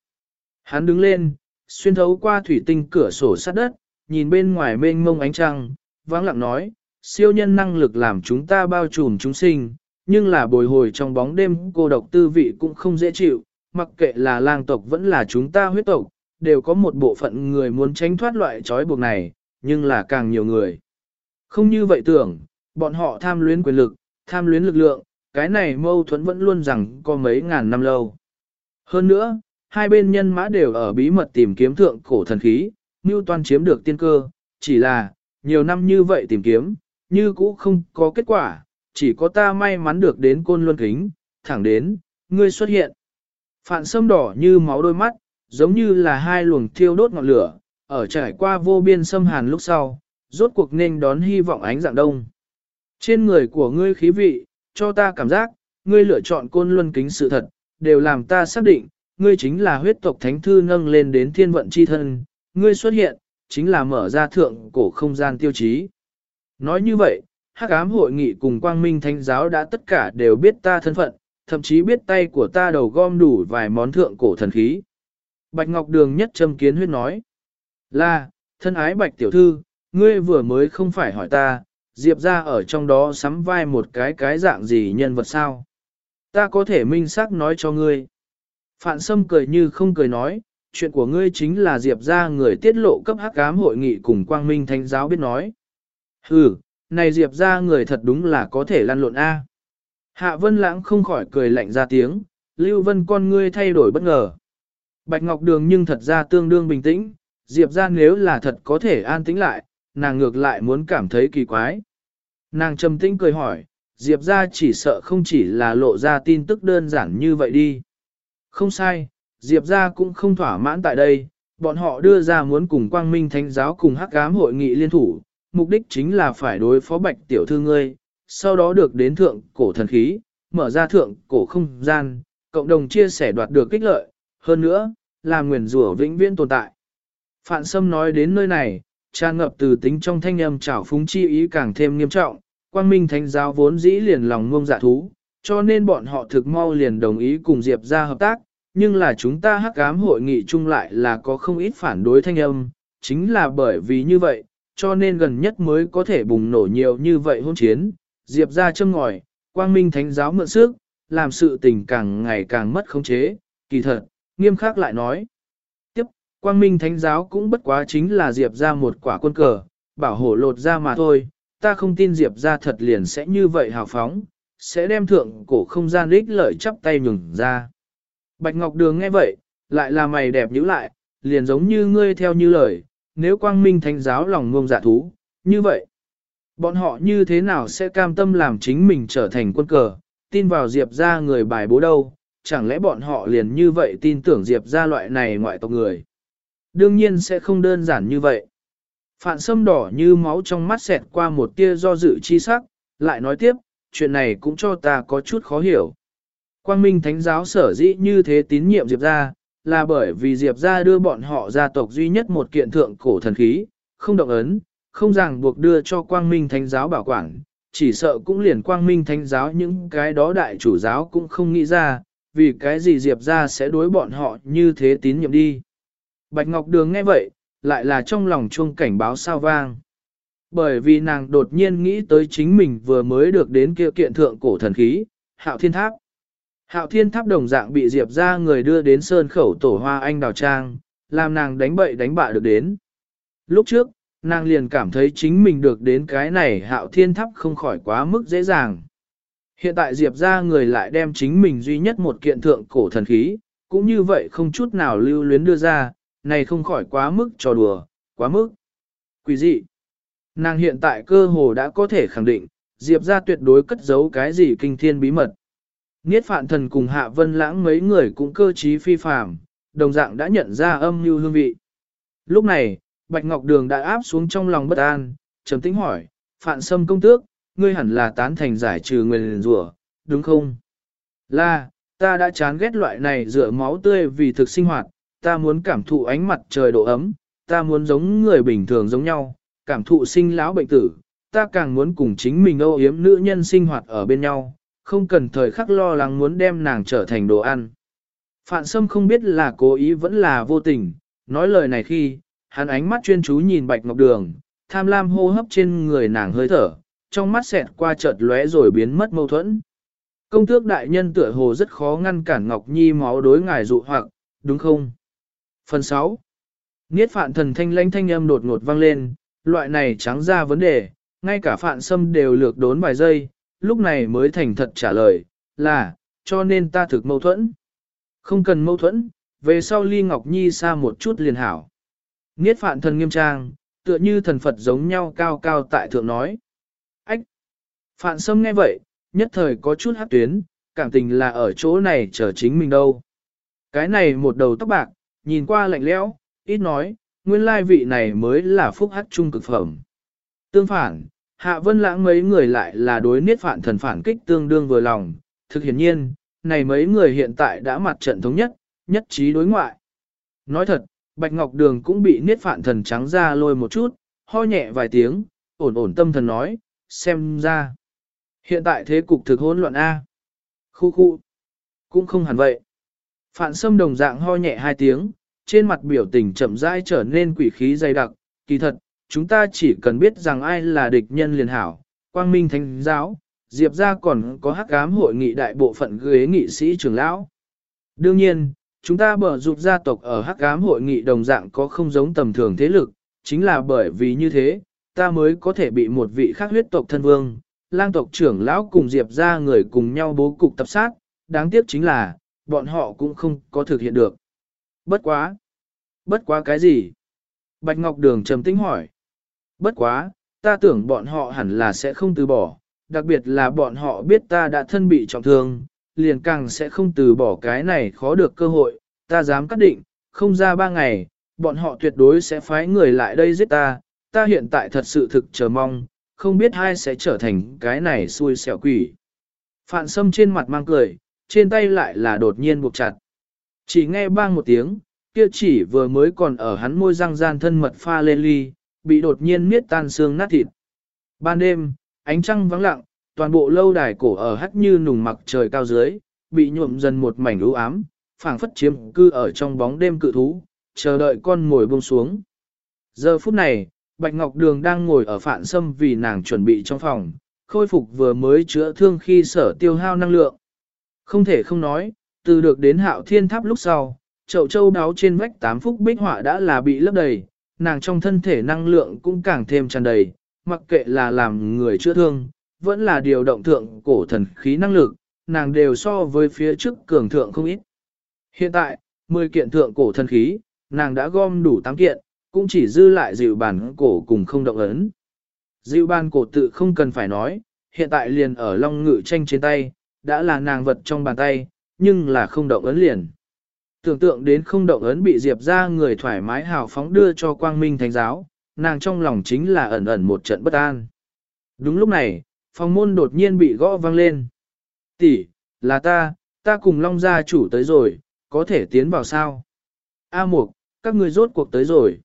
Hắn đứng lên, xuyên thấu qua thủy tinh cửa sổ sát đất, nhìn bên ngoài mênh mông ánh trăng, vắng lặng nói, siêu nhân năng lực làm chúng ta bao trùm chúng sinh, nhưng là bồi hồi trong bóng đêm cô độc tư vị cũng không dễ chịu, mặc kệ là lang tộc vẫn là chúng ta huyết tộc, đều có một bộ phận người muốn tránh thoát loại trói buộc này, nhưng là càng nhiều người. Không như vậy tưởng, bọn họ tham luyến quyền lực, tham luyến lực lượng, cái này mâu thuẫn vẫn luôn rằng có mấy ngàn năm lâu. Hơn nữa, hai bên nhân mã đều ở bí mật tìm kiếm thượng cổ thần khí, như toàn chiếm được tiên cơ, chỉ là, nhiều năm như vậy tìm kiếm, như cũ không có kết quả, chỉ có ta may mắn được đến côn luân kính, thẳng đến, ngươi xuất hiện. Phạn sâm đỏ như máu đôi mắt, giống như là hai luồng thiêu đốt ngọn lửa, ở trải qua vô biên xâm hàn lúc sau, rốt cuộc nên đón hy vọng ánh dạng đông. Trên người của ngươi khí vị, cho ta cảm giác, ngươi lựa chọn côn luân kính sự thật, đều làm ta xác định, ngươi chính là huyết tộc thánh thư nâng lên đến thiên vận chi thân, ngươi xuất hiện, chính là mở ra thượng cổ không gian tiêu chí. Nói như vậy, hắc ám hội nghị cùng quang minh thánh giáo đã tất cả đều biết ta thân phận, thậm chí biết tay của ta đầu gom đủ vài món thượng cổ thần khí. Bạch Ngọc Đường nhất châm kiến huyết nói. Là, thân ái Bạch Tiểu Thư, ngươi vừa mới không phải hỏi ta, Diệp ra ở trong đó sắm vai một cái cái dạng gì nhân vật sao? Ta có thể minh xác nói cho ngươi. Phạn Sâm cười như không cười nói, chuyện của ngươi chính là Diệp ra người tiết lộ cấp hắc ám hội nghị cùng quang minh thánh giáo biết nói hừ này Diệp ra người thật đúng là có thể lăn lộn A. Hạ Vân Lãng không khỏi cười lạnh ra tiếng, Lưu Vân con ngươi thay đổi bất ngờ. Bạch Ngọc Đường nhưng thật ra tương đương bình tĩnh, Diệp ra nếu là thật có thể an tĩnh lại, nàng ngược lại muốn cảm thấy kỳ quái. Nàng trầm tĩnh cười hỏi, Diệp ra chỉ sợ không chỉ là lộ ra tin tức đơn giản như vậy đi. Không sai, Diệp ra cũng không thỏa mãn tại đây, bọn họ đưa ra muốn cùng Quang Minh Thánh giáo cùng hắc ám hội nghị liên thủ, mục đích chính là phải đối phó bạch tiểu thư ngươi, sau đó được đến thượng cổ thần khí, mở ra thượng cổ không gian, cộng đồng chia sẻ đoạt được kích lợi, hơn nữa, là nguyền rủa vĩnh viễn tồn tại. Phạn Sâm nói đến nơi này, tràn ngập từ tính trong thanh âm trảo phúng chi ý càng thêm nghiêm trọng, quang minh thánh giáo vốn dĩ liền lòng ngông dạ thú, cho nên bọn họ thực mau liền đồng ý cùng Diệp ra hợp tác, nhưng là chúng ta hắc ám hội nghị chung lại là có không ít phản đối thanh âm, chính là bởi vì như vậy, cho nên gần nhất mới có thể bùng nổ nhiều như vậy hôn chiến, Diệp ra châm ngòi, quang minh thánh giáo mượn sức, làm sự tình càng ngày càng mất khống chế, kỳ thật, nghiêm khắc lại nói. Tiếp, quang minh thánh giáo cũng bất quá chính là Diệp ra một quả quân cờ, bảo hộ lột ra mà thôi, ta không tin Diệp ra thật liền sẽ như vậy hào phóng, sẽ đem thượng cổ không gian đích lợi chắp tay nhường ra. Bạch Ngọc Đường nghe vậy, lại là mày đẹp nhíu lại, liền giống như ngươi theo như lời, nếu quang minh thánh giáo lòng ngông dạ thú, như vậy. Bọn họ như thế nào sẽ cam tâm làm chính mình trở thành quân cờ, tin vào Diệp ra người bài bố đâu, chẳng lẽ bọn họ liền như vậy tin tưởng Diệp ra loại này ngoại tộc người. Đương nhiên sẽ không đơn giản như vậy. Phạn sâm đỏ như máu trong mắt xẹt qua một tia do dự chi sắc, lại nói tiếp, chuyện này cũng cho ta có chút khó hiểu. Quang Minh Thánh giáo sở dĩ như thế tín nhiệm Diệp ra, là bởi vì Diệp ra đưa bọn họ gia tộc duy nhất một kiện thượng cổ thần khí, không động ấn, không ràng buộc đưa cho Quang Minh Thánh giáo bảo quản, chỉ sợ cũng liền Quang Minh Thánh giáo những cái đó đại chủ giáo cũng không nghĩ ra, vì cái gì Diệp ra sẽ đối bọn họ như thế tín nhiệm đi. Bạch Ngọc Đường nghe vậy, lại là trong lòng chuông cảnh báo sao vang. Bởi vì nàng đột nhiên nghĩ tới chính mình vừa mới được đến kia kiện thượng cổ thần khí, hạo thiên tháp. Hạo thiên tháp đồng dạng bị Diệp ra người đưa đến sơn khẩu tổ hoa anh đào trang, làm nàng đánh bậy đánh bạ được đến. Lúc trước, nàng liền cảm thấy chính mình được đến cái này hạo thiên tháp không khỏi quá mức dễ dàng. Hiện tại Diệp ra người lại đem chính mình duy nhất một kiện thượng cổ thần khí, cũng như vậy không chút nào lưu luyến đưa ra, này không khỏi quá mức trò đùa, quá mức. Quỷ dị. Nàng hiện tại cơ hồ đã có thể khẳng định, Diệp ra tuyệt đối cất giấu cái gì kinh thiên bí mật. Niết phạn thần cùng hạ vân lãng mấy người cũng cơ trí phi phàm, đồng dạng đã nhận ra âm mưu hương vị. Lúc này, Bạch Ngọc Đường đã áp xuống trong lòng bất an, trầm tĩnh hỏi, phạn sâm công tước, ngươi hẳn là tán thành giải trừ nguyên rủa, đúng không? Là, ta đã chán ghét loại này rửa máu tươi vì thực sinh hoạt, ta muốn cảm thụ ánh mặt trời độ ấm, ta muốn giống người bình thường giống nhau, cảm thụ sinh lão bệnh tử, ta càng muốn cùng chính mình âu yếm nữ nhân sinh hoạt ở bên nhau, không cần thời khắc lo lắng muốn đem nàng trở thành đồ ăn. Phạn Sâm không biết là cố ý vẫn là vô tình, nói lời này khi, hắn ánh mắt chuyên chú nhìn Bạch Ngọc Đường, tham lam hô hấp trên người nàng hơi thở, trong mắt xẹt qua chợt lóe rồi biến mất mâu thuẫn. Công tước đại nhân tựa hồ rất khó ngăn cản Ngọc Nhi máu đối ngài dụ hoặc, đúng không? Phần 6. Niết phạn thần thanh lãnh thanh âm đột ngột vang lên, loại này trắng ra vấn đề, ngay cả phạn sâm đều lược đốn vài giây, lúc này mới thành thật trả lời, là, cho nên ta thực mâu thuẫn. Không cần mâu thuẫn, về sau ly Ngọc Nhi xa một chút liền hảo. Niết phạn thần nghiêm trang, tựa như thần Phật giống nhau cao cao tại thượng nói. Ách! Phạn sâm nghe vậy, nhất thời có chút hát tuyến, cảm tình là ở chỗ này chờ chính mình đâu. Cái này một đầu tóc bạc, nhìn qua lạnh lẽo, ít nói, nguyên lai vị này mới là phúc hắc trung cực phẩm. Tương phản, Hạ Vân Lãng mấy người lại là đối niết phản thần phản kích tương đương vừa lòng, thực hiển nhiên, này mấy người hiện tại đã mặt trận thống nhất, nhất trí đối ngoại. Nói thật, Bạch Ngọc Đường cũng bị niết phản thần trắng ra lôi một chút, ho nhẹ vài tiếng, ổn ổn tâm thần nói, xem ra. Hiện tại thế cục thực hỗn loạn A. Khu khu. Cũng không hẳn vậy. Phản sâm đồng dạng ho nhẹ hai tiếng, trên mặt biểu tình chậm rãi trở nên quỷ khí dày đặc, kỳ thật, chúng ta chỉ cần biết rằng ai là địch nhân liền hảo, quang minh thánh giáo, diệp ra còn có hắc ám hội nghị đại bộ phận ghế nghị sĩ trưởng lão. Đương nhiên, chúng ta bở rụt gia tộc ở hắc ám hội nghị đồng dạng có không giống tầm thường thế lực, chính là bởi vì như thế, ta mới có thể bị một vị khác huyết tộc thân vương, lang tộc trưởng lão cùng diệp ra người cùng nhau bố cục tập sát, đáng tiếc chính là, bọn họ cũng không có thực hiện được. Bất quá. Bất quá cái gì? Bạch Ngọc Đường trầm tĩnh hỏi. Bất quá, ta tưởng bọn họ hẳn là sẽ không từ bỏ, đặc biệt là bọn họ biết ta đã thân bị trọng thương, liền càng sẽ không từ bỏ cái này khó được cơ hội, ta dám cắt định, không ra ba ngày, bọn họ tuyệt đối sẽ phái người lại đây giết ta, ta hiện tại thật sự thực chờ mong, không biết ai sẽ trở thành cái này xui xẻo quỷ. Phạn sâm trên mặt mang cười, trên tay lại là đột nhiên buộc chặt. Chỉ nghe bang một tiếng, kia chỉ vừa mới còn ở hắn môi răng gian thân mật pha lên ly, bị đột nhiên miết tan xương nát thịt. Ban đêm, ánh trăng vắng lặng, toàn bộ lâu đài cổ ở hắt như nùng mặc trời cao dưới, bị nhuộm dần một mảnh u ám, phảng phất chiếm cư ở trong bóng đêm cự thú, chờ đợi con ngồi buông xuống. Giờ phút này, Bạch Ngọc Đường đang ngồi ở phạn sâm vì nàng chuẩn bị trong phòng, khôi phục vừa mới chữa thương khi sở tiêu hao năng lượng. Không thể không nói, từ được đến hạo thiên tháp lúc sau, chậu châu đáo trên vách tám phúc bích họa đã là bị lấp đầy, nàng trong thân thể năng lượng cũng càng thêm tràn đầy, mặc kệ là làm người chữa thương, vẫn là điều động thượng cổ thần khí năng lực, nàng đều so với phía trước cường thượng không ít. Hiện tại, 10 kiện thượng cổ thần khí, nàng đã gom đủ 8 kiện, cũng chỉ dư lại dịu bản cổ cùng không động ấn. Dịu bản cổ tự không cần phải nói, hiện tại liền ở long ngự tranh trên tay, đã là nàng vật trong bàn tay, nhưng là không động ấn liền. Tưởng tượng đến không động ấn bị Diệp ra người thoải mái hào phóng đưa cho quang minh thánh giáo, nàng trong lòng chính là ẩn ẩn một trận bất an. Đúng lúc này, Phòng môn đột nhiên bị gõ vang lên. Tỷ, là ta, ta cùng Long gia chủ tới rồi, có thể tiến vào sao? A Mục, các người rốt cuộc tới rồi.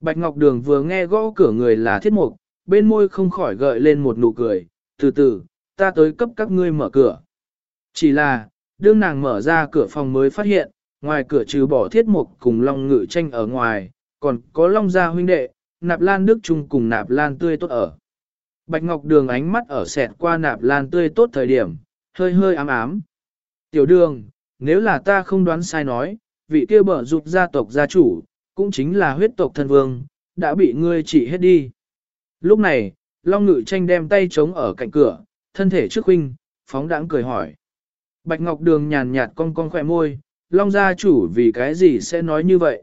Bạch Ngọc Đường vừa nghe gõ cửa người là thiết mục, bên môi không khỏi gợi lên một nụ cười, từ từ, ta tới cấp các ngươi mở cửa. Chỉ là, đương nàng mở ra cửa phòng mới phát hiện, ngoài cửa trừ bỏ thiết mục cùng Long Ngự tranh ở ngoài, còn có Long gia huynh đệ, nạp lan đức trung cùng nạp lan tươi tốt ở. Bạch Ngọc Đường ánh mắt ở sẹt qua nạp lan tươi tốt thời điểm, hơi hơi ám ám. Tiểu đường, nếu là ta không đoán sai nói, vị kia bở dục gia tộc gia chủ, cũng chính là huyết tộc thân vương, đã bị ngươi trị hết đi. Lúc này, Long Ngự tranh đem tay chống ở cạnh cửa, thân thể trước huynh, phóng đãng cười hỏi. Bạch Ngọc Đường nhàn nhạt cong cong khỏe môi, Long gia chủ vì cái gì sẽ nói như vậy?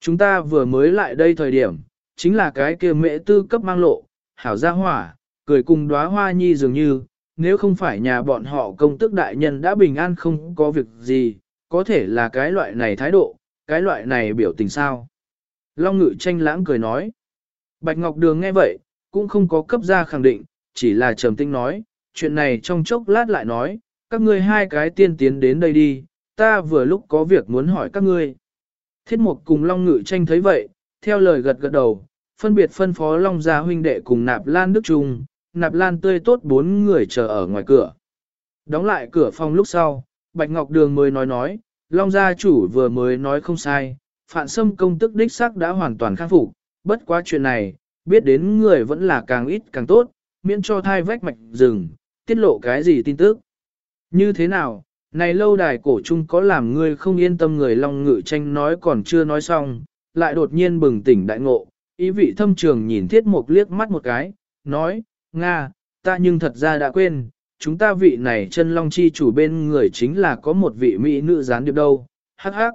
Chúng ta vừa mới lại đây thời điểm, chính là cái kia mẹ tư cấp mang lộ, hảo gia hỏa, cười cùng đóa hoa nhi dường như, nếu không phải nhà bọn họ công tức đại nhân đã bình an không có việc gì, có thể là cái loại này thái độ, cái loại này biểu tình sao. Long ngự tranh lãng cười nói. Bạch Ngọc Đường nghe vậy, cũng không có cấp ra khẳng định, chỉ là trầm tinh nói, chuyện này trong chốc lát lại nói, các ngươi hai cái tiên tiến đến đây đi, ta vừa lúc có việc muốn hỏi các ngươi. Thiết Mục cùng Long Ngự tranh thấy vậy, theo lời gật gật đầu, phân biệt phân phó Long Gia huynh đệ cùng Nạp Lan Đức Trung, Nạp Lan tươi tốt bốn người chờ ở ngoài cửa. Đóng lại cửa phòng lúc sau, Bạch Ngọc Đường mới nói nói, Long Gia chủ vừa mới nói không sai, Phạn Sâm công tức đích xác đã hoàn toàn khắc phục, bất quá chuyện này, biết đến người vẫn là càng ít càng tốt, miễn cho thai vách mạch rừng, tiết lộ cái gì tin tức. Như thế nào, này lâu đài cổ chung có làm ngươi không yên tâm người Long Ngự tranh nói còn chưa nói xong, lại đột nhiên bừng tỉnh đại ngộ, ý vị thâm trường nhìn thiết mục liếc mắt một cái, nói, Nga, ta nhưng thật ra đã quên, chúng ta vị này chân long chi chủ bên người chính là có một vị mỹ nữ gián điệp đâu, hắc hắc.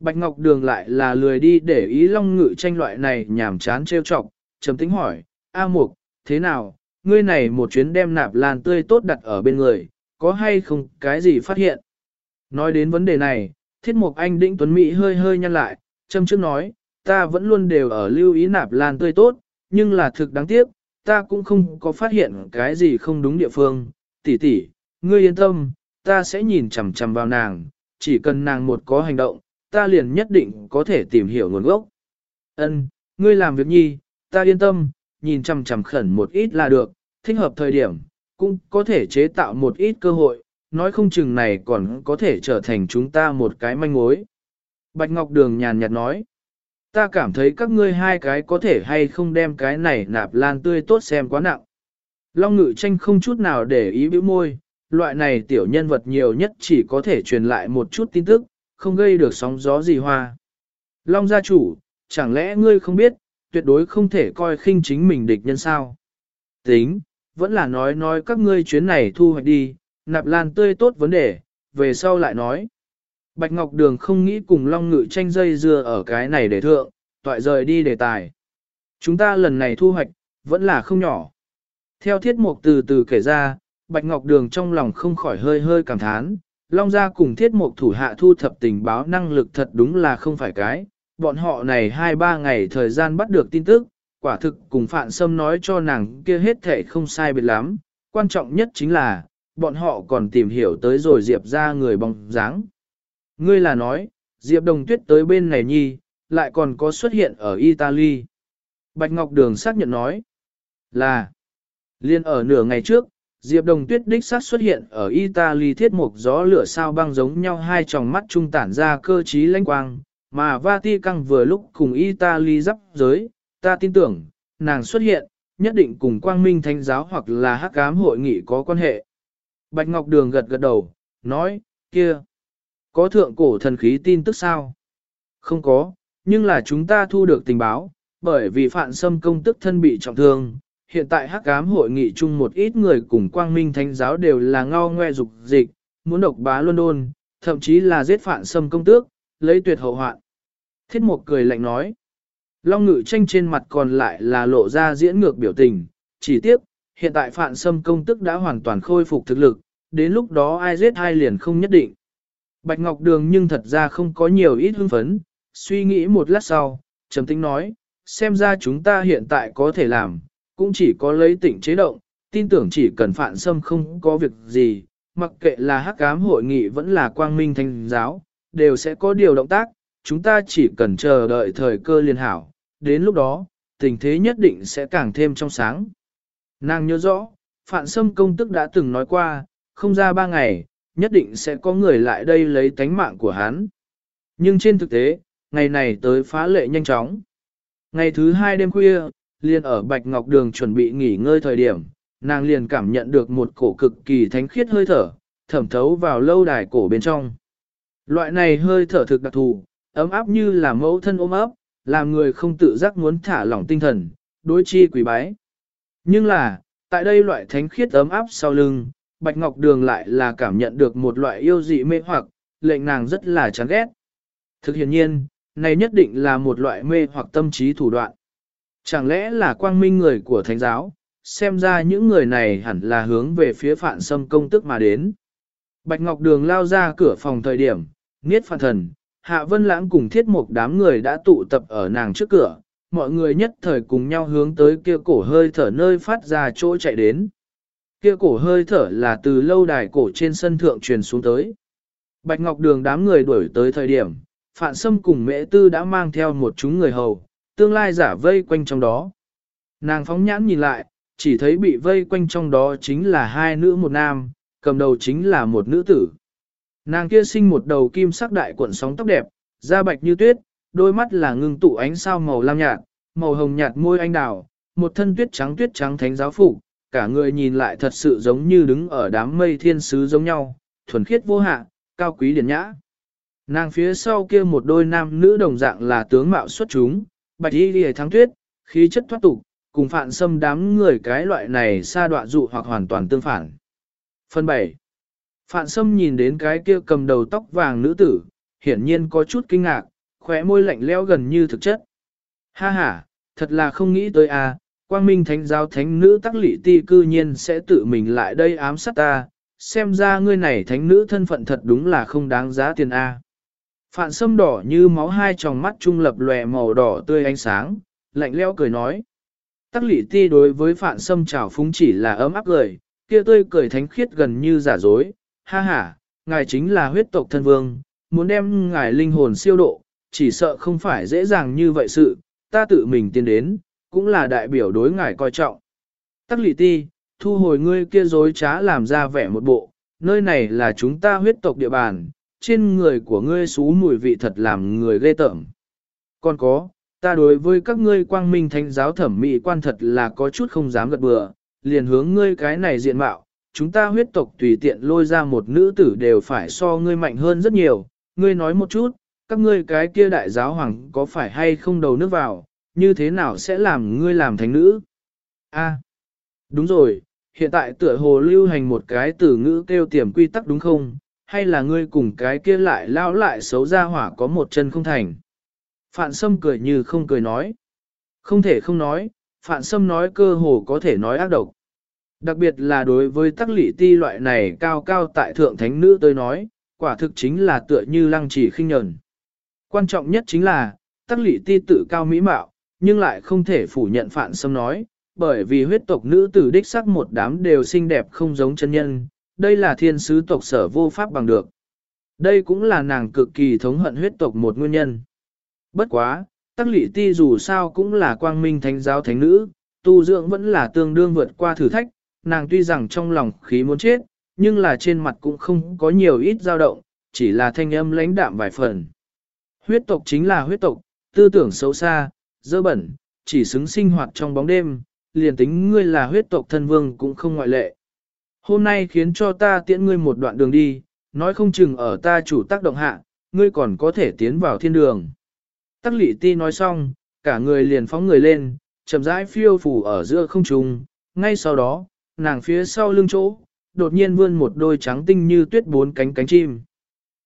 Bạch Ngọc Đường lại là lười đi để ý long ngự tranh loại này nhảm chán trêu chọc, trầm tính hỏi, A Mục, thế nào, ngươi này một chuyến đem nạp lan tươi tốt đặt ở bên người, có hay không cái gì phát hiện? Nói đến vấn đề này, thiết mục anh Đĩnh Tuấn Mỹ hơi hơi nhăn lại, châm trước nói, ta vẫn luôn đều ở lưu ý nạp lan tươi tốt, nhưng là thực đáng tiếc, ta cũng không có phát hiện cái gì không đúng địa phương, tỷ tỷ, ngươi yên tâm, ta sẽ nhìn chằm chằm vào nàng, chỉ cần nàng một có hành động, ta liền nhất định có thể tìm hiểu nguồn gốc. Ân, ngươi làm việc nhi, ta yên tâm, nhìn chằm chằm khẩn một ít là được, thích hợp thời điểm, cũng có thể chế tạo một ít cơ hội, nói không chừng này còn có thể trở thành chúng ta một cái manh mối. Bạch Ngọc Đường nhàn nhạt nói, ta cảm thấy các ngươi hai cái có thể hay không đem cái này nạp lan tươi tốt xem quá nặng. Long ngự tranh không chút nào để ý bĩu môi, loại này tiểu nhân vật nhiều nhất chỉ có thể truyền lại một chút tin tức, không gây được sóng gió gì hoa. Long gia chủ, chẳng lẽ ngươi không biết, tuyệt đối không thể coi khinh chính mình địch nhân sao? Tính, vẫn là nói nói các ngươi chuyến này thu hoạch đi, nạp lan tươi tốt vấn đề, về sau lại nói. Bạch Ngọc Đường không nghĩ cùng Long Ngự tranh dây dưa ở cái này để thượng, toại rời đi đề tài. Chúng ta lần này thu hoạch, vẫn là không nhỏ. Theo thiết mục từ từ kể ra, Bạch Ngọc Đường trong lòng không khỏi hơi hơi cảm thán, Long gia cùng thiết mục thủ hạ thu thập tình báo năng lực thật đúng là không phải cái, bọn họ này 2-3 ngày thời gian bắt được tin tức, quả thực cùng Phạn Sâm nói cho nàng kia hết thể không sai biệt lắm, quan trọng nhất chính là, bọn họ còn tìm hiểu tới rồi Diệp ra người bóng dáng. Ngươi là nói, Diệp Đồng Tuyết tới bên này nhi, lại còn có xuất hiện ở Italy. Bạch Ngọc Đường xác nhận nói, là, liên ở nửa ngày trước, Diệp Đồng Tuyết đích xác xuất hiện ở Italy thiết mục gió lửa sao băng giống nhau hai tròng mắt trung tản ra cơ trí lãnh quang, mà Vatican vừa lúc cùng Italy giáp giới, ta tin tưởng, nàng xuất hiện, nhất định cùng quang minh thánh giáo hoặc là hắc ám hội nghị có quan hệ. Bạch Ngọc Đường gật gật đầu, nói, kia, có thượng cổ thần khí tin tức sao? Không có, nhưng là chúng ta thu được tình báo, bởi vì phạn xâm công tức thân bị trọng thương. Hiện tại hắc ám hội nghị chung một ít người cùng quang minh thánh giáo đều là ngao ngoe dục dịch, muốn độc bá London, thậm chí là giết phạn xâm công tước, lấy tuyệt hậu hoạn. Thiết Mục cười lạnh nói. Long ngự tranh trên mặt còn lại là lộ ra diễn ngược biểu tình, chỉ tiếc, hiện tại phạn xâm công tức đã hoàn toàn khôi phục thực lực, đến lúc đó ai giết ai liền không nhất định. Bạch Ngọc Đường nhưng thật ra không có nhiều ít hưng phấn, suy nghĩ một lát sau, trầm tính nói, xem ra chúng ta hiện tại có thể làm, cũng chỉ có lấy tỉnh chế động, tin tưởng chỉ cần phạn xâm không có việc gì, mặc kệ là hắc ám hội nghị vẫn là quang minh thanh giáo, đều sẽ có điều động tác, chúng ta chỉ cần chờ đợi thời cơ liên hảo, đến lúc đó, tình thế nhất định sẽ càng thêm trong sáng. Nàng nhớ rõ, Phạn Sâm công tức đã từng nói qua, không ra ba ngày, nhất định sẽ có người lại đây lấy tánh mạng của hắn. Nhưng trên thực tế, ngày này tới phá lệ nhanh chóng. Ngày thứ hai đêm khuya, liền ở Bạch Ngọc Đường chuẩn bị nghỉ ngơi thời điểm, nàng liền cảm nhận được một cổ cực kỳ thánh khiết hơi thở, thẩm thấu vào lâu đài cổ bên trong. Loại này hơi thở thực đặc thù, ấm áp như là mẫu thân ôm ấp, làm người không tự giác muốn thả lỏng tinh thần, đối chi quỷ bái. Nhưng là, tại đây loại thánh khiết ấm áp sau lưng, Bạch Ngọc Đường lại là cảm nhận được một loại yêu dị mê hoặc, lệnh nàng rất là chán ghét. Thực hiện nhiên, này nhất định là một loại mê hoặc tâm trí thủ đoạn. Chẳng lẽ là quang minh người của thánh giáo, xem ra những người này hẳn là hướng về phía phản xâm công tức mà đến. Bạch Ngọc Đường lao ra cửa phòng thời điểm, niết phản thần, Hạ Vân Lãng cùng thiết một đám người đã tụ tập ở nàng trước cửa, mọi người nhất thời cùng nhau hướng tới kia cổ hơi thở nơi phát ra chỗ chạy đến. Kia cổ hơi thở là từ lâu đài cổ trên sân thượng truyền xuống tới. Bạch Ngọc Đường đám người đuổi tới thời điểm, Phạn Sâm cùng Mễ Tư đã mang theo một chúng người hầu, tương lai giả vây quanh trong đó. Nàng phóng nhãn nhìn lại, chỉ thấy bị vây quanh trong đó chính là hai nữ một nam, cầm đầu chính là một nữ tử. Nàng kia sinh một đầu kim sắc đại cuộn sóng tóc đẹp, da bạch như tuyết, đôi mắt là ngưng tụ ánh sao màu lam nhạt, màu hồng nhạt môi anh đào, một thân tuyết trắng tuyết trắng thánh giáo phục, cả người nhìn lại thật sự giống như đứng ở đám mây thiên sứ giống nhau, thuần khiết vô hạ, cao quý điển nhã. Nàng phía sau kia một đôi nam nữ đồng dạng là tướng mạo xuất chúng, bạch y lìa thắng tuyết, khí chất thoát tục, cùng phạn xâm đám người cái loại này xa đoạn dụ hoặc hoàn toàn tương phản. Phần 7 Phạn Sâm nhìn đến cái kia cầm đầu tóc vàng nữ tử, hiển nhiên có chút kinh ngạc, khóe môi lạnh lẽo gần như thực chất. Ha ha, thật là không nghĩ tới a, à, quang minh thánh giáo thánh nữ tắc lị ti cư nhiên sẽ tự mình lại đây ám sát ta, xem ra ngươi này thánh nữ thân phận thật đúng là không đáng giá tiền a. Phạn sâm đỏ như máu hai tròng mắt trung lập lòe màu đỏ tươi ánh sáng, lạnh lẽo cười nói. Tắc lị ti đối với phạn sâm trào phúng chỉ là ấm áp cười, kia tươi cười thánh khiết gần như giả dối, ha ha, ngài chính là huyết tộc thân vương, muốn đem ngài linh hồn siêu độ, chỉ sợ không phải dễ dàng như vậy sự, ta tự mình tiến đến, cũng là đại biểu đối ngài coi trọng. Tắc lị ti, thu hồi ngươi kia dối trá làm ra vẻ một bộ, nơi này là chúng ta huyết tộc địa bàn, trên người của ngươi xú mùi vị thật làm người ghê tởm. Còn có, ta đối với các ngươi quang minh thánh giáo thẩm mỹ quan thật là có chút không dám gật bừa, liền hướng ngươi cái này diện mạo, chúng ta huyết tộc tùy tiện lôi ra một nữ tử đều phải so ngươi mạnh hơn rất nhiều, ngươi nói một chút, các ngươi cái kia đại giáo hoàng có phải hay không đầu nước vào, như thế nào sẽ làm ngươi làm thánh nữ? A, đúng rồi, hiện tại tựa hồ lưu hành một cái từ ngữ kêu tiềm quy tắc đúng không? Hay là ngươi cùng cái kia lại lao lại xấu ra hỏa có một chân không thành? Phạn Sâm cười như không cười nói. Không thể không nói, Phạn Sâm nói cơ hồ có thể nói ác độc. Đặc biệt là đối với tắc lị ti loại này cao cao tại thượng thánh nữ tôi nói, quả thực chính là tựa như lăng chỉ khinh nhẫn. Quan trọng nhất chính là, tắc lị ti tự cao mỹ mạo, nhưng lại không thể phủ nhận phản xâm nói, bởi vì huyết tộc nữ tử đích sắc một đám đều xinh đẹp không giống chân nhân, đây là thiên sứ tộc sở vô pháp bằng được. Đây cũng là nàng cực kỳ thống hận huyết tộc một nguyên nhân. Bất quá, tắc lị ti dù sao cũng là quang minh thánh giáo thánh nữ, tu dưỡng vẫn là tương đương vượt qua thử thách, nàng tuy rằng trong lòng khí muốn chết, nhưng là trên mặt cũng không có nhiều ít dao động, chỉ là thanh âm lãnh đạm vài phần. Huyết tộc chính là huyết tộc, tư tưởng xấu xa, dơ bẩn, chỉ xứng sinh hoạt trong bóng đêm, liền tính ngươi là huyết tộc thân vương cũng không ngoại lệ. Hôm nay khiến cho ta tiễn ngươi một đoạn đường đi, nói không chừng ở ta chủ tác động hạ, ngươi còn có thể tiến vào thiên đường. Tắc lị ti nói xong, cả người liền phóng người lên, chậm rãi phiêu phủ ở giữa không trung, ngay sau đó, nàng phía sau lưng chỗ, đột nhiên vươn một đôi trắng tinh như tuyết bốn cánh cánh chim.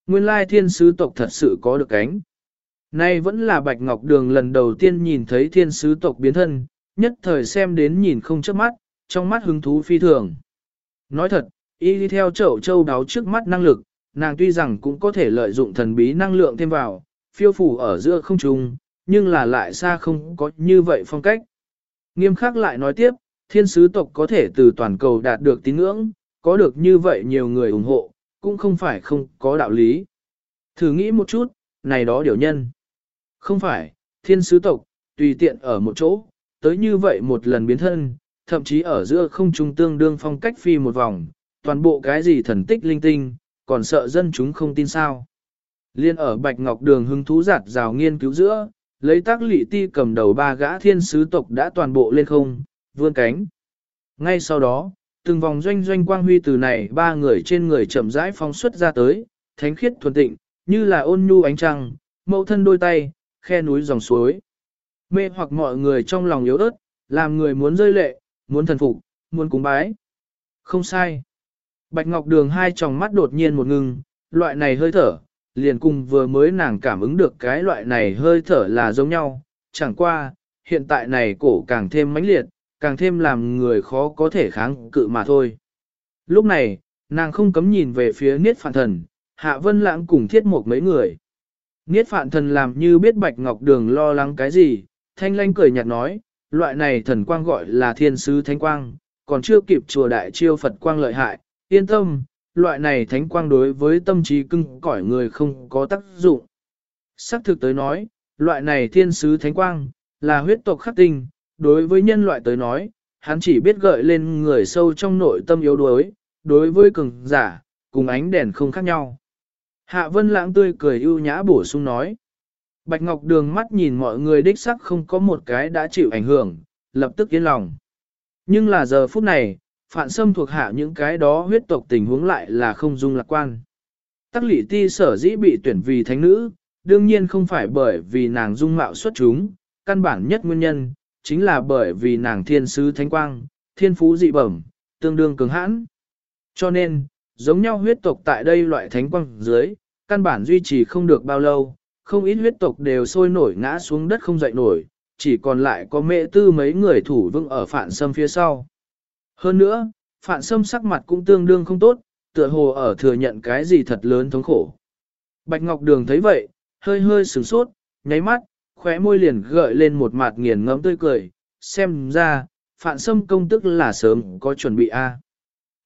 Nguyên lai thiên sứ tộc thật sự có được cánh. Nay vẫn là Bạch Ngọc Đường lần đầu tiên nhìn thấy thiên sứ tộc biến thân, nhất thời xem đến nhìn không chớp mắt, trong mắt hứng thú phi thường. Nói thật, y đi theo chậu châu đáo trước mắt năng lực, nàng tuy rằng cũng có thể lợi dụng thần bí năng lượng thêm vào, phiêu phủ ở giữa không trung, nhưng là lại xa không có như vậy phong cách. Nghiêm khắc lại nói tiếp, thiên sứ tộc có thể từ toàn cầu đạt được tín ngưỡng, có được như vậy nhiều người ủng hộ, cũng không phải không có đạo lý. Thử nghĩ một chút, này đó điều nhân. Không phải, thiên sứ tộc, tùy tiện ở một chỗ, tới như vậy một lần biến thân, thậm chí ở giữa không trung tương đương phong cách phi một vòng, toàn bộ cái gì thần tích linh tinh, còn sợ dân chúng không tin sao. Liên ở Bạch Ngọc Đường hứng thú giặt rào nghiên cứu giữa, lấy tác lị ti cầm đầu ba gã thiên sứ tộc đã toàn bộ lên không, vươn cánh. Ngay sau đó, từng vòng doanh doanh quang huy từ này ba người trên người chậm rãi phóng xuất ra tới, thánh khiết thuần tịnh, như là ôn nhu ánh trăng, mẫu thân đôi tay, khe núi dòng suối. Mê hoặc mọi người trong lòng yếu ớt, làm người muốn rơi lệ, muốn thần phục, muốn cúng bái. Không sai. Bạch Ngọc Đường hai tròng mắt đột nhiên một ngừng, loại này hơi thở, liền cùng vừa mới nàng cảm ứng được cái loại này hơi thở là giống nhau, chẳng qua, hiện tại này cổ càng thêm mãnh liệt, càng thêm làm người khó có thể kháng cự mà thôi. Lúc này, nàng không cấm nhìn về phía Niết Phạn Thần, Hạ Vân Lãng cùng thiết một mấy người. Niết Phạn Thần làm như biết Bạch Ngọc Đường lo lắng cái gì, thanh lanh cười nhạt nói, loại này thần quang gọi là thiên sứ thánh quang, còn chưa kịp chùa đại chiêu Phật quang lợi hại, yên tâm, loại này thánh quang đối với tâm trí cưng cỏi người không có tác dụng. Sắc thực tới nói, loại này thiên sứ thánh quang, là huyết tộc khắc tinh, đối với nhân loại tới nói, hắn chỉ biết gợi lên người sâu trong nội tâm yếu đuối, đối với cường giả, cùng ánh đèn không khác nhau. Hạ vân lãng tươi cười ưu nhã bổ sung nói. Bạch Ngọc Đường mắt nhìn mọi người đích sắc không có một cái đã chịu ảnh hưởng, lập tức yên lòng. Nhưng là giờ phút này, phản xâm thuộc hạ những cái đó huyết tộc tình huống lại là không dung lạc quan. Tắc lỷ ti sở dĩ bị tuyển vì thánh nữ, đương nhiên không phải bởi vì nàng dung mạo xuất chúng, căn bản nhất nguyên nhân, chính là bởi vì nàng thiên sứ thánh quang, thiên phú dị bẩm, tương đương cường hãn. Cho nên, giống nhau huyết tộc tại đây loại thánh quang dưới, căn bản duy trì không được bao lâu, không ít huyết tộc đều sôi nổi ngã xuống đất không dậy nổi, chỉ còn lại có mẹ tư mấy người thủ vững ở phản sâm phía sau. Hơn nữa, phản sâm sắc mặt cũng tương đương không tốt, tựa hồ ở thừa nhận cái gì thật lớn thống khổ. Bạch Ngọc Đường thấy vậy, hơi hơi sửng sốt, nháy mắt, khóe môi liền gợi lên một mặt nghiền ngẫm tươi cười, xem ra, phạn sâm công tức là sớm có chuẩn bị a.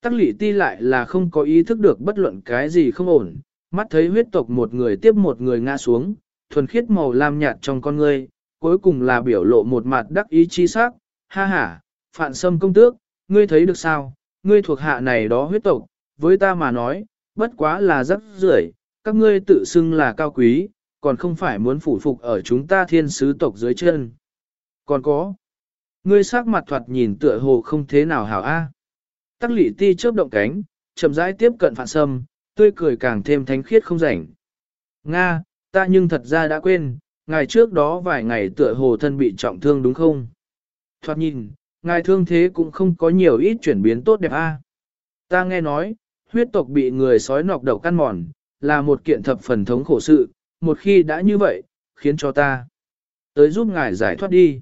Tắc lị ti lại là không có ý thức được bất luận cái gì không ổn, mắt thấy huyết tộc một người tiếp một người ngã xuống, thuần khiết màu lam nhạt trong con ngươi, cuối cùng là biểu lộ một mặt đắc ý chi sắc, ha ha, phạn sâm công tước, ngươi thấy được sao, ngươi thuộc hạ này đó huyết tộc, với ta mà nói, bất quá là rất rưởi, các ngươi tự xưng là cao quý, còn không phải muốn phủ phục ở chúng ta thiên sứ tộc dưới chân. Còn có, ngươi sắc mặt thoạt nhìn tựa hồ không thế nào hảo a. Tắc lị ti chớp động cánh, chậm rãi tiếp cận phản sâm, tươi cười càng thêm thánh khiết không rảnh. Nga, ta nhưng thật ra đã quên, ngày trước đó vài ngày tựa hồ thân bị trọng thương đúng không? Thoạt nhìn, ngài thương thế cũng không có nhiều ít chuyển biến tốt đẹp a. Ta nghe nói, huyết tộc bị người sói nọc đầu căn mòn, là một kiện thập phần thống khổ sự, một khi đã như vậy, khiến cho ta tới giúp ngài giải thoát đi.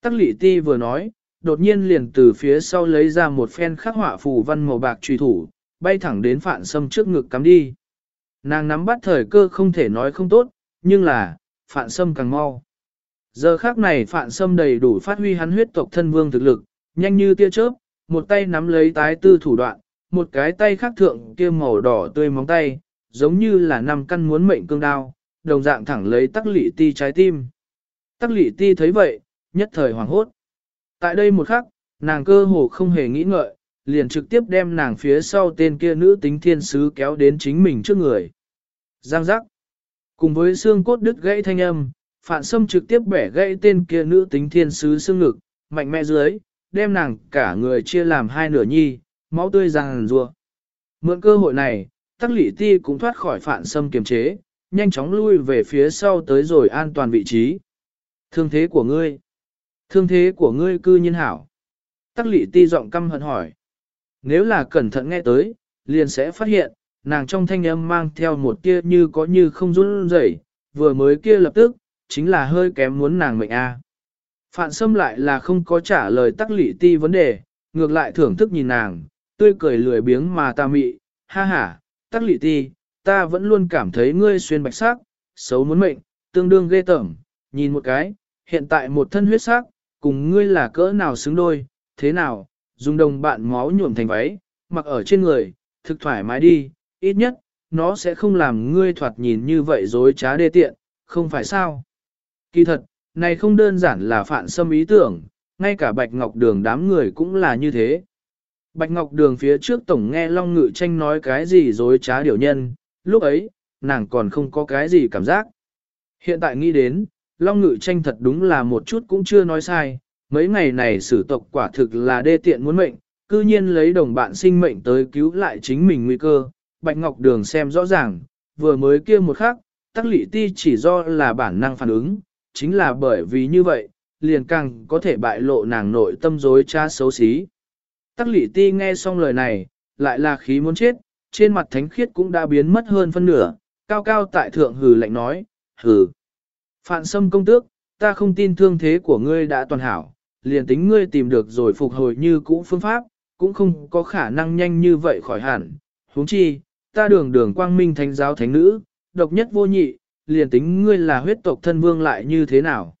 Tắc lị ti vừa nói, đột nhiên liền từ phía sau lấy ra một phen khắc họa phù văn màu bạc truy thủ, bay thẳng đến phản sâm trước ngực cắm đi. Nàng nắm bắt thời cơ không thể nói không tốt, nhưng là, phản sâm càng mau. Giờ khác này phản sâm đầy đủ phát huy hắn huyết tộc thân vương thực lực, nhanh như tia chớp, một tay nắm lấy tái tư thủ đoạn, một cái tay khác thượng kia màu đỏ tươi móng tay, giống như là năm căn muốn mệnh cương đao, đồng dạng thẳng lấy tắc lị ti trái tim. Tắc lị ti thấy vậy, nhất thời hoảng hốt. Tại đây một khắc, nàng cơ hồ không hề nghĩ ngợi, liền trực tiếp đem nàng phía sau tên kia nữ tính thiên sứ kéo đến chính mình trước người. Giang giác. Cùng với xương cốt đứt gãy thanh âm, phản sâm trực tiếp bẻ gãy tên kia nữ tính thiên sứ xương ngực, mạnh mẽ dưới, đem nàng cả người chia làm hai nửa nhi, máu tươi ràng rùa. Mượn cơ hội này, tắc lị ti cũng thoát khỏi phản sâm kiềm chế, nhanh chóng lui về phía sau tới rồi an toàn vị trí. Thương thế của ngươi. Thương thế của ngươi cư nhiên hảo. Tắc lị ti giọng căm hận hỏi. Nếu là cẩn thận nghe tới, liền sẽ phát hiện, nàng trong thanh âm mang theo một kia như có như không run rẩy, vừa mới kia lập tức, chính là hơi kém muốn nàng mệnh a. À. Phạn Sâm lại là không có trả lời tắc lị ti vấn đề, ngược lại thưởng thức nhìn nàng, tươi cười lười biếng mà ta mị, ha ha, tắc lị ti, ta vẫn luôn cảm thấy ngươi xuyên bạch sắc, xấu muốn mệnh, tương đương ghê tởm, nhìn một cái, hiện tại một thân huyết sắc, cùng ngươi là cỡ nào xứng đôi, thế nào, dùng đồng bạn máu nhuộm thành váy, mặc ở trên người, thực thoải mái đi, ít nhất, nó sẽ không làm ngươi thoạt nhìn như vậy dối trá đê tiện, không phải sao. Kỳ thật, này không đơn giản là phản xâm ý tưởng, ngay cả Bạch Ngọc Đường đám người cũng là như thế. Bạch Ngọc Đường phía trước tổng nghe Long Ngự Tranh nói cái gì dối trá điều nhân, lúc ấy, nàng còn không có cái gì cảm giác. Hiện tại nghĩ đến, Long Ngự Tranh thật đúng là một chút cũng chưa nói sai, mấy ngày này sử tộc quả thực là đê tiện muốn mệnh, cư nhiên lấy đồng bạn sinh mệnh tới cứu lại chính mình nguy cơ. Bạch Ngọc Đường xem rõ ràng, vừa mới kia một khắc, tắc lị ti chỉ do là bản năng phản ứng, chính là bởi vì như vậy, liền càng có thể bại lộ nàng nội tâm dối trá xấu xí. Tắc lị ti nghe xong lời này, lại là khí muốn chết, trên mặt thánh khiết cũng đã biến mất hơn phân nửa, cao cao tại thượng hừ lạnh nói, hừ. Phạn sâm công tước, ta không tin thương thế của ngươi đã toàn hảo, liền tính ngươi tìm được rồi phục hồi như cũ phương pháp, cũng không có khả năng nhanh như vậy khỏi hẳn. huống chi, ta đường đường quang minh thánh giáo thánh nữ, độc nhất vô nhị, liền tính ngươi là huyết tộc thân vương lại như thế nào.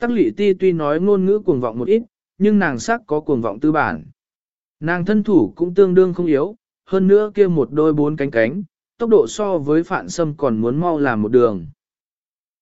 Tắc lị ti tuy nói ngôn ngữ cuồng vọng một ít, nhưng nàng sắc có cuồng vọng tư bản. Nàng thân thủ cũng tương đương không yếu, hơn nữa kia một đôi bốn cánh cánh, tốc độ so với phạn sâm còn muốn mau làm một đường.